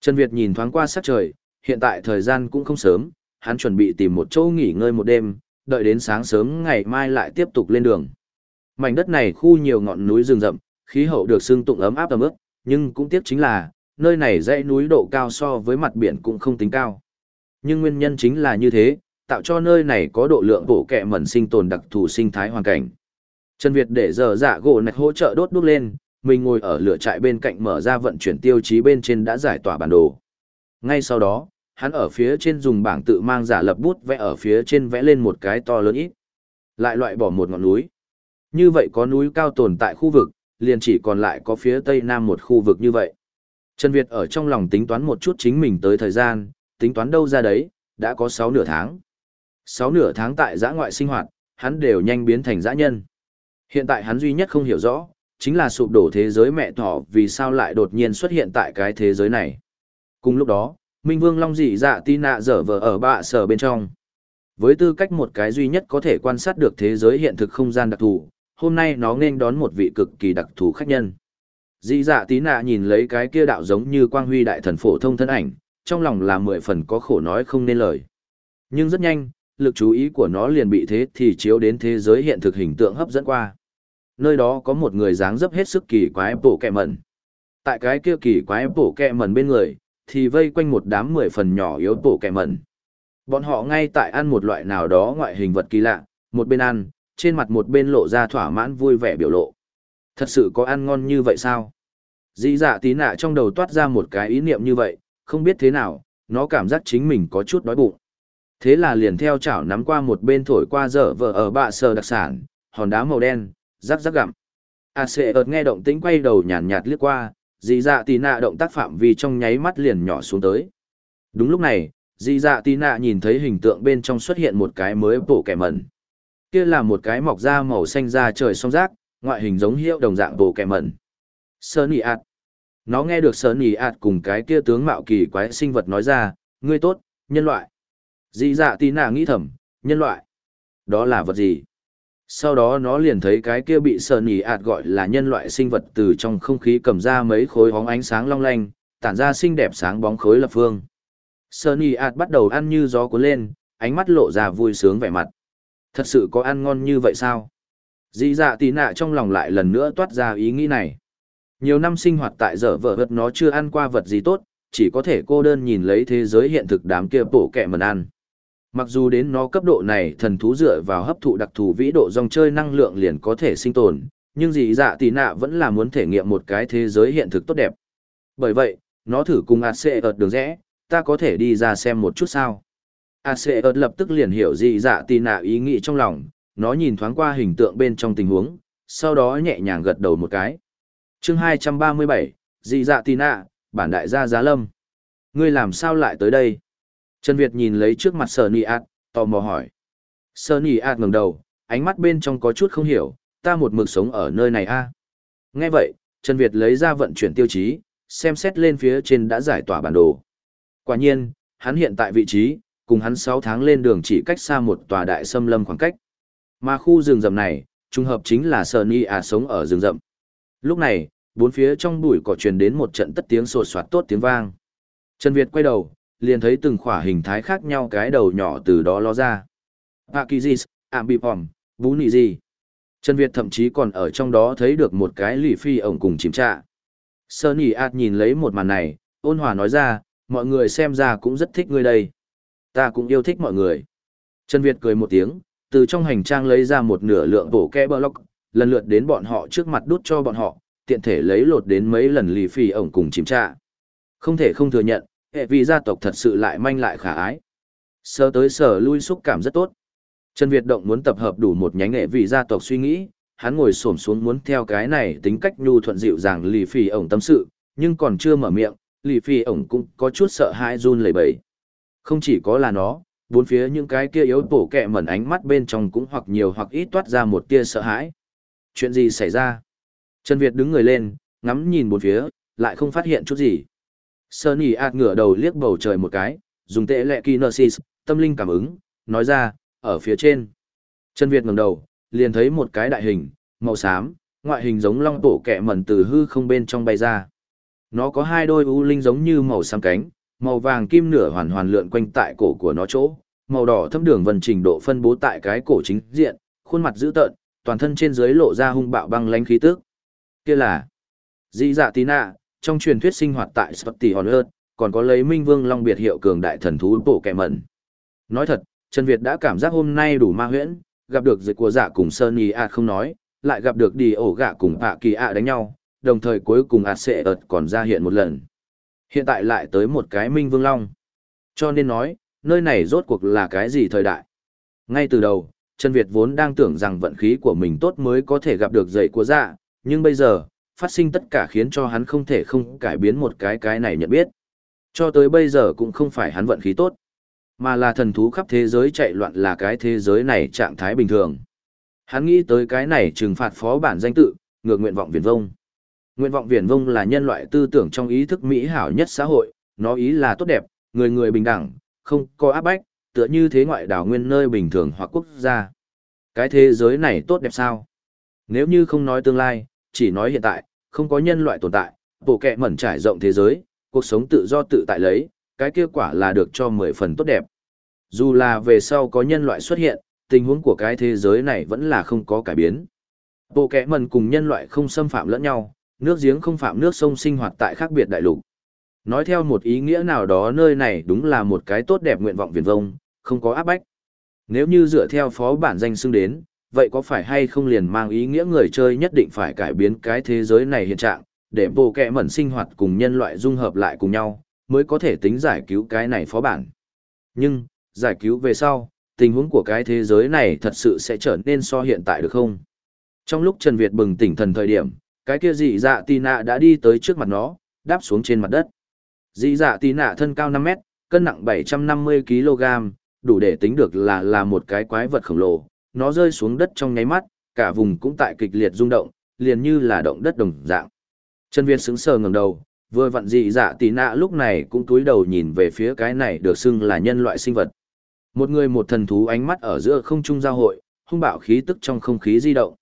Trần Việt nhìn thoáng qua sắc trời, hiện tại thời gian cũng không sớm, hắn chuẩn bị tìm một chỗ nghỉ ngơi một đêm, đợi đến sáng sớm ngày mai lại tiếp tục lên đường. Mảnh đất này khu nhiều ngọn núi rừng rậm, khí hậu được xương tụng ấm áp ấm ức, nhưng cũng tiếc chính là, nơi này dãy núi độ cao so với mặt biển cũng không tính cao. Nhưng nguyên nhân chính là như thế, tạo cho nơi này có độ lượng bổ kẹ mẩn sinh tồn đặc thù sinh thái hoàn cảnh. Trần Việt để giờ dạ gỗ nạch hỗ trợ đốt đuốc lên, mình ngồi ở lửa trại bên cạnh mở ra vận chuyển tiêu chí bên trên đã giải tỏa bản đồ. Ngay sau đó, hắn ở phía trên dùng bảng tự mang giả lập bút vẽ ở phía trên vẽ lên một cái to lớn ít. Lại loại bỏ một ngọn núi. Như vậy có núi cao tồn tại khu vực, liền chỉ còn lại có phía tây nam một khu vực như vậy. Trần Việt ở trong lòng tính toán một chút chính mình tới thời gian, tính toán đâu ra đấy, đã có 6 nửa tháng. 6 nửa tháng tại giã ngoại sinh hoạt, hắn đều nhanh biến thành dã nhân. Hiện tại hắn duy nhất không hiểu rõ, chính là sụp đổ thế giới mẹ thỏ vì sao lại đột nhiên xuất hiện tại cái thế giới này. Cùng lúc đó, Minh Vương Long dị dạ Tí nạ dở vờ ở bạ sở bên trong. Với tư cách một cái duy nhất có thể quan sát được thế giới hiện thực không gian đặc thù, hôm nay nó nên đón một vị cực kỳ đặc thù khách nhân. Dị dạ tí nạ nhìn lấy cái kia đạo giống như quang huy đại thần phổ thông thân ảnh, trong lòng là mười phần có khổ nói không nên lời. Nhưng rất nhanh, lực chú ý của nó liền bị thế thì chiếu đến thế giới hiện thực hình tượng hấp dẫn qua. Nơi đó có một người dáng dấp hết sức kỳ quái bổ kẹ mẩn. Tại cái kia kỳ quái bổ kẹ mẩn bên người, thì vây quanh một đám mười phần nhỏ yếu tổ kẻ mẩn. Bọn họ ngay tại ăn một loại nào đó ngoại hình vật kỳ lạ, một bên ăn, trên mặt một bên lộ ra thỏa mãn vui vẻ biểu lộ. Thật sự có ăn ngon như vậy sao? Dĩ dạ tí nạ trong đầu toát ra một cái ý niệm như vậy, không biết thế nào, nó cảm giác chính mình có chút đói bụng. Thế là liền theo chảo nắm qua một bên thổi qua dở vợ ở bạ sờ đặc sản, hòn đá màu đen, rắc rắc gặm. A sệ ợt nghe động tĩnh quay đầu nhàn nhạt liếc qua, dị dạ Tì nạ động tác phạm vi trong nháy mắt liền nhỏ xuống tới. Đúng lúc này, dị dạ Tì nạ nhìn thấy hình tượng bên trong xuất hiện một cái mới bổ kẻ mẩn. Kia là một cái mọc da màu xanh da trời song rác, ngoại hình giống hiệu đồng dạng bổ kẻ mẩn. Sơn Nì ạt. Nó nghe được Sơn Nì ạt cùng cái kia tướng mạo kỳ quái sinh vật nói ra, ngươi tốt, nhân loại. dị dạ Tì nạ nghĩ thầm, nhân loại. Đó là vật gì? Sau đó nó liền thấy cái kia bị Sơn nỉ ạt gọi là nhân loại sinh vật từ trong không khí cầm ra mấy khối hóng ánh sáng long lanh, tản ra xinh đẹp sáng bóng khối lập phương. Sơn nỉ ạt bắt đầu ăn như gió cuốn lên, ánh mắt lộ ra vui sướng vẻ mặt. Thật sự có ăn ngon như vậy sao? dị dạ tì nạ trong lòng lại lần nữa toát ra ý nghĩ này. Nhiều năm sinh hoạt tại dở vợ vật nó chưa ăn qua vật gì tốt, chỉ có thể cô đơn nhìn lấy thế giới hiện thực đám kia bổ kẹ mần ăn. Mặc dù đến nó cấp độ này thần thú dựa vào hấp thụ đặc thù vĩ độ dòng chơi năng lượng liền có thể sinh tồn, nhưng dị dạ Tì nạ vẫn là muốn thể nghiệm một cái thế giới hiện thực tốt đẹp. Bởi vậy, nó thử cùng AC ợt đường rẽ, ta có thể đi ra xem một chút sao. AC ợt lập tức liền hiểu dị dạ Tì nạ ý nghĩ trong lòng, nó nhìn thoáng qua hình tượng bên trong tình huống, sau đó nhẹ nhàng gật đầu một cái. chương 237, dị dạ Tì nạ, bản đại gia giá lâm. Ngươi làm sao lại tới đây? Trần Việt nhìn lấy trước mặt Sở Nị Át, tò mò hỏi. Sở Nị Át ngẩng đầu, ánh mắt bên trong có chút không hiểu, ta một mực sống ở nơi này a. À? Nghe vậy, Trần Việt lấy ra vận chuyển tiêu chí, xem xét lên phía trên đã giải tỏa bản đồ. Quả nhiên, hắn hiện tại vị trí, cùng hắn 6 tháng lên đường chỉ cách xa một tòa đại xâm lâm khoảng cách. Mà khu rừng rậm này, trùng hợp chính là Sở Nị Át sống ở rừng rậm. Lúc này, bốn phía trong bụi cỏ truyền đến một trận tất tiếng sột soạt tốt tiếng vang. Trần Việt quay đầu, liền thấy từng khỏa hình thái khác nhau cái đầu nhỏ từ đó ló ra. Akizis, Ambipom, Bú Nị Trần Việt thậm chí còn ở trong đó thấy được một cái lì phi ổng cùng chìm trạ. Sơn Ý Át nhìn lấy một màn này, ôn hòa nói ra, mọi người xem ra cũng rất thích ngươi đây. Ta cũng yêu thích mọi người. Trần Việt cười một tiếng, từ trong hành trang lấy ra một nửa lượng bổ kẹ block, lần lượt đến bọn họ trước mặt đút cho bọn họ, tiện thể lấy lột đến mấy lần lì phi ổng cùng chìm trạ. Không thể không thừa nhận, hệ vị gia tộc thật sự lại manh lại khả ái. Sơ tới sở lui xúc cảm rất tốt. Trần Việt Động muốn tập hợp đủ một nhánh hệ vị gia tộc suy nghĩ, hắn ngồi xổm xuống muốn theo cái này tính cách nhu thuận dịu dàng lì phì ổng tâm sự, nhưng còn chưa mở miệng, lì phì ổng cũng có chút sợ hãi run lẩy bẩy. Không chỉ có là nó, bốn phía những cái kia yếu tổ kẹ mẩn ánh mắt bên trong cũng hoặc nhiều hoặc ít toát ra một tia sợ hãi. Chuyện gì xảy ra? Trần Việt đứng người lên, ngắm nhìn bốn phía, lại không phát hiện chút gì. Sơn Sunny ạt ngửa đầu liếc bầu trời một cái, dùng tệ lệ kinesis, tâm linh cảm ứng, nói ra, ở phía trên. Trần Việt ngẩng đầu, liền thấy một cái đại hình, màu xám, ngoại hình giống long tổ kẹ mẩn từ hư không bên trong bay ra. Nó có hai đôi u linh giống như màu xám cánh, màu vàng kim nửa hoàn hoàn lượn quanh tại cổ của nó chỗ, màu đỏ thâm đường vân trình độ phân bố tại cái cổ chính diện, khuôn mặt dữ tợn, toàn thân trên dưới lộ ra hung bạo băng lãnh khí tức. Kia là Dị Dạ Tí Nạ, trong truyền thuyết sinh hoạt tại Spotty on Earth, còn có lấy Minh Vương Long biệt hiệu cường đại thần thú bộ kẻ mẩn. Nói thật, Trần Việt đã cảm giác hôm nay đủ ma huyễn, gặp được dịch của dạ cùng Sơn Nhi A không nói, lại gặp được đi ổ gạ cùng Hạ Kỳ A đánh nhau, đồng thời cuối cùng A sẽ ợt còn ra hiện một lần. Hiện tại lại tới một cái Minh Vương Long. Cho nên nói, nơi này rốt cuộc là cái gì thời đại. Ngay từ đầu, Trần Việt vốn đang tưởng rằng vận khí của mình tốt mới có thể gặp được dậy của dạ, nhưng bây giờ, phát sinh tất cả khiến cho hắn không thể không cải biến một cái cái này nhận biết. Cho tới bây giờ cũng không phải hắn vận khí tốt, mà là thần thú khắp thế giới chạy loạn là cái thế giới này trạng thái bình thường. Hắn nghĩ tới cái này trừng phạt phó bản danh tự, ngược nguyện vọng viển vông. Nguyện vọng viển vông là nhân loại tư tưởng trong ý thức mỹ hảo nhất xã hội, nó ý là tốt đẹp, người người bình đẳng, không có áp bách, tựa như thế ngoại đảo nguyên nơi bình thường hoặc quốc gia. Cái thế giới này tốt đẹp sao? Nếu như không nói tương lai, chỉ nói hiện tại, không có nhân loại tồn tại, bộ kệ mẩn trải rộng thế giới, cuộc sống tự do tự tại lấy, cái kia quả là được cho mười phần tốt đẹp. Dù là về sau có nhân loại xuất hiện, tình huống của cái thế giới này vẫn là không có cải biến. Bộ kẻ mần cùng nhân loại không xâm phạm lẫn nhau, nước giếng không phạm nước sông sinh hoạt tại khác biệt đại lục. Nói theo một ý nghĩa nào đó nơi này đúng là một cái tốt đẹp nguyện vọng viền vông, không có áp bách. Nếu như dựa theo phó bản danh xưng đến, vậy có phải hay không liền mang ý nghĩa người chơi nhất định phải cải biến cái thế giới này hiện trạng, để bộ kẹ mẩn sinh hoạt cùng nhân loại dung hợp lại cùng nhau, mới có thể tính giải cứu cái này phó bản. Nhưng, giải cứu về sau, tình huống của cái thế giới này thật sự sẽ trở nên so hiện tại được không? Trong lúc Trần Việt bừng tỉnh thần thời điểm, cái kia dị dạ tì nạ đã đi tới trước mặt nó, đáp xuống trên mặt đất. Dị dạ tì nạ thân cao 5 mét, cân nặng 750 kg, đủ để tính được là là một cái quái vật khổng lồ. Nó rơi xuống đất trong nháy mắt, cả vùng cũng tại kịch liệt rung động, liền như là động đất đồng dạng. Trần Việt sững sờ ngẩng đầu, vừa vặn dị dạ tì nạ lúc này cũng túi đầu nhìn về phía cái này được xưng là nhân loại sinh vật. Một người một thần thú ánh mắt ở giữa không trung giao hội, hung bạo khí tức trong không khí di động.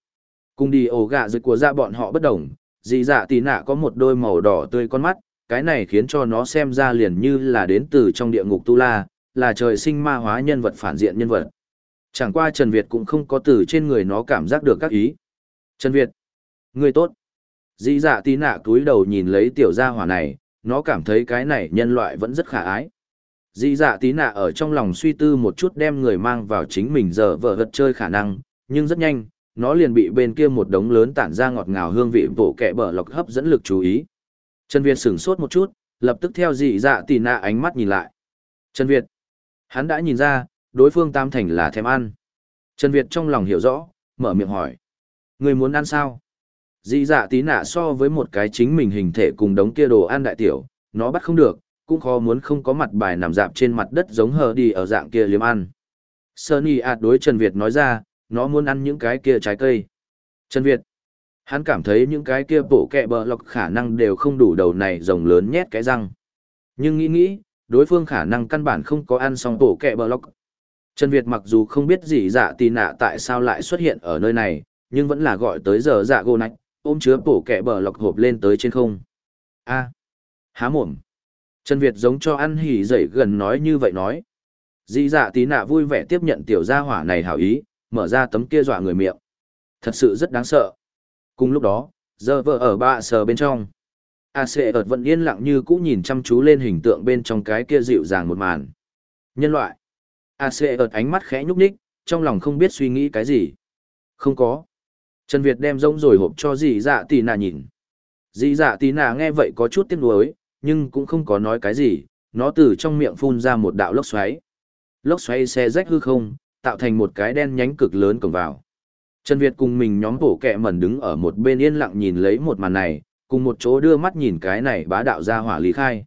Cùng đi ổ gạ dưới của Dạ bọn họ bất đồng, dị dạ tì nạ có một đôi màu đỏ tươi con mắt, cái này khiến cho nó xem ra liền như là đến từ trong địa ngục Tu La, là trời sinh ma hóa nhân vật phản diện nhân vật. Chẳng qua Trần Việt cũng không có từ trên người nó cảm giác được các ý. Trần Việt, người tốt. Dĩ dạ tí nạ túi đầu nhìn lấy tiểu gia hỏa này, nó cảm thấy cái này nhân loại vẫn rất khả ái. Dĩ dạ tí nạ ở trong lòng suy tư một chút đem người mang vào chính mình giờ vợ vật chơi khả năng, nhưng rất nhanh, nó liền bị bên kia một đống lớn tản ra ngọt ngào hương vị bổ kẹ bờ lọc hấp dẫn lực chú ý. Trần Việt sửng sốt một chút, lập tức theo dị dạ tì nạ ánh mắt nhìn lại. Trần Việt, hắn đã nhìn ra, đối phương tam thành là thèm ăn. Trần Việt trong lòng hiểu rõ, mở miệng hỏi. Người muốn ăn sao? Dị dạ tí nạ so với một cái chính mình hình thể cùng đống kia đồ ăn đại tiểu, nó bắt không được, cũng khó muốn không có mặt bài nằm dạp trên mặt đất giống hờ đi ở dạng kia liếm ăn. Sunny ạt đối Trần Việt nói ra, nó muốn ăn những cái kia trái cây. Trần Việt, hắn cảm thấy những cái kia bổ kẹ bờ lọc khả năng đều không đủ đầu này rồng lớn nhét cái răng. Nhưng nghĩ nghĩ, đối phương khả năng căn bản không có ăn xong bổ kẹ bờ lọc. Trần Việt mặc dù không biết gì dạ tì nạ tại sao lại xuất hiện ở nơi này, nhưng vẫn là gọi tới giờ dạ gô nạch, ôm chứa bổ kẹ bờ lọc hộp lên tới trên không. a há mồm. Trần Việt giống cho ăn hỉ dậy gần nói như vậy nói. Dĩ dạ tí nạ vui vẻ tiếp nhận tiểu gia hỏa này hảo ý, mở ra tấm kia dọa người miệng. Thật sự rất đáng sợ. Cùng lúc đó, giờ vợ ở bạ sờ bên trong. A sệ ợt vẫn yên lặng như cũ nhìn chăm chú lên hình tượng bên trong cái kia dịu dàng một màn. Nhân loại. A C ợt ánh mắt khẽ nhúc nhích, trong lòng không biết suy nghĩ cái gì. Không có. Trần Việt đem rông rồi hộp cho dì dạ tì nà nhìn. Dì dạ tì nà nghe vậy có chút tiếc nuối, nhưng cũng không có nói cái gì, nó từ trong miệng phun ra một đạo lốc xoáy. Lốc xoáy xe rách hư không, tạo thành một cái đen nhánh cực lớn cổng vào. Trần Việt cùng mình nhóm bổ kẹ mẩn đứng ở một bên yên lặng nhìn lấy một màn này, cùng một chỗ đưa mắt nhìn cái này bá đạo ra hỏa lý khai.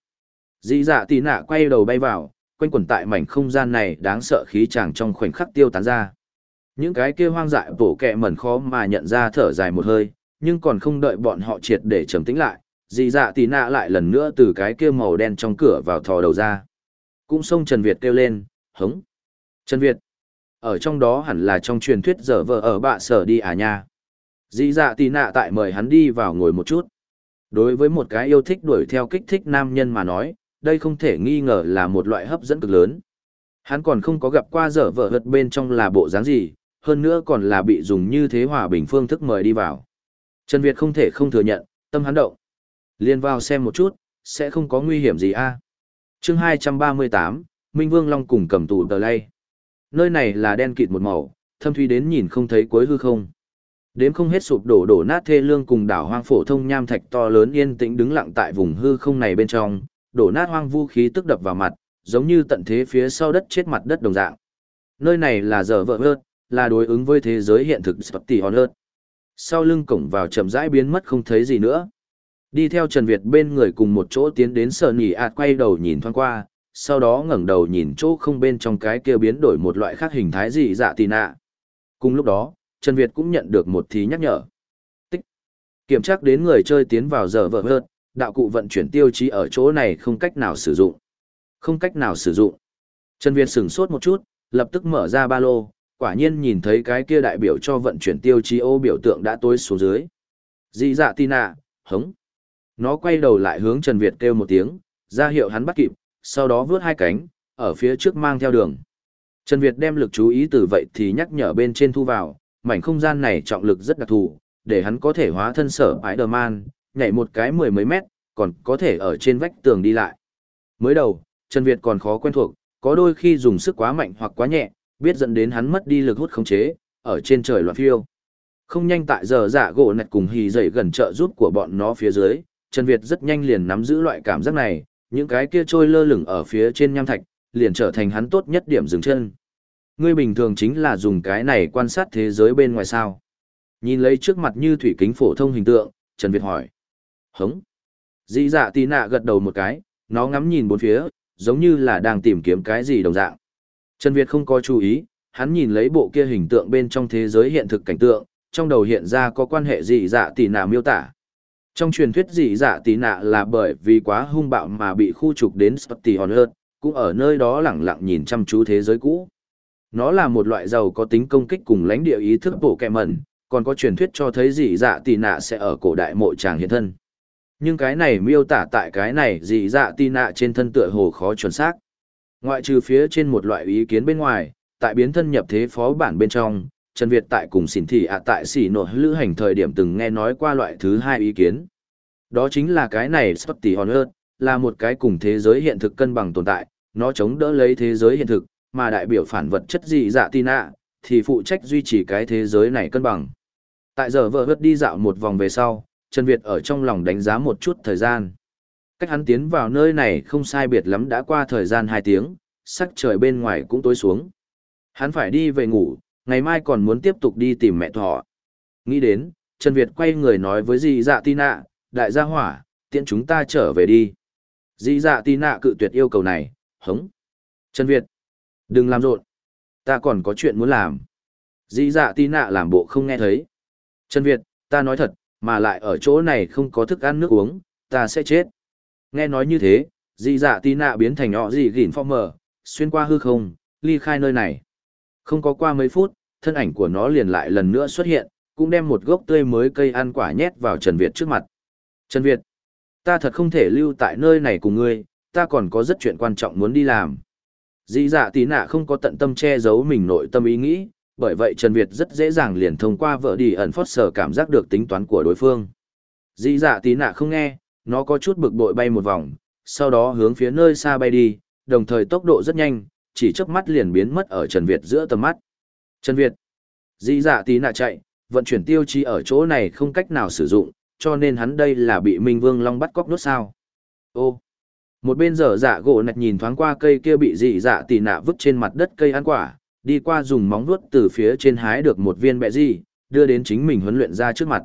Dĩ dạ tì nạ quay đầu bay vào, quanh quẩn tại mảnh không gian này đáng sợ khí chàng trong khoảnh khắc tiêu tán ra. Những cái kia hoang dại bổ kẹ mẩn khó mà nhận ra thở dài một hơi, nhưng còn không đợi bọn họ triệt để trầm tĩnh lại, dì dạ tì nạ lại lần nữa từ cái kia màu đen trong cửa vào thò đầu ra. Cũng xông Trần Việt kêu lên, hống. Trần Việt, ở trong đó hẳn là trong truyền thuyết dở vợ ở bạ sở đi à nha. Dĩ dạ tì nạ tại mời hắn đi vào ngồi một chút. Đối với một cái yêu thích đuổi theo kích thích nam nhân mà nói, đây không thể nghi ngờ là một loại hấp dẫn cực lớn. Hắn còn không có gặp qua dở vợ hật bên trong là bộ dáng gì, hơn nữa còn là bị dùng như thế hòa bình phương thức mời đi vào. Trần Việt không thể không thừa nhận, tâm hắn động. Liên vào xem một chút, sẽ không có nguy hiểm gì a. À? Chương 238, Minh Vương Long cùng cầm tù tờ lay. Nơi này là đen kịt một màu, thâm thuy đến nhìn không thấy cuối hư không. Đếm không hết sụp đổ đổ nát thê lương cùng đảo hoang phổ thông nham thạch to lớn yên tĩnh đứng lặng tại vùng hư không này bên trong, đổ nát hoang vu khí tức đập vào mặt, giống như tận thế phía sau đất chết mặt đất đồng dạng. Nơi này là giờ vợ hơn, là đối ứng với thế giới hiện thực Spotty hơn. Sau lưng cổng vào chậm rãi biến mất không thấy gì nữa. Đi theo Trần Việt bên người cùng một chỗ tiến đến sờ nỉ ạt quay đầu nhìn thoáng qua, sau đó ngẩng đầu nhìn chỗ không bên trong cái kia biến đổi một loại khác hình thái gì dạ tì nạ. Cùng lúc đó, Trần Việt cũng nhận được một thí nhắc nhở. Tích. Kiểm tra đến người chơi tiến vào giờ vợ hơn, đạo cụ vận chuyển tiêu chí ở chỗ này không cách nào sử dụng. Không cách nào sử dụng. Trần Việt sửng sốt một chút, lập tức mở ra ba lô, quả nhiên nhìn thấy cái kia đại biểu cho vận chuyển tiêu chí ô biểu tượng đã tối xuống dưới. Dị dạ Tina, hống. Nó quay đầu lại hướng Trần Việt kêu một tiếng, ra hiệu hắn bắt kịp, sau đó vướt hai cánh, ở phía trước mang theo đường. Trần Việt đem lực chú ý từ vậy thì nhắc nhở bên trên thu vào, mảnh không gian này trọng lực rất đặc thù, để hắn có thể hóa thân sở Spider-Man, nhảy một cái mười mấy mét, còn có thể ở trên vách tường đi lại. Mới đầu, Trần Việt còn khó quen thuộc, có đôi khi dùng sức quá mạnh hoặc quá nhẹ, biết dẫn đến hắn mất đi lực hút khống chế, ở trên trời loạn phiêu. Không nhanh tại giờ giả gỗ nạch cùng hì dậy gần trợ giúp của bọn nó phía dưới, Trần Việt rất nhanh liền nắm giữ loại cảm giác này, những cái kia trôi lơ lửng ở phía trên nham thạch, liền trở thành hắn tốt nhất điểm dừng chân. Ngươi bình thường chính là dùng cái này quan sát thế giới bên ngoài sao. Nhìn lấy trước mặt như thủy kính phổ thông hình tượng, Trần Việt hỏi. Hống. Dĩ dạ tì nạ gật đầu một cái, nó ngắm nhìn bốn phía, giống như là đang tìm kiếm cái gì đồng dạng. Trần Việt không có chú ý, hắn nhìn lấy bộ kia hình tượng bên trong thế giới hiện thực cảnh tượng, trong đầu hiện ra có quan hệ dị dạ tì nạ miêu tả. Trong truyền thuyết dị dạ tì nạ là bởi vì quá hung bạo mà bị khu trục đến Spotty Hornet, cũng ở nơi đó lẳng lặng nhìn chăm chú thế giới cũ. Nó là một loại giàu có tính công kích cùng lãnh địa ý thức bổ kẹ mẩn, còn có truyền thuyết cho thấy dị dạ tì nạ sẽ ở cổ đại mộ tràng hiện thân. Nhưng cái này miêu tả tại cái này dị dạ tì nạ trên thân tựa hồ khó chuẩn xác. Ngoại trừ phía trên một loại ý kiến bên ngoài, tại biến thân nhập thế phó bản bên trong, Trần Việt tại cùng xỉn thị ạ tại xỉ nội lữ hành thời điểm từng nghe nói qua loại thứ hai ý kiến. Đó chính là cái này Spotty Hornet, là một cái cùng thế giới hiện thực cân bằng tồn tại, nó chống đỡ lấy thế giới hiện thực, mà đại biểu phản vật chất dị dạ tina, thì phụ trách duy trì cái thế giới này cân bằng. Tại giờ vợ hớt đi dạo một vòng về sau, Trần Việt ở trong lòng đánh giá một chút thời gian. Cách hắn tiến vào nơi này không sai biệt lắm đã qua thời gian 2 tiếng, sắc trời bên ngoài cũng tối xuống. Hắn phải đi về ngủ, ngày mai còn muốn tiếp tục đi tìm mẹ thọ. Nghĩ đến, Trần Việt quay người nói với dì dạ Tina, đại gia hỏa, tiện chúng ta trở về đi. Dì dạ Tina cự tuyệt yêu cầu này, hống. Trần Việt, đừng làm rộn, ta còn có chuyện muốn làm. Dì dạ Tina làm bộ không nghe thấy. Trần Việt, ta nói thật, mà lại ở chỗ này không có thức ăn nước uống, ta sẽ chết. Nghe nói như thế, dị dạ tí nạ biến thành họ dị gỉn phong mờ, xuyên qua hư không, ly khai nơi này. Không có qua mấy phút, thân ảnh của nó liền lại lần nữa xuất hiện, cũng đem một gốc tươi mới cây ăn quả nhét vào Trần Việt trước mặt. Trần Việt, ta thật không thể lưu tại nơi này cùng ngươi, ta còn có rất chuyện quan trọng muốn đi làm. Dị dạ tí nạ không có tận tâm che giấu mình nội tâm ý nghĩ, bởi vậy Trần Việt rất dễ dàng liền thông qua vợ đi ẩn phót sở cảm giác được tính toán của đối phương. Dĩ dạ tí nạ không nghe, nó có chút bực bội bay một vòng, sau đó hướng phía nơi xa bay đi, đồng thời tốc độ rất nhanh, chỉ chớp mắt liền biến mất ở Trần Việt giữa tầm mắt. Trần Việt, dĩ dạ tí nạ chạy, vận chuyển tiêu chí ở chỗ này không cách nào sử dụng, cho nên hắn đây là bị Minh Vương Long bắt cóc nốt sao. Ô, một bên dở dạ gỗ nạch nhìn thoáng qua cây kia bị dị dạ tì nạ vứt trên mặt đất cây ăn quả, đi qua dùng móng vuốt từ phía trên hái được một viên bẹ gì, đưa đến chính mình huấn luyện ra trước mặt.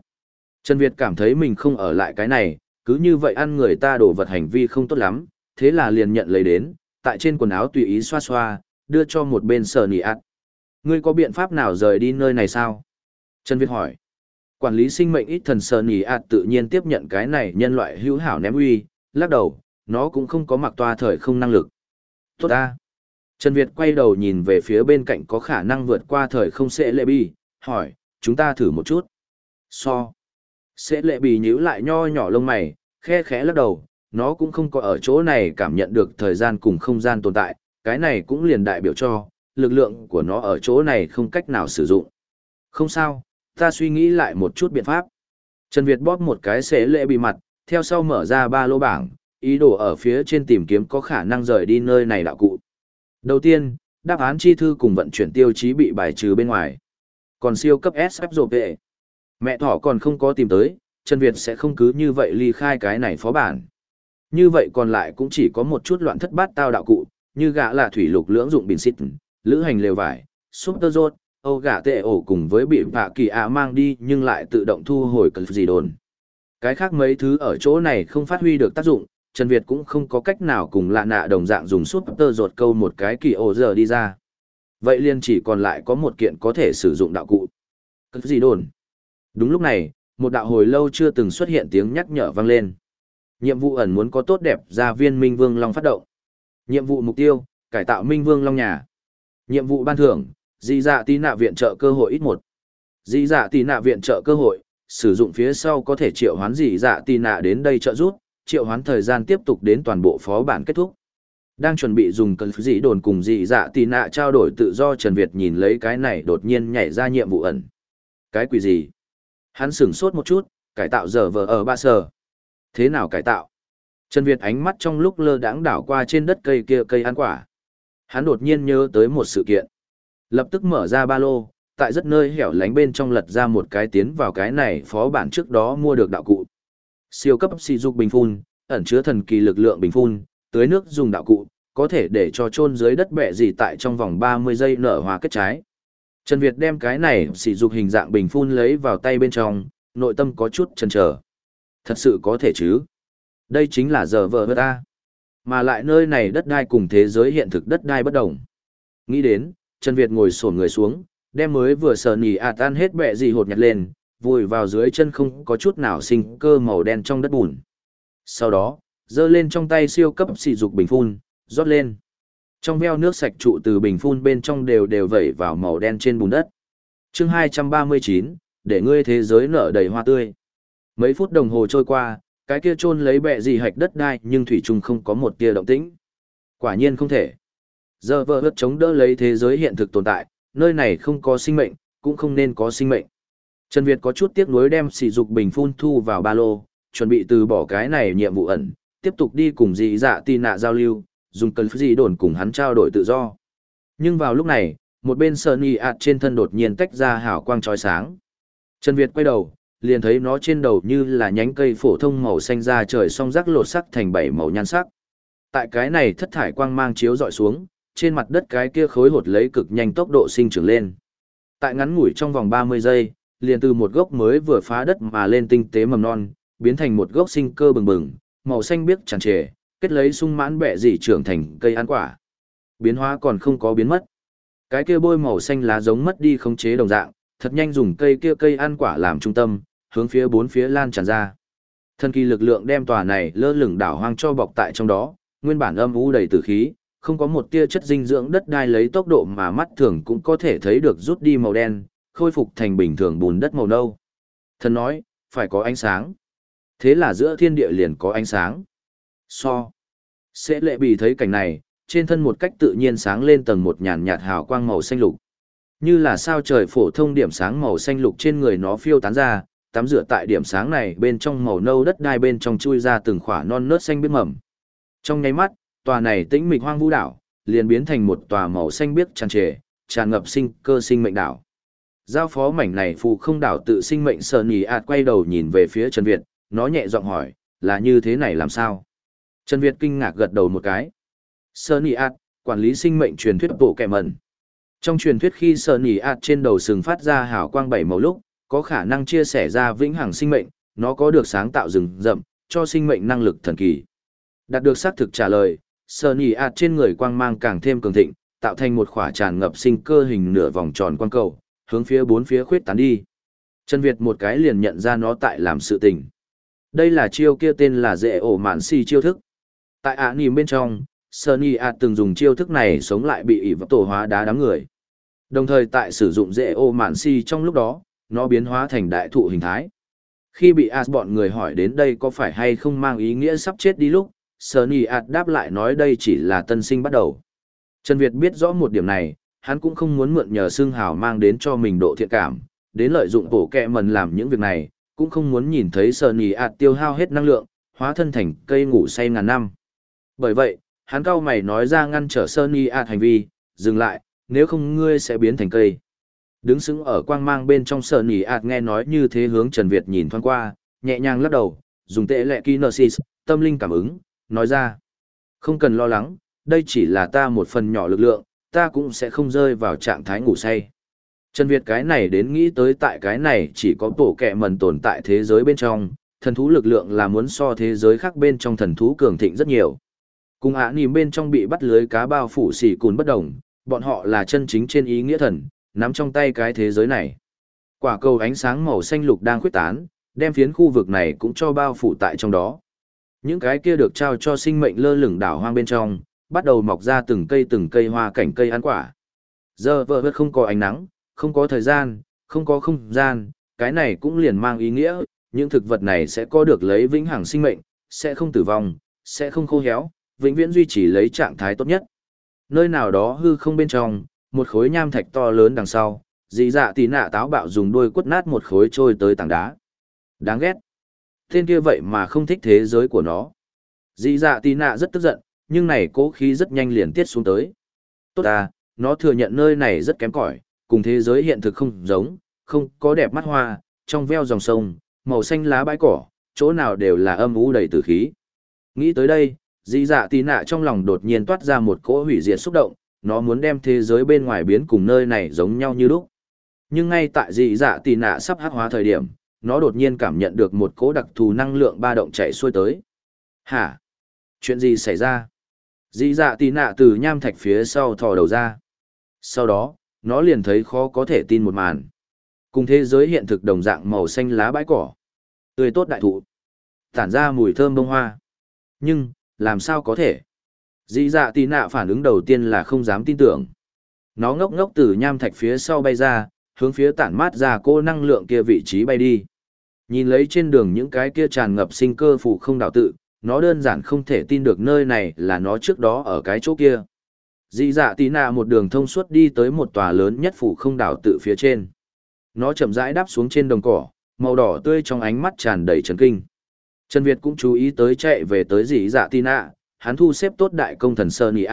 Trần Việt cảm thấy mình không ở lại cái này, cứ như vậy ăn người ta đổ vật hành vi không tốt lắm, thế là liền nhận lấy đến, tại trên quần áo tùy ý xoa xoa, đưa cho một bên sờ nỉ ạt. Ngươi có biện pháp nào rời đi nơi này sao? Trần Việt hỏi. Quản lý sinh mệnh ít thần sờ nỉ ạt tự nhiên tiếp nhận cái này nhân loại hữu hảo ném uy, lắc đầu, nó cũng không có mặc toa thời không năng lực. Tốt ta. Trần Việt quay đầu nhìn về phía bên cạnh có khả năng vượt qua thời không sẽ lệ bi, hỏi, chúng ta thử một chút. So. Sẽ lệ bì nhíu lại nho nhỏ lông mày, khe khẽ lắc đầu, nó cũng không có ở chỗ này cảm nhận được thời gian cùng không gian tồn tại, cái này cũng liền đại biểu cho, lực lượng của nó ở chỗ này không cách nào sử dụng. Không sao, ta suy nghĩ lại một chút biện pháp. Trần Việt bóp một cái xế lệ bị mặt, theo sau mở ra ba lô bảng, ý đồ ở phía trên tìm kiếm có khả năng rời đi nơi này đạo cụ. Đầu tiên, đáp án chi thư cùng vận chuyển tiêu chí bị bài trừ bên ngoài. Còn siêu cấp S phép rộp vệ. Mẹ thỏ còn không có tìm tới, Trần Việt sẽ không cứ như vậy ly khai cái này phó bản. Như vậy còn lại cũng chỉ có một chút loạn thất bát tao đạo cụ, như gã là thủy lục lưỡng dụng bình xịt, lữ hành lều vải, super rốt, âu gã tệ ổ cùng với bị vạ kỳ ạ mang đi nhưng lại tự động thu hồi cần gì đồn. Cái khác mấy thứ ở chỗ này không phát huy được tác dụng, Trần Việt cũng không có cách nào cùng lạ nạ đồng dạng dùng super rột câu một cái kỳ ổ giờ đi ra. Vậy liền chỉ còn lại có một kiện có thể sử dụng đạo cụ. Cần gì đồn. Đúng lúc này, một đạo hồi lâu chưa từng xuất hiện tiếng nhắc nhở vang lên. Nhiệm vụ ẩn muốn có tốt đẹp ra viên Minh Vương Long phát động. Nhiệm vụ mục tiêu, cải tạo Minh Vương Long nhà. Nhiệm vụ ban thưởng, dị dạ tí nạ viện trợ cơ hội ít một. Dị dạ tí nạ viện trợ cơ hội, sử dụng phía sau có thể triệu hoán dị dạ tí nạ đến đây trợ giúp, triệu hoán thời gian tiếp tục đến toàn bộ phó bản kết thúc. Đang chuẩn bị dùng cần dị đồn cùng dị dạ tì nạ trao đổi tự do Trần Việt nhìn lấy cái này đột nhiên nhảy ra nhiệm vụ ẩn. Cái quỷ gì? Hắn sửng sốt một chút, cải tạo giờ vờ ở ba sở. Thế nào cải tạo? Trần Việt ánh mắt trong lúc lơ đãng đảo qua trên đất cây kia cây ăn quả. Hắn đột nhiên nhớ tới một sự kiện. Lập tức mở ra ba lô, tại rất nơi hẻo lánh bên trong lật ra một cái tiến vào cái này phó bản trước đó mua được đạo cụ. Siêu cấp xì dục bình phun, ẩn chứa thần kỳ lực lượng bình phun, tưới nước dùng đạo cụ, có thể để cho chôn dưới đất bẹ gì tại trong vòng 30 giây nở hoa kết trái. Trần Việt đem cái này xì dục hình dạng bình phun lấy vào tay bên trong, nội tâm có chút chần chờ. Thật sự có thể chứ? Đây chính là giờ vợ ta. Mà lại nơi này đất đai cùng thế giới hiện thực đất đai bất đồng. Nghĩ đến, Trần Việt ngồi sổn người xuống, đem mới vừa sờ nỉ ạt tan hết bẹ gì hột nhặt lên, vùi vào dưới chân không có chút nào sinh cơ màu đen trong đất bùn. Sau đó, giơ lên trong tay siêu cấp xì dục bình phun, rót lên. Trong veo nước sạch trụ từ bình phun bên trong đều đều vẩy vào màu đen trên bùn đất. chương 239, để ngươi thế giới nở đầy hoa tươi. Mấy phút đồng hồ trôi qua, cái kia chôn lấy bẹ gì hạch đất đai nhưng thủy chung không có một tia động tĩnh. Quả nhiên không thể. Giờ vợ hất chống đỡ lấy thế giới hiện thực tồn tại, nơi này không có sinh mệnh, cũng không nên có sinh mệnh. Trần Việt có chút tiếc nuối đem sỉ dục bình phun thu vào ba lô, chuẩn bị từ bỏ cái này nhiệm vụ ẩn, tiếp tục đi cùng dị dạ tì nạ giao lưu, dùng cần gì đồn cùng hắn trao đổi tự do. Nhưng vào lúc này, một bên Sunny ạt trên thân đột nhiên tách ra hào quang chói sáng. Trần Việt quay đầu, liền thấy nó trên đầu như là nhánh cây phổ thông màu xanh ra trời song rắc lột sắc thành bảy màu nhan sắc. Tại cái này thất thải quang mang chiếu dọi xuống, trên mặt đất cái kia khối hột lấy cực nhanh tốc độ sinh trưởng lên. Tại ngắn ngủi trong vòng 30 giây, liền từ một gốc mới vừa phá đất mà lên tinh tế mầm non, biến thành một gốc sinh cơ bừng bừng, màu xanh biếc tràn trề, kết lấy sung mãn bẹ dị trưởng thành cây ăn quả. Biến hóa còn không có biến mất. Cái kia bôi màu xanh lá giống mất đi khống chế đồng dạng, thật nhanh dùng cây kia cây ăn quả làm trung tâm, hướng phía bốn phía lan tràn ra. Thần kỳ lực lượng đem tòa này lơ lửng đảo hoang cho bọc tại trong đó, nguyên bản âm u đầy tử khí, không có một tia chất dinh dưỡng đất đai lấy tốc độ mà mắt thường cũng có thể thấy được rút đi màu đen, khôi phục thành bình thường bùn đất màu nâu. Thần nói, phải có ánh sáng. Thế là giữa thiên địa liền có ánh sáng. So. Sẽ lệ bị thấy cảnh này, trên thân một cách tự nhiên sáng lên tầng một nhàn nhạt hào quang màu xanh lục. Như là sao trời phổ thông điểm sáng màu xanh lục trên người nó phiêu tán ra, tắm rửa tại điểm sáng này bên trong màu nâu đất đai bên trong chui ra từng khỏa non nớt xanh biết mầm. Trong nháy mắt, tòa này tĩnh mịch hoang vu đảo, liền biến thành một tòa màu xanh biếc tràn trề, tràn ngập sinh cơ sinh mệnh đảo. Giao phó mảnh này phù không đảo tự sinh mệnh sờ nhì ạt quay đầu nhìn về phía Trần Việt, nó nhẹ giọng hỏi, là như thế này làm sao? Trần Việt kinh ngạc gật đầu một cái. Sờ nhì ạt, quản lý sinh mệnh truyền thuyết bộ kẻ mẩn. Trong truyền thuyết khi sờ nhì ạt trên đầu sừng phát ra hào quang bảy màu lúc, có khả năng chia sẻ ra vĩnh hằng sinh mệnh, nó có được sáng tạo rừng rậm, cho sinh mệnh năng lực thần kỳ. Đạt được xác thực trả lời, sờ nhì ạt trên người quang mang càng thêm cường thịnh, tạo thành một khỏa tràn ngập sinh cơ hình nửa vòng tròn quang cầu, hướng phía bốn phía khuyết tán đi. Trần Việt một cái liền nhận ra nó tại làm sự tình. Đây là chiêu kia tên là dễ ổ mạn si chiêu thức. Tại ả nìm bên trong, Sunny ạt từng dùng chiêu thức này sống lại bị ỉ tổ hóa đá đám người. Đồng thời tại sử dụng dễ ổ mạn si trong lúc đó, nó biến hóa thành đại thụ hình thái. Khi bị As bọn người hỏi đến đây có phải hay không mang ý nghĩa sắp chết đi lúc, Sunny ạt đáp lại nói đây chỉ là tân sinh bắt đầu. Trần Việt biết rõ một điểm này, hắn cũng không muốn mượn nhờ xương hào mang đến cho mình độ thiện cảm, đến lợi dụng bổ kẹ mần làm những việc này, cũng không muốn nhìn thấy sờ nì ạt tiêu hao hết năng lượng, hóa thân thành cây ngủ say ngàn năm. Bởi vậy, hắn cao mày nói ra ngăn trở sơ nì ạt hành vi, dừng lại, nếu không ngươi sẽ biến thành cây. Đứng sững ở quang mang bên trong sờ nì ạt nghe nói như thế hướng Trần Việt nhìn thoáng qua, nhẹ nhàng lắc đầu, dùng tệ lệ kinesis, tâm linh cảm ứng, nói ra. Không cần lo lắng, đây chỉ là ta một phần nhỏ lực lượng, ta cũng sẽ không rơi vào trạng thái ngủ say. Trần Việt cái này đến nghĩ tới tại cái này chỉ có bổ kẹ mần tồn tại thế giới bên trong, thần thú lực lượng là muốn so thế giới khác bên trong thần thú cường thịnh rất nhiều. Cùng ả nìm bên trong bị bắt lưới cá bao phủ xỉ cùn bất đồng, bọn họ là chân chính trên ý nghĩa thần, nắm trong tay cái thế giới này. Quả cầu ánh sáng màu xanh lục đang khuyết tán, đem phiến khu vực này cũng cho bao phủ tại trong đó. Những cái kia được trao cho sinh mệnh lơ lửng đảo hoang bên trong, bắt đầu mọc ra từng cây từng cây hoa cảnh cây ăn quả. Giờ vợ vợ không có ánh nắng, không có thời gian, không có không gian, cái này cũng liền mang ý nghĩa, những thực vật này sẽ có được lấy vĩnh hằng sinh mệnh, sẽ không tử vong, sẽ không khô héo, vĩnh viễn duy trì lấy trạng thái tốt nhất. Nơi nào đó hư không bên trong, một khối nham thạch to lớn đằng sau, dị dạ tí nạ táo bạo dùng đuôi quất nát một khối trôi tới tảng đá. Đáng ghét. Tên kia vậy mà không thích thế giới của nó. Dị dạ tí nạ rất tức giận, nhưng này cố khí rất nhanh liền tiết xuống tới. Tốt à, nó thừa nhận nơi này rất kém cỏi, cùng thế giới hiện thực không giống, không có đẹp mắt hoa, trong veo dòng sông, màu xanh lá bãi cỏ, chỗ nào đều là âm u đầy tử khí. Nghĩ tới đây, dị dạ tì nạ trong lòng đột nhiên toát ra một cỗ hủy diệt xúc động, nó muốn đem thế giới bên ngoài biến cùng nơi này giống nhau như lúc. Nhưng ngay tại dị dạ tì nạ sắp hắc hóa thời điểm, nó đột nhiên cảm nhận được một cỗ đặc thù năng lượng ba động chạy xuôi tới. Hả? Chuyện gì xảy ra? Dị dạ tì nạ từ nham thạch phía sau thò đầu ra. Sau đó, nó liền thấy khó có thể tin một màn. Cùng thế giới hiện thực đồng dạng màu xanh lá bãi cỏ. Tươi tốt đại thụ. Tản ra mùi thơm bông hoa. Nhưng, làm sao có thể? Dĩ dạ tì nạ phản ứng đầu tiên là không dám tin tưởng. Nó ngốc ngốc từ nham thạch phía sau bay ra, hướng phía tản mát ra cô năng lượng kia vị trí bay đi. Nhìn lấy trên đường những cái kia tràn ngập sinh cơ phủ không đảo tự, nó đơn giản không thể tin được nơi này là nó trước đó ở cái chỗ kia. Dĩ dạ tí nạ một đường thông suốt đi tới một tòa lớn nhất phủ không đảo tự phía trên. Nó chậm rãi đáp xuống trên đồng cỏ, màu đỏ tươi trong ánh mắt tràn đầy chấn kinh. Trần Việt cũng chú ý tới chạy về tới dĩ dạ tí nạ, hắn thu xếp tốt đại công thần Sơn nị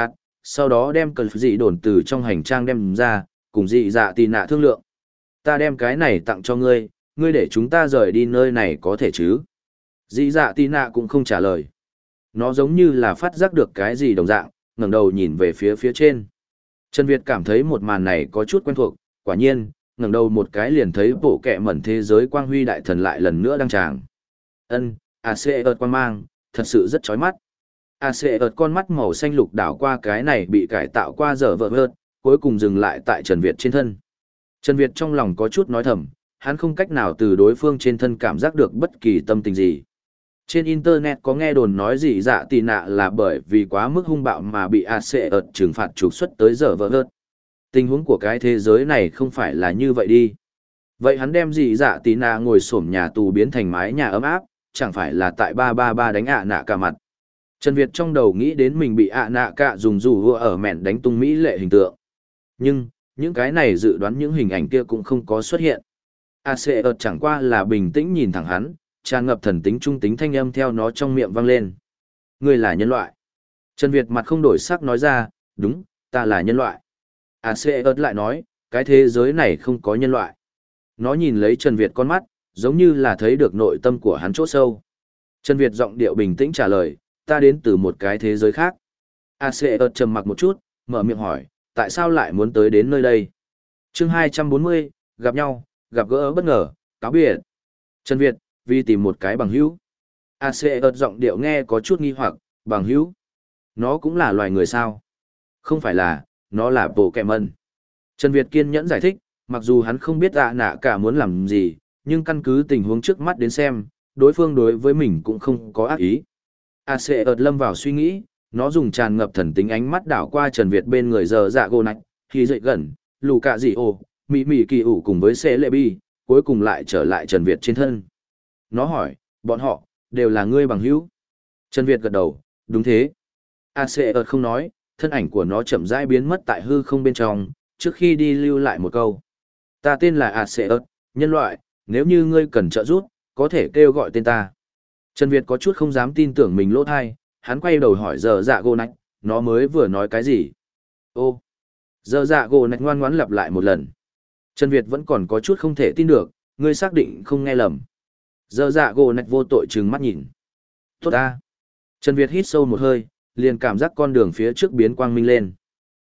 sau đó đem cần dị đồn từ trong hành trang đem ra, cùng dị dạ tí nạ thương lượng. Ta đem cái này tặng cho ngươi, ngươi để chúng ta rời đi nơi này có thể chứ? Dị dạ tì nạ cũng không trả lời. Nó giống như là phát giác được cái gì đồng dạng, ngẩng đầu nhìn về phía phía trên. Trần Việt cảm thấy một màn này có chút quen thuộc, quả nhiên, ngẩng đầu một cái liền thấy bộ kẹ mẩn thế giới quang huy đại thần lại lần nữa đăng tràng. Ân, AC ợt quan mang, thật sự rất chói mắt. AC ợt con mắt màu xanh lục đảo qua cái này bị cải tạo qua giờ vợ ợt, cuối cùng dừng lại tại Trần Việt trên thân. Trần Việt trong lòng có chút nói thầm, hắn không cách nào từ đối phương trên thân cảm giác được bất kỳ tâm tình gì. Trên Internet có nghe đồn nói gì dạ tì nạ là bởi vì quá mức hung bạo mà bị AC ợt trừng phạt trục xuất tới giờ vỡ ớt. Tình huống của cái thế giới này không phải là như vậy đi. Vậy hắn đem gì dạ tì nạ ngồi sổm nhà tù biến thành mái nhà ấm áp, chẳng phải là tại ba ba ba đánh ạ nạ cả mặt. Trần Việt trong đầu nghĩ đến mình bị ạ nạ cả dùng dù vừa ở mẹn đánh tung Mỹ lệ hình tượng. Nhưng, những cái này dự đoán những hình ảnh kia cũng không có xuất hiện. AC ợt chẳng qua là bình tĩnh nhìn thẳng hắn, tràn ngập thần tính trung tính thanh âm theo nó trong miệng vang lên. Ngươi là nhân loại. Trần Việt mặt không đổi sắc nói ra, đúng, ta là nhân loại. AC ớt lại nói, cái thế giới này không có nhân loại. Nó nhìn lấy Trần Việt con mắt, giống như là thấy được nội tâm của hắn chỗ sâu. Trần Việt giọng điệu bình tĩnh trả lời, ta đến từ một cái thế giới khác. AC ớt trầm mặc một chút, mở miệng hỏi, tại sao lại muốn tới đến nơi đây? chương 240, gặp nhau, gặp gỡ bất ngờ, cáo biệt. Trần Việt, vì tìm một cái bằng hữu. a AC ợt giọng điệu nghe có chút nghi hoặc, bằng hữu. Nó cũng là loài người sao? Không phải là, nó là bộ kẹ mân. Trần Việt kiên nhẫn giải thích, mặc dù hắn không biết ạ nạ cả muốn làm gì, nhưng căn cứ tình huống trước mắt đến xem, đối phương đối với mình cũng không có ác ý. A sẽ ợt lâm vào suy nghĩ, nó dùng tràn ngập thần tính ánh mắt đảo qua Trần Việt bên người giờ dạ gô nạch, khi dậy gần, lù cạ dị ồ, mị mị kỳ ủ cùng với xe lệ bi, cuối cùng lại trở lại Trần Việt trên thân. Nó hỏi, bọn họ, đều là ngươi bằng hữu. Trần Việt gật đầu, đúng thế. ACR không nói, thân ảnh của nó chậm rãi biến mất tại hư không bên trong, trước khi đi lưu lại một câu. Ta tên là ACR, nhân loại, nếu như ngươi cần trợ giúp, có thể kêu gọi tên ta. Trần Việt có chút không dám tin tưởng mình lỗ thai, hắn quay đầu hỏi giờ dạ gô nạch, nó mới vừa nói cái gì. Ô, giờ dạ gô nạch ngoan ngoãn lặp lại một lần. Trần Việt vẫn còn có chút không thể tin được, ngươi xác định không nghe lầm. Giờ dạ gồ nạch vô tội trừng mắt nhìn. Tốt ta. Trần Việt hít sâu một hơi, liền cảm giác con đường phía trước biến quang minh lên.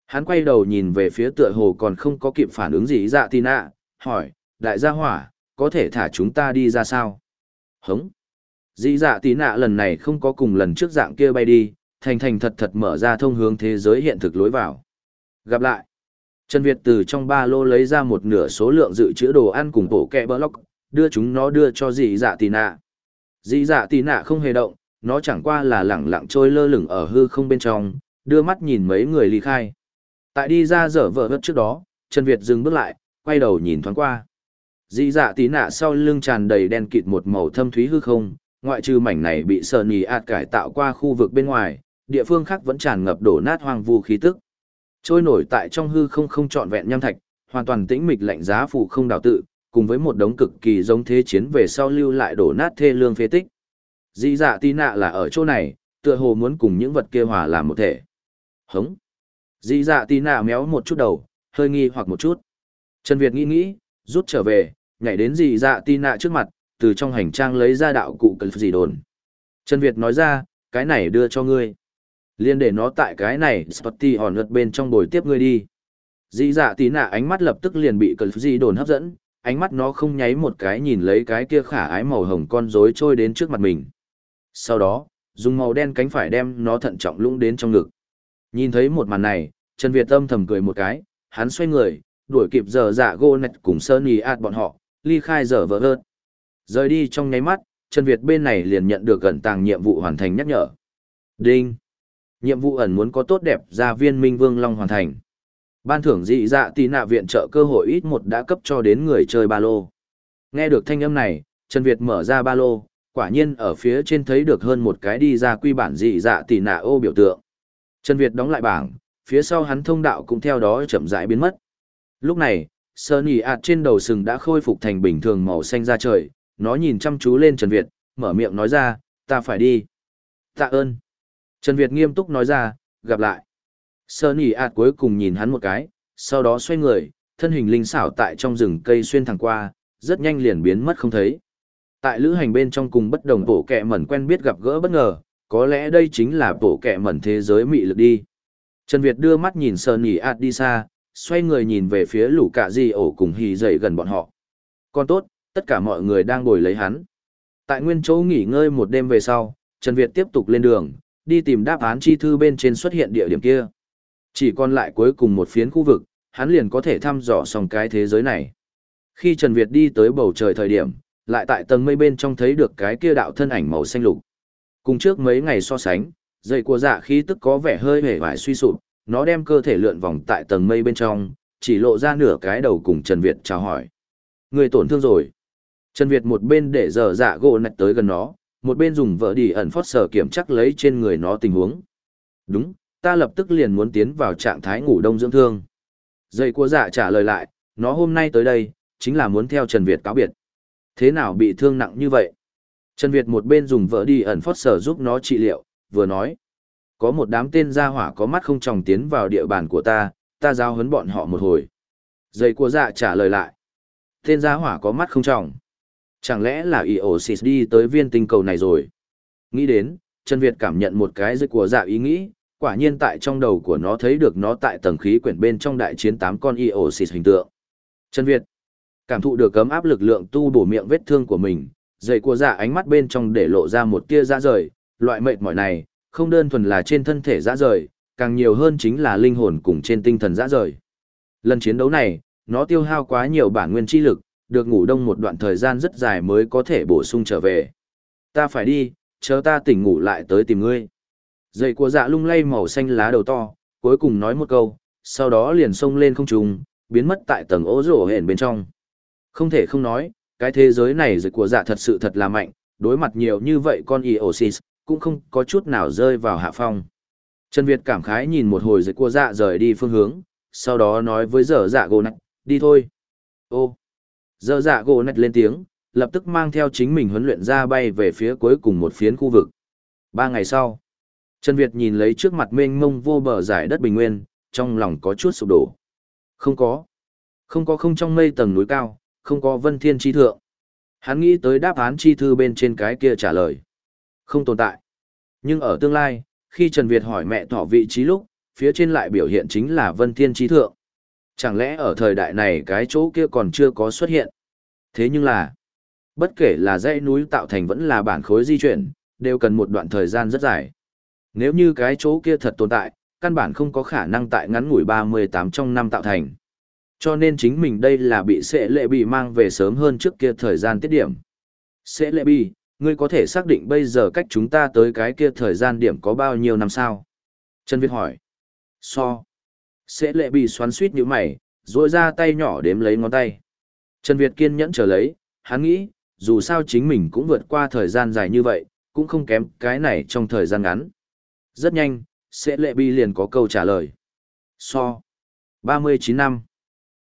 Hắn quay đầu nhìn về phía tựa hồ còn không có kịp phản ứng gì dạ tin ạ, hỏi, đại gia hỏa, có thể thả chúng ta đi ra sao? Hống! Dĩ dạ tí nạ lần này không có cùng lần trước dạng kia bay đi, thành thành thật thật mở ra thông hướng thế giới hiện thực lối vào. Gặp lại! Trần Việt từ trong ba lô lấy ra một nửa số lượng dự trữ đồ ăn cùng bộ kẹ lóc đưa chúng nó đưa cho dĩ dạ tì nạ. Dĩ dạ tì nạ không hề động, nó chẳng qua là lẳng lặng trôi lơ lửng ở hư không bên trong, đưa mắt nhìn mấy người ly khai. Tại đi ra dở vợ vất trước đó, Trần Việt dừng bước lại, quay đầu nhìn thoáng qua. Dị dạ tì nạ sau lưng tràn đầy đen kịt một màu thâm thúy hư không, ngoại trừ mảnh này bị sờ nì ạt cải tạo qua khu vực bên ngoài, địa phương khác vẫn tràn ngập đổ nát hoang vu khí tức. Trôi nổi tại trong hư không không trọn vẹn nham thạch, hoàn toàn tĩnh mịch lạnh giá phủ không đảo tự, cùng với một đống cực kỳ giống thế chiến về sau lưu lại đổ nát thê lương phế tích. Dị dạ tí nạ là ở chỗ này, tựa hồ muốn cùng những vật kia hòa làm một thể. Hống. Dị dạ tí nạ méo một chút đầu, hơi nghi hoặc một chút. Trần Việt nghĩ nghĩ, rút trở về, nhảy đến dị dạ tí nạ trước mặt, từ trong hành trang lấy ra đạo cụ cần gì đồn. Trần Việt nói ra, cái này đưa cho ngươi. Liên để nó tại cái này, Spotty hòn ngật bên trong bồi tiếp ngươi đi. Dị dạ tí nạ ánh mắt lập tức liền bị cần gì đồn hấp dẫn, ánh mắt nó không nháy một cái nhìn lấy cái kia khả ái màu hồng con rối trôi đến trước mặt mình. Sau đó, dùng màu đen cánh phải đem nó thận trọng lũng đến trong ngực. Nhìn thấy một màn này, Trần Việt âm thầm cười một cái, hắn xoay người, đuổi kịp giờ dạ gô nạch cùng sơn ý ạt bọn họ, ly khai giờ vỡ hơn. Rời đi trong nháy mắt, Trần Việt bên này liền nhận được gần tàng nhiệm vụ hoàn thành nhắc nhở. Đinh! Nhiệm vụ ẩn muốn có tốt đẹp ra viên Minh Vương Long hoàn thành. Ban thưởng dị dạ tì nạ viện trợ cơ hội ít một đã cấp cho đến người chơi ba lô. Nghe được thanh âm này, Trần Việt mở ra ba lô, quả nhiên ở phía trên thấy được hơn một cái đi ra quy bản dị dạ tì nạ ô biểu tượng. Trần Việt đóng lại bảng, phía sau hắn thông đạo cũng theo đó chậm rãi biến mất. Lúc này, Sơn nhỉ ạt trên đầu sừng đã khôi phục thành bình thường màu xanh ra trời, nó nhìn chăm chú lên Trần Việt, mở miệng nói ra, ta phải đi. Tạ ơn. Trần Việt nghiêm túc nói ra, gặp lại. Sơn ỉ ạt cuối cùng nhìn hắn một cái, sau đó xoay người, thân hình linh xảo tại trong rừng cây xuyên thẳng qua, rất nhanh liền biến mất không thấy. Tại lữ hành bên trong cùng bất đồng bổ kẹ mẩn quen biết gặp gỡ bất ngờ, có lẽ đây chính là bổ kẹ mẩn thế giới mị lực đi. Trần Việt đưa mắt nhìn Sơn ỉ ạt đi xa, xoay người nhìn về phía lũ cạ di ổ cùng hì dậy gần bọn họ. Còn tốt, tất cả mọi người đang ngồi lấy hắn. Tại nguyên chỗ nghỉ ngơi một đêm về sau, Trần Việt tiếp tục lên đường, đi tìm đáp án chi thư bên trên xuất hiện địa điểm kia. Chỉ còn lại cuối cùng một phiến khu vực, hắn liền có thể thăm dò xong cái thế giới này. Khi Trần Việt đi tới bầu trời thời điểm, lại tại tầng mây bên trong thấy được cái kia đạo thân ảnh màu xanh lục. Cùng trước mấy ngày so sánh, dây của dạ khí tức có vẻ hơi hề vải suy sụp, nó đem cơ thể lượn vòng tại tầng mây bên trong, chỉ lộ ra nửa cái đầu cùng Trần Việt chào hỏi. Người tổn thương rồi. Trần Việt một bên để dở dạ gỗ nạch tới gần nó, một bên dùng vợ đi ẩn phót sở kiểm chắc lấy trên người nó tình huống. Đúng, ta lập tức liền muốn tiến vào trạng thái ngủ đông dưỡng thương. Dây của dạ trả lời lại, nó hôm nay tới đây, chính là muốn theo Trần Việt cáo biệt. Thế nào bị thương nặng như vậy? Trần Việt một bên dùng vợ đi ẩn phót sở giúp nó trị liệu, vừa nói. Có một đám tên gia hỏa có mắt không tròng tiến vào địa bàn của ta, ta giao hấn bọn họ một hồi. Dây của dạ trả lời lại. Tên gia hỏa có mắt không tròng. Chẳng lẽ là Iosis đi tới viên tinh cầu này rồi? Nghĩ đến, Trần Việt cảm nhận một cái dây của dạ ý nghĩ, quả nhiên tại trong đầu của nó thấy được nó tại tầng khí quyển bên trong đại chiến tám con Iosis hình tượng. Trần Việt, cảm thụ được cấm áp lực lượng tu bổ miệng vết thương của mình, dây của dạ ánh mắt bên trong để lộ ra một tia dã rời, loại mệt mỏi này, không đơn thuần là trên thân thể dã rời, càng nhiều hơn chính là linh hồn cùng trên tinh thần dã rời. Lần chiến đấu này, nó tiêu hao quá nhiều bản nguyên chi lực, được ngủ đông một đoạn thời gian rất dài mới có thể bổ sung trở về. Ta phải đi, chờ ta tỉnh ngủ lại tới tìm ngươi. Dậy của dạ lung lay màu xanh lá đầu to, cuối cùng nói một câu, sau đó liền xông lên không trung, biến mất tại tầng ố rổ hển bên trong. Không thể không nói, cái thế giới này dậy của dạ thật sự thật là mạnh, đối mặt nhiều như vậy con Eosis, cũng không có chút nào rơi vào hạ phong. Trần Việt cảm khái nhìn một hồi dậy của dạ rời đi phương hướng, sau đó nói với dở dạ gồ nạch, đi thôi. Ô, dở dạ gỗ nạch lên tiếng, lập tức mang theo chính mình huấn luyện ra bay về phía cuối cùng một phiến khu vực. Ba ngày sau, Trần Việt nhìn lấy trước mặt mênh mông vô bờ giải đất bình nguyên, trong lòng có chút sụp đổ. Không có. Không có không trong mây tầng núi cao, không có vân thiên chi thượng. Hắn nghĩ tới đáp án chi thư bên trên cái kia trả lời. Không tồn tại. Nhưng ở tương lai, khi Trần Việt hỏi mẹ thỏ vị trí lúc, phía trên lại biểu hiện chính là vân thiên chi thượng. Chẳng lẽ ở thời đại này cái chỗ kia còn chưa có xuất hiện? Thế nhưng là, bất kể là dãy núi tạo thành vẫn là bản khối di chuyển, đều cần một đoạn thời gian rất dài. Nếu như cái chỗ kia thật tồn tại, căn bản không có khả năng tại ngắn ngủi 38 trong năm tạo thành. Cho nên chính mình đây là bị sẽ lệ bị mang về sớm hơn trước kia thời gian tiết điểm. Sẽ lệ bị, ngươi có thể xác định bây giờ cách chúng ta tới cái kia thời gian điểm có bao nhiêu năm sao? Trần Việt hỏi. So. Sẽ lệ bị xoắn suýt như mày, rôi ra tay nhỏ đếm lấy ngón tay. Trần Việt kiên nhẫn chờ lấy, hắn nghĩ, dù sao chính mình cũng vượt qua thời gian dài như vậy, cũng không kém cái này trong thời gian ngắn. Rất nhanh, sẽ lệ bi liền có câu trả lời. So. 39 năm.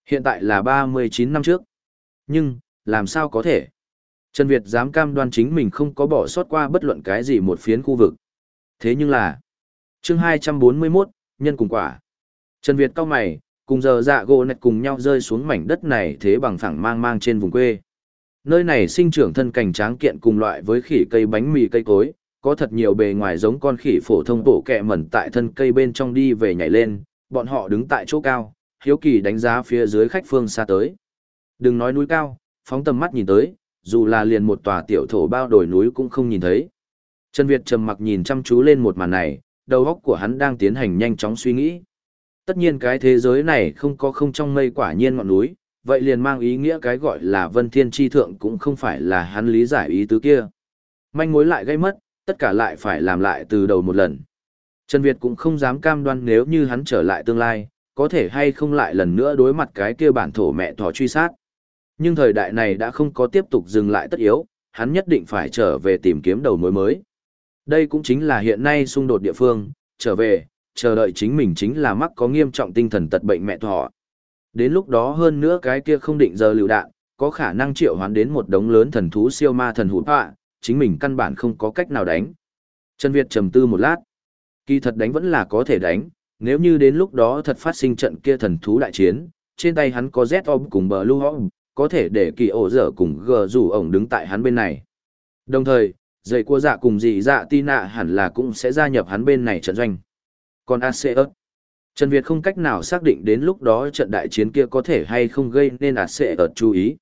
Hiện tại là 39 năm trước. Nhưng, làm sao có thể? Trần Việt dám cam đoan chính mình không có bỏ sót qua bất luận cái gì một phiến khu vực. Thế nhưng là, chương 241, nhân cùng quả. Trần Việt cao mày, cùng giờ dạ gỗ nạch cùng nhau rơi xuống mảnh đất này thế bằng phẳng mang mang trên vùng quê. Nơi này sinh trưởng thân cảnh tráng kiện cùng loại với khỉ cây bánh mì cây cối, có thật nhiều bề ngoài giống con khỉ phổ thông bổ kẹ mẩn tại thân cây bên trong đi về nhảy lên, bọn họ đứng tại chỗ cao, hiếu kỳ đánh giá phía dưới khách phương xa tới. Đừng nói núi cao, phóng tầm mắt nhìn tới, dù là liền một tòa tiểu thổ bao đồi núi cũng không nhìn thấy. Trần Việt trầm mặc nhìn chăm chú lên một màn này, đầu óc của hắn đang tiến hành nhanh chóng suy nghĩ. Tất nhiên cái thế giới này không có không trong mây quả nhiên ngọn núi, vậy liền mang ý nghĩa cái gọi là vân thiên tri thượng cũng không phải là hắn lý giải ý tứ kia. Manh mối lại gây mất, tất cả lại phải làm lại từ đầu một lần. Trần Việt cũng không dám cam đoan nếu như hắn trở lại tương lai, có thể hay không lại lần nữa đối mặt cái kia bản thổ mẹ thỏ truy sát. Nhưng thời đại này đã không có tiếp tục dừng lại tất yếu, hắn nhất định phải trở về tìm kiếm đầu mối mới. Đây cũng chính là hiện nay xung đột địa phương, trở về, chờ đợi chính mình chính là mắc có nghiêm trọng tinh thần tật bệnh mẹ thỏ. Đến lúc đó hơn nữa cái kia không định giờ lựu đạn, có khả năng triệu hoán đến một đống lớn thần thú siêu ma thần hụt họa, chính mình căn bản không có cách nào đánh. Trần Việt trầm tư một lát. Kỳ thật đánh vẫn là có thể đánh, nếu như đến lúc đó thật phát sinh trận kia thần thú đại chiến, trên tay hắn có Z-Om cùng Blue-Om, có thể để kỳ ổ dở cùng G rủ ổng đứng tại hắn bên này. Đồng thời, dây cua dạ cùng dị dạ ti nạ hẳn là cũng sẽ gia nhập hắn bên này trận doanh. Còn ACS, Trần Việt không cách nào xác định đến lúc đó trận đại chiến kia có thể hay không gây nên ACS chú ý.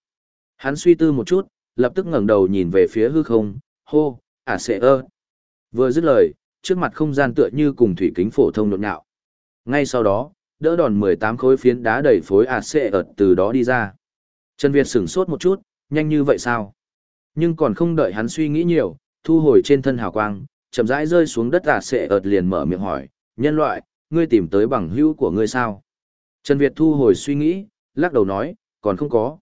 Hắn suy tư một chút, lập tức ngẩng đầu nhìn về phía hư không, hô, à ACS. Vừa dứt lời, trước mặt không gian tựa như cùng thủy kính phổ thông nhộn nhạo. Ngay sau đó, đỡ đòn 18 khối phiến đá đầy phối à ACS từ đó đi ra. Trần Việt sửng sốt một chút, nhanh như vậy sao? Nhưng còn không đợi hắn suy nghĩ nhiều, thu hồi trên thân hào quang, chậm rãi rơi xuống đất ả sẽ ợt liền mở miệng hỏi, nhân loại, ngươi tìm tới bằng hữu của ngươi sao? Trần Việt thu hồi suy nghĩ, lắc đầu nói, còn không có.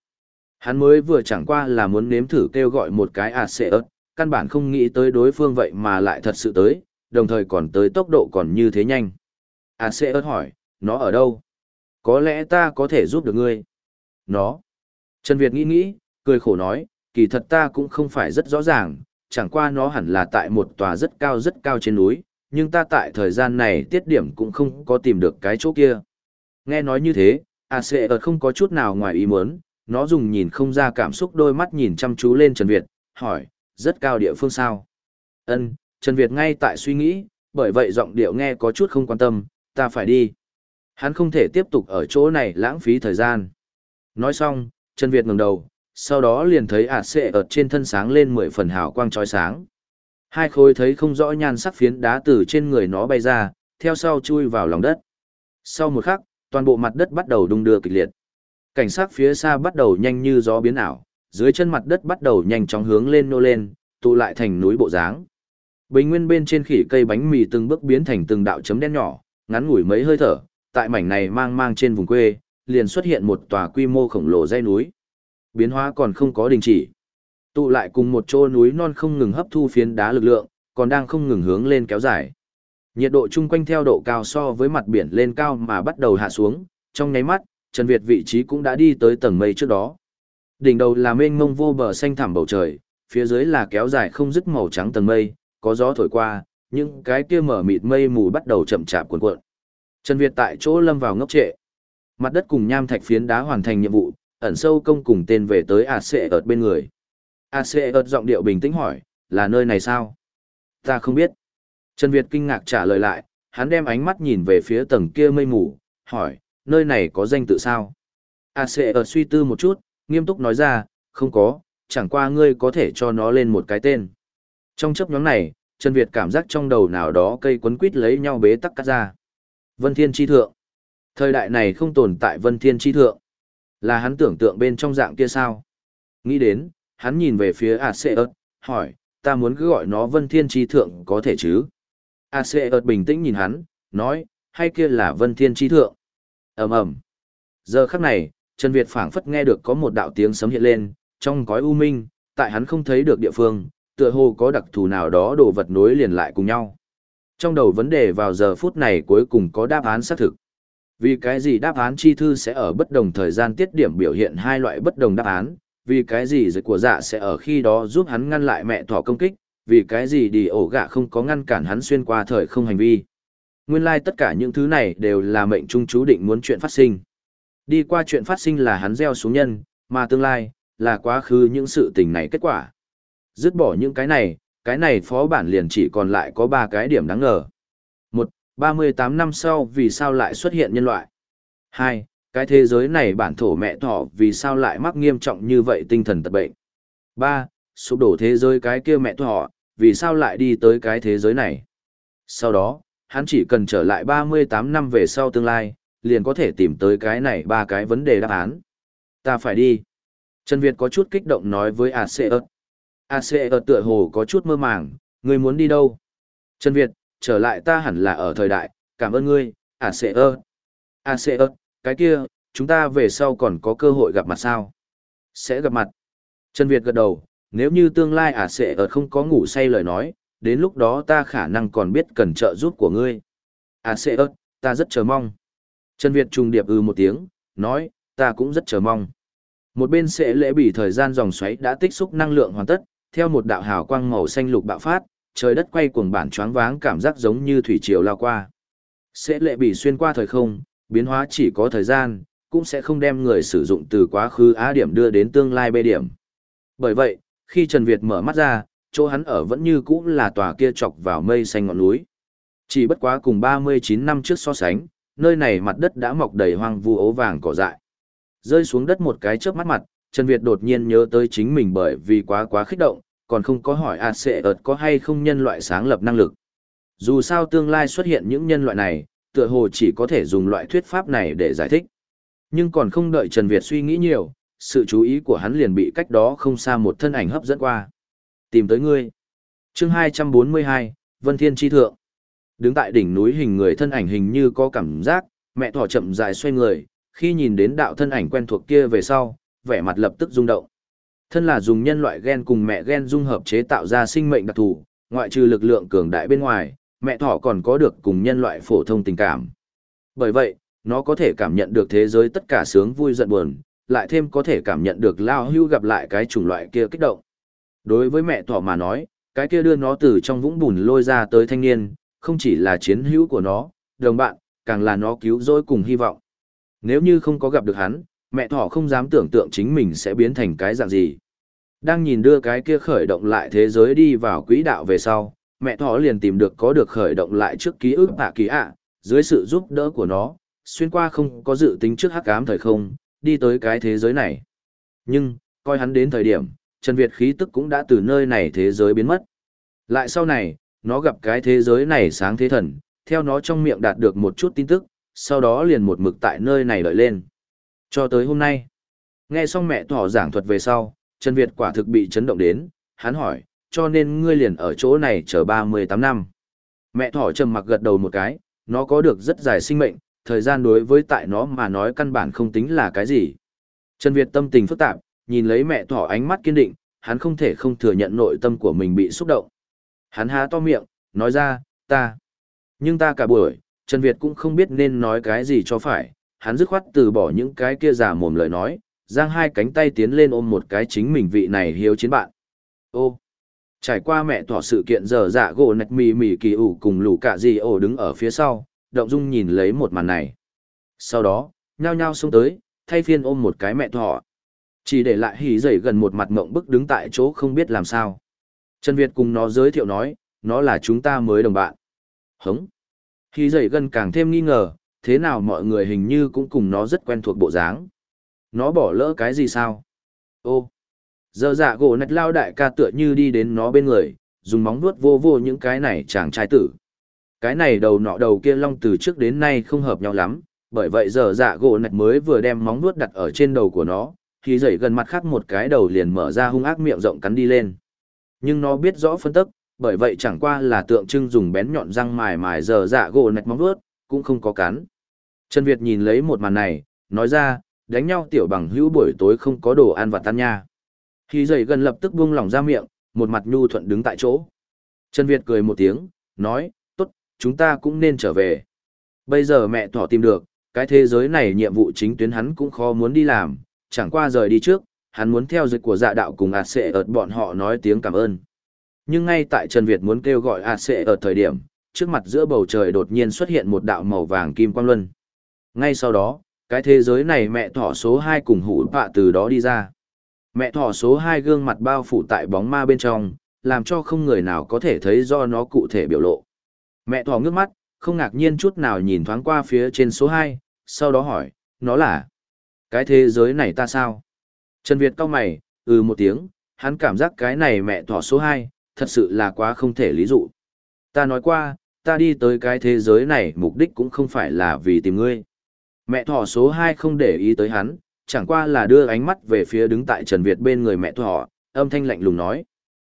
Hắn mới vừa chẳng qua là muốn nếm thử kêu gọi một cái à ạt xệ ớt, căn bản không nghĩ tới đối phương vậy mà lại thật sự tới, đồng thời còn tới tốc độ còn như thế nhanh. À ạt xệ ớt hỏi, nó ở đâu? Có lẽ ta có thể giúp được ngươi. Nó. Trần Việt nghĩ nghĩ, cười khổ nói, kỳ thật ta cũng không phải rất rõ ràng, chẳng qua nó hẳn là tại một tòa rất cao rất cao trên núi, nhưng ta tại thời gian này tiết điểm cũng không có tìm được cái chỗ kia. Nghe nói như thế, à AC ở không có chút nào ngoài ý muốn, nó dùng nhìn không ra cảm xúc đôi mắt nhìn chăm chú lên Trần Việt, hỏi, rất cao địa phương sao? Ân, Trần Việt ngay tại suy nghĩ, bởi vậy giọng điệu nghe có chút không quan tâm, ta phải đi. Hắn không thể tiếp tục ở chỗ này lãng phí thời gian. Nói xong, Trần Việt ngẩng đầu, sau đó liền thấy ạt xệ ở trên thân sáng lên mười phần hào quang trói sáng. Hai khối thấy không rõ nhan sắc phiến đá từ trên người nó bay ra, theo sau chui vào lòng đất. Sau một khắc, toàn bộ mặt đất bắt đầu đung đưa kịch liệt. Cảnh sát phía xa bắt đầu nhanh như gió biến ảo, dưới chân mặt đất bắt đầu nhanh chóng hướng lên nô lên, tụ lại thành núi bộ dáng. Bình nguyên bên trên khỉ cây bánh mì từng bước biến thành từng đạo chấm đen nhỏ, ngắn ngủi mấy hơi thở, tại mảnh này mang mang trên vùng quê, liền xuất hiện một tòa quy mô khổng lồ dãy núi. Biến hóa còn không có đình chỉ. Tụ lại cùng một chỗ núi non không ngừng hấp thu phiến đá lực lượng, còn đang không ngừng hướng lên kéo dài. Nhiệt độ chung quanh theo độ cao so với mặt biển lên cao mà bắt đầu hạ xuống, trong nháy mắt, Trần Việt vị trí cũng đã đi tới tầng mây trước đó. Đỉnh đầu là mênh mông vô bờ xanh thẳm bầu trời, phía dưới là kéo dài không dứt màu trắng tầng mây, có gió thổi qua, những cái kia mở mịt mây mù bắt đầu chậm chạp cuộn cuộn. Trần Việt tại chỗ lâm vào ngốc trệ. Mặt đất cùng nham thạch phiến đá hoàn thành nhiệm vụ, ẩn sâu công cùng tên về tới AC ợt bên người. AC ợt giọng điệu bình tĩnh hỏi, là nơi này sao? Ta không biết. Trần Việt kinh ngạc trả lời lại, hắn đem ánh mắt nhìn về phía tầng kia mây mù, hỏi, nơi này có danh tự sao? A AC ở suy tư một chút, nghiêm túc nói ra, không có, chẳng qua ngươi có thể cho nó lên một cái tên. Trong chấp nhóm này, Trần Việt cảm giác trong đầu nào đó cây quấn quít lấy nhau bế tắc cắt ra. Vân Thiên Chi Thượng. Thời đại này không tồn tại vân thiên chi thượng. Là hắn tưởng tượng bên trong dạng kia sao? Nghĩ đến, hắn nhìn về phía A Sệ ớt, hỏi, ta muốn cứ gọi nó vân thiên chi thượng có thể chứ? A Sệ ớt bình tĩnh nhìn hắn, nói, hay kia là vân thiên chi thượng? Ầm ầm Giờ khắc này, Trần Việt phảng phất nghe được có một đạo tiếng sấm hiện lên, trong gói u minh, tại hắn không thấy được địa phương, tựa hồ có đặc thù nào đó đồ vật nối liền lại cùng nhau. Trong đầu vấn đề vào giờ phút này cuối cùng có đáp án xác thực. Vì cái gì đáp án chi thư sẽ ở bất đồng thời gian tiết điểm biểu hiện hai loại bất đồng đáp án, vì cái gì dịch của dạ sẽ ở khi đó giúp hắn ngăn lại mẹ thỏ công kích, vì cái gì đi ổ gạ không có ngăn cản hắn xuyên qua thời không hành vi. Nguyên lai like tất cả những thứ này đều là mệnh trung chú định muốn chuyện phát sinh. Đi qua chuyện phát sinh là hắn gieo xuống nhân, mà tương lai, là quá khứ những sự tình này kết quả. Dứt bỏ những cái này, cái này phó bản liền chỉ còn lại có ba cái điểm đáng ngờ. Một, 38 năm sau vì sao lại xuất hiện nhân loại? Hai, cái thế giới này bản thổ mẹ thỏ vì sao lại mắc nghiêm trọng như vậy tinh thần tật bệnh? Ba, sụp đổ thế giới cái kia mẹ thỏ, vì sao lại đi tới cái thế giới này? Sau đó, hắn chỉ cần trở lại 38 năm về sau tương lai, liền có thể tìm tới cái này ba cái vấn đề đáp án. Ta phải đi. Trần Việt có chút kích động nói với ACE. ACE tựa hồ có chút mơ màng, ngươi muốn đi đâu? Trần Việt, trở lại ta hẳn là ở thời đại, cảm ơn ngươi, ACE. ACE, cái kia, chúng ta về sau còn có cơ hội gặp mặt sao? Sẽ gặp mặt. Trần Việt gật đầu, nếu như tương lai ACE không có ngủ say lời nói, đến lúc đó ta khả năng còn biết cần trợ giúp của ngươi. À xê ớt, ta rất chờ mong. Trần Việt trùng điệp ư một tiếng, nói, ta cũng rất chờ mong. Một bên sẽ lễ bỉ thời gian dòng xoáy đã tích xúc năng lượng hoàn tất, theo một đạo hào quang màu xanh lục bạo phát, trời đất quay cuồng bản choáng váng cảm giác giống như thủy triều lao qua. Sẽ lệ bỉ xuyên qua thời không, biến hóa chỉ có thời gian, cũng sẽ không đem người sử dụng từ quá khứ á điểm đưa đến tương lai bê điểm. Bởi vậy, khi Trần Việt mở mắt ra, chỗ hắn ở vẫn như cũ là tòa kia chọc vào mây xanh ngọn núi. Chỉ bất quá cùng 39 năm trước so sánh, nơi này mặt đất đã mọc đầy hoang vu ố vàng cỏ dại. Rơi xuống đất một cái chớp mắt mặt, Trần Việt đột nhiên nhớ tới chính mình bởi vì quá quá khích động, còn không có hỏi à, A Sệ ợt có hay không nhân loại sáng lập năng lực. Dù sao tương lai xuất hiện những nhân loại này, tựa hồ chỉ có thể dùng loại thuyết pháp này để giải thích. Nhưng còn không đợi Trần Việt suy nghĩ nhiều, sự chú ý của hắn liền bị cách đó không xa một thân ảnh hấp dẫn qua. Tìm tới ngươi. chương 242, Vân Thiên Chi Thượng. Đứng tại đỉnh núi hình người thân ảnh hình như có cảm giác, mẹ thỏ chậm dài xoay người, khi nhìn đến đạo thân ảnh quen thuộc kia về sau, vẻ mặt lập tức rung động. Thân là dùng nhân loại gen cùng mẹ gen dung hợp chế tạo ra sinh mệnh đặc thù, ngoại trừ lực lượng cường đại bên ngoài, mẹ thỏ còn có được cùng nhân loại phổ thông tình cảm. Bởi vậy, nó có thể cảm nhận được thế giới tất cả sướng vui giận buồn, lại thêm có thể cảm nhận được lao hưu gặp lại cái chủng loại kia kích động. Đối với mẹ thỏ mà nói, cái kia đưa nó từ trong vũng bùn lôi ra tới thanh niên, không chỉ là chiến hữu của nó, đồng bạn, càng là nó cứu rỗi cùng hy vọng. Nếu như không có gặp được hắn, mẹ thỏ không dám tưởng tượng chính mình sẽ biến thành cái dạng gì. Đang nhìn đưa cái kia khởi động lại thế giới đi vào quỹ đạo về sau, mẹ thỏ liền tìm được có được khởi động lại trước ký ức hạ kỳ ạ, dưới sự giúp đỡ của nó, xuyên qua không có dự tính trước hắc ám thời không, đi tới cái thế giới này. Nhưng, coi hắn đến thời điểm, Trần Việt khí tức cũng đã từ nơi này thế giới biến mất. Lại sau này, nó gặp cái thế giới này sáng thế thần, theo nó trong miệng đạt được một chút tin tức, sau đó liền một mực tại nơi này đợi lên. Cho tới hôm nay, nghe xong mẹ thỏ giảng thuật về sau, Trần Việt quả thực bị chấn động đến, hắn hỏi, cho nên ngươi liền ở chỗ này chờ 38 năm. Mẹ thỏ trầm mặc gật đầu một cái, nó có được rất dài sinh mệnh, thời gian đối với tại nó mà nói căn bản không tính là cái gì. Trần Việt tâm tình phức tạp, nhìn lấy mẹ thỏ ánh mắt kiên định, hắn không thể không thừa nhận nội tâm của mình bị xúc động. Hắn há to miệng, nói ra, ta. Nhưng ta cả buổi, Trần Việt cũng không biết nên nói cái gì cho phải, hắn dứt khoát từ bỏ những cái kia giả mồm lời nói, giang hai cánh tay tiến lên ôm một cái chính mình vị này hiếu chiến bạn. Ô, trải qua mẹ thỏ sự kiện giờ dạ gỗ nạch mì mì kỳ ủ cùng lũ cả gì ổ đứng ở phía sau, động dung nhìn lấy một màn này. Sau đó, nhao nhao xông tới, thay phiên ôm một cái mẹ thỏ. Chỉ để lại hỉ dậy gần một mặt mộng bức đứng tại chỗ không biết làm sao. Trần Việt cùng nó giới thiệu nói, nó là chúng ta mới đồng bạn. Hống. Hỉ dậy gần càng thêm nghi ngờ, thế nào mọi người hình như cũng cùng nó rất quen thuộc bộ dáng. Nó bỏ lỡ cái gì sao? Ô. Giờ dạ gỗ nạch lao đại ca tựa như đi đến nó bên người, dùng móng vuốt vô vô những cái này chàng trai tử. Cái này đầu nọ đầu kia long từ trước đến nay không hợp nhau lắm, bởi vậy giờ dạ gỗ nạch mới vừa đem móng vuốt đặt ở trên đầu của nó, khi dậy gần mặt khác một cái đầu liền mở ra hung ác miệng rộng cắn đi lên. Nhưng nó biết rõ phân tức, bởi vậy chẳng qua là tượng trưng dùng bén nhọn răng mài mài giờ dạ gỗ nạch móng vuốt, cũng không có cắn. Trần Việt nhìn lấy một màn này, nói ra, đánh nhau tiểu bằng hữu buổi tối không có đồ ăn và tan nha. Khi dậy gần lập tức buông lỏng ra miệng, một mặt nhu thuận đứng tại chỗ. Trần Việt cười một tiếng, nói, tốt, chúng ta cũng nên trở về. Bây giờ mẹ thỏ tìm được, cái thế giới này nhiệm vụ chính tuyến hắn cũng khó muốn đi làm, chẳng qua rời đi trước, hắn muốn theo dịch của dạ đạo cùng ạt sệ ợt bọn họ nói tiếng cảm ơn. Nhưng ngay tại Trần Việt muốn kêu gọi ạt sệ ợt thời điểm, trước mặt giữa bầu trời đột nhiên xuất hiện một đạo màu vàng kim quang luân. Ngay sau đó, cái thế giới này mẹ thỏ số 2 cùng hủ bạ từ đó đi ra. Mẹ thỏ số 2 gương mặt bao phủ tại bóng ma bên trong, làm cho không người nào có thể thấy do nó cụ thể biểu lộ. Mẹ thỏ ngước mắt, không ngạc nhiên chút nào nhìn thoáng qua phía trên số 2, sau đó hỏi, nó là cái thế giới này ta sao? Trần Việt cau mày, ừ một tiếng, hắn cảm giác cái này mẹ thỏ số 2, thật sự là quá không thể lý dụ. Ta nói qua, ta đi tới cái thế giới này mục đích cũng không phải là vì tìm ngươi. Mẹ thỏ số 2 không để ý tới hắn, chẳng qua là đưa ánh mắt về phía đứng tại Trần Việt bên người mẹ thỏ, âm thanh lạnh lùng nói.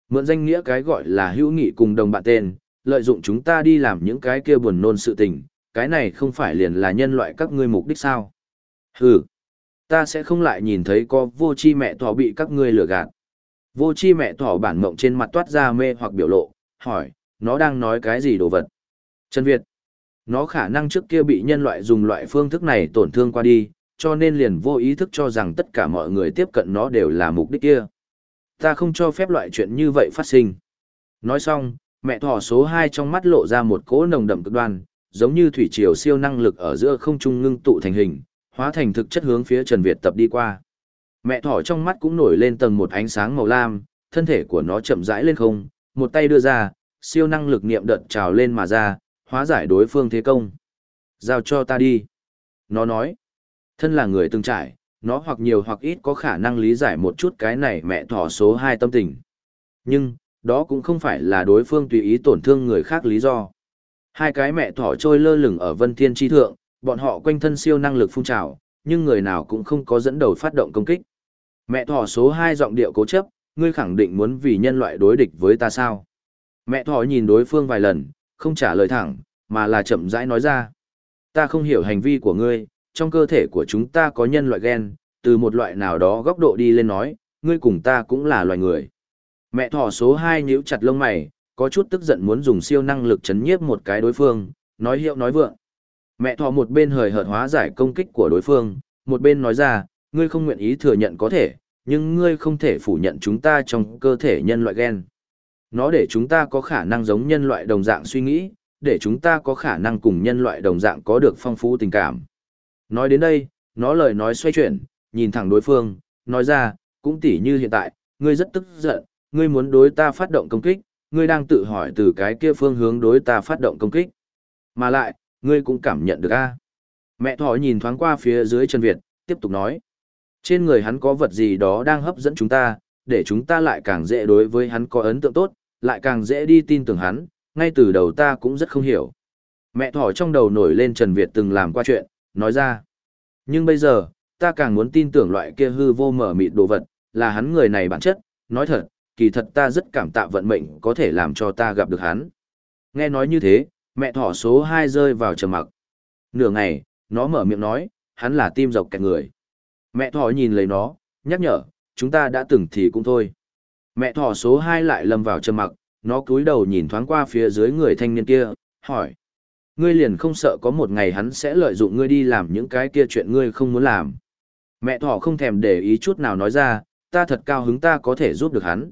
Mượn danh nghĩa cái gọi là hữu nghị cùng đồng bạn tên, lợi dụng chúng ta đi làm những cái kia buồn nôn sự tình, cái này không phải liền là nhân loại các ngươi mục đích sao? Hừ, ta sẽ không lại nhìn thấy có vô chi mẹ thỏ bị các ngươi lừa gạt. Vô chi mẹ thỏ bản mộng trên mặt toát ra mê hoặc biểu lộ, hỏi, nó đang nói cái gì đồ vật? Trần Việt, nó khả năng trước kia bị nhân loại dùng loại phương thức này tổn thương qua đi, cho nên liền vô ý thức cho rằng tất cả mọi người tiếp cận nó đều là mục đích kia. Ta không cho phép loại chuyện như vậy phát sinh. Nói xong, mẹ thỏ số 2 trong mắt lộ ra một cỗ nồng đậm cực đoan, giống như thủy triều siêu năng lực ở giữa không trung ngưng tụ thành hình, hóa thành thực chất hướng phía Trần Việt tập đi qua. Mẹ thỏ trong mắt cũng nổi lên tầng một ánh sáng màu lam, thân thể của nó chậm rãi lên không, một tay đưa ra, siêu năng lực niệm đợt trào lên mà ra, hóa giải đối phương thế công. Giao cho ta đi. Nó nói, thân là người từng trải, nó hoặc nhiều hoặc ít có khả năng lý giải một chút cái này mẹ thỏ số 2 tâm tình. Nhưng, đó cũng không phải là đối phương tùy ý tổn thương người khác lý do. Hai cái mẹ thỏ trôi lơ lửng ở vân thiên tri thượng, bọn họ quanh thân siêu năng lực phun trào, nhưng người nào cũng không có dẫn đầu phát động công kích. Mẹ thỏ số 2 giọng điệu cố chấp, ngươi khẳng định muốn vì nhân loại đối địch với ta sao? Mẹ thỏ nhìn đối phương vài lần, không trả lời thẳng, mà là chậm rãi nói ra. Ta không hiểu hành vi của ngươi, trong cơ thể của chúng ta có nhân loại gen, từ một loại nào đó góc độ đi lên nói, ngươi cùng ta cũng là loài người. Mẹ thỏ số 2 nhíu chặt lông mày, có chút tức giận muốn dùng siêu năng lực chấn nhiếp một cái đối phương, nói hiệu nói vượng. Mẹ thỏ một bên hời hợt hóa giải công kích của đối phương, một bên nói ra, ngươi không nguyện ý thừa nhận có thể, nhưng ngươi không thể phủ nhận chúng ta trong cơ thể nhân loại gen. Nó để chúng ta có khả năng giống nhân loại đồng dạng suy nghĩ, để chúng ta có khả năng cùng nhân loại đồng dạng có được phong phú tình cảm. Nói đến đây, nó lời nói xoay chuyển, nhìn thẳng đối phương, nói ra, cũng tỉ như hiện tại, ngươi rất tức giận, ngươi muốn đối ta phát động công kích, ngươi đang tự hỏi từ cái kia phương hướng đối ta phát động công kích. Mà lại, ngươi cũng cảm nhận được a. Mẹ thỏ nhìn thoáng qua phía dưới chân Việt, tiếp tục nói. Trên người hắn có vật gì đó đang hấp dẫn chúng ta, để chúng ta lại càng dễ đối với hắn có ấn tượng tốt, lại càng dễ đi tin tưởng hắn, ngay từ đầu ta cũng rất không hiểu. Mẹ thỏ trong đầu nổi lên Trần Việt từng làm qua chuyện, nói ra. Nhưng bây giờ, ta càng muốn tin tưởng loại kia hư vô mở mịt đồ vật, là hắn người này bản chất, nói thật, kỳ thật ta rất cảm tạ vận mệnh có thể làm cho ta gặp được hắn. Nghe nói như thế, mẹ thỏ số 2 rơi vào trầm mặc. Nửa ngày, nó mở miệng nói, hắn là tim dọc kẹt người. Mẹ thỏ nhìn lấy nó, nhắc nhở, chúng ta đã từng thì cũng thôi. Mẹ thỏ số 2 lại lâm vào trầm mặc, nó cúi đầu nhìn thoáng qua phía dưới người thanh niên kia, hỏi. Ngươi liền không sợ có một ngày hắn sẽ lợi dụng ngươi đi làm những cái kia chuyện ngươi không muốn làm. Mẹ thỏ không thèm để ý chút nào nói ra, ta thật cao hứng ta có thể giúp được hắn.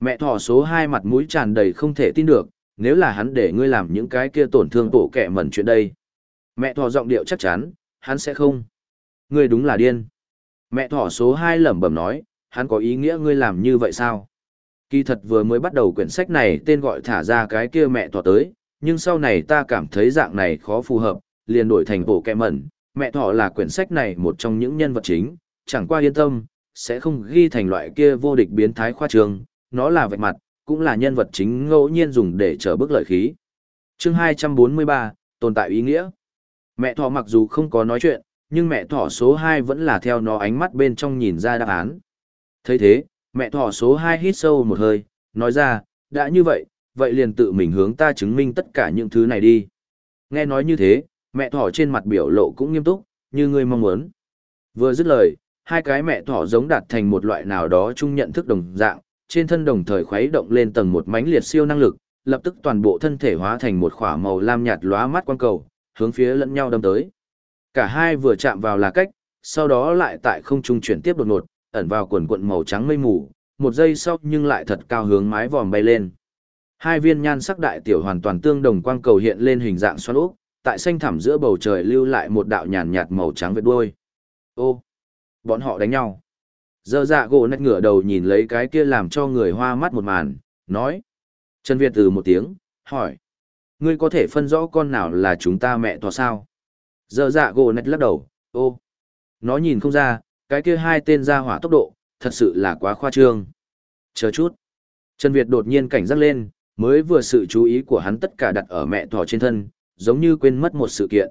Mẹ thỏ số 2 mặt mũi tràn đầy không thể tin được, nếu là hắn để ngươi làm những cái kia tổn thương tổ kẻ mẩn chuyện đây. Mẹ thỏ giọng điệu chắc chắn, hắn sẽ không. Ngươi đúng là điên. Mẹ thỏ số 2 lẩm bẩm nói, hắn có ý nghĩa ngươi làm như vậy sao? Kỳ thật vừa mới bắt đầu quyển sách này tên gọi thả ra cái kia mẹ thỏ tới, nhưng sau này ta cảm thấy dạng này khó phù hợp, liền đổi thành bộ kẹ mẩn. Mẹ thỏ là quyển sách này một trong những nhân vật chính, chẳng qua yên tâm, sẽ không ghi thành loại kia vô địch biến thái khoa trương, nó là vạch mặt, cũng là nhân vật chính ngẫu nhiên dùng để trở bức lợi khí. Chương 243, tồn tại ý nghĩa. Mẹ thỏ mặc dù không có nói chuyện, nhưng mẹ thỏ số 2 vẫn là theo nó ánh mắt bên trong nhìn ra đáp án. thấy thế, mẹ thỏ số 2 hít sâu một hơi, nói ra, đã như vậy, vậy liền tự mình hướng ta chứng minh tất cả những thứ này đi. Nghe nói như thế, mẹ thỏ trên mặt biểu lộ cũng nghiêm túc, như ngươi mong muốn. Vừa dứt lời, hai cái mẹ thỏ giống đạt thành một loại nào đó chung nhận thức đồng dạng, trên thân đồng thời khuấy động lên tầng một mánh liệt siêu năng lực, lập tức toàn bộ thân thể hóa thành một khỏa màu lam nhạt lóa mắt quang cầu, hướng phía lẫn nhau đâm tới. Cả hai vừa chạm vào là cách, sau đó lại tại không trung chuyển tiếp đột ngột, ẩn vào quần quận màu trắng mây mù, một giây sau nhưng lại thật cao hướng mái vòm bay lên. Hai viên nhan sắc đại tiểu hoàn toàn tương đồng quang cầu hiện lên hình dạng xoắn ốc, tại xanh thẳm giữa bầu trời lưu lại một đạo nhàn nhạt màu trắng vệt đuôi. Ô, bọn họ đánh nhau. Giờ dạ gỗ nét ngửa đầu nhìn lấy cái kia làm cho người hoa mắt một màn, nói. Trần Việt từ một tiếng, hỏi. Ngươi có thể phân rõ con nào là chúng ta mẹ tòa sao? Giờ dạ gỗ nét lắc đầu, ô. Nó nhìn không ra, cái kia hai tên ra hỏa tốc độ, thật sự là quá khoa trương. Chờ chút. Trần Việt đột nhiên cảnh giác lên, mới vừa sự chú ý của hắn tất cả đặt ở mẹ thỏ trên thân, giống như quên mất một sự kiện.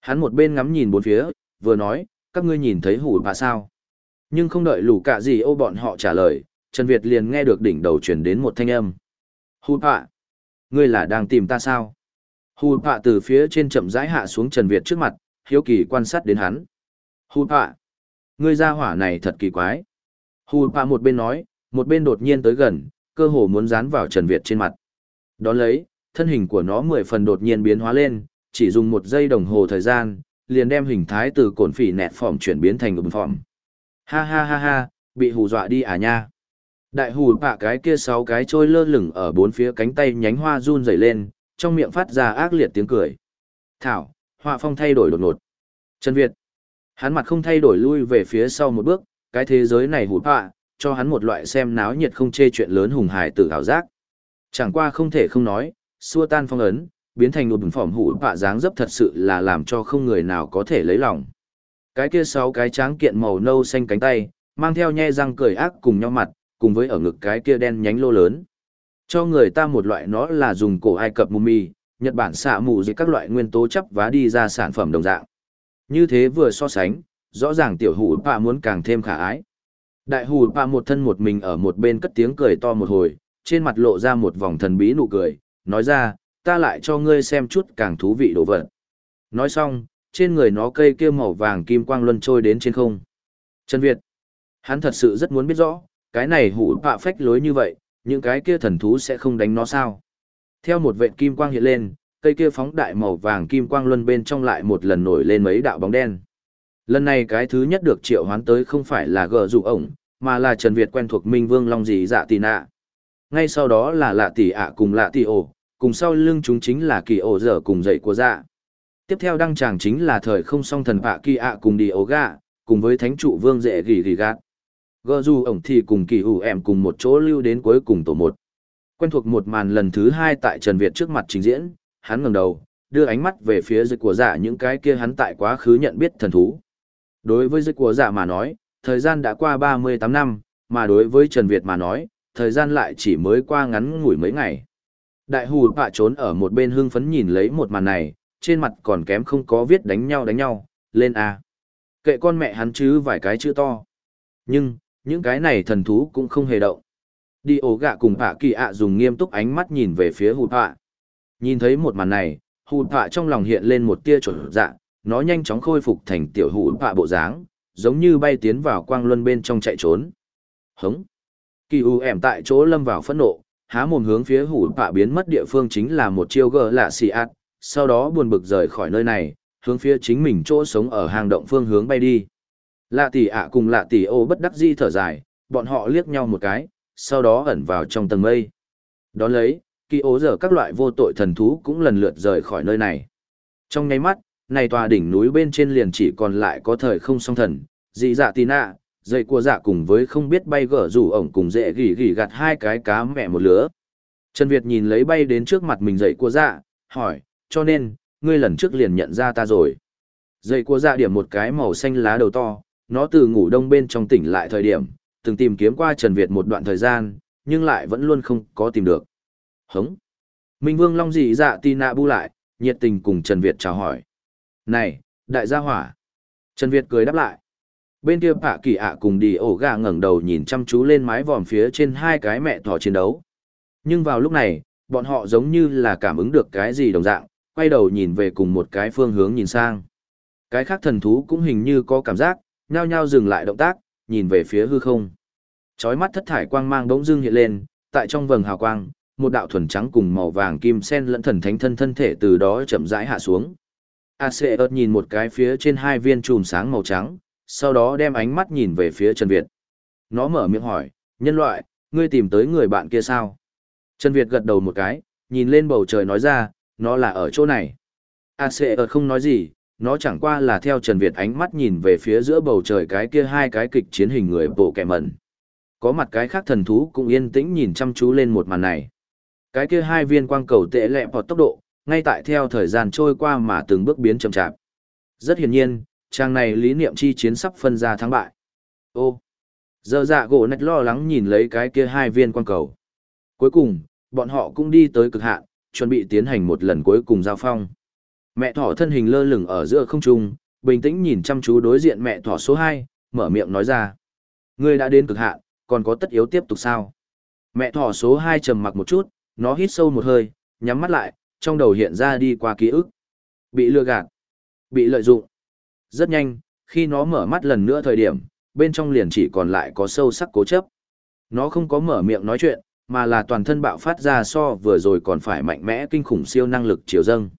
Hắn một bên ngắm nhìn bốn phía, vừa nói, các ngươi nhìn thấy hủ bà sao? Nhưng không đợi lũ cả gì ô bọn họ trả lời, Trần Việt liền nghe được đỉnh đầu truyền đến một thanh âm. Hù bà! Ngươi là đang tìm ta sao? Hù bà từ phía trên chậm rãi hạ xuống Trần Việt trước mặt, hiếu kỳ quan sát đến hắn. Hù bà! Ngươi ra hỏa này thật kỳ quái. Hù bà một bên nói, một bên đột nhiên tới gần, cơ hồ muốn dán vào Trần Việt trên mặt. Đón lấy, thân hình của nó mười phần đột nhiên biến hóa lên, chỉ dùng một giây đồng hồ thời gian, liền đem hình thái từ cồn phỉ nẹt phỏm chuyển biến thành ùm phỏm. Ha ha ha ha, bị hù dọa đi à nha. Đại hù bạ cái kia sáu cái trôi lơ lửng ở bốn phía cánh tay nhánh hoa run rẩy lên, trong miệng phát ra ác liệt tiếng cười. Thảo, họa phong thay đổi đột ngột. Trần Việt. Hắn mặt không thay đổi lui về phía sau một bước, cái thế giới này hù bạ, cho hắn một loại xem náo nhiệt không chê chuyện lớn hùng hài tử hào giác. Chẳng qua không thể không nói, xua tan phong ấn, biến thành một bình phỏng hủ bạ dáng dấp thật sự là làm cho không người nào có thể lấy lòng. Cái kia sáu cái tráng kiện màu nâu xanh cánh tay, mang theo nhe răng cười ác cùng nhau mặt, cùng với ở ngực cái kia đen nhánh lô lớn. Cho người ta một loại nó là dùng cổ Ai Cập mummy, Nhật Bản xạ mù dưới các loại nguyên tố chấp vá đi ra sản phẩm đồng dạng. Như thế vừa so sánh, rõ ràng tiểu hủ bạ muốn càng thêm khả ái. Đại hủ bạ một thân một mình ở một bên cất tiếng cười to một hồi, trên mặt lộ ra một vòng thần bí nụ cười, nói ra, ta lại cho ngươi xem chút càng thú vị đồ vật. Nói xong, trên người nó cây kia màu vàng kim quang luân trôi đến trên không. Trần Việt, hắn thật sự rất muốn biết rõ, cái này hủ bạ phách lối như vậy, những cái kia thần thú sẽ không đánh nó sao. Theo một vệt kim quang hiện lên, cây kia phóng đại màu vàng kim quang luân bên trong lại một lần nổi lên mấy đạo bóng đen. Lần này cái thứ nhất được triệu hoán tới không phải là gờ rủ ổng, mà là Trần Việt quen thuộc Minh Vương Long Dì Dạ Tì Nạ. Ngay sau đó là Lạ Tỷ ạ cùng Lạ Tỷ ổ, cùng sau lưng chúng chính là kỳ ổ dở cùng dậy của dạ. Tiếp theo đăng tràng chính là thời không song thần vạ kỳ ạ cùng đi ổ gạ, cùng với thánh trụ vương dễ gỉ gỉ gạt. Gơ dù ổng thì cùng kỳ ủ em cùng một chỗ lưu đến cuối cùng tổ một. Quen thuộc một màn lần thứ hai tại Trần Việt trước mặt trình diễn, hắn ngẩng đầu, đưa ánh mắt về phía dịch của dạ những cái kia hắn tại quá khứ nhận biết thần thú. Đối với dịch của dạ mà nói, thời gian đã qua 38 năm, mà đối với Trần Việt mà nói, thời gian lại chỉ mới qua ngắn ngủi mấy ngày. Đại hù bạ trốn ở một bên hưng phấn nhìn lấy một màn này, trên mặt còn kém không có viết đánh nhau đánh nhau, lên A. Kệ con mẹ hắn chứ vài cái chữ to. Nhưng, những cái này thần thú cũng không hề động. Đi ổ gạ cùng bạ kỳ ạ dùng nghiêm túc ánh mắt nhìn về phía hụt bạ. Nhìn thấy một màn này, hụt bạ trong lòng hiện lên một tia chuẩn dạ, nó nhanh chóng khôi phục thành tiểu hụt bạ bộ dáng, giống như bay tiến vào quang luân bên trong chạy trốn. Hống! Kỳ u ẻm tại chỗ lâm vào phẫn nộ, há mồm hướng phía hủ bạ biến mất địa phương chính là một chiêu gờ lạ xì ạt, sau đó buồn bực rời khỏi nơi này, hướng phía chính mình chỗ sống ở hang động phương hướng bay đi. Lạ tỷ ạ cùng lạ tỷ ô bất đắc di thở dài, bọn họ liếc nhau một cái, sau đó ẩn vào trong tầng mây. Đón lấy, kỳ ố giờ các loại vô tội thần thú cũng lần lượt rời khỏi nơi này. Trong ngay mắt, này tòa đỉnh núi bên trên liền chỉ còn lại có thời không song thần, dị dạ tì nạ, dây cua dạ cùng với không biết bay gở rủ ổng cùng dễ gỉ gỉ gạt hai cái cá mẹ một lứa. Trần Việt nhìn lấy bay đến trước mặt mình dậy cua dạ, hỏi, cho nên, ngươi lần trước liền nhận ra ta rồi. Dây của dạ điểm một cái màu xanh lá đầu to, nó từ ngủ đông bên trong tỉnh lại thời điểm, từng tìm kiếm qua Trần Việt một đoạn thời gian, nhưng lại vẫn luôn không có tìm được. Hống! Minh Vương Long dị dạ tì nạ bu lại, nhiệt tình cùng Trần Việt chào hỏi. Này, đại gia hỏa! Trần Việt cười đáp lại bên kia Pạ kỳ ạ cùng đi ổ gà ngẩng đầu nhìn chăm chú lên mái vòm phía trên hai cái mẹ thỏ chiến đấu nhưng vào lúc này bọn họ giống như là cảm ứng được cái gì đồng dạng quay đầu nhìn về cùng một cái phương hướng nhìn sang cái khác thần thú cũng hình như có cảm giác nhao nhao dừng lại động tác nhìn về phía hư không Chói mắt thất thải quang mang bỗng dưng hiện lên tại trong vầng hào quang một đạo thuần trắng cùng màu vàng kim sen lẫn thần thánh thân thân thể từ đó chậm rãi hạ xuống. Aseus nhìn một cái phía trên hai viên chùm sáng màu trắng, sau đó đem ánh mắt nhìn về phía Trần Việt. Nó mở miệng hỏi, nhân loại, ngươi tìm tới người bạn kia sao? Trần Việt gật đầu một cái, nhìn lên bầu trời nói ra, nó là ở chỗ này. Aseus không nói gì, nó chẳng qua là theo Trần Việt ánh mắt nhìn về phía giữa bầu trời cái kia hai cái kịch chiến hình người bộ kẻ mẩn. Có mặt cái khác thần thú cũng yên tĩnh nhìn chăm chú lên một màn này. Cái kia hai viên quang cầu tệ lẹ vọt tốc độ, ngay tại theo thời gian trôi qua mà từng bước biến chậm chạp. Rất hiển nhiên, trang này lý niệm chi chiến sắp phân ra thắng bại. Ô, giờ dạ gỗ nạch lo lắng nhìn lấy cái kia hai viên quang cầu. Cuối cùng, bọn họ cũng đi tới cực hạn, chuẩn bị tiến hành một lần cuối cùng giao phong. Mẹ thỏ thân hình lơ lửng ở giữa không trung, bình tĩnh nhìn chăm chú đối diện mẹ thỏ số 2, mở miệng nói ra. Ngươi đã đến cực hạn, còn có tất yếu tiếp tục sao? Mẹ thỏ số 2 trầm mặc một chút, nó hít sâu một hơi, nhắm mắt lại, trong đầu hiện ra đi qua ký ức. Bị lừa gạt, bị lợi dụng. Rất nhanh, khi nó mở mắt lần nữa thời điểm, bên trong liền chỉ còn lại có sâu sắc cố chấp. Nó không có mở miệng nói chuyện, mà là toàn thân bạo phát ra so vừa rồi còn phải mạnh mẽ kinh khủng siêu năng lực chiều dâng.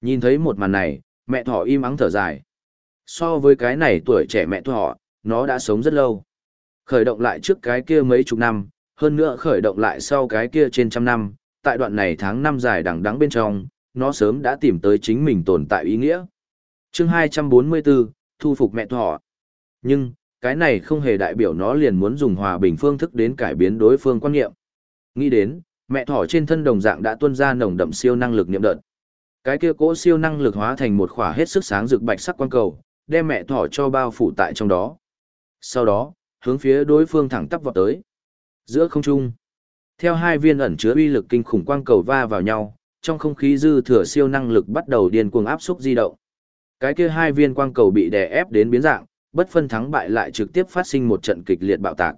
Nhìn thấy một màn này, mẹ thỏ im ắng thở dài. So với cái này tuổi trẻ mẹ thỏ, nó đã sống rất lâu. Khởi động lại trước cái kia mấy chục năm, hơn nữa khởi động lại sau cái kia trên trăm năm, tại đoạn này tháng năm dài đằng đắng bên trong, nó sớm đã tìm tới chính mình tồn tại ý nghĩa. chương 244, thu phục mẹ thỏ. Nhưng, cái này không hề đại biểu nó liền muốn dùng hòa bình phương thức đến cải biến đối phương quan niệm. Nghĩ đến, mẹ thỏ trên thân đồng dạng đã tuôn ra nồng đậm siêu năng lực niệm đợt. Cái kia cỗ siêu năng lực hóa thành một khỏa hết sức sáng rực bạch sắc quang cầu, đem mẹ thỏ cho bao phủ tại trong đó. Sau đó, hướng phía đối phương thẳng tắp vọt tới. Giữa không trung, theo hai viên ẩn chứa uy lực kinh khủng quang cầu va vào nhau, trong không khí dư thừa siêu năng lực bắt đầu điên cuồng áp xúc di động. Cái kia hai viên quang cầu bị đè ép đến biến dạng, bất phân thắng bại lại trực tiếp phát sinh một trận kịch liệt bạo tạc.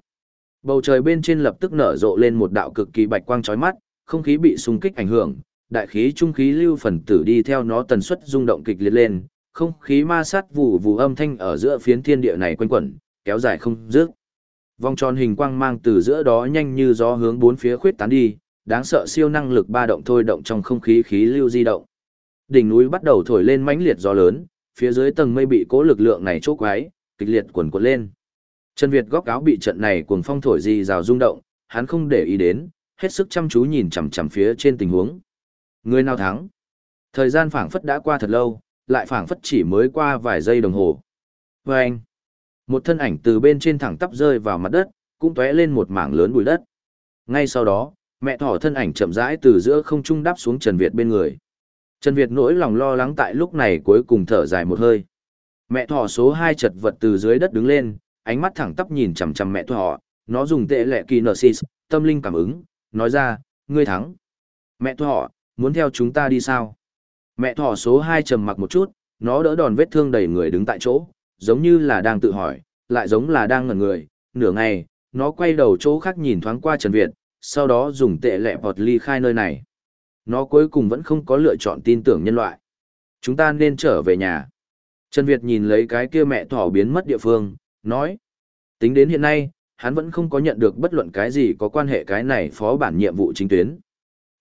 Bầu trời bên trên lập tức nở rộ lên một đạo cực kỳ bạch quang chói mắt, không khí bị xung kích ảnh hưởng, đại khí trung khí lưu phần tử đi theo nó tần suất rung động kịch liệt lên, không khí ma sát vụ vụ âm thanh ở giữa phiến thiên địa này quanh quẩn, kéo dài không dứt. Vòng tròn hình quang mang từ giữa đó nhanh như gió hướng bốn phía khuyết tán đi, đáng sợ siêu năng lực ba động thôi động trong không khí khí lưu di động. Đỉnh núi bắt đầu thổi lên mãnh liệt gió lớn, phía dưới tầng mây bị cố lực lượng này chốc quái, kịch liệt quần quật lên. Trần Việt góc áo bị trận này cuồng phong thổi gì rào rung động, hắn không để ý đến, hết sức chăm chú nhìn chằm chằm phía trên tình huống. Người nào thắng? Thời gian phảng phất đã qua thật lâu, lại phảng phất chỉ mới qua vài giây đồng hồ. Và anh, một thân ảnh từ bên trên thẳng tắp rơi vào mặt đất, cũng tóe lên một mảng lớn bụi đất. Ngay sau đó, mẹ thỏ thân ảnh chậm rãi từ giữa không trung đáp xuống Trần Việt bên người. Trần Việt nỗi lòng lo lắng tại lúc này cuối cùng thở dài một hơi. Mẹ thỏ số 2 chật vật từ dưới đất đứng lên, ánh mắt thẳng tắp nhìn chằm chằm mẹ thỏ, nó dùng tệ lệ kỳ nợ tâm linh cảm ứng, nói ra, ngươi thắng. Mẹ thỏ, muốn theo chúng ta đi sao? Mẹ thỏ số hai trầm mặc một chút, nó đỡ đòn vết thương đầy người đứng tại chỗ, giống như là đang tự hỏi, lại giống là đang ngẩn người, nửa ngày, nó quay đầu chỗ khác nhìn thoáng qua Trần Việt, sau đó dùng tệ lệ vọt ly khai nơi này. Nó cuối cùng vẫn không có lựa chọn tin tưởng nhân loại. Chúng ta nên trở về nhà. Trần Việt nhìn lấy cái kia mẹ thỏ biến mất địa phương, nói. Tính đến hiện nay, hắn vẫn không có nhận được bất luận cái gì có quan hệ cái này phó bản nhiệm vụ chính tuyến.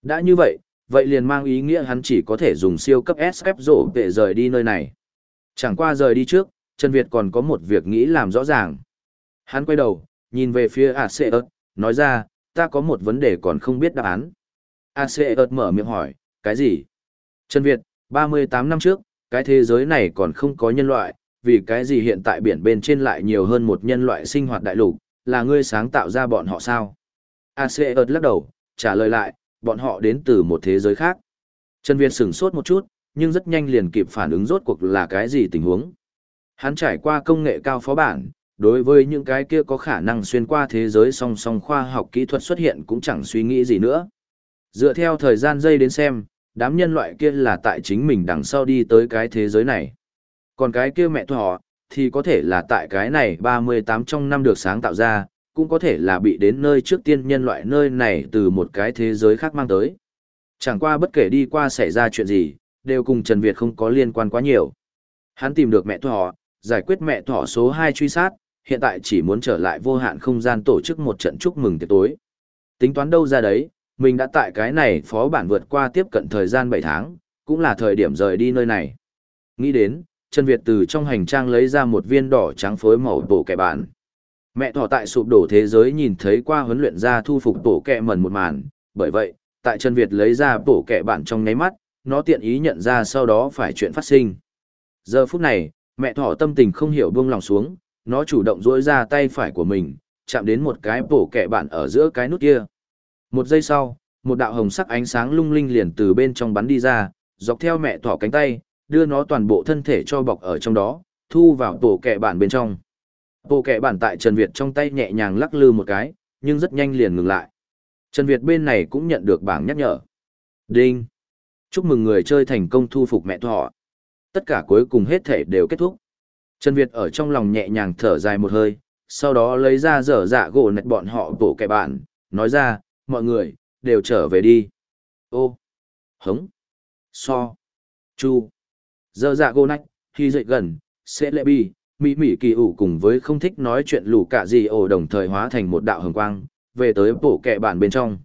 Đã như vậy, vậy liền mang ý nghĩa hắn chỉ có thể dùng siêu cấp SF rổ để rời đi nơi này. Chẳng qua rời đi trước, Trần Việt còn có một việc nghĩ làm rõ ràng. Hắn quay đầu, nhìn về phía Aseut, nói ra, ta có một vấn đề còn không biết đáp án. Aseut mở miệng hỏi, cái gì? Trần Việt, 38 năm trước, cái thế giới này còn không có nhân loại, vì cái gì hiện tại biển bên trên lại nhiều hơn một nhân loại sinh hoạt đại lục, là ngươi sáng tạo ra bọn họ sao? Aseut lắc đầu, trả lời lại, bọn họ đến từ một thế giới khác. Trần Việt sửng sốt một chút, nhưng rất nhanh liền kịp phản ứng rốt cuộc là cái gì tình huống. Hắn trải qua công nghệ cao phó bản, đối với những cái kia có khả năng xuyên qua thế giới song song khoa học kỹ thuật xuất hiện cũng chẳng suy nghĩ gì nữa. Dựa theo thời gian dây đến xem, đám nhân loại kia là tại chính mình đằng sau đi tới cái thế giới này. Còn cái kia mẹ thỏ, thì có thể là tại cái này 38 trong năm được sáng tạo ra, cũng có thể là bị đến nơi trước tiên nhân loại nơi này từ một cái thế giới khác mang tới. Chẳng qua bất kể đi qua xảy ra chuyện gì, đều cùng Trần Việt không có liên quan quá nhiều. Hắn tìm được mẹ thỏ, giải quyết mẹ thỏ số 2 truy sát, hiện tại chỉ muốn trở lại vô hạn không gian tổ chức một trận chúc mừng tiệc tối. Tính toán đâu ra đấy, mình đã tại cái này phó bản vượt qua tiếp cận thời gian 7 tháng, cũng là thời điểm rời đi nơi này. Nghĩ đến, Trần Việt từ trong hành trang lấy ra một viên đỏ trắng phối màu tổ kẻ bản. Mẹ thỏ tại sụp đổ thế giới nhìn thấy qua huấn luyện ra thu phục tổ kẻ mẩn một màn, bởi vậy, tại Trần Việt lấy ra tổ kẻ bản trong nháy mắt, nó tiện ý nhận ra sau đó phải chuyện phát sinh. Giờ phút này, mẹ thỏ tâm tình không hiểu buông lòng xuống, nó chủ động duỗi ra tay phải của mình, chạm đến một cái tổ kẻ bản ở giữa cái nút kia. Một giây sau, một đạo hồng sắc ánh sáng lung linh liền từ bên trong bắn đi ra, dọc theo mẹ thỏ cánh tay, đưa nó toàn bộ thân thể cho bọc ở trong đó, thu vào tổ kẹ bản bên trong. Bộ kẹ bản tại Trần Việt trong tay nhẹ nhàng lắc lư một cái, nhưng rất nhanh liền ngừng lại. Trần Việt bên này cũng nhận được bảng nhắc nhở. Đinh! Chúc mừng người chơi thành công thu phục mẹ thọ. Tất cả cuối cùng hết thể đều kết thúc. Trần Việt ở trong lòng nhẹ nhàng thở dài một hơi, sau đó lấy ra dở dạ gỗ nạch bọn họ bộ kẹ bản, nói ra, mọi người, đều trở về đi. Ô! Hống! So! Chu! Dơ dạ gô nách, khi dậy gần, sẽ lệ bi, mỹ mỹ kỳ ủ cùng với không thích nói chuyện lù cả gì ổ đồng thời hóa thành một đạo hồng quang, về tới bổ kẹ bản bên trong.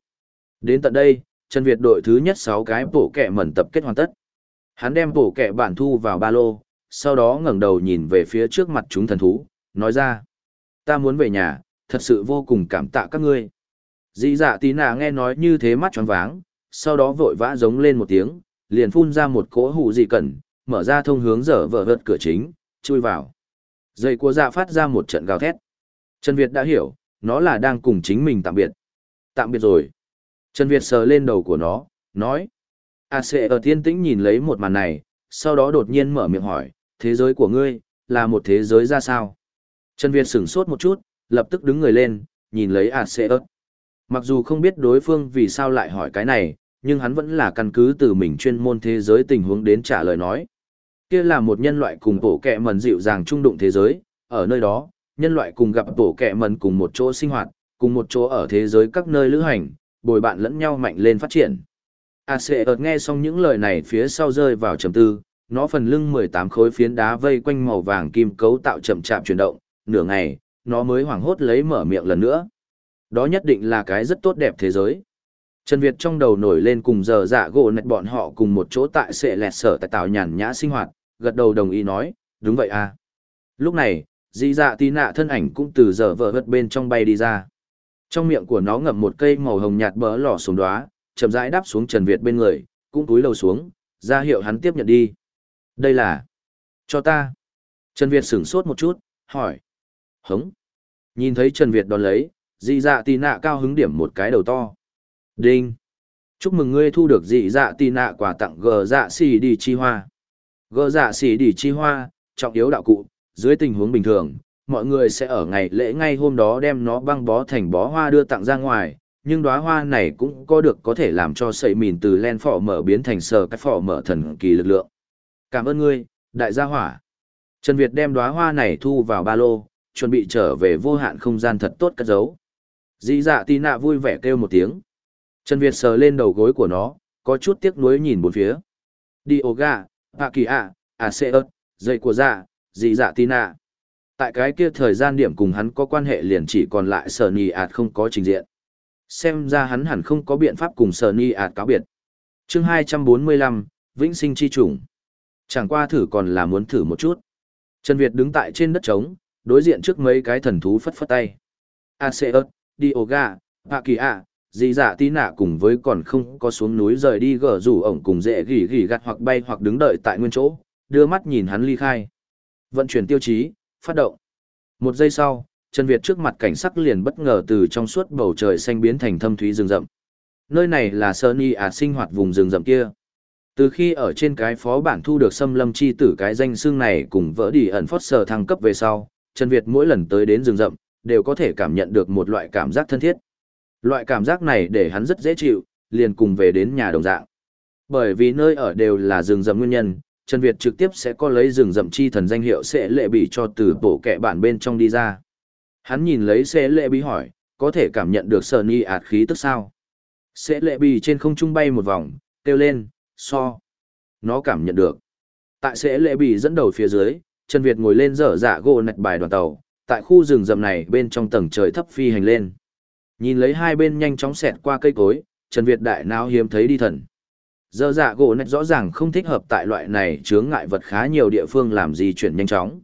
Đến tận đây, Trần Việt đội thứ nhất 6 cái bổ kẹ mẩn tập kết hoàn tất. Hắn đem bổ kẹ bản thu vào ba lô, sau đó ngẩng đầu nhìn về phía trước mặt chúng thần thú, nói ra. Ta muốn về nhà, thật sự vô cùng cảm tạ các ngươi. Dĩ dạ tí nà nghe nói như thế mắt tròn váng, sau đó vội vã giống lên một tiếng, liền phun ra một cỗ hụ dị cẩn, mở ra thông hướng dở vợ vợt cửa chính, chui vào. Dây của dạ phát ra một trận gào thét. Trần Việt đã hiểu, nó là đang cùng chính mình tạm biệt. Tạm biệt rồi. Trần Việt sờ lên đầu của nó, nói. A sẽ ở tiên tĩnh nhìn lấy một màn này, sau đó đột nhiên mở miệng hỏi, thế giới của ngươi, là một thế giới ra sao? Trần Việt sửng sốt một chút, lập tức đứng người lên, nhìn lấy A sẽ ớt. Mặc dù không biết đối phương vì sao lại hỏi cái này, nhưng hắn vẫn là căn cứ từ mình chuyên môn thế giới tình huống đến trả lời nói kia là một nhân loại cùng bổ kẹ mẩn dịu dàng trung đụng thế giới, ở nơi đó, nhân loại cùng gặp bổ kẹ mẩn cùng một chỗ sinh hoạt, cùng một chỗ ở thế giới các nơi lữ hành, bồi bạn lẫn nhau mạnh lên phát triển. A Sệ ợt nghe xong những lời này phía sau rơi vào trầm tư, nó phần lưng 18 khối phiến đá vây quanh màu vàng kim cấu tạo chậm chạp chuyển động, nửa ngày, nó mới hoảng hốt lấy mở miệng lần nữa. Đó nhất định là cái rất tốt đẹp thế giới. Trần Việt trong đầu nổi lên cùng giờ dạ gỗ nạch bọn họ cùng một chỗ tại sệ lẹt sở tại tạo nhàn nhã sinh hoạt, gật đầu đồng ý nói, đúng vậy à. Lúc này, dị dạ tí nạ thân ảnh cũng từ giờ vợ vật bên trong bay đi ra. Trong miệng của nó ngậm một cây màu hồng nhạt bỡ lỏ xuống đóa, chậm rãi đáp xuống Trần Việt bên người, cũng túi lầu xuống, ra hiệu hắn tiếp nhận đi. Đây là... Cho ta. Trần Việt sửng sốt một chút, hỏi. Hống. Nhìn thấy Trần Việt đón lấy, dị dạ tì nạ cao hứng điểm một cái đầu to. Đinh. Chúc mừng ngươi thu được dị dạ tì nạ quà tặng gờ dạ xì đi chi hoa. Gờ dạ xỉ đi chi hoa, trọng yếu đạo cụ, dưới tình huống bình thường, mọi người sẽ ở ngày lễ ngay hôm đó đem nó băng bó thành bó hoa đưa tặng ra ngoài, nhưng đóa hoa này cũng có được có thể làm cho sợi mìn từ len phỏ mở biến thành sờ cái phỏ mở thần kỳ lực lượng. Cảm ơn ngươi, đại gia hỏa. Trần Việt đem đóa hoa này thu vào ba lô, chuẩn bị trở về vô hạn không gian thật tốt cất giấu. Dĩ dạ tì nạ vui vẻ kêu một tiếng. Trần Việt sờ lên đầu gối của nó, có chút tiếc nuối nhìn bốn phía. Dioga, ổ gà, Hạ kỳ ạ, dậy của dạ, dị dạ Tina. Tại cái kia thời gian điểm cùng hắn có quan hệ liền chỉ còn lại sở Nhi ạt không có trình diện. Xem ra hắn hẳn không có biện pháp cùng sở Nhi ạt cáo biệt. chương hai trăm bốn mươi lăm Vĩnh sinh chi trùng. Chẳng qua thử còn là muốn thử một chút. Trần Việt đứng tại trên đất trống, đối diện trước mấy cái thần thú phất phất tay. Aseus, Dioga, ớt, Hạ kỳ ạ, dì dạ tí nạ cùng với còn không có xuống núi rời đi gờ rủ ổng cùng dễ gỉ gỉ gặt hoặc bay hoặc đứng đợi tại nguyên chỗ, đưa mắt nhìn hắn ly khai. Vận chuyển tiêu chí, phát động. Một giây sau trần việt trước mặt cảnh sắc liền bất ngờ từ trong suốt bầu trời xanh biến thành thâm thúy rừng rậm. Nơi này là sơn y ạt à sinh hoạt vùng rừng rậm kia. Từ khi ở trên cái phó bản thu được xâm lâm chi tử cái danh xương này cùng vỡ đi ẩn phót sờ thăng cấp về sau trần việt mỗi lần tới đến rừng rậm, đều có thể cảm nhận được một loại cảm giác thân thiết. Loại cảm giác này để hắn rất dễ chịu, liền cùng về đến nhà đồng dạng. Bởi vì nơi ở đều là rừng rậm nguyên nhân, Trần Việt trực tiếp sẽ có lấy rừng rậm chi thần danh hiệu sẽ lệ bị cho từ bộ kệ bản bên trong đi ra. Hắn nhìn lấy sẽ lệ bị hỏi, có thể cảm nhận được sờ ni ạt khí tức sao. Sẽ lệ bị trên không trung bay một vòng, kêu lên, so. Nó cảm nhận được. Tại sẽ lệ bị dẫn đầu phía dưới, Trần Việt ngồi lên dở dạ gỗ nạch bài đoàn tàu, tại khu rừng rậm này bên trong tầng trời thấp phi hành lên. Nhìn lấy hai bên nhanh chóng xẹt qua cây cối, Trần Việt đại não hiếm thấy đi thần. Giờ dạ gỗ nét rõ ràng không thích hợp tại loại này chướng ngại vật khá nhiều địa phương làm gì chuyển nhanh chóng.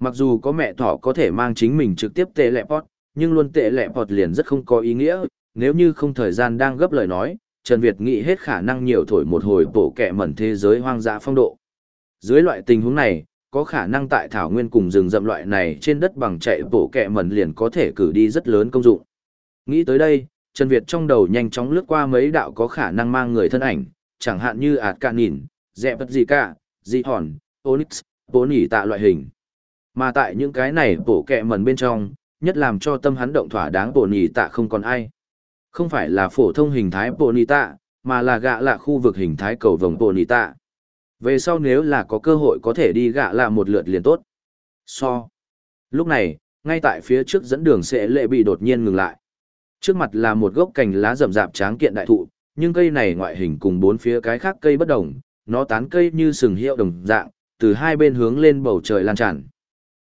Mặc dù có mẹ thỏ có thể mang chính mình trực tiếp tệ lẹ pot, nhưng luôn tệ lẹ pot liền rất không có ý nghĩa, nếu như không thời gian đang gấp lời nói, Trần Việt nghĩ hết khả năng nhiều thổi một hồi bổ kẹ mẩn thế giới hoang dã phong độ. Dưới loại tình huống này, có khả năng tại thảo nguyên cùng rừng rậm loại này trên đất bằng chạy bổ kẹ mẩn liền có thể cử đi rất lớn công dụng. Nghĩ tới đây, Trần Việt trong đầu nhanh chóng lướt qua mấy đạo có khả năng mang người thân ảnh, chẳng hạn như ạt cạn nhìn, dẹ vật gì cả, dị hòn, onyx, bố nỉ tạ loại hình. Mà tại những cái này bổ kẹ mẩn bên trong, nhất làm cho tâm hắn động thỏa đáng bổ nỉ tạ không còn ai. Không phải là phổ thông hình thái bổ nỉ tạ, mà là gạ lạ khu vực hình thái cầu vồng bổ nỉ tạ. Về sau nếu là có cơ hội có thể đi gạ lạ một lượt liền tốt. So. Lúc này, ngay tại phía trước dẫn đường sẽ lệ bị đột nhiên ngừng lại. Trước mặt là một gốc cành lá rậm rạp tráng kiện đại thụ, nhưng cây này ngoại hình cùng bốn phía cái khác cây bất đồng, nó tán cây như sừng hiệu đồng dạng, từ hai bên hướng lên bầu trời lan tràn.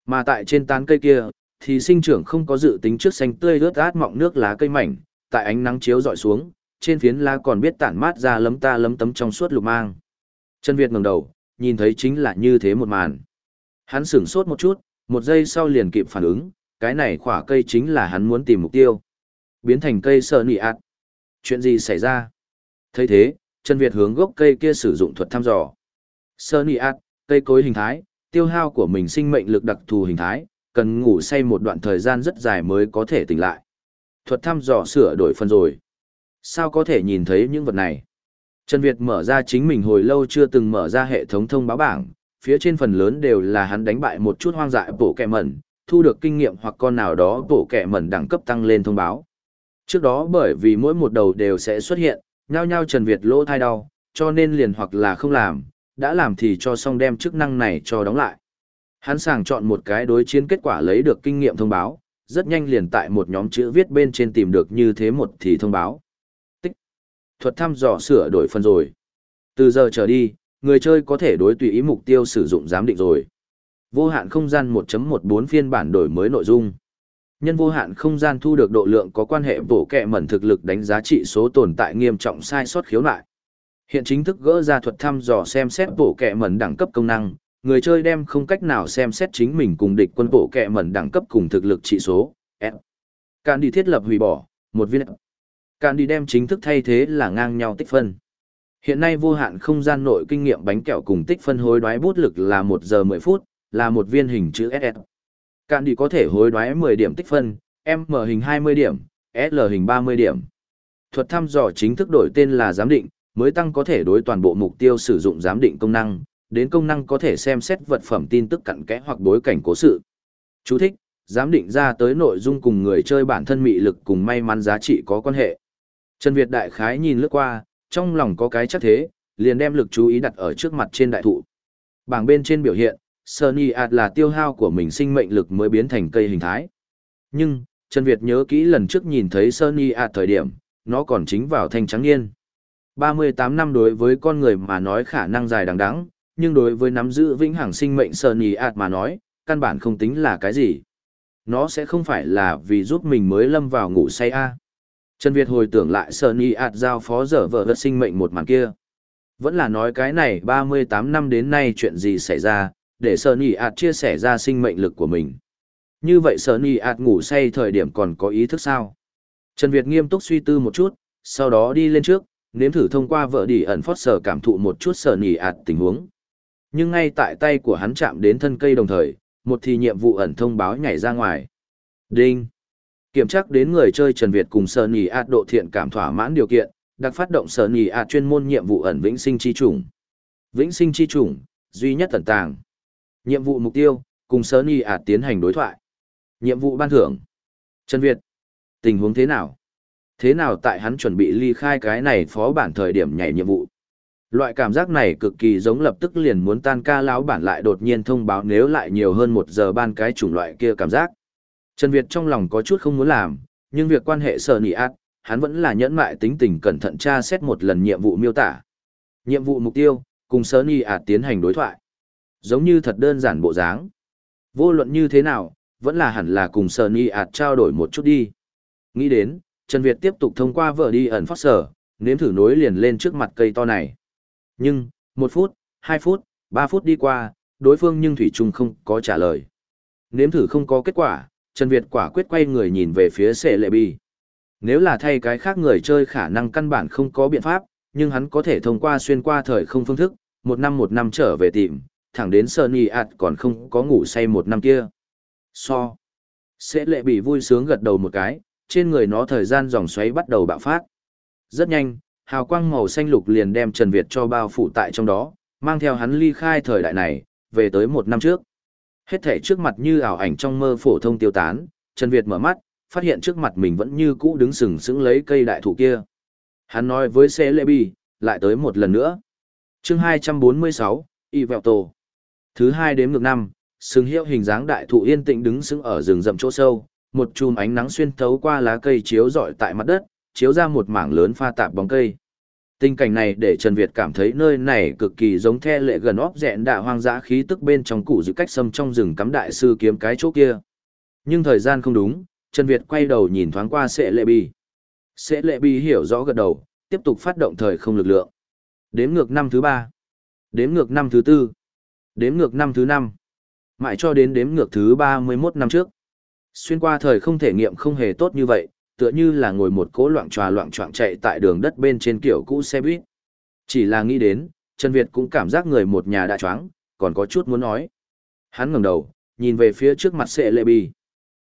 Mà tại trên tán cây kia, thì sinh trưởng không có dự tính trước xanh tươi rớt át mọng nước lá cây mảnh, tại ánh nắng chiếu dọi xuống, trên phiến lá còn biết tản mát ra lấm ta lấm tấm trong suốt lục mang. Trần Việt ngẩng đầu, nhìn thấy chính là như thế một màn. Hắn sửng sốt một chút, một giây sau liền kịp phản ứng, cái này khỏa cây chính là hắn muốn tìm mục tiêu. Biến thành cây sợ nị ạt. Chuyện gì xảy ra? thấy thế, Trần Việt hướng gốc cây kia sử dụng thuật thăm dò. Sợ nị ạt, cây cối hình thái, tiêu hao của mình sinh mệnh lực đặc thù hình thái, cần ngủ say một đoạn thời gian rất dài mới có thể tỉnh lại. Thuật thăm dò sửa đổi phần rồi. Sao có thể nhìn thấy những vật này? Trần Việt mở ra chính mình hồi lâu chưa từng mở ra hệ thống thông báo bảng, phía trên phần lớn đều là hắn đánh bại một chút hoang dại bổ kẹ mẩn, thu được kinh nghiệm hoặc con nào đó bổ kẹ mẩn đẳng cấp tăng lên thông báo. Trước đó bởi vì mỗi một đầu đều sẽ xuất hiện, nhao nhao Trần Việt lỗ thai đau, cho nên liền hoặc là không làm, đã làm thì cho xong đem chức năng này cho đóng lại. Hắn sàng chọn một cái đối chiến kết quả lấy được kinh nghiệm thông báo, rất nhanh liền tại một nhóm chữ viết bên trên tìm được như thế một thì thông báo. Tích. Thuật thăm dò sửa đổi phần rồi. Từ giờ trở đi, người chơi có thể đối tùy ý mục tiêu sử dụng giám định rồi. Vô hạn không gian 1.14 phiên bản đổi mới nội dung. Nhân vô hạn không gian thu được độ lượng có quan hệ bổ kẹ mẩn thực lực đánh giá trị số tồn tại nghiêm trọng sai sót khiếu nại. Hiện chính thức gỡ ra thuật thăm dò xem xét bổ kẹ mẩn đẳng cấp công năng, người chơi đem không cách nào xem xét chính mình cùng địch quân bổ kẹ mẩn đẳng cấp cùng thực lực trị số. S. can đi thiết lập hủy bỏ, một viên. can đi đem chính thức thay thế là ngang nhau tích phân. Hiện nay vô hạn không gian nội kinh nghiệm bánh kẹo cùng tích phân hối đoái bút lực là một giờ 10 phút, là một viên hình chữ SS. Cạn đi có thể hối đoái 10 điểm tích phân, M hình 20 điểm, L hình 30 điểm. Thuật thăm dò chính thức đổi tên là giám định, mới tăng có thể đối toàn bộ mục tiêu sử dụng giám định công năng, đến công năng có thể xem xét vật phẩm tin tức cặn kẽ hoặc bối cảnh cố sự. Chú thích, giám định ra tới nội dung cùng người chơi bản thân mị lực cùng may mắn giá trị có quan hệ. Trần Việt đại khái nhìn lướt qua, trong lòng có cái chắc thế, liền đem lực chú ý đặt ở trước mặt trên đại thụ. Bảng bên trên biểu hiện, Sunny ạt là tiêu hao của mình sinh mệnh lực mới biến thành cây hình thái. Nhưng, Trần Việt nhớ kỹ lần trước nhìn thấy Sunny ạt thời điểm, nó còn chính vào thanh trắng niên. 38 năm đối với con người mà nói khả năng dài đằng đẵng, nhưng đối với nắm giữ vĩnh hằng sinh mệnh Sơn nhì ạt mà nói, căn bản không tính là cái gì. Nó sẽ không phải là vì giúp mình mới lâm vào ngủ say a. Trần Việt hồi tưởng lại Sơn nhì ạt giao phó dở vợ vật sinh mệnh một màn kia. Vẫn là nói cái này 38 năm đến nay chuyện gì xảy ra, để sờ nhì ạt chia sẻ ra sinh mệnh lực của mình. Như vậy sờ nhì ạt ngủ say thời điểm còn có ý thức sao? Trần Việt nghiêm túc suy tư một chút, sau đó đi lên trước, nếm thử thông qua vợ đi ẩn phót sở cảm thụ một chút sờ nhì ạt tình huống. Nhưng ngay tại tay của hắn chạm đến thân cây đồng thời, một thì nhiệm vụ ẩn thông báo nhảy ra ngoài. Đinh! Kiểm tra đến người chơi Trần Việt cùng Sở Nhì ạt độ thiện cảm thỏa mãn điều kiện, đặc phát động Sở Nhì ạt chuyên môn nhiệm vụ ẩn vĩnh sinh chi trùng. Vĩnh sinh chi trùng, duy nhất tận tàng. Nhiệm vụ mục tiêu, cùng Sơn Y ạt à tiến hành đối thoại. Nhiệm vụ ban thưởng. Trần Việt. Tình huống thế nào? Thế nào tại hắn chuẩn bị ly khai cái này phó bản thời điểm nhảy nhiệm vụ? Loại cảm giác này cực kỳ giống lập tức liền muốn tan ca lão bản lại đột nhiên thông báo nếu lại nhiều hơn một giờ ban cái chủng loại kia cảm giác. Trần Việt trong lòng có chút không muốn làm, nhưng việc quan hệ sở nị ác, hắn vẫn là nhẫn mại tính tình cẩn thận tra xét một lần nhiệm vụ miêu tả. Nhiệm vụ mục tiêu, cùng sở nị ạt tiến hành đối thoại. Giống như thật đơn giản bộ dáng. Vô luận như thế nào, vẫn là hẳn là cùng sở nị ạt trao đổi một chút đi. Nghĩ đến, Trần Việt tiếp tục thông qua vợ đi ẩn phát sở, nếm thử nối liền lên trước mặt cây to này. Nhưng, một phút, hai phút, ba phút đi qua, đối phương nhưng Thủy Trung không có trả lời. Nếm thử không có kết quả, Trần Việt quả quyết quay người nhìn về phía Sệ Lệ Bi. Nếu là thay cái khác người chơi khả năng căn bản không có biện pháp, nhưng hắn có thể thông qua xuyên qua thời không phương thức, một năm một năm trở về tìm, thẳng đến Sunny ạt còn không có ngủ say một năm kia. So. Sẽ lệ bị vui sướng gật đầu một cái, trên người nó thời gian dòng xoáy bắt đầu bạo phát. Rất nhanh, hào quang màu xanh lục liền đem Trần Việt cho bao phủ tại trong đó, mang theo hắn ly khai thời đại này, về tới một năm trước. Hết thể trước mặt như ảo ảnh trong mơ phổ thông tiêu tán, Trần Việt mở mắt, phát hiện trước mặt mình vẫn như cũ đứng sừng sững lấy cây đại thụ kia. Hắn nói với Sẽ lệ bị, lại tới một lần nữa. chương 246, Y Vẹo Tổ. Thứ hai đếm ngược năm, sừng hiệu hình dáng đại thụ yên tĩnh đứng sững ở rừng rậm chỗ sâu, một chùm ánh nắng xuyên thấu qua lá cây chiếu rọi tại mặt đất, chiếu ra một mảng lớn pha tạp bóng cây. Tình cảnh này để Trần Việt cảm thấy nơi này cực kỳ giống the lệ gần óc dẹn đạ hoang dã khí tức bên trong củ dự cách xâm trong rừng cắm đại sư kiếm cái chỗ kia. Nhưng thời gian không đúng, Trần Việt quay đầu nhìn thoáng qua Sệ Lệ Bi. Sệ Lệ Bi hiểu rõ gật đầu, tiếp tục phát động thời không lực lượng. Đếm ngược năm thứ ba, đếm ngược năm thứ tư, đếm ngược năm thứ năm, mãi cho đến đếm ngược thứ ba mươi 31 năm trước. Xuyên qua thời không thể nghiệm không hề tốt như vậy, tựa như là ngồi một cỗ loạn tròa loạn trọng chạy tại đường đất bên trên kiểu cũ xe buýt. Chỉ là nghĩ đến, Trần Việt cũng cảm giác người một nhà đã choáng, còn có chút muốn nói. Hắn ngẩng đầu, nhìn về phía trước mặt Sệ Lệ Bi.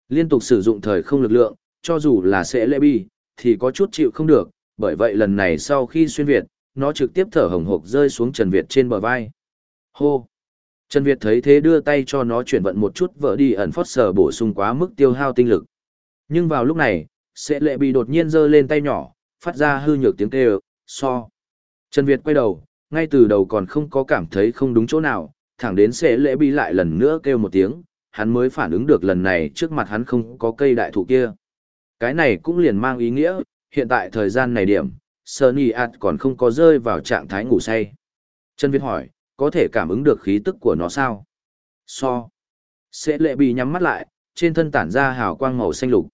Liên tục sử dụng thời không lực lượng, cho dù là Sệ Lệ Bi, thì có chút chịu không được, bởi vậy lần này sau khi xuyên Việt, nó trực tiếp thở hồng hộc rơi xuống Trần Việt trên bờ vai. Hô! Trần Việt thấy thế đưa tay cho nó chuyển vận một chút vỡ đi ẩn phót sở bổ sung quá mức tiêu hao tinh lực. Nhưng vào lúc này, sẽ lệ bị đột nhiên giơ lên tay nhỏ, phát ra hư nhược tiếng kêu, so. Trần Việt quay đầu, ngay từ đầu còn không có cảm thấy không đúng chỗ nào, thẳng đến sẽ lệ bị lại lần nữa kêu một tiếng, hắn mới phản ứng được lần này trước mặt hắn không có cây đại thụ kia. Cái này cũng liền mang ý nghĩa, hiện tại thời gian này điểm, Sunny Art còn không có rơi vào trạng thái ngủ say. Trần Việt hỏi, có thể cảm ứng được khí tức của nó sao? So. Sẽ lệ bị nhắm mắt lại, trên thân tản ra hào quang màu xanh lục.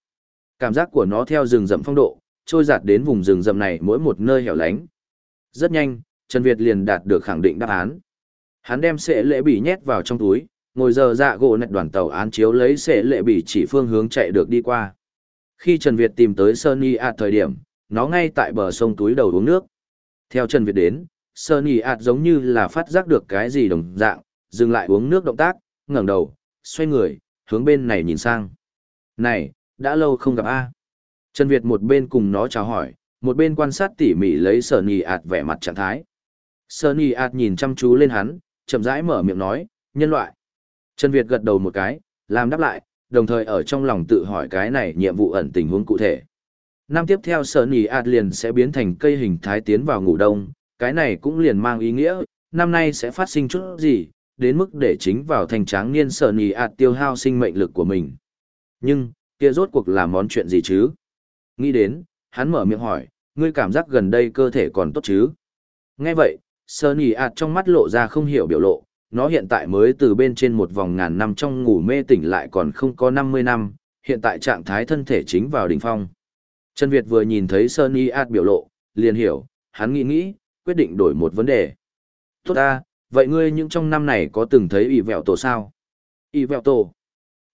Cảm giác của nó theo rừng rậm phong độ, trôi giạt đến vùng rừng rậm này mỗi một nơi hẻo lánh. Rất nhanh, Trần Việt liền đạt được khẳng định đáp án. Hắn đem sẽ lệ bị nhét vào trong túi, ngồi giờ dạ gỗ nạch đoàn tàu án chiếu lấy sẽ lệ bị chỉ phương hướng chạy được đi qua. Khi Trần Việt tìm tới Sunny Art thời điểm, nó ngay tại bờ sông túi đầu uống nước. Theo Trần Việt đến, sơ nỉ ạt giống như là phát giác được cái gì đồng dạng, dừng lại uống nước động tác, ngẩng đầu, xoay người, hướng bên này nhìn sang. Này, đã lâu không gặp A. Trần Việt một bên cùng nó chào hỏi, một bên quan sát tỉ mỉ lấy sơ nỉ ạt vẻ mặt trạng thái. sơ nỉ ạt nhìn chăm chú lên hắn, chậm rãi mở miệng nói, nhân loại. Trần Việt gật đầu một cái, làm đáp lại, đồng thời ở trong lòng tự hỏi cái này nhiệm vụ ẩn tình huống cụ thể. Năm tiếp theo sở nỉ ạt liền sẽ biến thành cây hình thái tiến vào ngủ đông, cái này cũng liền mang ý nghĩa, năm nay sẽ phát sinh chút gì, đến mức để chính vào thành tráng niên sở nì ạt tiêu hao sinh mệnh lực của mình. Nhưng, kia rốt cuộc là món chuyện gì chứ? Nghĩ đến, hắn mở miệng hỏi, ngươi cảm giác gần đây cơ thể còn tốt chứ? Nghe vậy, sở nì ạt trong mắt lộ ra không hiểu biểu lộ, nó hiện tại mới từ bên trên một vòng ngàn năm trong ngủ mê tỉnh lại còn không có 50 năm, hiện tại trạng thái thân thể chính vào đỉnh phong. Trần Việt vừa nhìn thấy Sơn Y Ad biểu lộ, liền hiểu, hắn nghĩ nghĩ, quyết định đổi một vấn đề. Tốt ta, vậy ngươi những trong năm này có từng thấy ỷ vẹo tổ sao? ỷ vẹo tổ.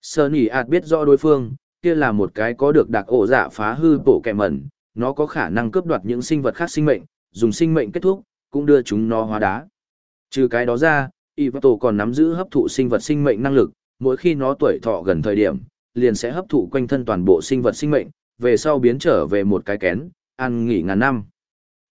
Sunny ạt biết rõ đối phương, kia là một cái có được đặc ổ dạ phá hư bộ kẹ mẩn, nó có khả năng cướp đoạt những sinh vật khác sinh mệnh, dùng sinh mệnh kết thúc, cũng đưa chúng nó hóa đá. Trừ cái đó ra, y vẹo tổ còn nắm giữ hấp thụ sinh vật sinh mệnh năng lực, mỗi khi nó tuổi thọ gần thời điểm, liền sẽ hấp thụ quanh thân toàn bộ sinh vật sinh mệnh, về sau biến trở về một cái kén, ăn nghỉ ngàn năm.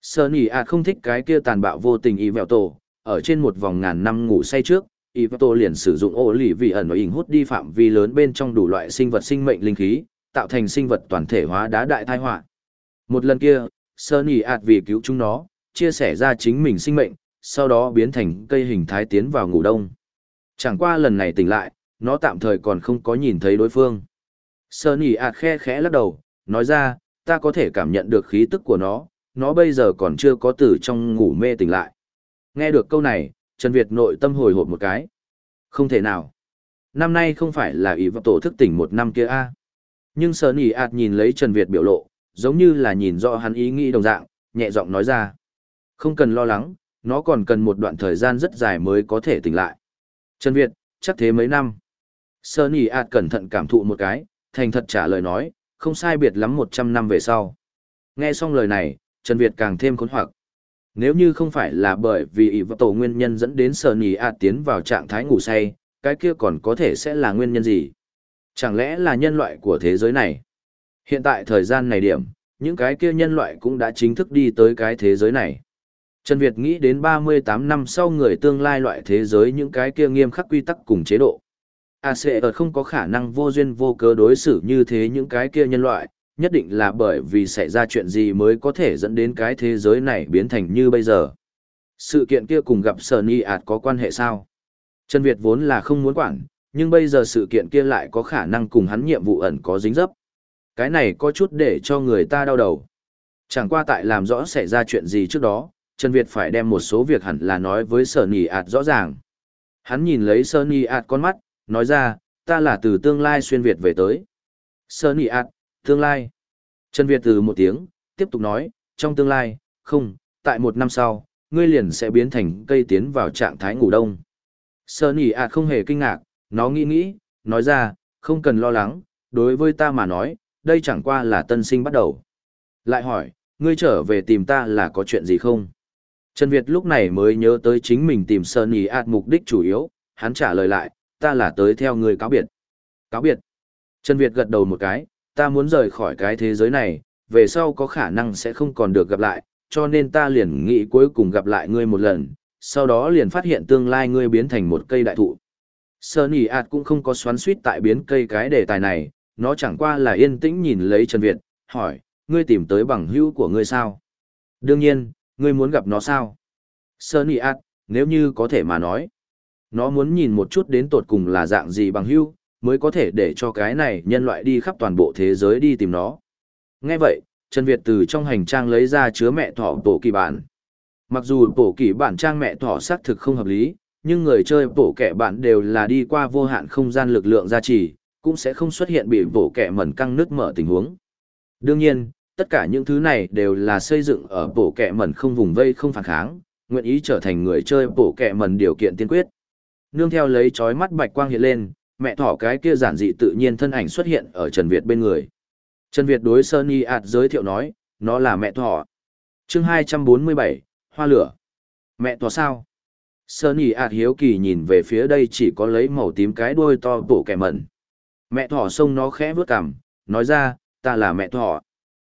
Sunny à không thích cái kia tàn bạo vô tình y vẹo tổ, ở trên một vòng ngàn năm ngủ say trước, y vẹo tổ liền sử dụng ô lì vị ẩn và hình hút đi phạm vi lớn bên trong đủ loại sinh vật sinh mệnh linh khí, tạo thành sinh vật toàn thể hóa đá đại tai họa. Một lần kia, Sunny ạt à vì cứu chúng nó, chia sẻ ra chính mình sinh mệnh, sau đó biến thành cây hình thái tiến vào ngủ đông. Chẳng qua lần này tỉnh lại, nó tạm thời còn không có nhìn thấy đối phương. Sơn ỉ ạt à khe khẽ lắc đầu, nói ra, ta có thể cảm nhận được khí tức của nó, nó bây giờ còn chưa có từ trong ngủ mê tỉnh lại. Nghe được câu này, Trần Việt nội tâm hồi hộp một cái. Không thể nào. Năm nay không phải là ý vào tổ thức tỉnh một năm kia a Nhưng sờ nỉ ạt nhìn lấy Trần Việt biểu lộ, giống như là nhìn rõ hắn ý nghĩ đồng dạng, nhẹ giọng nói ra. Không cần lo lắng, nó còn cần một đoạn thời gian rất dài mới có thể tỉnh lại. Trần Việt, chắc thế mấy năm. Sơ Ý ạt cẩn thận cảm thụ một cái, thành thật trả lời nói, không sai biệt lắm 100 năm về sau. Nghe xong lời này, Trần Việt càng thêm khốn hoặc. Nếu như không phải là bởi vì ý vật tổ nguyên nhân dẫn đến Sở Nì ạt tiến vào trạng thái ngủ say, cái kia còn có thể sẽ là nguyên nhân gì? Chẳng lẽ là nhân loại của thế giới này? Hiện tại thời gian này điểm, những cái kia nhân loại cũng đã chính thức đi tới cái thế giới này. Trần Việt nghĩ đến 38 năm sau người tương lai loại thế giới những cái kia nghiêm khắc quy tắc cùng chế độ. ACR không có khả năng vô duyên vô cớ đối xử như thế những cái kia nhân loại, nhất định là bởi vì xảy ra chuyện gì mới có thể dẫn đến cái thế giới này biến thành như bây giờ. Sự kiện kia cùng gặp Sở Ni ạt có quan hệ sao? Trần Việt vốn là không muốn quản, nhưng bây giờ sự kiện kia lại có khả năng cùng hắn nhiệm vụ ẩn có dính dấp. Cái này có chút để cho người ta đau đầu. Chẳng qua tại làm rõ xảy ra chuyện gì trước đó, Trần Việt phải đem một số việc hẳn là nói với Sở Ni ạt rõ ràng. Hắn nhìn lấy Sở Ni ạt con mắt, nói ra, ta là từ tương lai xuyên Việt về tới. Sở Ni ạt, tương lai. Trần Việt từ một tiếng, tiếp tục nói, trong tương lai, không, tại một năm sau, ngươi liền sẽ biến thành cây tiến vào trạng thái ngủ đông. Sở Nì ạt không hề kinh ngạc, nó nghĩ nghĩ, nói ra, không cần lo lắng, đối với ta mà nói, đây chẳng qua là tân sinh bắt đầu. Lại hỏi, ngươi trở về tìm ta là có chuyện gì không? Trần Việt lúc này mới nhớ tới chính mình tìm Sơn Ý ạt mục đích chủ yếu, hắn trả lời lại, ta là tới theo người cáo biệt. Cáo biệt. Trần Việt gật đầu một cái, ta muốn rời khỏi cái thế giới này, về sau có khả năng sẽ không còn được gặp lại, cho nên ta liền nghĩ cuối cùng gặp lại ngươi một lần, sau đó liền phát hiện tương lai ngươi biến thành một cây đại thụ. Sơn Ý ạt cũng không có xoắn suýt tại biến cây cái đề tài này, nó chẳng qua là yên tĩnh nhìn lấy Trần Việt, hỏi, ngươi tìm tới bằng hữu của ngươi sao? Đương nhiên, ngươi muốn gặp nó sao? Sơn Ý ạt, nếu như có thể mà nói. Nó muốn nhìn một chút đến tột cùng là dạng gì bằng hữu, mới có thể để cho cái này nhân loại đi khắp toàn bộ thế giới đi tìm nó. Nghe vậy, Trần Việt từ trong hành trang lấy ra chứa mẹ thỏ bổ kỳ bản. Mặc dù bổ kỳ bản trang mẹ thỏ xác thực không hợp lý, nhưng người chơi bổ kẻ bản đều là đi qua vô hạn không gian lực lượng gia trì, cũng sẽ không xuất hiện bị bổ kẻ mẩn căng nước mở tình huống. Đương nhiên, tất cả những thứ này đều là xây dựng ở bổ kẻ mẩn không vùng vây không phản kháng, nguyện ý trở thành người chơi bổ kẻ mẩn điều kiện tiên quyết. Nương theo lấy chói mắt bạch quang hiện lên, mẹ thỏ cái kia giản dị tự nhiên thân ảnh xuất hiện ở Trần Việt bên người. Trần Việt đối Sunny ạt giới thiệu nói, nó là mẹ thỏ. chương 247, hoa lửa. Mẹ thỏ sao? Sunny ạt hiếu kỳ nhìn về phía đây chỉ có lấy màu tím cái đuôi to bổ kẻ mẩn. Mẹ thỏ sông nó khẽ vướt cằm, nói ra, ta là mẹ thỏ.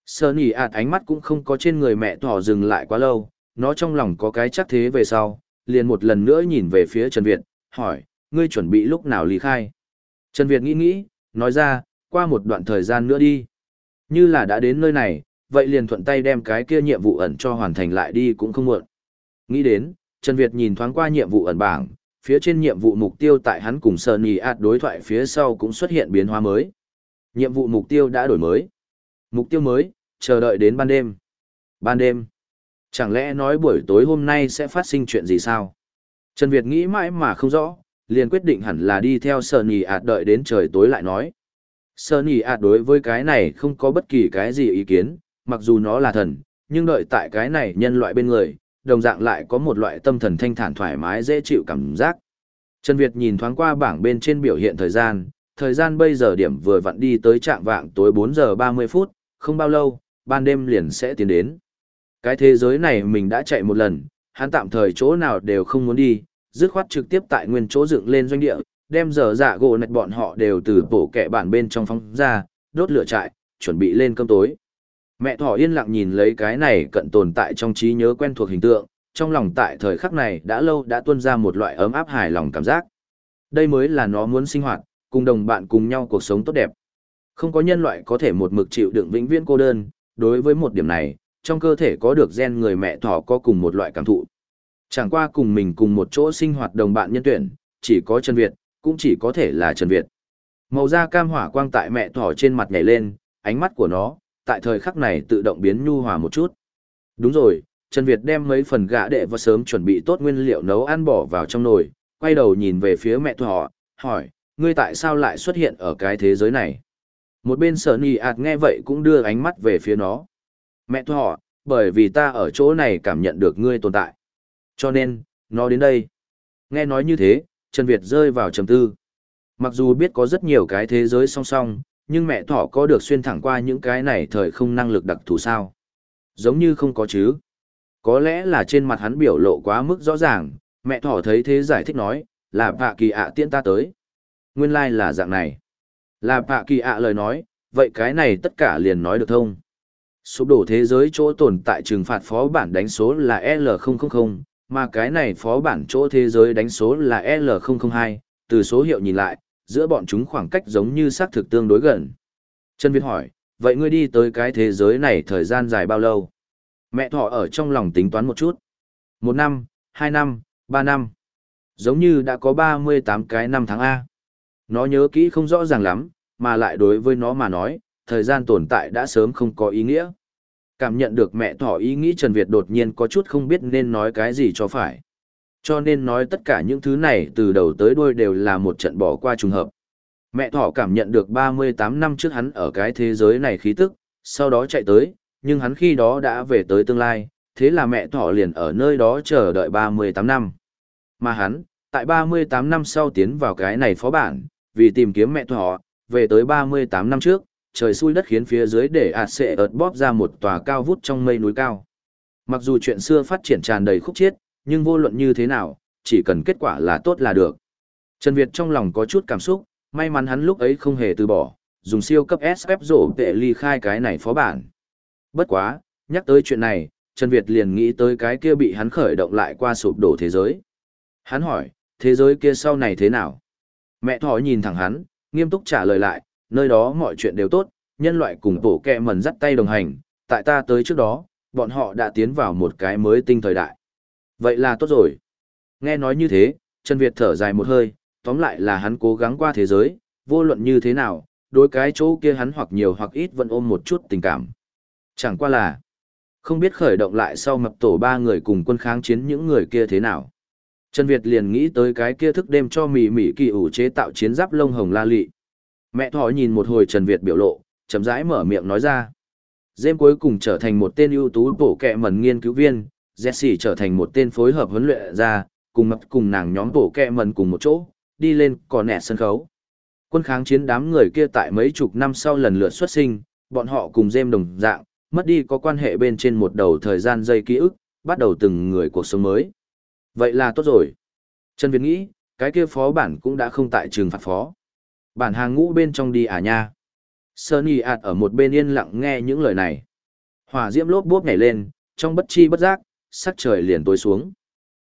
Sơn Y ạt ánh mắt cũng không có trên người mẹ thỏ dừng lại quá lâu, nó trong lòng có cái chắc thế về sau, liền một lần nữa nhìn về phía Trần Việt, hỏi, ngươi chuẩn bị lúc nào ly khai? Trần Việt nghĩ nghĩ, nói ra, qua một đoạn thời gian nữa đi. Như là đã đến nơi này, vậy liền thuận tay đem cái kia nhiệm vụ ẩn cho hoàn thành lại đi cũng không muộn. Nghĩ đến, Trần Việt nhìn thoáng qua nhiệm vụ ẩn bảng, phía trên nhiệm vụ mục tiêu tại hắn cùng Sơn Nhì ạt đối thoại phía sau cũng xuất hiện biến hóa mới. Nhiệm vụ mục tiêu đã đổi mới. Mục tiêu mới, chờ đợi đến ban đêm. Ban đêm. Chẳng lẽ nói buổi tối hôm nay sẽ phát sinh chuyện gì sao? Trần Việt nghĩ mãi mà không rõ, liền quyết định hẳn là đi theo Sơn Nhì ạt đợi đến trời tối lại nói. Sơn Nhì ạt đối với cái này không có bất kỳ cái gì ý kiến, mặc dù nó là thần, nhưng đợi tại cái này nhân loại bên người, đồng dạng lại có một loại tâm thần thanh thản thoải mái dễ chịu cảm giác. Trần Việt nhìn thoáng qua bảng bên trên biểu hiện thời gian, thời gian bây giờ điểm vừa vặn đi tới trạng vạng tối 4 giờ 30 phút, không bao lâu, ban đêm liền sẽ tiến đến. Cái thế giới này mình đã chạy một lần, hắn tạm thời chỗ nào đều không muốn đi, dứt khoát trực tiếp tại nguyên chỗ dựng lên doanh địa, đem giờ dạ gỗ nạch bọn họ đều từ bổ kẻ bản bên trong phóng ra, đốt lửa trại, chuẩn bị lên cơm tối. Mẹ thỏ yên lặng nhìn lấy cái này cận tồn tại trong trí nhớ quen thuộc hình tượng, trong lòng tại thời khắc này đã lâu đã tuôn ra một loại ấm áp hài lòng cảm giác. Đây mới là nó muốn sinh hoạt, cùng đồng bạn cùng nhau cuộc sống tốt đẹp. Không có nhân loại có thể một mực chịu đựng vĩnh viễn cô đơn, đối với một điểm này, trong cơ thể có được gen người mẹ thỏ có cùng một loại cảm thụ. Chẳng qua cùng mình cùng một chỗ sinh hoạt đồng bạn nhân tuyển, chỉ có Trần Việt, cũng chỉ có thể là Trần Việt. Màu da cam hỏa quang tại mẹ thỏ trên mặt nhảy lên, ánh mắt của nó, tại thời khắc này tự động biến nhu hòa một chút. Đúng rồi, Trần Việt đem mấy phần gã đệ và sớm chuẩn bị tốt nguyên liệu nấu ăn bỏ vào trong nồi, quay đầu nhìn về phía mẹ thỏ, hỏi, ngươi tại sao lại xuất hiện ở cái thế giới này? Một bên sở nì ạt nghe vậy cũng đưa ánh mắt về phía nó. Mẹ thỏ, Bởi vì ta ở chỗ này cảm nhận được ngươi tồn tại. Cho nên, nó đến đây. Nghe nói như thế, Trần Việt rơi vào trầm tư. Mặc dù biết có rất nhiều cái thế giới song song, nhưng mẹ thỏ có được xuyên thẳng qua những cái này thời không năng lực đặc thù sao? Giống như không có chứ. Có lẽ là trên mặt hắn biểu lộ quá mức rõ ràng, mẹ thỏ thấy thế giải thích nói, là bạ kỳ ạ tiễn ta tới. Nguyên lai like là dạng này. Là bạ kỳ ạ lời nói, vậy cái này tất cả liền nói được thông. Sụp đổ thế giới chỗ tồn tại trừng phạt phó bản đánh số là L000, mà cái này phó bản chỗ thế giới đánh số là L002, từ số hiệu nhìn lại, giữa bọn chúng khoảng cách giống như xác thực tương đối gần. Trần Việt hỏi, vậy ngươi đi tới cái thế giới này thời gian dài bao lâu? Mẹ thọ ở trong lòng tính toán một chút. Một năm, hai năm, ba năm. Giống như đã có 38 cái năm tháng A. Nó nhớ kỹ không rõ ràng lắm, mà lại đối với nó mà nói, thời gian tồn tại đã sớm không có ý nghĩa. Cảm nhận được mẹ thỏ ý nghĩ Trần Việt đột nhiên có chút không biết nên nói cái gì cho phải. Cho nên nói tất cả những thứ này từ đầu tới đuôi đều là một trận bỏ qua trùng hợp. Mẹ thỏ cảm nhận được 38 năm trước hắn ở cái thế giới này khí tức, sau đó chạy tới, nhưng hắn khi đó đã về tới tương lai, thế là mẹ thỏ liền ở nơi đó chờ đợi 38 năm. Mà hắn, tại 38 năm sau tiến vào cái này phó bản, vì tìm kiếm mẹ thỏ, về tới 38 năm trước, trời xui đất khiến phía dưới để ạt sệ ợt bóp ra một tòa cao vút trong mây núi cao. Mặc dù chuyện xưa phát triển tràn đầy khúc chiết, nhưng vô luận như thế nào, chỉ cần kết quả là tốt là được. Trần Việt trong lòng có chút cảm xúc, may mắn hắn lúc ấy không hề từ bỏ, dùng siêu cấp SF rổ tệ ly khai cái này phó bản. Bất quá, nhắc tới chuyện này, Trần Việt liền nghĩ tới cái kia bị hắn khởi động lại qua sụp đổ thế giới. Hắn hỏi, thế giới kia sau này thế nào? Mẹ thỏ nhìn thẳng hắn, nghiêm túc trả lời lại, nơi đó mọi chuyện đều tốt, nhân loại cùng tổ kẹ mần dắt tay đồng hành, tại ta tới trước đó, bọn họ đã tiến vào một cái mới tinh thời đại. Vậy là tốt rồi. Nghe nói như thế, Trần Việt thở dài một hơi, tóm lại là hắn cố gắng qua thế giới, vô luận như thế nào, đối cái chỗ kia hắn hoặc nhiều hoặc ít vẫn ôm một chút tình cảm. Chẳng qua là, không biết khởi động lại sau mập tổ ba người cùng quân kháng chiến những người kia thế nào. Trần Việt liền nghĩ tới cái kia thức đêm cho mỉ mỉ kỳ ủ chế tạo chiến giáp lông hồng la lị. Mẹ thỏ nhìn một hồi Trần Việt biểu lộ, chậm rãi mở miệng nói ra. Dêm cuối cùng trở thành một tên ưu tú bổ kẹ mẩn nghiên cứu viên, Jesse trở thành một tên phối hợp huấn luyện ra, cùng mập cùng nàng nhóm bổ kẹ mẩn cùng một chỗ, đi lên còn nẻ sân khấu. Quân kháng chiến đám người kia tại mấy chục năm sau lần lượt xuất sinh, bọn họ cùng Dêm đồng dạng, mất đi có quan hệ bên trên một đầu thời gian dây ký ức, bắt đầu từng người cuộc sống mới. Vậy là tốt rồi. Trần Việt nghĩ, cái kia phó bản cũng đã không tại trường phạt phó. Bản hàng ngũ bên trong đi à nha. Sunny ạt ở một bên yên lặng nghe những lời này. Hỏa diễm lốp bốp nhảy lên, trong bất chi bất giác, sắc trời liền tối xuống.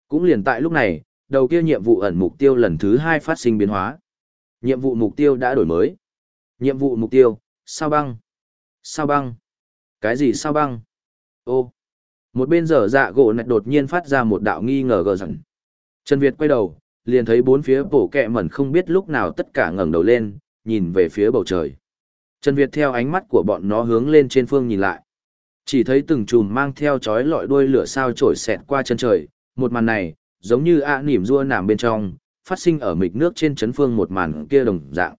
Cũng liền tại lúc này, đầu kia nhiệm vụ ẩn mục tiêu lần thứ hai phát sinh biến hóa. Nhiệm vụ mục tiêu đã đổi mới. Nhiệm vụ mục tiêu, sao băng. Sao băng. Cái gì sao băng? Ô. Một bên dở dạ gỗ nạch đột nhiên phát ra một đạo nghi ngờ gờ dần. Trần Việt quay đầu, liền thấy bốn phía bổ kẹ mẩn không biết lúc nào tất cả ngẩng đầu lên, nhìn về phía bầu trời. Trần Việt theo ánh mắt của bọn nó hướng lên trên phương nhìn lại. Chỉ thấy từng chùm mang theo chói lọi đuôi lửa sao trổi xẹt qua chân trời, một màn này, giống như ạ nỉm rua nằm bên trong, phát sinh ở mịch nước trên chấn phương một màn kia đồng dạng.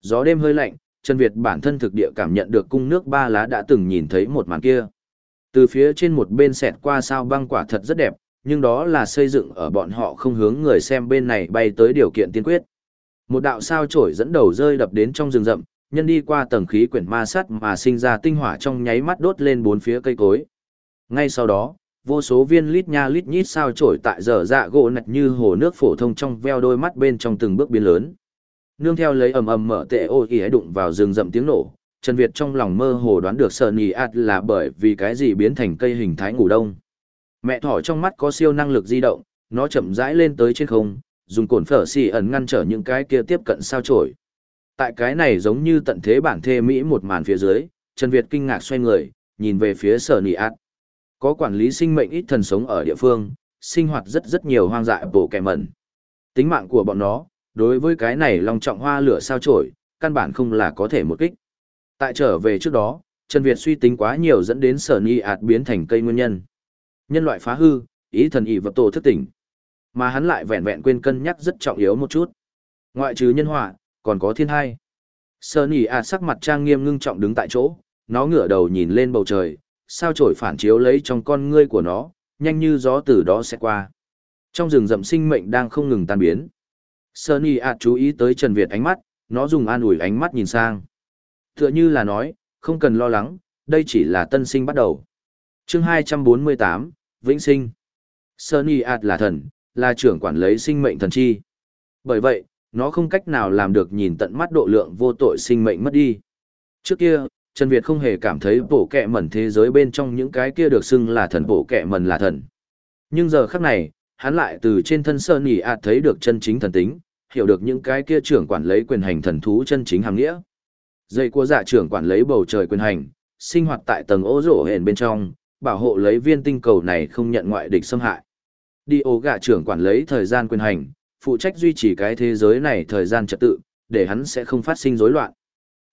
Gió đêm hơi lạnh, Trần Việt bản thân thực địa cảm nhận được cung nước ba lá đã từng nhìn thấy một màn kia. Từ phía trên một bên xẹt qua sao băng quả thật rất đẹp, nhưng đó là xây dựng ở bọn họ không hướng người xem bên này bay tới điều kiện tiên quyết. Một đạo sao chổi dẫn đầu rơi đập đến trong rừng rậm, nhân đi qua tầng khí quyển ma sắt mà sinh ra tinh hỏa trong nháy mắt đốt lên bốn phía cây cối. Ngay sau đó, vô số viên lít nha lít nhít sao chổi tại dở dạ gỗ nạch như hồ nước phổ thông trong veo đôi mắt bên trong từng bước biến lớn. Nương theo lấy ầm ầm mở tệ ô ý đụng vào rừng rậm tiếng nổ, Trần Việt trong lòng mơ hồ đoán được sợ nì ạt là bởi vì cái gì biến thành cây hình thái ngủ đông. Mẹ thỏ trong mắt có siêu năng lực di động, nó chậm rãi lên tới trên không, dùng cồn phở xì ẩn ngăn trở những cái kia tiếp cận sao chổi. Tại cái này giống như tận thế bản thê Mỹ một màn phía dưới, Trần Việt kinh ngạc xoay người, nhìn về phía sở nì ạt. Có quản lý sinh mệnh ít thần sống ở địa phương, sinh hoạt rất rất nhiều hoang dại bổ kẻ mẩn. Tính mạng của bọn nó, đối với cái này lòng trọng hoa lửa sao chổi, căn bản không là có thể một kích. Tại trở về trước đó, Trần Việt suy tính quá nhiều dẫn đến sở ni ạt biến thành cây nguyên nhân. Nhân loại phá hư, ý thần ý vật tổ thức tỉnh. Mà hắn lại vẹn vẹn quên cân nhắc rất trọng yếu một chút. Ngoại trừ nhân họa, còn có thiên hai. Sở ni ạt sắc mặt trang nghiêm ngưng trọng đứng tại chỗ, nó ngửa đầu nhìn lên bầu trời, sao trổi phản chiếu lấy trong con ngươi của nó, nhanh như gió từ đó sẽ qua. Trong rừng rậm sinh mệnh đang không ngừng tan biến. Sunny ạt chú ý tới Trần Việt ánh mắt, nó dùng an ủi ánh mắt nhìn sang. Tựa như là nói, không cần lo lắng, đây chỉ là tân sinh bắt đầu. chương 248, Vĩnh sinh. Sunny ạt là thần, là trưởng quản lấy sinh mệnh thần chi. Bởi vậy, nó không cách nào làm được nhìn tận mắt độ lượng vô tội sinh mệnh mất đi. Trước kia, Trần Việt không hề cảm thấy bổ kẹ mẩn thế giới bên trong những cái kia được xưng là thần bổ kẹ mẩn là thần. Nhưng giờ khắc này, hắn lại từ trên thân sơn nhỉ ạt thấy được chân chính thần tính, hiểu được những cái kia trưởng quản lấy quyền hành thần thú chân chính hàng nghĩa. Dây của dạ trưởng quản lấy bầu trời quyền hành, sinh hoạt tại tầng ô rổ hển bên trong, bảo hộ lấy viên tinh cầu này không nhận ngoại địch xâm hại. Đi ố gạ trưởng quản lấy thời gian quyền hành, phụ trách duy trì cái thế giới này thời gian trật tự, để hắn sẽ không phát sinh rối loạn.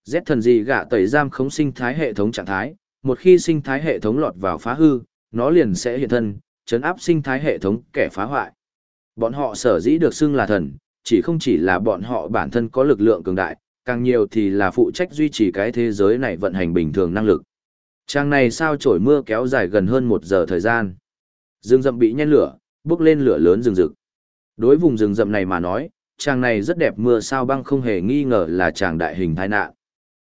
Z thần gì gạ tẩy giam khống sinh thái hệ thống trạng thái, một khi sinh thái hệ thống lọt vào phá hư, nó liền sẽ hiện thân, chấn áp sinh thái hệ thống kẻ phá hoại. Bọn họ sở dĩ được xưng là thần, chỉ không chỉ là bọn họ bản thân có lực lượng cường đại, càng nhiều thì là phụ trách duy trì cái thế giới này vận hành bình thường năng lực. Trang này sao trổi mưa kéo dài gần hơn một giờ thời gian. Rừng rậm bị nhen lửa, bước lên lửa lớn rừng rực. Đối vùng rừng rậm này mà nói, trang này rất đẹp mưa sao băng không hề nghi ngờ là tràng đại hình tai nạn.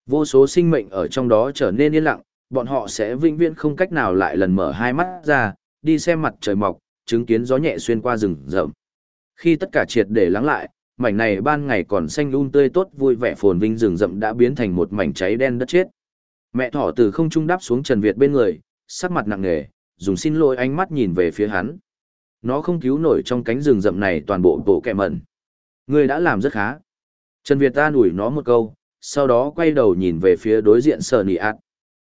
Vô số sinh mệnh ở trong đó trở nên yên lặng, bọn họ sẽ vĩnh viễn không cách nào lại lần mở hai mắt ra, đi xem mặt trời mọc, chứng kiến gió nhẹ xuyên qua rừng rậm. Khi tất cả triệt để lắng lại, mảnh này ban ngày còn xanh um tươi tốt vui vẻ phồn vinh rừng rậm đã biến thành một mảnh cháy đen đất chết. Mẹ thỏ từ không trung đáp xuống Trần Việt bên người, sắc mặt nặng nề, dùng xin lỗi ánh mắt nhìn về phía hắn. Nó không cứu nổi trong cánh rừng rậm này toàn bộ bộ kẹ mẩn. Ngươi đã làm rất khá. Trần Việt ta ủi nó một câu, sau đó quay đầu nhìn về phía đối diện Sở Nị Át.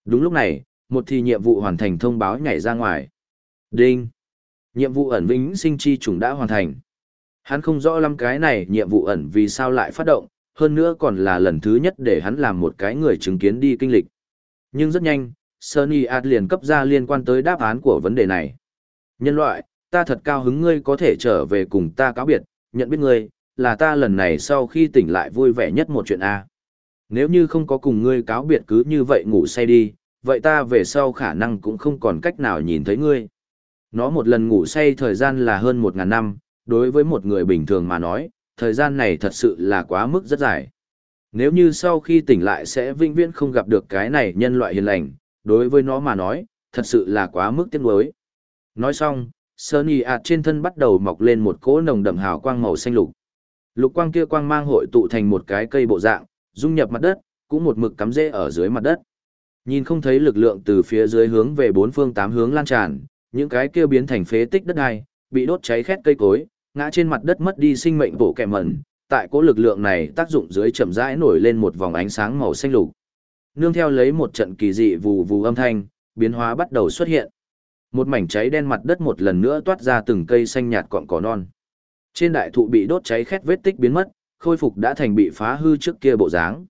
Đúng lúc này, một thì nhiệm vụ hoàn thành thông báo nhảy ra ngoài. Đinh! Nhiệm vụ ẩn vĩnh sinh chi trùng đã hoàn thành. Hắn không rõ lắm cái này nhiệm vụ ẩn vì sao lại phát động, hơn nữa còn là lần thứ nhất để hắn làm một cái người chứng kiến đi kinh lịch. Nhưng rất nhanh, Sunny Ad liền cấp ra liên quan tới đáp án của vấn đề này. Nhân loại, ta thật cao hứng ngươi có thể trở về cùng ta cáo biệt, nhận biết ngươi, là ta lần này sau khi tỉnh lại vui vẻ nhất một chuyện A. Nếu như không có cùng ngươi cáo biệt cứ như vậy ngủ say đi, vậy ta về sau khả năng cũng không còn cách nào nhìn thấy ngươi. Nó một lần ngủ say thời gian là hơn một ngàn năm, đối với một người bình thường mà nói, thời gian này thật sự là quá mức rất dài. Nếu như sau khi tỉnh lại sẽ vĩnh viễn không gặp được cái này nhân loại hiền lành, đối với nó mà nói, thật sự là quá mức tiếc nuối. Nói xong, Sunny ạt trên thân bắt đầu mọc lên một cỗ nồng đậm hào quang màu xanh lục. Lục quang kia quang mang hội tụ thành một cái cây bộ dạng, dung nhập mặt đất, cũng một mực cắm rễ ở dưới mặt đất. Nhìn không thấy lực lượng từ phía dưới hướng về bốn phương tám hướng lan tràn, những cái kia biến thành phế tích đất đai, bị đốt cháy khét cây cối, ngã trên mặt đất mất đi sinh mệnh bổ kẹ mẩn, tại cỗ lực lượng này tác dụng dưới chậm rãi nổi lên một vòng ánh sáng màu xanh lục. Nương theo lấy một trận kỳ dị vù vù âm thanh, biến hóa bắt đầu xuất hiện. Một mảnh cháy đen mặt đất một lần nữa toát ra từng cây xanh nhạt cọn cỏ non. Trên đại thụ bị đốt cháy khét vết tích biến mất, khôi phục đã thành bị phá hư trước kia bộ dáng.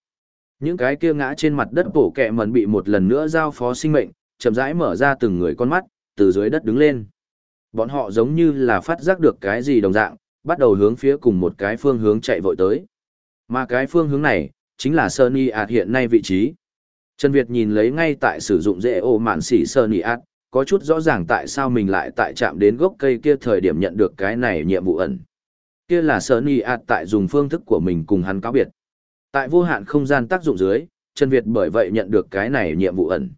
Những cái kia ngã trên mặt đất bổ kẹ mẩn bị một lần nữa giao phó sinh mệnh, chậm rãi mở ra từng người con mắt, từ dưới đất đứng lên. Bọn họ giống như là phát giác được cái gì đồng dạng, bắt đầu hướng phía cùng một cái phương hướng chạy vội tới. Mà cái phương hướng này, chính là Sunny Art hiện nay vị trí. Trần Việt nhìn lấy ngay tại sử dụng dễ ô mạn xỉ Sunny Art, có chút rõ ràng tại sao mình lại tại chạm đến gốc cây kia thời điểm nhận được cái này nhiệm vụ ẩn. Kia là Sunny Art tại dùng phương thức của mình cùng hắn cáo biệt. Tại vô hạn không gian tác dụng dưới, Trần Việt bởi vậy nhận được cái này nhiệm vụ ẩn.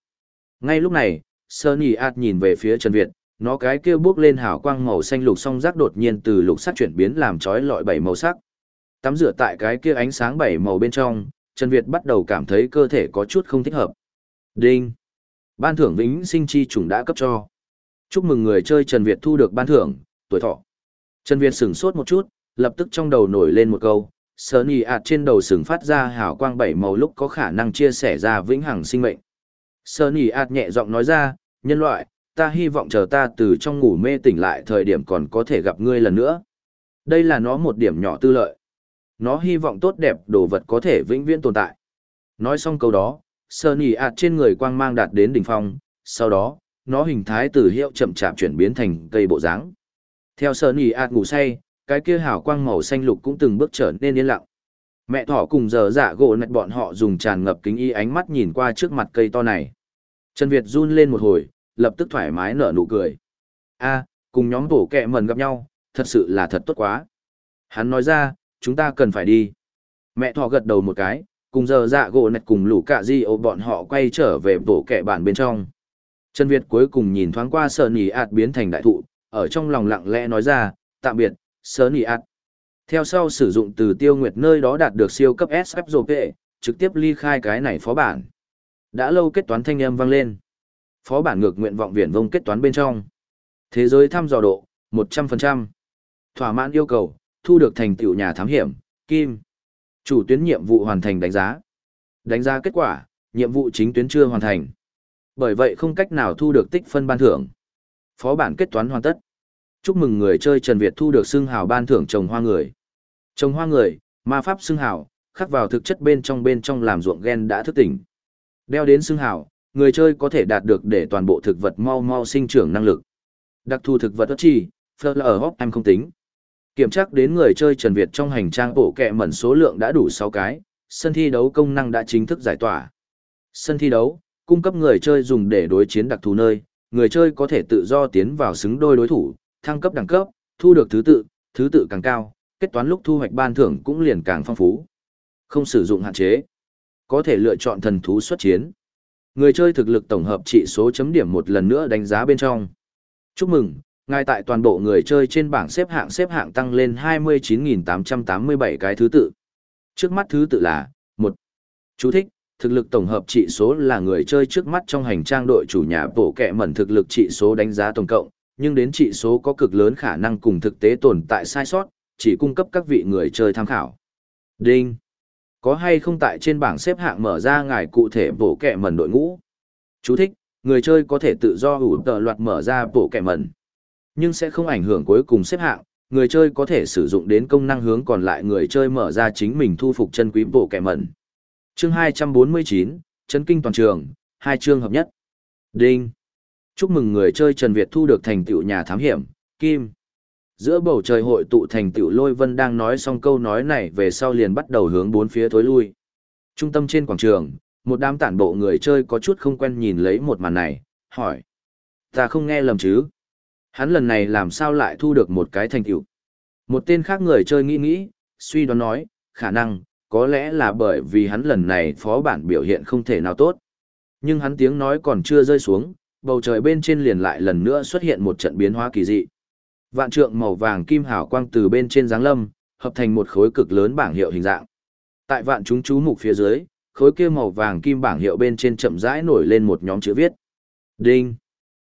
Ngay lúc này, Sunny Art nhìn về phía Trần Việt, nó cái kia bước lên hào quang màu xanh lục song rác đột nhiên từ lục sắc chuyển biến làm trói lọi bảy màu sắc. Tắm rửa tại cái kia ánh sáng bảy màu bên trong, Trần Việt bắt đầu cảm thấy cơ thể có chút không thích hợp. Đinh! Ban thưởng vĩnh sinh chi trùng đã cấp cho. Chúc mừng người chơi Trần Việt thu được ban thưởng, tuổi thọ. Trần Việt sửng sốt một chút, lập tức trong đầu nổi lên một câu, sờ y ạt trên đầu sừng phát ra hào quang bảy màu lúc có khả năng chia sẻ ra vĩnh hằng sinh mệnh. Sơn nì ạt nhẹ giọng nói ra, nhân loại, ta hy vọng chờ ta từ trong ngủ mê tỉnh lại thời điểm còn có thể gặp ngươi lần nữa. Đây là nó một điểm nhỏ tư lợi. Nó hy vọng tốt đẹp đồ vật có thể vĩnh viễn tồn tại. Nói xong câu đó, sơ nỉ ạt trên người quang mang đạt đến đỉnh phong, sau đó, nó hình thái từ hiệu chậm chạp chuyển biến thành cây bộ dáng. Theo sơ nỉ ạt ngủ say, cái kia hào quang màu xanh lục cũng từng bước trở nên yên lặng. Mẹ thỏ cùng giờ dạ gỗ nạch bọn họ dùng tràn ngập kính y ánh mắt nhìn qua trước mặt cây to này. Trần Việt run lên một hồi, lập tức thoải mái nở nụ cười. a cùng nhóm bổ kẹ mần gặp nhau, thật sự là thật tốt quá. Hắn nói ra, chúng ta cần phải đi. Mẹ thỏ gật đầu một cái, cùng giờ dạ gỗ nạch cùng lũ cạ di ô bọn họ quay trở về bổ kẹ bản bên trong. Trần Việt cuối cùng nhìn thoáng qua sợ nỉ ạt biến thành đại thụ, ở trong lòng lặng lẽ nói ra, tạm biệt, sợ nỉ ạt. Theo sau sử dụng từ tiêu nguyệt nơi đó đạt được siêu cấp SFZP, trực tiếp ly khai cái này phó bản. Đã lâu kết toán thanh âm vang lên. Phó bản ngược nguyện vọng viển vông kết toán bên trong. Thế giới thăm dò độ, 100%. Thỏa mãn yêu cầu, thu được thành tựu nhà thám hiểm, kim. Chủ tuyến nhiệm vụ hoàn thành đánh giá. Đánh giá kết quả, nhiệm vụ chính tuyến chưa hoàn thành. Bởi vậy không cách nào thu được tích phân ban thưởng. Phó bản kết toán hoàn tất. Chúc mừng người chơi Trần Việt thu được xương hào ban thưởng trồng hoa người. Trồng hoa người, ma pháp xương hào, khắc vào thực chất bên trong bên trong làm ruộng gen đã thức tỉnh. Đeo đến xương hào, người chơi có thể đạt được để toàn bộ thực vật mau mau sinh trưởng năng lực. Đặc thù thực vật ớt chi, phơ em không tính. Kiểm tra đến người chơi Trần Việt trong hành trang bộ kẹ mẩn số lượng đã đủ 6 cái, sân thi đấu công năng đã chính thức giải tỏa. Sân thi đấu, cung cấp người chơi dùng để đối chiến đặc thù nơi, người chơi có thể tự do tiến vào xứng đôi đối thủ, thăng cấp đẳng cấp, thu được thứ tự, thứ tự càng cao, kết toán lúc thu hoạch ban thưởng cũng liền càng phong phú. Không sử dụng hạn chế, có thể lựa chọn thần thú xuất chiến. Người chơi thực lực tổng hợp trị số chấm điểm một lần nữa đánh giá bên trong. Chúc mừng, ngay tại toàn bộ người chơi trên bảng xếp hạng xếp hạng tăng lên 29.887 cái thứ tự. Trước mắt thứ tự là 1. Chú thích, thực lực tổng hợp trị số là người chơi trước mắt trong hành trang đội chủ nhà bổ kẹ mẩn thực lực trị số đánh giá tổng cộng, nhưng đến trị số có cực lớn khả năng cùng thực tế tồn tại sai sót, chỉ cung cấp các vị người chơi tham khảo. Đinh. Có hay không tại trên bảng xếp hạng mở ra ngài cụ thể bổ kẹ mẩn đội ngũ? Chú thích, người chơi có thể tự do ủ tờ loạt mở ra bổ kẹ mẩn, nhưng sẽ không ảnh hưởng cuối cùng xếp hạng. Người chơi có thể sử dụng đến công năng hướng còn lại người chơi mở ra chính mình thu phục chân quý bộ kẻ mẩn. Chương 249, Chấn kinh toàn trường, hai chương hợp nhất. Đinh. Chúc mừng người chơi Trần Việt thu được thành tựu nhà thám hiểm, Kim. Giữa bầu trời hội tụ thành tiểu lôi vân đang nói xong câu nói này về sau liền bắt đầu hướng bốn phía thối lui. Trung tâm trên quảng trường, một đám tản bộ người chơi có chút không quen nhìn lấy một màn này, hỏi. Ta không nghe lầm chứ? Hắn lần này làm sao lại thu được một cái thành tựu? Một tên khác người chơi nghĩ nghĩ, suy đoán nói, khả năng, có lẽ là bởi vì hắn lần này phó bản biểu hiện không thể nào tốt. Nhưng hắn tiếng nói còn chưa rơi xuống, bầu trời bên trên liền lại lần nữa xuất hiện một trận biến hóa kỳ dị. Vạn trượng màu vàng kim hào quang từ bên trên giáng lâm, hợp thành một khối cực lớn bảng hiệu hình dạng. Tại vạn chúng chú mục phía dưới, khối kia màu vàng kim bảng hiệu bên trên chậm rãi nổi lên một nhóm chữ viết. Đinh.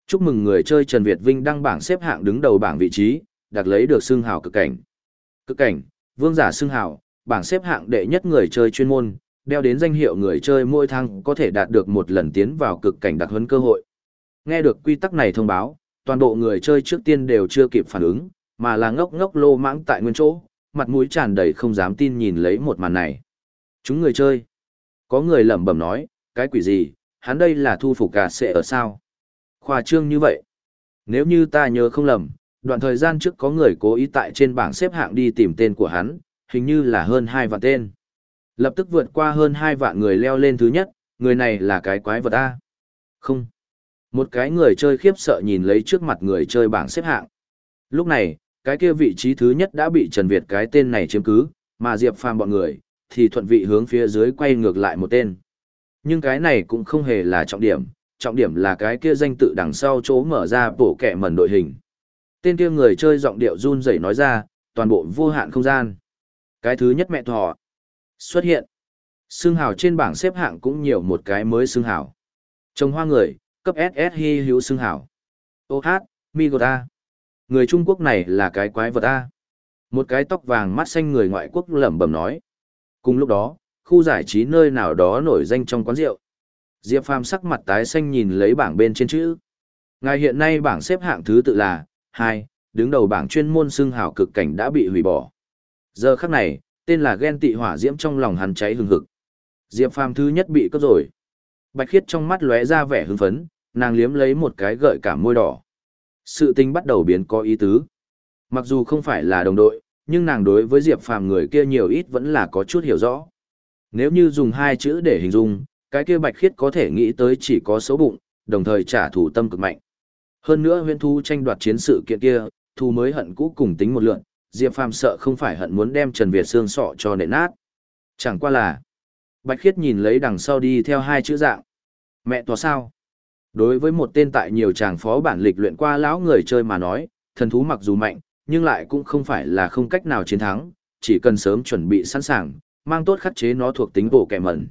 Chúc mừng người chơi Trần Việt Vinh đăng bảng xếp hạng đứng đầu bảng vị trí, đạt lấy được xương hào cực cảnh. Cực cảnh, vương giả xương hào, bảng xếp hạng đệ nhất người chơi chuyên môn, đeo đến danh hiệu người chơi mỗi thăng có thể đạt được một lần tiến vào cực cảnh đặc huấn cơ hội. Nghe được quy tắc này thông báo, toàn bộ người chơi trước tiên đều chưa kịp phản ứng, mà là ngốc ngốc lô mãng tại nguyên chỗ, mặt mũi tràn đầy không dám tin nhìn lấy một màn này. Chúng người chơi. Có người lẩm bẩm nói, cái quỷ gì, hắn đây là thu phục gà sẽ ở sao? Khoa trương như vậy. Nếu như ta nhớ không lầm, đoạn thời gian trước có người cố ý tại trên bảng xếp hạng đi tìm tên của hắn, hình như là hơn hai vạn tên. Lập tức vượt qua hơn hai vạn người leo lên thứ nhất, người này là cái quái vật A. Không. Một cái người chơi khiếp sợ nhìn lấy trước mặt người chơi bảng xếp hạng. Lúc này, cái kia vị trí thứ nhất đã bị Trần Việt cái tên này chiếm cứ, mà Diệp Phàm bọn người, thì thuận vị hướng phía dưới quay ngược lại một tên. Nhưng cái này cũng không hề là trọng điểm, trọng điểm là cái kia danh tự đằng sau chỗ mở ra bổ kẻ mẩn đội hình. Tên kia người chơi giọng điệu run rẩy nói ra, toàn bộ vô hạn không gian. Cái thứ nhất mẹ thỏ xuất hiện. Xương hào trên bảng xếp hạng cũng nhiều một cái mới xương hào. Trồng hoa người, cấp SS hy hữu xưng hảo. Ô hát, Migota. Người Trung Quốc này là cái quái vật A. Một cái tóc vàng mắt xanh người ngoại quốc lẩm bẩm nói. Cùng lúc đó, khu giải trí nơi nào đó nổi danh trong quán rượu. Diệp Phàm sắc mặt tái xanh nhìn lấy bảng bên trên chữ. Ngài hiện nay bảng xếp hạng thứ tự là hai, đứng đầu bảng chuyên môn xưng hào cực cảnh đã bị hủy bỏ. Giờ khắc này, tên là ghen tị hỏa diễm trong lòng hắn cháy hừng hực. Diệp Phàm thứ nhất bị cướp rồi. Bạch Khiết trong mắt lóe ra vẻ hưng phấn, nàng liếm lấy một cái gợi cảm môi đỏ. Sự tình bắt đầu biến có ý tứ. Mặc dù không phải là đồng đội, nhưng nàng đối với Diệp Phàm người kia nhiều ít vẫn là có chút hiểu rõ. Nếu như dùng hai chữ để hình dung, cái kia Bạch Khiết có thể nghĩ tới chỉ có xấu bụng, đồng thời trả thù tâm cực mạnh. Hơn nữa huyễn thu tranh đoạt chiến sự kiện kia, thu mới hận cũ cùng tính một lượng, Diệp Phàm sợ không phải hận muốn đem Trần Việt xương sọ cho nện nát. Chẳng qua là, Bạch Khiết nhìn lấy đằng sau đi theo hai chữ dạng. Mẹ tòa sao? Đối với một tên tại nhiều chàng phó bản lịch luyện qua lão người chơi mà nói, thần thú mặc dù mạnh, nhưng lại cũng không phải là không cách nào chiến thắng, chỉ cần sớm chuẩn bị sẵn sàng, mang tốt khắc chế nó thuộc tính bộ kẻ mẩn.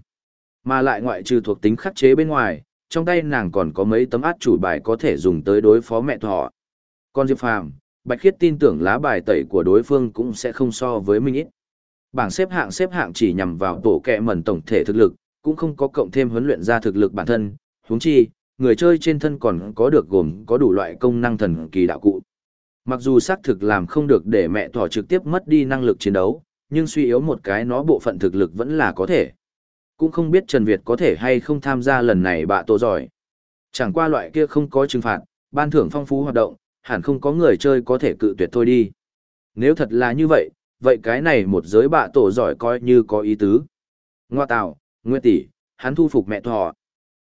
Mà lại ngoại trừ thuộc tính khắc chế bên ngoài, trong tay nàng còn có mấy tấm át chủ bài có thể dùng tới đối phó mẹ thọ. Con Diệp Phàm, Bạch Khiết tin tưởng lá bài tẩy của đối phương cũng sẽ không so với mình ít. Bảng xếp hạng xếp hạng chỉ nhằm vào tổ kẹ mẩn tổng thể thực lực, cũng không có cộng thêm huấn luyện ra thực lực bản thân, huống chi, người chơi trên thân còn có được gồm có đủ loại công năng thần kỳ đạo cụ. Mặc dù xác thực làm không được để mẹ thỏ trực tiếp mất đi năng lực chiến đấu, nhưng suy yếu một cái nó bộ phận thực lực vẫn là có thể. Cũng không biết Trần Việt có thể hay không tham gia lần này bạ tổ giỏi. Chẳng qua loại kia không có trừng phạt, ban thưởng phong phú hoạt động, hẳn không có người chơi có thể cự tuyệt thôi đi. Nếu thật là như vậy, vậy cái này một giới bạ tổ giỏi coi như có ý tứ. Ngoa tạo, Nguyệt tỷ, hắn thu phục mẹ thọ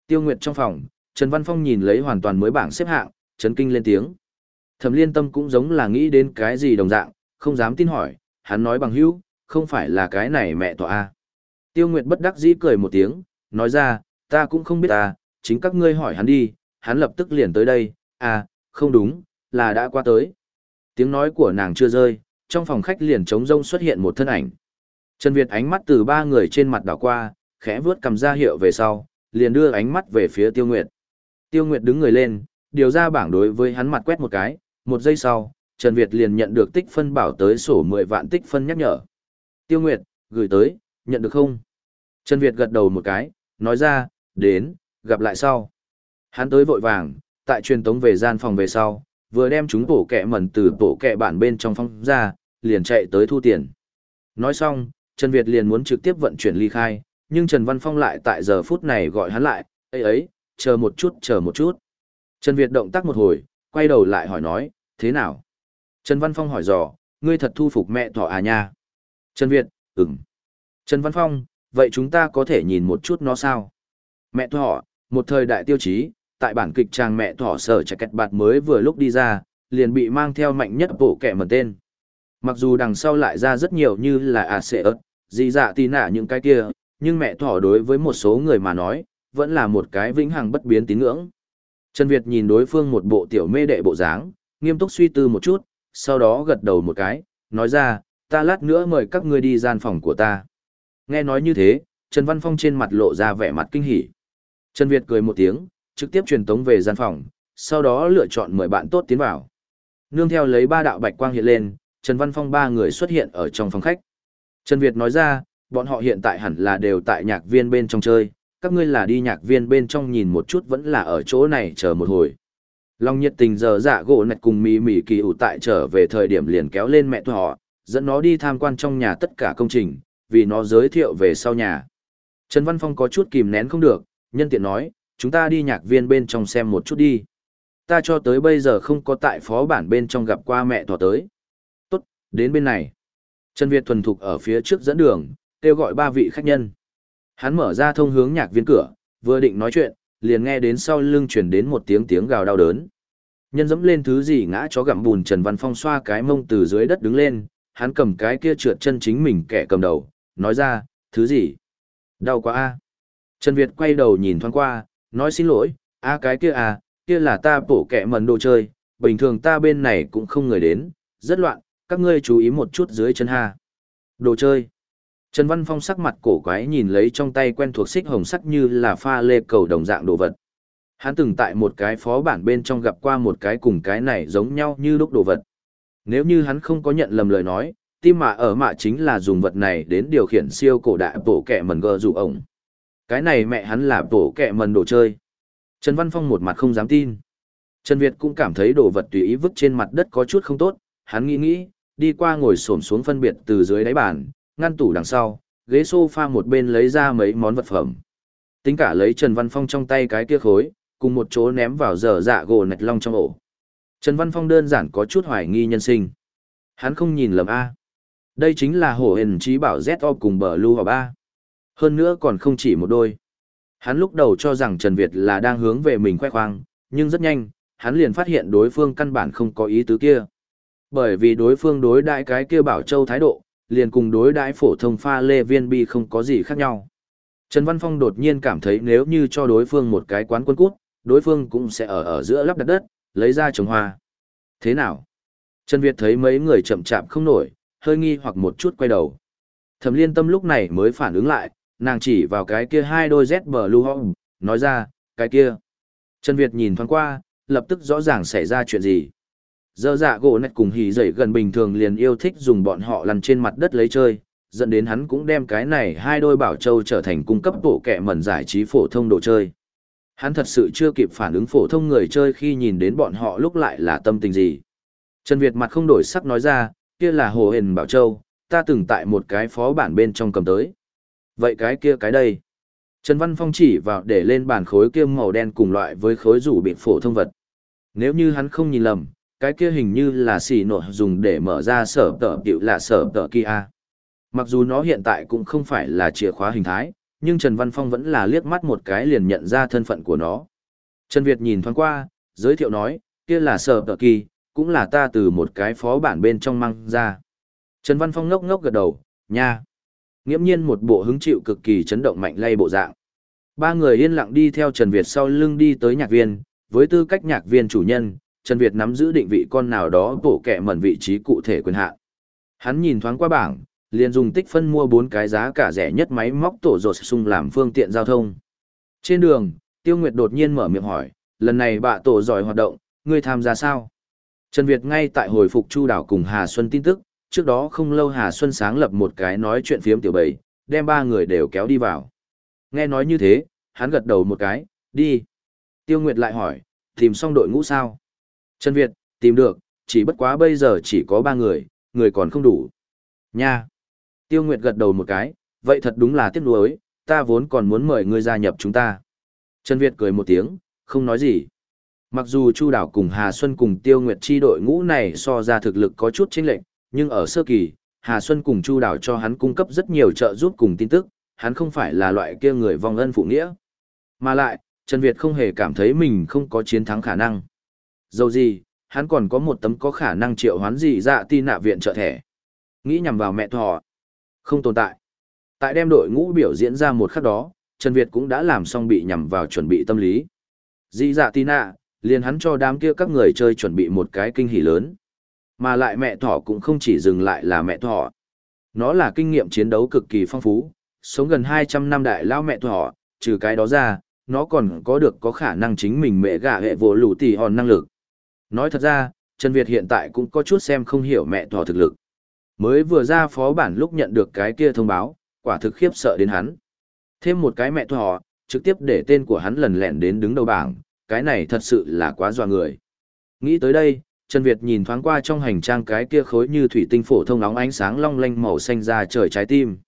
Tiêu Nguyệt trong phòng, Trần Văn Phong nhìn lấy hoàn toàn mới bảng xếp hạng, chấn kinh lên tiếng. Thẩm liên tâm cũng giống là nghĩ đến cái gì đồng dạng, không dám tin hỏi, hắn nói bằng hữu, không phải là cái này mẹ tọa a Tiêu Nguyệt bất đắc dĩ cười một tiếng, nói ra, ta cũng không biết ta, chính các ngươi hỏi hắn đi, hắn lập tức liền tới đây, à, không đúng, là đã qua tới. Tiếng nói của nàng chưa rơi, trong phòng khách liền trống rông xuất hiện một thân ảnh. Trần Việt ánh mắt từ ba người trên mặt đảo qua, khẽ vướt cầm ra hiệu về sau, liền đưa ánh mắt về phía Tiêu Nguyệt. Tiêu Nguyệt đứng người lên, điều ra bảng đối với hắn mặt quét một cái, một giây sau, Trần Việt liền nhận được tích phân bảo tới sổ 10 vạn tích phân nhắc nhở. Tiêu Nguyệt, gửi tới, nhận được không? Trần Việt gật đầu một cái, nói ra, đến, gặp lại sau. Hắn tới vội vàng, tại truyền tống về gian phòng về sau, vừa đem chúng bổ kẹ mẩn từ bổ kẹ bản bên trong phòng ra, liền chạy tới thu tiền. Nói xong, Trần Việt liền muốn trực tiếp vận chuyển ly khai, nhưng Trần Văn Phong lại tại giờ phút này gọi hắn lại, ấy ấy, chờ một chút, chờ một chút. Trần Việt động tác một hồi, quay đầu lại hỏi nói, thế nào? Trần Văn Phong hỏi dò, ngươi thật thu phục mẹ thỏ à nha? Trần Việt, ừm. Trần Văn Phong, vậy chúng ta có thể nhìn một chút nó sao? Mẹ thỏ, một thời đại tiêu chí, tại bản kịch trang mẹ thỏ sở trẻ kẹt bạt mới vừa lúc đi ra, liền bị mang theo mạnh nhất bộ kẻ mật tên. Mặc dù đằng sau lại ra rất nhiều như là à xệ ớt, dị dạ tì nạ những cái kia, nhưng mẹ thỏ đối với một số người mà nói, vẫn là một cái vĩnh hằng bất biến tín ngưỡng. Trần Việt nhìn đối phương một bộ tiểu mê đệ bộ dáng, nghiêm túc suy tư một chút, sau đó gật đầu một cái, nói ra, ta lát nữa mời các ngươi đi gian phòng của ta. Nghe nói như thế, Trần Văn Phong trên mặt lộ ra vẻ mặt kinh hỉ. Trần Việt cười một tiếng, trực tiếp truyền tống về gian phòng, sau đó lựa chọn mời bạn tốt tiến vào. Nương theo lấy ba đạo bạch quang hiện lên, Trần Văn Phong ba người xuất hiện ở trong phòng khách. Trần Việt nói ra, bọn họ hiện tại hẳn là đều tại nhạc viên bên trong chơi, các ngươi là đi nhạc viên bên trong nhìn một chút vẫn là ở chỗ này chờ một hồi. Long nhiệt tình giờ dạ gỗ nạch cùng mì mì kỳ ủ tại trở về thời điểm liền kéo lên mẹ họ, dẫn nó đi tham quan trong nhà tất cả công trình, vì nó giới thiệu về sau nhà. Trần Văn Phong có chút kìm nén không được, nhân tiện nói, chúng ta đi nhạc viên bên trong xem một chút đi. Ta cho tới bây giờ không có tại phó bản bên trong gặp qua mẹ thỏ tới. Đến bên này. Trần Việt thuần thục ở phía trước dẫn đường, kêu gọi ba vị khách nhân. Hắn mở ra thông hướng nhạc viên cửa, vừa định nói chuyện, liền nghe đến sau lưng chuyển đến một tiếng tiếng gào đau đớn. Nhân dẫm lên thứ gì ngã chó gặm bùn Trần Văn Phong xoa cái mông từ dưới đất đứng lên, hắn cầm cái kia trượt chân chính mình kẻ cầm đầu, nói ra, thứ gì? Đau quá a. Trần Việt quay đầu nhìn thoáng qua, nói xin lỗi, a cái kia à, kia là ta bổ kẻ mần đồ chơi, bình thường ta bên này cũng không người đến, rất loạn, các ngươi chú ý một chút dưới chân ha. Đồ chơi. Trần Văn Phong sắc mặt cổ quái nhìn lấy trong tay quen thuộc xích hồng sắc như là pha lê cầu đồng dạng đồ vật. Hắn từng tại một cái phó bản bên trong gặp qua một cái cùng cái này giống nhau như lúc đồ vật. Nếu như hắn không có nhận lầm lời nói, tim mạ ở mạ chính là dùng vật này đến điều khiển siêu cổ đại bổ kẹ mần gờ dụ ổng. Cái này mẹ hắn là bổ kẹ mần đồ chơi. Trần Văn Phong một mặt không dám tin. Trần Việt cũng cảm thấy đồ vật tùy ý vứt trên mặt đất có chút không tốt, hắn nghĩ nghĩ, đi qua ngồi xổm xuống phân biệt từ dưới đáy bàn, ngăn tủ đằng sau, ghế sofa một bên lấy ra mấy món vật phẩm. Tính cả lấy Trần Văn Phong trong tay cái kia khối, cùng một chỗ ném vào dở dạ gỗ nạch long trong ổ. Trần Văn Phong đơn giản có chút hoài nghi nhân sinh. Hắn không nhìn lầm A. Đây chính là hổ hình trí bảo Z-O cùng bờ lưu hòa ba. Hơn nữa còn không chỉ một đôi. Hắn lúc đầu cho rằng Trần Việt là đang hướng về mình khoe khoang, nhưng rất nhanh, hắn liền phát hiện đối phương căn bản không có ý tứ kia. Bởi vì đối phương đối đại cái kia bảo châu thái độ, liền cùng đối đại phổ thông pha lê viên bi không có gì khác nhau. Trần Văn Phong đột nhiên cảm thấy nếu như cho đối phương một cái quán quân cút, đối phương cũng sẽ ở ở giữa lắp đặt đất, lấy ra trồng hoa. Thế nào? Trần Việt thấy mấy người chậm chạp không nổi, hơi nghi hoặc một chút quay đầu. Thẩm liên tâm lúc này mới phản ứng lại, nàng chỉ vào cái kia hai đôi Z blue home, nói ra, cái kia. Trần Việt nhìn thoáng qua, lập tức rõ ràng xảy ra chuyện gì. Dơ dạ gỗ nạch cùng hỉ dậy gần bình thường liền yêu thích dùng bọn họ lăn trên mặt đất lấy chơi, dẫn đến hắn cũng đem cái này hai đôi bảo châu trở thành cung cấp bộ kẹ mẩn giải trí phổ thông đồ chơi. Hắn thật sự chưa kịp phản ứng phổ thông người chơi khi nhìn đến bọn họ lúc lại là tâm tình gì. Trần Việt mặt không đổi sắc nói ra, kia là hồ hền bảo châu, ta từng tại một cái phó bản bên trong cầm tới. Vậy cái kia cái đây. Trần Văn Phong chỉ vào để lên bàn khối kia màu đen cùng loại với khối rủ bị phổ thông vật. Nếu như hắn không nhìn lầm, cái kia hình như là xì nổ dùng để mở ra sở tờ tiểu là sở tờ kia. Mặc dù nó hiện tại cũng không phải là chìa khóa hình thái, nhưng Trần Văn Phong vẫn là liếc mắt một cái liền nhận ra thân phận của nó. Trần Việt nhìn thoáng qua, giới thiệu nói, kia là sở tờ kỳ, cũng là ta từ một cái phó bản bên trong mang ra. Trần Văn Phong ngốc ngốc gật đầu, nha. Nghiễm nhiên một bộ hứng chịu cực kỳ chấn động mạnh lay bộ dạng. Ba người yên lặng đi theo Trần Việt sau lưng đi tới nhạc viên, với tư cách nhạc viên chủ nhân, Trần Việt nắm giữ định vị con nào đó bổ kẻ mẩn vị trí cụ thể quyền hạn. Hắn nhìn thoáng qua bảng, liền dùng tích phân mua bốn cái giá cả rẻ nhất máy móc tổ rột sung làm phương tiện giao thông. Trên đường, Tiêu Nguyệt đột nhiên mở miệng hỏi, lần này bạ tổ giỏi hoạt động, ngươi tham gia sao? Trần Việt ngay tại hồi phục Chu Đảo cùng Hà Xuân tin tức, trước đó không lâu Hà Xuân sáng lập một cái nói chuyện phiếm tiểu bầy, đem ba người đều kéo đi vào. Nghe nói như thế, hắn gật đầu một cái, đi. Tiêu Nguyệt lại hỏi, tìm xong đội ngũ sao? Trần Việt, tìm được, chỉ bất quá bây giờ chỉ có ba người, người còn không đủ. Nha. Tiêu Nguyệt gật đầu một cái, vậy thật đúng là tiếc nuối, ta vốn còn muốn mời ngươi gia nhập chúng ta. Trần Việt cười một tiếng, không nói gì. Mặc dù Chu Đảo cùng Hà Xuân cùng Tiêu Nguyệt chi đội ngũ này so ra thực lực có chút chênh lệch, nhưng ở sơ kỳ, Hà Xuân cùng Chu Đảo cho hắn cung cấp rất nhiều trợ giúp cùng tin tức, hắn không phải là loại kia người vong ân phụ nghĩa. Mà lại, Trần Việt không hề cảm thấy mình không có chiến thắng khả năng. Dầu gì, hắn còn có một tấm có khả năng triệu hoán gì dạ ti nạ viện trợ thẻ. Nghĩ nhằm vào mẹ thọ. Không tồn tại. Tại đem đội ngũ biểu diễn ra một khắc đó, Trần Việt cũng đã làm xong bị nhằm vào chuẩn bị tâm lý. Dị dạ ti nạ, liền hắn cho đám kia các người chơi chuẩn bị một cái kinh hỉ lớn. Mà lại mẹ thỏ cũng không chỉ dừng lại là mẹ thỏ. Nó là kinh nghiệm chiến đấu cực kỳ phong phú, sống gần 200 năm đại lao mẹ thỏ, trừ cái đó ra, nó còn có được có khả năng chính mình mẹ gà hệ vô lũ tỷ hòn năng lực. Nói thật ra, Trần Việt hiện tại cũng có chút xem không hiểu mẹ thỏ thực lực. Mới vừa ra phó bản lúc nhận được cái kia thông báo, quả thực khiếp sợ đến hắn. Thêm một cái mẹ thỏ, trực tiếp để tên của hắn lần lẹn đến đứng đầu bảng, cái này thật sự là quá dọa người. Nghĩ tới đây, Trần Việt nhìn thoáng qua trong hành trang cái kia khối như thủy tinh phổ thông nóng ánh sáng long lanh màu xanh ra trời trái tim.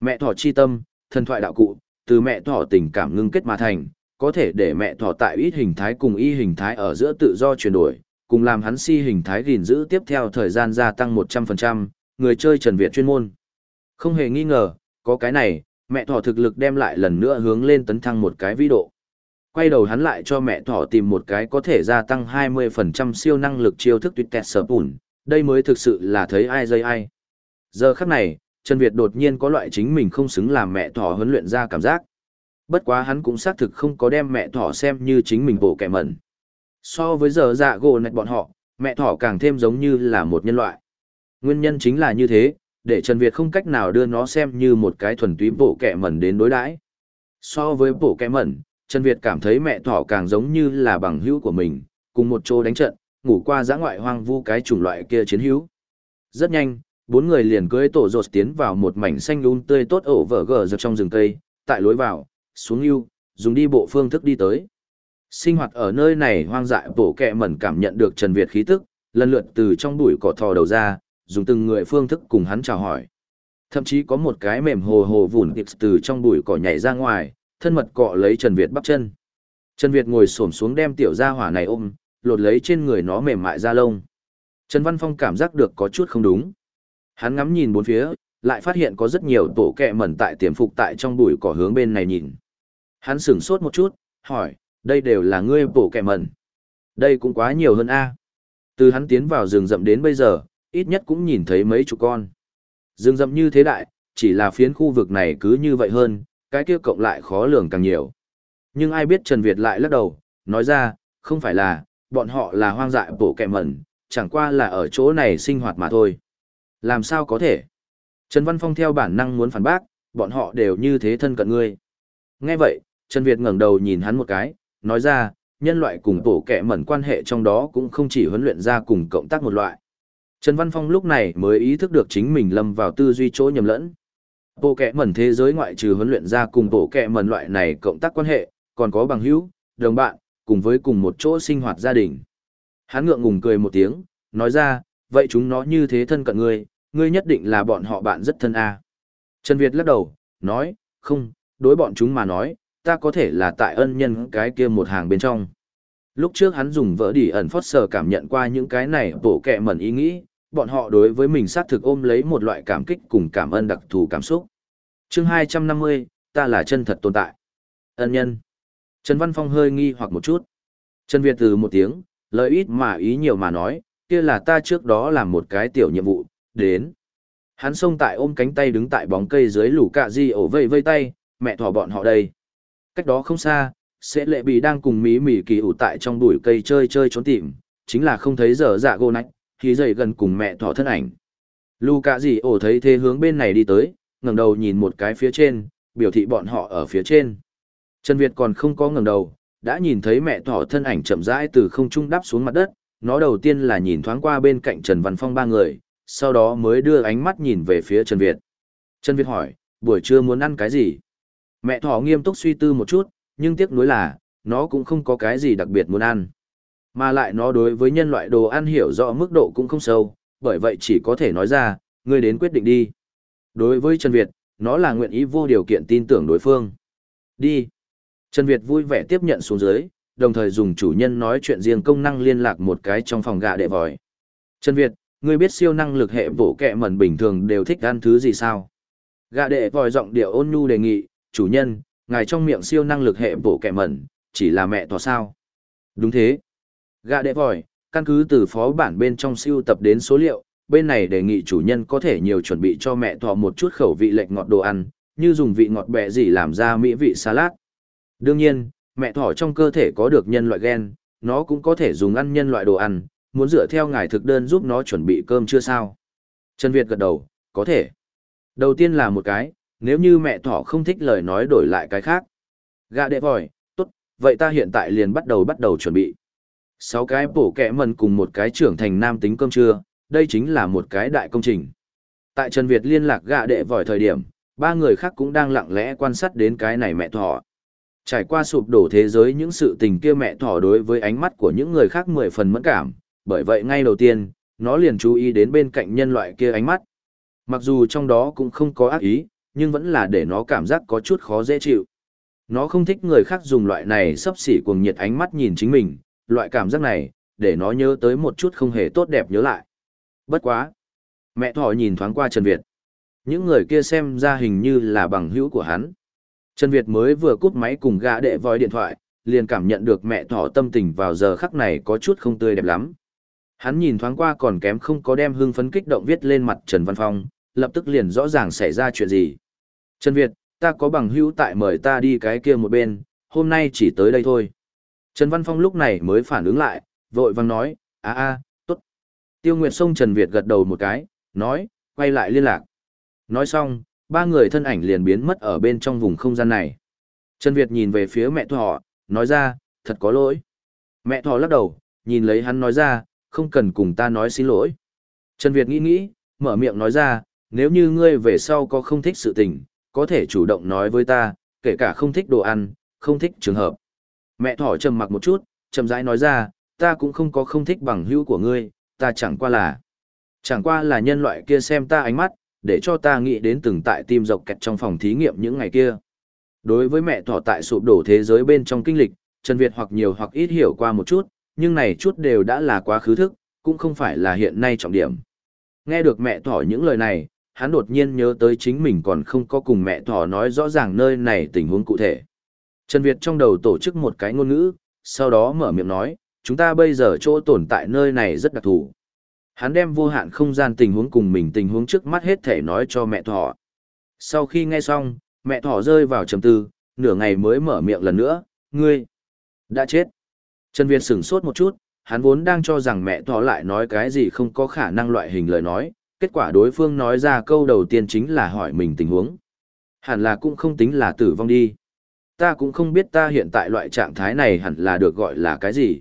Mẹ thỏ chi tâm, thần thoại đạo cụ, từ mẹ thỏ tình cảm ngưng kết mà thành, có thể để mẹ thỏ tại ít hình thái cùng y hình thái ở giữa tự do chuyển đổi, cùng làm hắn si hình thái gìn giữ tiếp theo thời gian gia tăng 100%, người chơi Trần Việt chuyên môn. Không hề nghi ngờ, có cái này, mẹ thỏ thực lực đem lại lần nữa hướng lên tấn thăng một cái vĩ độ. Quay đầu hắn lại cho mẹ thỏ tìm một cái có thể gia tăng 20% siêu năng lực chiêu thức tuyệt kẹt sở bùn, đây mới thực sự là thấy ai dây ai. Giờ khắc này, Trần Việt đột nhiên có loại chính mình không xứng làm mẹ thỏ huấn luyện ra cảm giác. Bất quá hắn cũng xác thực không có đem mẹ thỏ xem như chính mình bộ kẻ mẩn. So với giờ dạ gỗ nạch bọn họ, mẹ thỏ càng thêm giống như là một nhân loại. Nguyên nhân chính là như thế, để Trần Việt không cách nào đưa nó xem như một cái thuần túy bộ kẻ mẩn đến đối đãi. So với bộ kẻ mẩn, Trần Việt cảm thấy mẹ thỏ càng giống như là bằng hữu của mình, cùng một chỗ đánh trận, ngủ qua giã ngoại hoang vu cái chủng loại kia chiến hữu. Rất nhanh, bốn người liền cưới tổ rột tiến vào một mảnh xanh um tươi tốt ổ vở gờ giật trong rừng cây, tại lối vào, xuống yêu, dùng đi bộ phương thức đi tới. Sinh hoạt ở nơi này hoang dại bổ kẹ mẩn cảm nhận được Trần Việt khí tức, lần lượt từ trong bụi cỏ thò đầu ra, dùng từng người phương thức cùng hắn chào hỏi. Thậm chí có một cái mềm hồ hồ vùn tiệp từ trong bụi cỏ nhảy ra ngoài, thân mật cọ lấy Trần Việt bắp chân. Trần Việt ngồi xổm xuống đem tiểu gia hỏa này ôm, lột lấy trên người nó mềm mại da lông. Trần Văn Phong cảm giác được có chút không đúng. Hắn ngắm nhìn bốn phía, lại phát hiện có rất nhiều tổ kẹ mẩn tại tiềm phục tại trong bụi cỏ hướng bên này nhìn. Hắn sửng sốt một chút, hỏi, đây đều là ngươi bổ kẻ mẩn. Đây cũng quá nhiều hơn a. Từ hắn tiến vào rừng rậm đến bây giờ, ít nhất cũng nhìn thấy mấy chục con. Rừng rậm như thế đại, chỉ là phiến khu vực này cứ như vậy hơn, cái kia cộng lại khó lường càng nhiều. Nhưng ai biết Trần Việt lại lắc đầu, nói ra, không phải là, bọn họ là hoang dại bổ kẻ mẩn, chẳng qua là ở chỗ này sinh hoạt mà thôi. Làm sao có thể? Trần Văn Phong theo bản năng muốn phản bác, bọn họ đều như thế thân cận ngươi. Nghe vậy, Trần Việt ngẩng đầu nhìn hắn một cái, nói ra, nhân loại cùng tổ kẻ mẩn quan hệ trong đó cũng không chỉ huấn luyện ra cùng cộng tác một loại. Trần Văn Phong lúc này mới ý thức được chính mình lâm vào tư duy chỗ nhầm lẫn. Bộ kẻ mẩn thế giới ngoại trừ huấn luyện ra cùng bộ kẻ mẩn loại này cộng tác quan hệ, còn có bằng hữu, đồng bạn, cùng với cùng một chỗ sinh hoạt gia đình. Hắn ngượng ngùng cười một tiếng, nói ra, vậy chúng nó như thế thân cận ngươi, ngươi nhất định là bọn họ bạn rất thân à. Trần Việt lắc đầu, nói, không, đối bọn chúng mà nói, ta có thể là tại ân nhân cái kia một hàng bên trong. Lúc trước hắn dùng vỡ đỉ ẩn phót sờ cảm nhận qua những cái này bổ kẹ mẩn ý nghĩ, bọn họ đối với mình xác thực ôm lấy một loại cảm kích cùng cảm ơn đặc thù cảm xúc. chương 250, ta là chân thật tồn tại. Ân nhân. Trần Văn Phong hơi nghi hoặc một chút. Trần Việt từ một tiếng, lời ít mà ý nhiều mà nói, kia là ta trước đó làm một cái tiểu nhiệm vụ, đến. Hắn xông tại ôm cánh tay đứng tại bóng cây dưới lũ cạ di ổ vây vây tay, mẹ thỏ bọn họ đây. Cách đó không xa, sẽ lệ bì đang cùng mí mỉ kỳ ủ tại trong bụi cây chơi chơi trốn tìm, chính là không thấy giờ dạ gô nách, khi dậy gần cùng mẹ thỏ thân ảnh. Lũ cả gì ổ thấy thế hướng bên này đi tới, ngẩng đầu nhìn một cái phía trên, biểu thị bọn họ ở phía trên. Trần Việt còn không có ngẩng đầu, đã nhìn thấy mẹ thỏ thân ảnh chậm rãi từ không trung đáp xuống mặt đất, nó đầu tiên là nhìn thoáng qua bên cạnh Trần Văn Phong ba người, sau đó mới đưa ánh mắt nhìn về phía Trần Việt. Trần Việt hỏi, buổi trưa muốn ăn cái gì? Mẹ thỏ nghiêm túc suy tư một chút, nhưng tiếc nuối là, nó cũng không có cái gì đặc biệt muốn ăn. Mà lại nó đối với nhân loại đồ ăn hiểu rõ mức độ cũng không sâu, bởi vậy chỉ có thể nói ra, ngươi đến quyết định đi. Đối với Trần Việt, nó là nguyện ý vô điều kiện tin tưởng đối phương. Đi. Trần Việt vui vẻ tiếp nhận xuống dưới, đồng thời dùng chủ nhân nói chuyện riêng công năng liên lạc một cái trong phòng gạ đệ vòi. Trần Việt, ngươi biết siêu năng lực hệ vỗ kẹ mẩn bình thường đều thích ăn thứ gì sao? Gạ đệ vòi giọng điệu ôn nhu đề nghị, chủ nhân, ngài trong miệng siêu năng lực hệ bổ kẻ mẩn, chỉ là mẹ tỏ sao? Đúng thế. Gạ đệ vòi, căn cứ từ phó bản bên trong siêu tập đến số liệu, bên này đề nghị chủ nhân có thể nhiều chuẩn bị cho mẹ thỏ một chút khẩu vị lệch ngọt đồ ăn, như dùng vị ngọt bẹ gì làm ra mỹ vị salad. Đương nhiên, mẹ thỏ trong cơ thể có được nhân loại gen, nó cũng có thể dùng ăn nhân loại đồ ăn, muốn dựa theo ngài thực đơn giúp nó chuẩn bị cơm chưa sao. Trần Việt gật đầu, có thể. Đầu tiên là một cái, nếu như mẹ thỏ không thích lời nói đổi lại cái khác. Gà đệ vòi, tốt, vậy ta hiện tại liền bắt đầu bắt đầu chuẩn bị. Sáu cái bổ kẹ mần cùng một cái trưởng thành nam tính cơm trưa, đây chính là một cái đại công trình. Tại Trần Việt liên lạc gạ đệ vòi thời điểm, ba người khác cũng đang lặng lẽ quan sát đến cái này mẹ thỏ. Trải qua sụp đổ thế giới những sự tình kia mẹ thỏ đối với ánh mắt của những người khác mười phần mẫn cảm, bởi vậy ngay đầu tiên, nó liền chú ý đến bên cạnh nhân loại kia ánh mắt. Mặc dù trong đó cũng không có ác ý, nhưng vẫn là để nó cảm giác có chút khó dễ chịu. Nó không thích người khác dùng loại này sấp xỉ cuồng nhiệt ánh mắt nhìn chính mình, loại cảm giác này, để nó nhớ tới một chút không hề tốt đẹp nhớ lại. Bất quá. Mẹ thỏ nhìn thoáng qua Trần Việt. Những người kia xem ra hình như là bằng hữu của hắn. Trần Việt mới vừa cúp máy cùng gã đệ vòi điện thoại, liền cảm nhận được mẹ thỏ tâm tình vào giờ khắc này có chút không tươi đẹp lắm. Hắn nhìn thoáng qua còn kém không có đem hương phấn kích động viết lên mặt Trần Văn Phong, lập tức liền rõ ràng xảy ra chuyện gì. Trần Việt, ta có bằng hữu tại mời ta đi cái kia một bên, hôm nay chỉ tới đây thôi. Trần Văn Phong lúc này mới phản ứng lại, vội vang nói, a a, tốt. Tiêu Nguyệt Sông Trần Việt gật đầu một cái, nói, quay lại liên lạc. Nói xong, ba người thân ảnh liền biến mất ở bên trong vùng không gian này. Trần Việt nhìn về phía mẹ thỏ, nói ra, thật có lỗi. Mẹ thỏ lắc đầu, nhìn lấy hắn nói ra, không cần cùng ta nói xin lỗi. Trần Việt nghĩ nghĩ, mở miệng nói ra, nếu như ngươi về sau có không thích sự tình, có thể chủ động nói với ta, kể cả không thích đồ ăn, không thích trường hợp. Mẹ thỏ trầm mặc một chút, trầm rãi nói ra, ta cũng không có không thích bằng hữu của ngươi, ta chẳng qua là. Chẳng qua là nhân loại kia xem ta ánh mắt, để cho ta nghĩ đến từng tại tim dọc kẹt trong phòng thí nghiệm những ngày kia. Đối với mẹ thỏ tại sụp đổ thế giới bên trong kinh lịch, Trần Việt hoặc nhiều hoặc ít hiểu qua một chút, nhưng này chút đều đã là quá khứ thức, cũng không phải là hiện nay trọng điểm. Nghe được mẹ thỏ những lời này, hắn đột nhiên nhớ tới chính mình còn không có cùng mẹ thỏ nói rõ ràng nơi này tình huống cụ thể. Trần Việt trong đầu tổ chức một cái ngôn ngữ, sau đó mở miệng nói, chúng ta bây giờ chỗ tồn tại nơi này rất đặc thù. Hắn đem vô hạn không gian tình huống cùng mình tình huống trước mắt hết thể nói cho mẹ thỏ. Sau khi nghe xong, mẹ thỏ rơi vào trầm tư, nửa ngày mới mở miệng lần nữa, ngươi, đã chết. Trần Việt sửng sốt một chút, hắn vốn đang cho rằng mẹ thỏ lại nói cái gì không có khả năng loại hình lời nói, kết quả đối phương nói ra câu đầu tiên chính là hỏi mình tình huống. Hẳn là cũng không tính là tử vong đi. Ta cũng không biết ta hiện tại loại trạng thái này hẳn là được gọi là cái gì.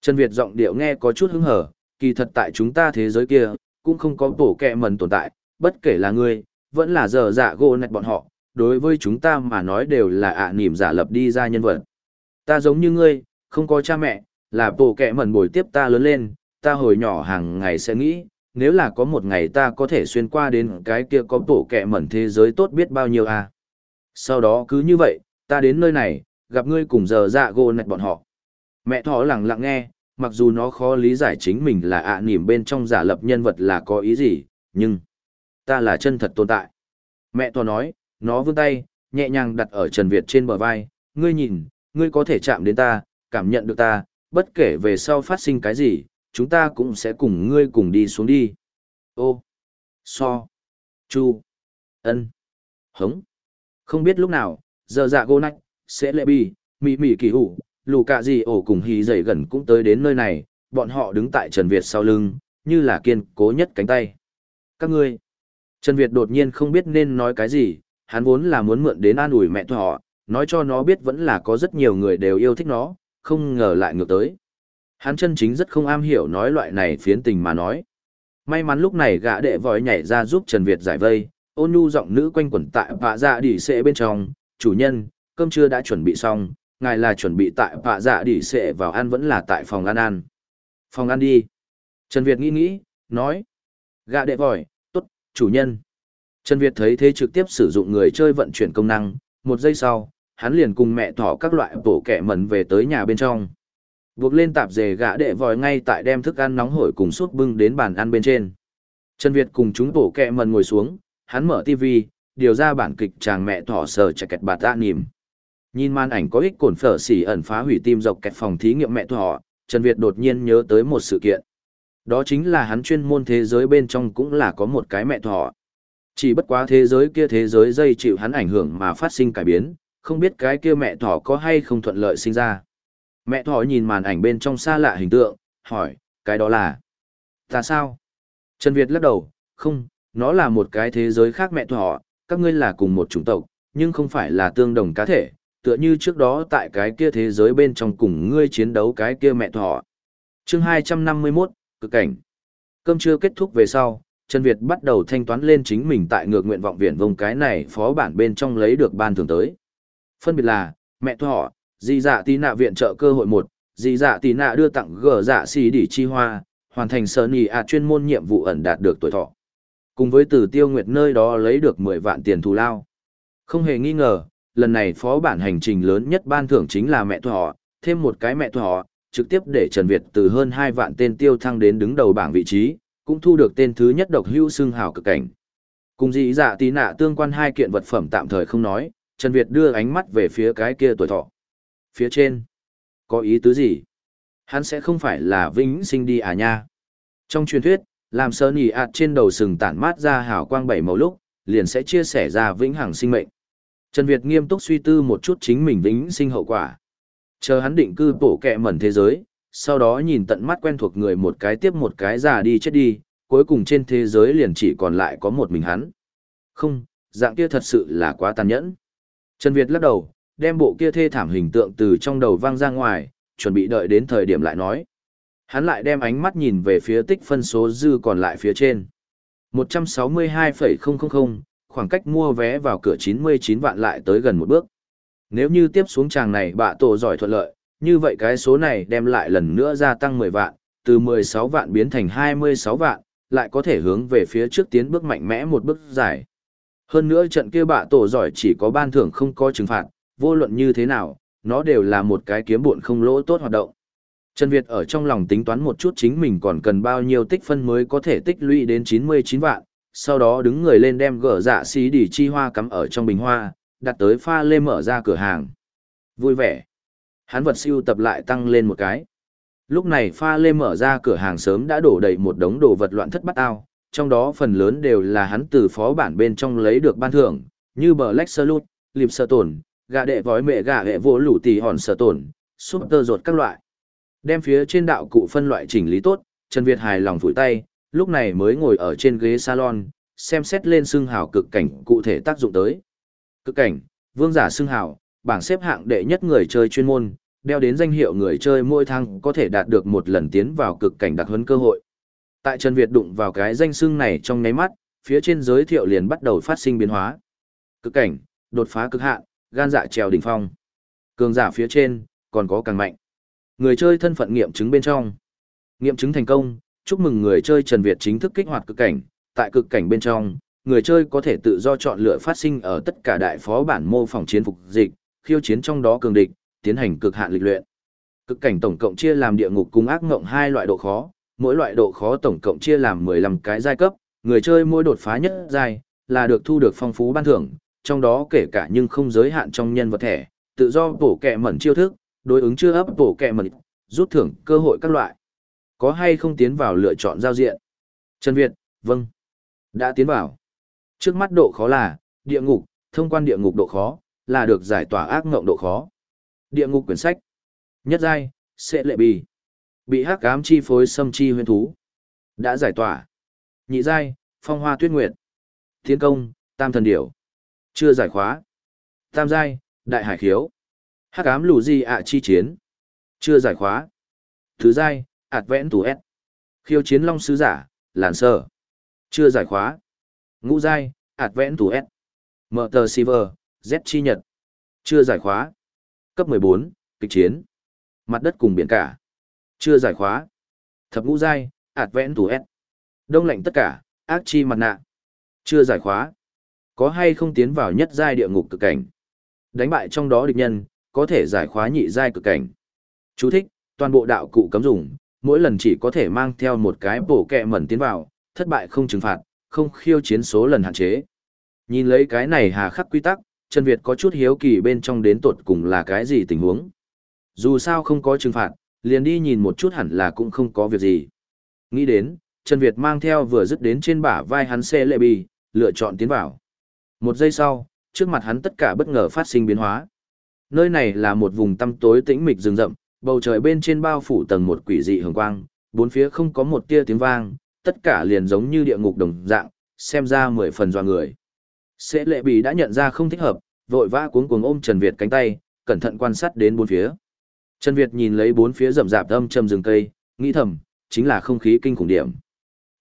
Trần Việt giọng điệu nghe có chút hứng hở, kỳ thật tại chúng ta thế giới kia, cũng không có bổ kẹ mần tồn tại, bất kể là ngươi, vẫn là giờ dạ gỗ nạch bọn họ, đối với chúng ta mà nói đều là ạ à nỉm giả lập đi ra nhân vật. Ta giống như ngươi, không có cha mẹ, là bổ kẹ mần bồi tiếp ta lớn lên, ta hồi nhỏ hàng ngày sẽ nghĩ, nếu là có một ngày ta có thể xuyên qua đến cái kia có tổ kẹ mẩn thế giới tốt biết bao nhiêu à. Sau đó cứ như vậy, ta đến nơi này, gặp ngươi cùng giờ dạ gô nạch bọn họ. Mẹ thỏ lặng lặng nghe, mặc dù nó khó lý giải chính mình là ạ à nỉm bên trong giả lập nhân vật là có ý gì, nhưng ta là chân thật tồn tại. Mẹ thỏ nói, nó vươn tay, nhẹ nhàng đặt ở Trần Việt trên bờ vai, ngươi nhìn, ngươi có thể chạm đến ta, cảm nhận được ta, bất kể về sau phát sinh cái gì, chúng ta cũng sẽ cùng ngươi cùng đi xuống đi. Ô, so, chu, ân, hống. Không biết lúc nào, giờ dạ gô nách, sẽ lệ bi, mị mị kỳ hủ, lù cạ gì ổ cùng hì dậy gần cũng tới đến nơi này, bọn họ đứng tại Trần Việt sau lưng, như là kiên cố nhất cánh tay. Các ngươi, Trần Việt đột nhiên không biết nên nói cái gì, hắn vốn là muốn mượn đến an ủi mẹ thọ, nói cho nó biết vẫn là có rất nhiều người đều yêu thích nó, không ngờ lại ngược tới. Hắn chân chính rất không am hiểu nói loại này phiến tình mà nói. May mắn lúc này gã đệ vòi nhảy ra giúp Trần Việt giải vây, ôn nhu giọng nữ quanh quẩn tại vạ dạ đỉ xệ bên trong, chủ nhân, cơm trưa đã chuẩn bị xong, ngài là chuẩn bị tại vạ dạ đỉ xệ vào ăn vẫn là tại phòng ăn ăn. Phòng ăn đi. Trần Việt nghĩ nghĩ, nói. Gã đệ vòi, tốt, chủ nhân. Trần Việt thấy thế trực tiếp sử dụng người chơi vận chuyển công năng, một giây sau, hắn liền cùng mẹ thỏ các loại bổ kẻ mẩn về tới nhà bên trong. Buộc lên tạp dề gã đệ vòi ngay tại đem thức ăn nóng hổi cùng suốt bưng đến bàn ăn bên trên. Trần Việt cùng chúng bổ kẹ mần ngồi xuống, hắn mở TV, điều ra bản kịch chàng mẹ thỏ sờ chặt kẹt bà ta nìm. Nhìn màn ảnh có ích cồn phở xỉ ẩn phá hủy tim dọc kẹt phòng thí nghiệm mẹ thỏ, Trần Việt đột nhiên nhớ tới một sự kiện. Đó chính là hắn chuyên môn thế giới bên trong cũng là có một cái mẹ thỏ. Chỉ bất quá thế giới kia thế giới dây chịu hắn ảnh hưởng mà phát sinh cải biến, không biết cái kia mẹ thỏ có hay không thuận lợi sinh ra. Mẹ thỏ nhìn màn ảnh bên trong xa lạ hình tượng, hỏi, cái đó là... Ta sao? Trần Việt lắc đầu, không, nó là một cái thế giới khác mẹ thỏ, các ngươi là cùng một chủng tộc, nhưng không phải là tương đồng cá thể, tựa như trước đó tại cái kia thế giới bên trong cùng ngươi chiến đấu cái kia mẹ thỏ. chương 251, cực cảnh. Cơm trưa kết thúc về sau, Trần Việt bắt đầu thanh toán lên chính mình tại ngược nguyện vọng viện vông cái này phó bản bên trong lấy được ban thường tới. Phân biệt là, mẹ thỏ, Dì dạ tí nạ viện trợ cơ hội một, dì dạ tí nạ đưa tặng gờ dạ xì đỉ chi hoa, hoàn thành sở nì ạ chuyên môn nhiệm vụ ẩn đạt được tuổi thọ. Cùng với từ tiêu nguyệt nơi đó lấy được mười vạn tiền thù lao. Không hề nghi ngờ, lần này phó bản hành trình lớn nhất ban thưởng chính là mẹ thọ, thêm một cái mẹ thọ, trực tiếp để Trần Việt từ hơn hai vạn tên tiêu thăng đến đứng đầu bảng vị trí, cũng thu được tên thứ nhất độc hữu xương hào cực cảnh. Cùng Dị dạ tí nạ tương quan hai kiện vật phẩm tạm thời không nói, Trần Việt đưa ánh mắt về phía cái kia tuổi thọ. Phía trên, có ý tứ gì? Hắn sẽ không phải là vĩnh sinh đi à nha. Trong truyền thuyết, làm sơ nỉ ạt trên đầu sừng tản mát ra hào quang bảy màu lúc, liền sẽ chia sẻ ra vĩnh hằng sinh mệnh. Trần Việt nghiêm túc suy tư một chút chính mình vĩnh sinh hậu quả. Chờ hắn định cư bổ kẹ mẩn thế giới, sau đó nhìn tận mắt quen thuộc người một cái tiếp một cái già đi chết đi, cuối cùng trên thế giới liền chỉ còn lại có một mình hắn. Không, dạng kia thật sự là quá tàn nhẫn. Trần Việt lắc đầu, đem bộ kia thê thảm hình tượng từ trong đầu vang ra ngoài, chuẩn bị đợi đến thời điểm lại nói. Hắn lại đem ánh mắt nhìn về phía tích phân số dư còn lại phía trên. 162,000, khoảng cách mua vé vào cửa 99 vạn lại tới gần một bước. Nếu như tiếp xuống tràng này bạ tổ giỏi thuận lợi, như vậy cái số này đem lại lần nữa gia tăng 10 vạn, từ 16 vạn biến thành 26 vạn, lại có thể hướng về phía trước tiến bước mạnh mẽ một bước dài. Hơn nữa trận kia bạ tổ giỏi chỉ có ban thưởng không có trừng phạt, vô luận như thế nào, nó đều là một cái kiếm buồn không lỗ tốt hoạt động. Trần Việt ở trong lòng tính toán một chút chính mình còn cần bao nhiêu tích phân mới có thể tích lũy đến 99 vạn, sau đó đứng người lên đem gỡ dạ xí đỉ chi hoa cắm ở trong bình hoa, đặt tới pha lê mở ra cửa hàng. Vui vẻ. Hắn vật siêu tập lại tăng lên một cái. Lúc này pha lê mở ra cửa hàng sớm đã đổ đầy một đống đồ vật loạn thất bắt ao, trong đó phần lớn đều là hắn từ phó bản bên trong lấy được ban thưởng, như bờ lách sơ lút, lịp sơ tổn, gà đệ vói mẹ gà hệ vô lũ tì hòn sở tổn, súp tơ ruột các loại. Đem phía trên đạo cụ phân loại chỉnh lý tốt, Trần Việt hài lòng phủi tay, lúc này mới ngồi ở trên ghế salon, xem xét lên xương hào cực cảnh cụ thể tác dụng tới. Cực cảnh, vương giả xương hào, bảng xếp hạng đệ nhất người chơi chuyên môn, đeo đến danh hiệu người chơi mỗi thăng có thể đạt được một lần tiến vào cực cảnh đặc huấn cơ hội. Tại Trần Việt đụng vào cái danh xưng này trong nháy mắt, phía trên giới thiệu liền bắt đầu phát sinh biến hóa. Cực cảnh, đột phá cực hạn, gan dạ trèo đỉnh phong. Cường giả phía trên, còn có càng mạnh. Người chơi thân phận nghiệm chứng bên trong. Nghiệm chứng thành công, chúc mừng người chơi Trần Việt chính thức kích hoạt cực cảnh. Tại cực cảnh bên trong, người chơi có thể tự do chọn lựa phát sinh ở tất cả đại phó bản mô phỏng chiến phục dịch, khiêu chiến trong đó cường địch, tiến hành cực hạn lịch luyện. Cực cảnh tổng cộng chia làm địa ngục cùng ác ngộng hai loại độ khó, mỗi loại độ khó tổng cộng chia làm 15 cái giai cấp, người chơi mỗi đột phá nhất giai là được thu được phong phú ban thưởng, trong đó kể cả nhưng không giới hạn trong nhân vật thẻ, tự do bổ kẹ mẩn chiêu thức, đối ứng chưa ấp bổ kẹ mẩn, rút thưởng cơ hội các loại. Có hay không tiến vào lựa chọn giao diện? Trần Việt, vâng. Đã tiến vào. Trước mắt độ khó là, địa ngục, thông quan địa ngục độ khó, là được giải tỏa ác ngộng độ khó. Địa ngục quyển sách. Nhất giai, sẽ lệ bì. Bị hắc ám chi phối xâm chi huyên thú. Đã giải tỏa. Nhị giai, phong hoa tuyết nguyệt. Thiên công, tam thần điểu. Chưa giải khóa. Tam giai, đại hải khiếu. Hắc ám lù di ạ chi chiến. Chưa giải khóa. Thứ giai, ạt vẽn tù S. Khiêu chiến long sứ giả, làn sơ. Chưa giải khóa. Ngũ giai, ạt vẽn tù S. Mở tờ Siver, Z chi nhật. Chưa giải khóa. Cấp 14, kịch chiến. Mặt đất cùng biển cả. Chưa giải khóa. Thập ngũ giai, ạt vẽn tù S. Đông lạnh tất cả, ác chi mặt nạ. Chưa giải khóa. Có hay không tiến vào nhất giai địa ngục cực cảnh. Đánh bại trong đó địch nhân, có thể giải khóa nhị giai cực cảnh. Chú thích, toàn bộ đạo cụ cấm dùng, mỗi lần chỉ có thể mang theo một cái bổ kẹ mẩn tiến vào, thất bại không trừng phạt, không khiêu chiến số lần hạn chế. Nhìn lấy cái này hà khắc quy tắc, Trần Việt có chút hiếu kỳ bên trong đến tột cùng là cái gì tình huống. Dù sao không có trừng phạt, liền đi nhìn một chút hẳn là cũng không có việc gì. Nghĩ đến, Trần Việt mang theo vừa dứt đến trên bả vai hắn xe lệ bì, lựa chọn tiến vào. Một giây sau, trước mặt hắn tất cả bất ngờ phát sinh biến hóa. Nơi này là một vùng tăm tối tĩnh mịch rừng rậm, bầu trời bên trên bao phủ tầng một quỷ dị hường quang, bốn phía không có một tia tiếng vang, tất cả liền giống như địa ngục đồng dạng, xem ra mười phần dọa người. Sẽ lệ bì đã nhận ra không thích hợp, vội vã cuống cuồng ôm Trần Việt cánh tay, cẩn thận quan sát đến bốn phía. Trần Việt nhìn lấy bốn phía rậm rạp âm trầm rừng cây, nghĩ thầm, chính là không khí kinh khủng điểm.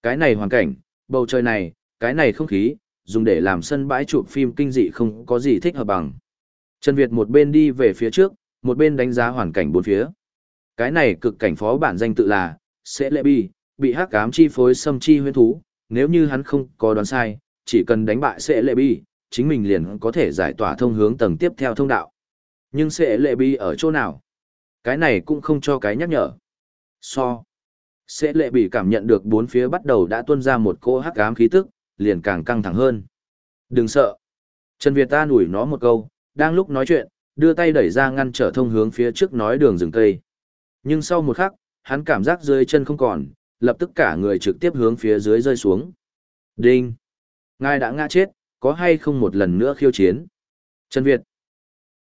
Cái này hoàn cảnh, bầu trời này, cái này không khí, dùng để làm sân bãi chụp phim kinh dị không có gì thích hợp bằng. Trần Việt một bên đi về phía trước, một bên đánh giá hoàn cảnh bốn phía. Cái này cực cảnh phó bản danh tự là, sẽ lệ bi, bị hắc ám chi phối xâm chi huyên thú, nếu như hắn không có đoán sai, chỉ cần đánh bại sẽ lệ bi, chính mình liền có thể giải tỏa thông hướng tầng tiếp theo thông đạo. Nhưng sẽ lệ bi ở chỗ nào? Cái này cũng không cho cái nhắc nhở. So. Sẽ lệ bị cảm nhận được bốn phía bắt đầu đã tuôn ra một cô hắc ám khí tức, liền càng căng thẳng hơn. Đừng sợ. Trần Việt ta ủi nó một câu, đang lúc nói chuyện, đưa tay đẩy ra ngăn trở thông hướng phía trước nói đường rừng cây. Nhưng sau một khắc, hắn cảm giác dưới chân không còn, lập tức cả người trực tiếp hướng phía dưới rơi xuống. Đinh! Ngài đã ngã chết, có hay không một lần nữa khiêu chiến? Trần Việt,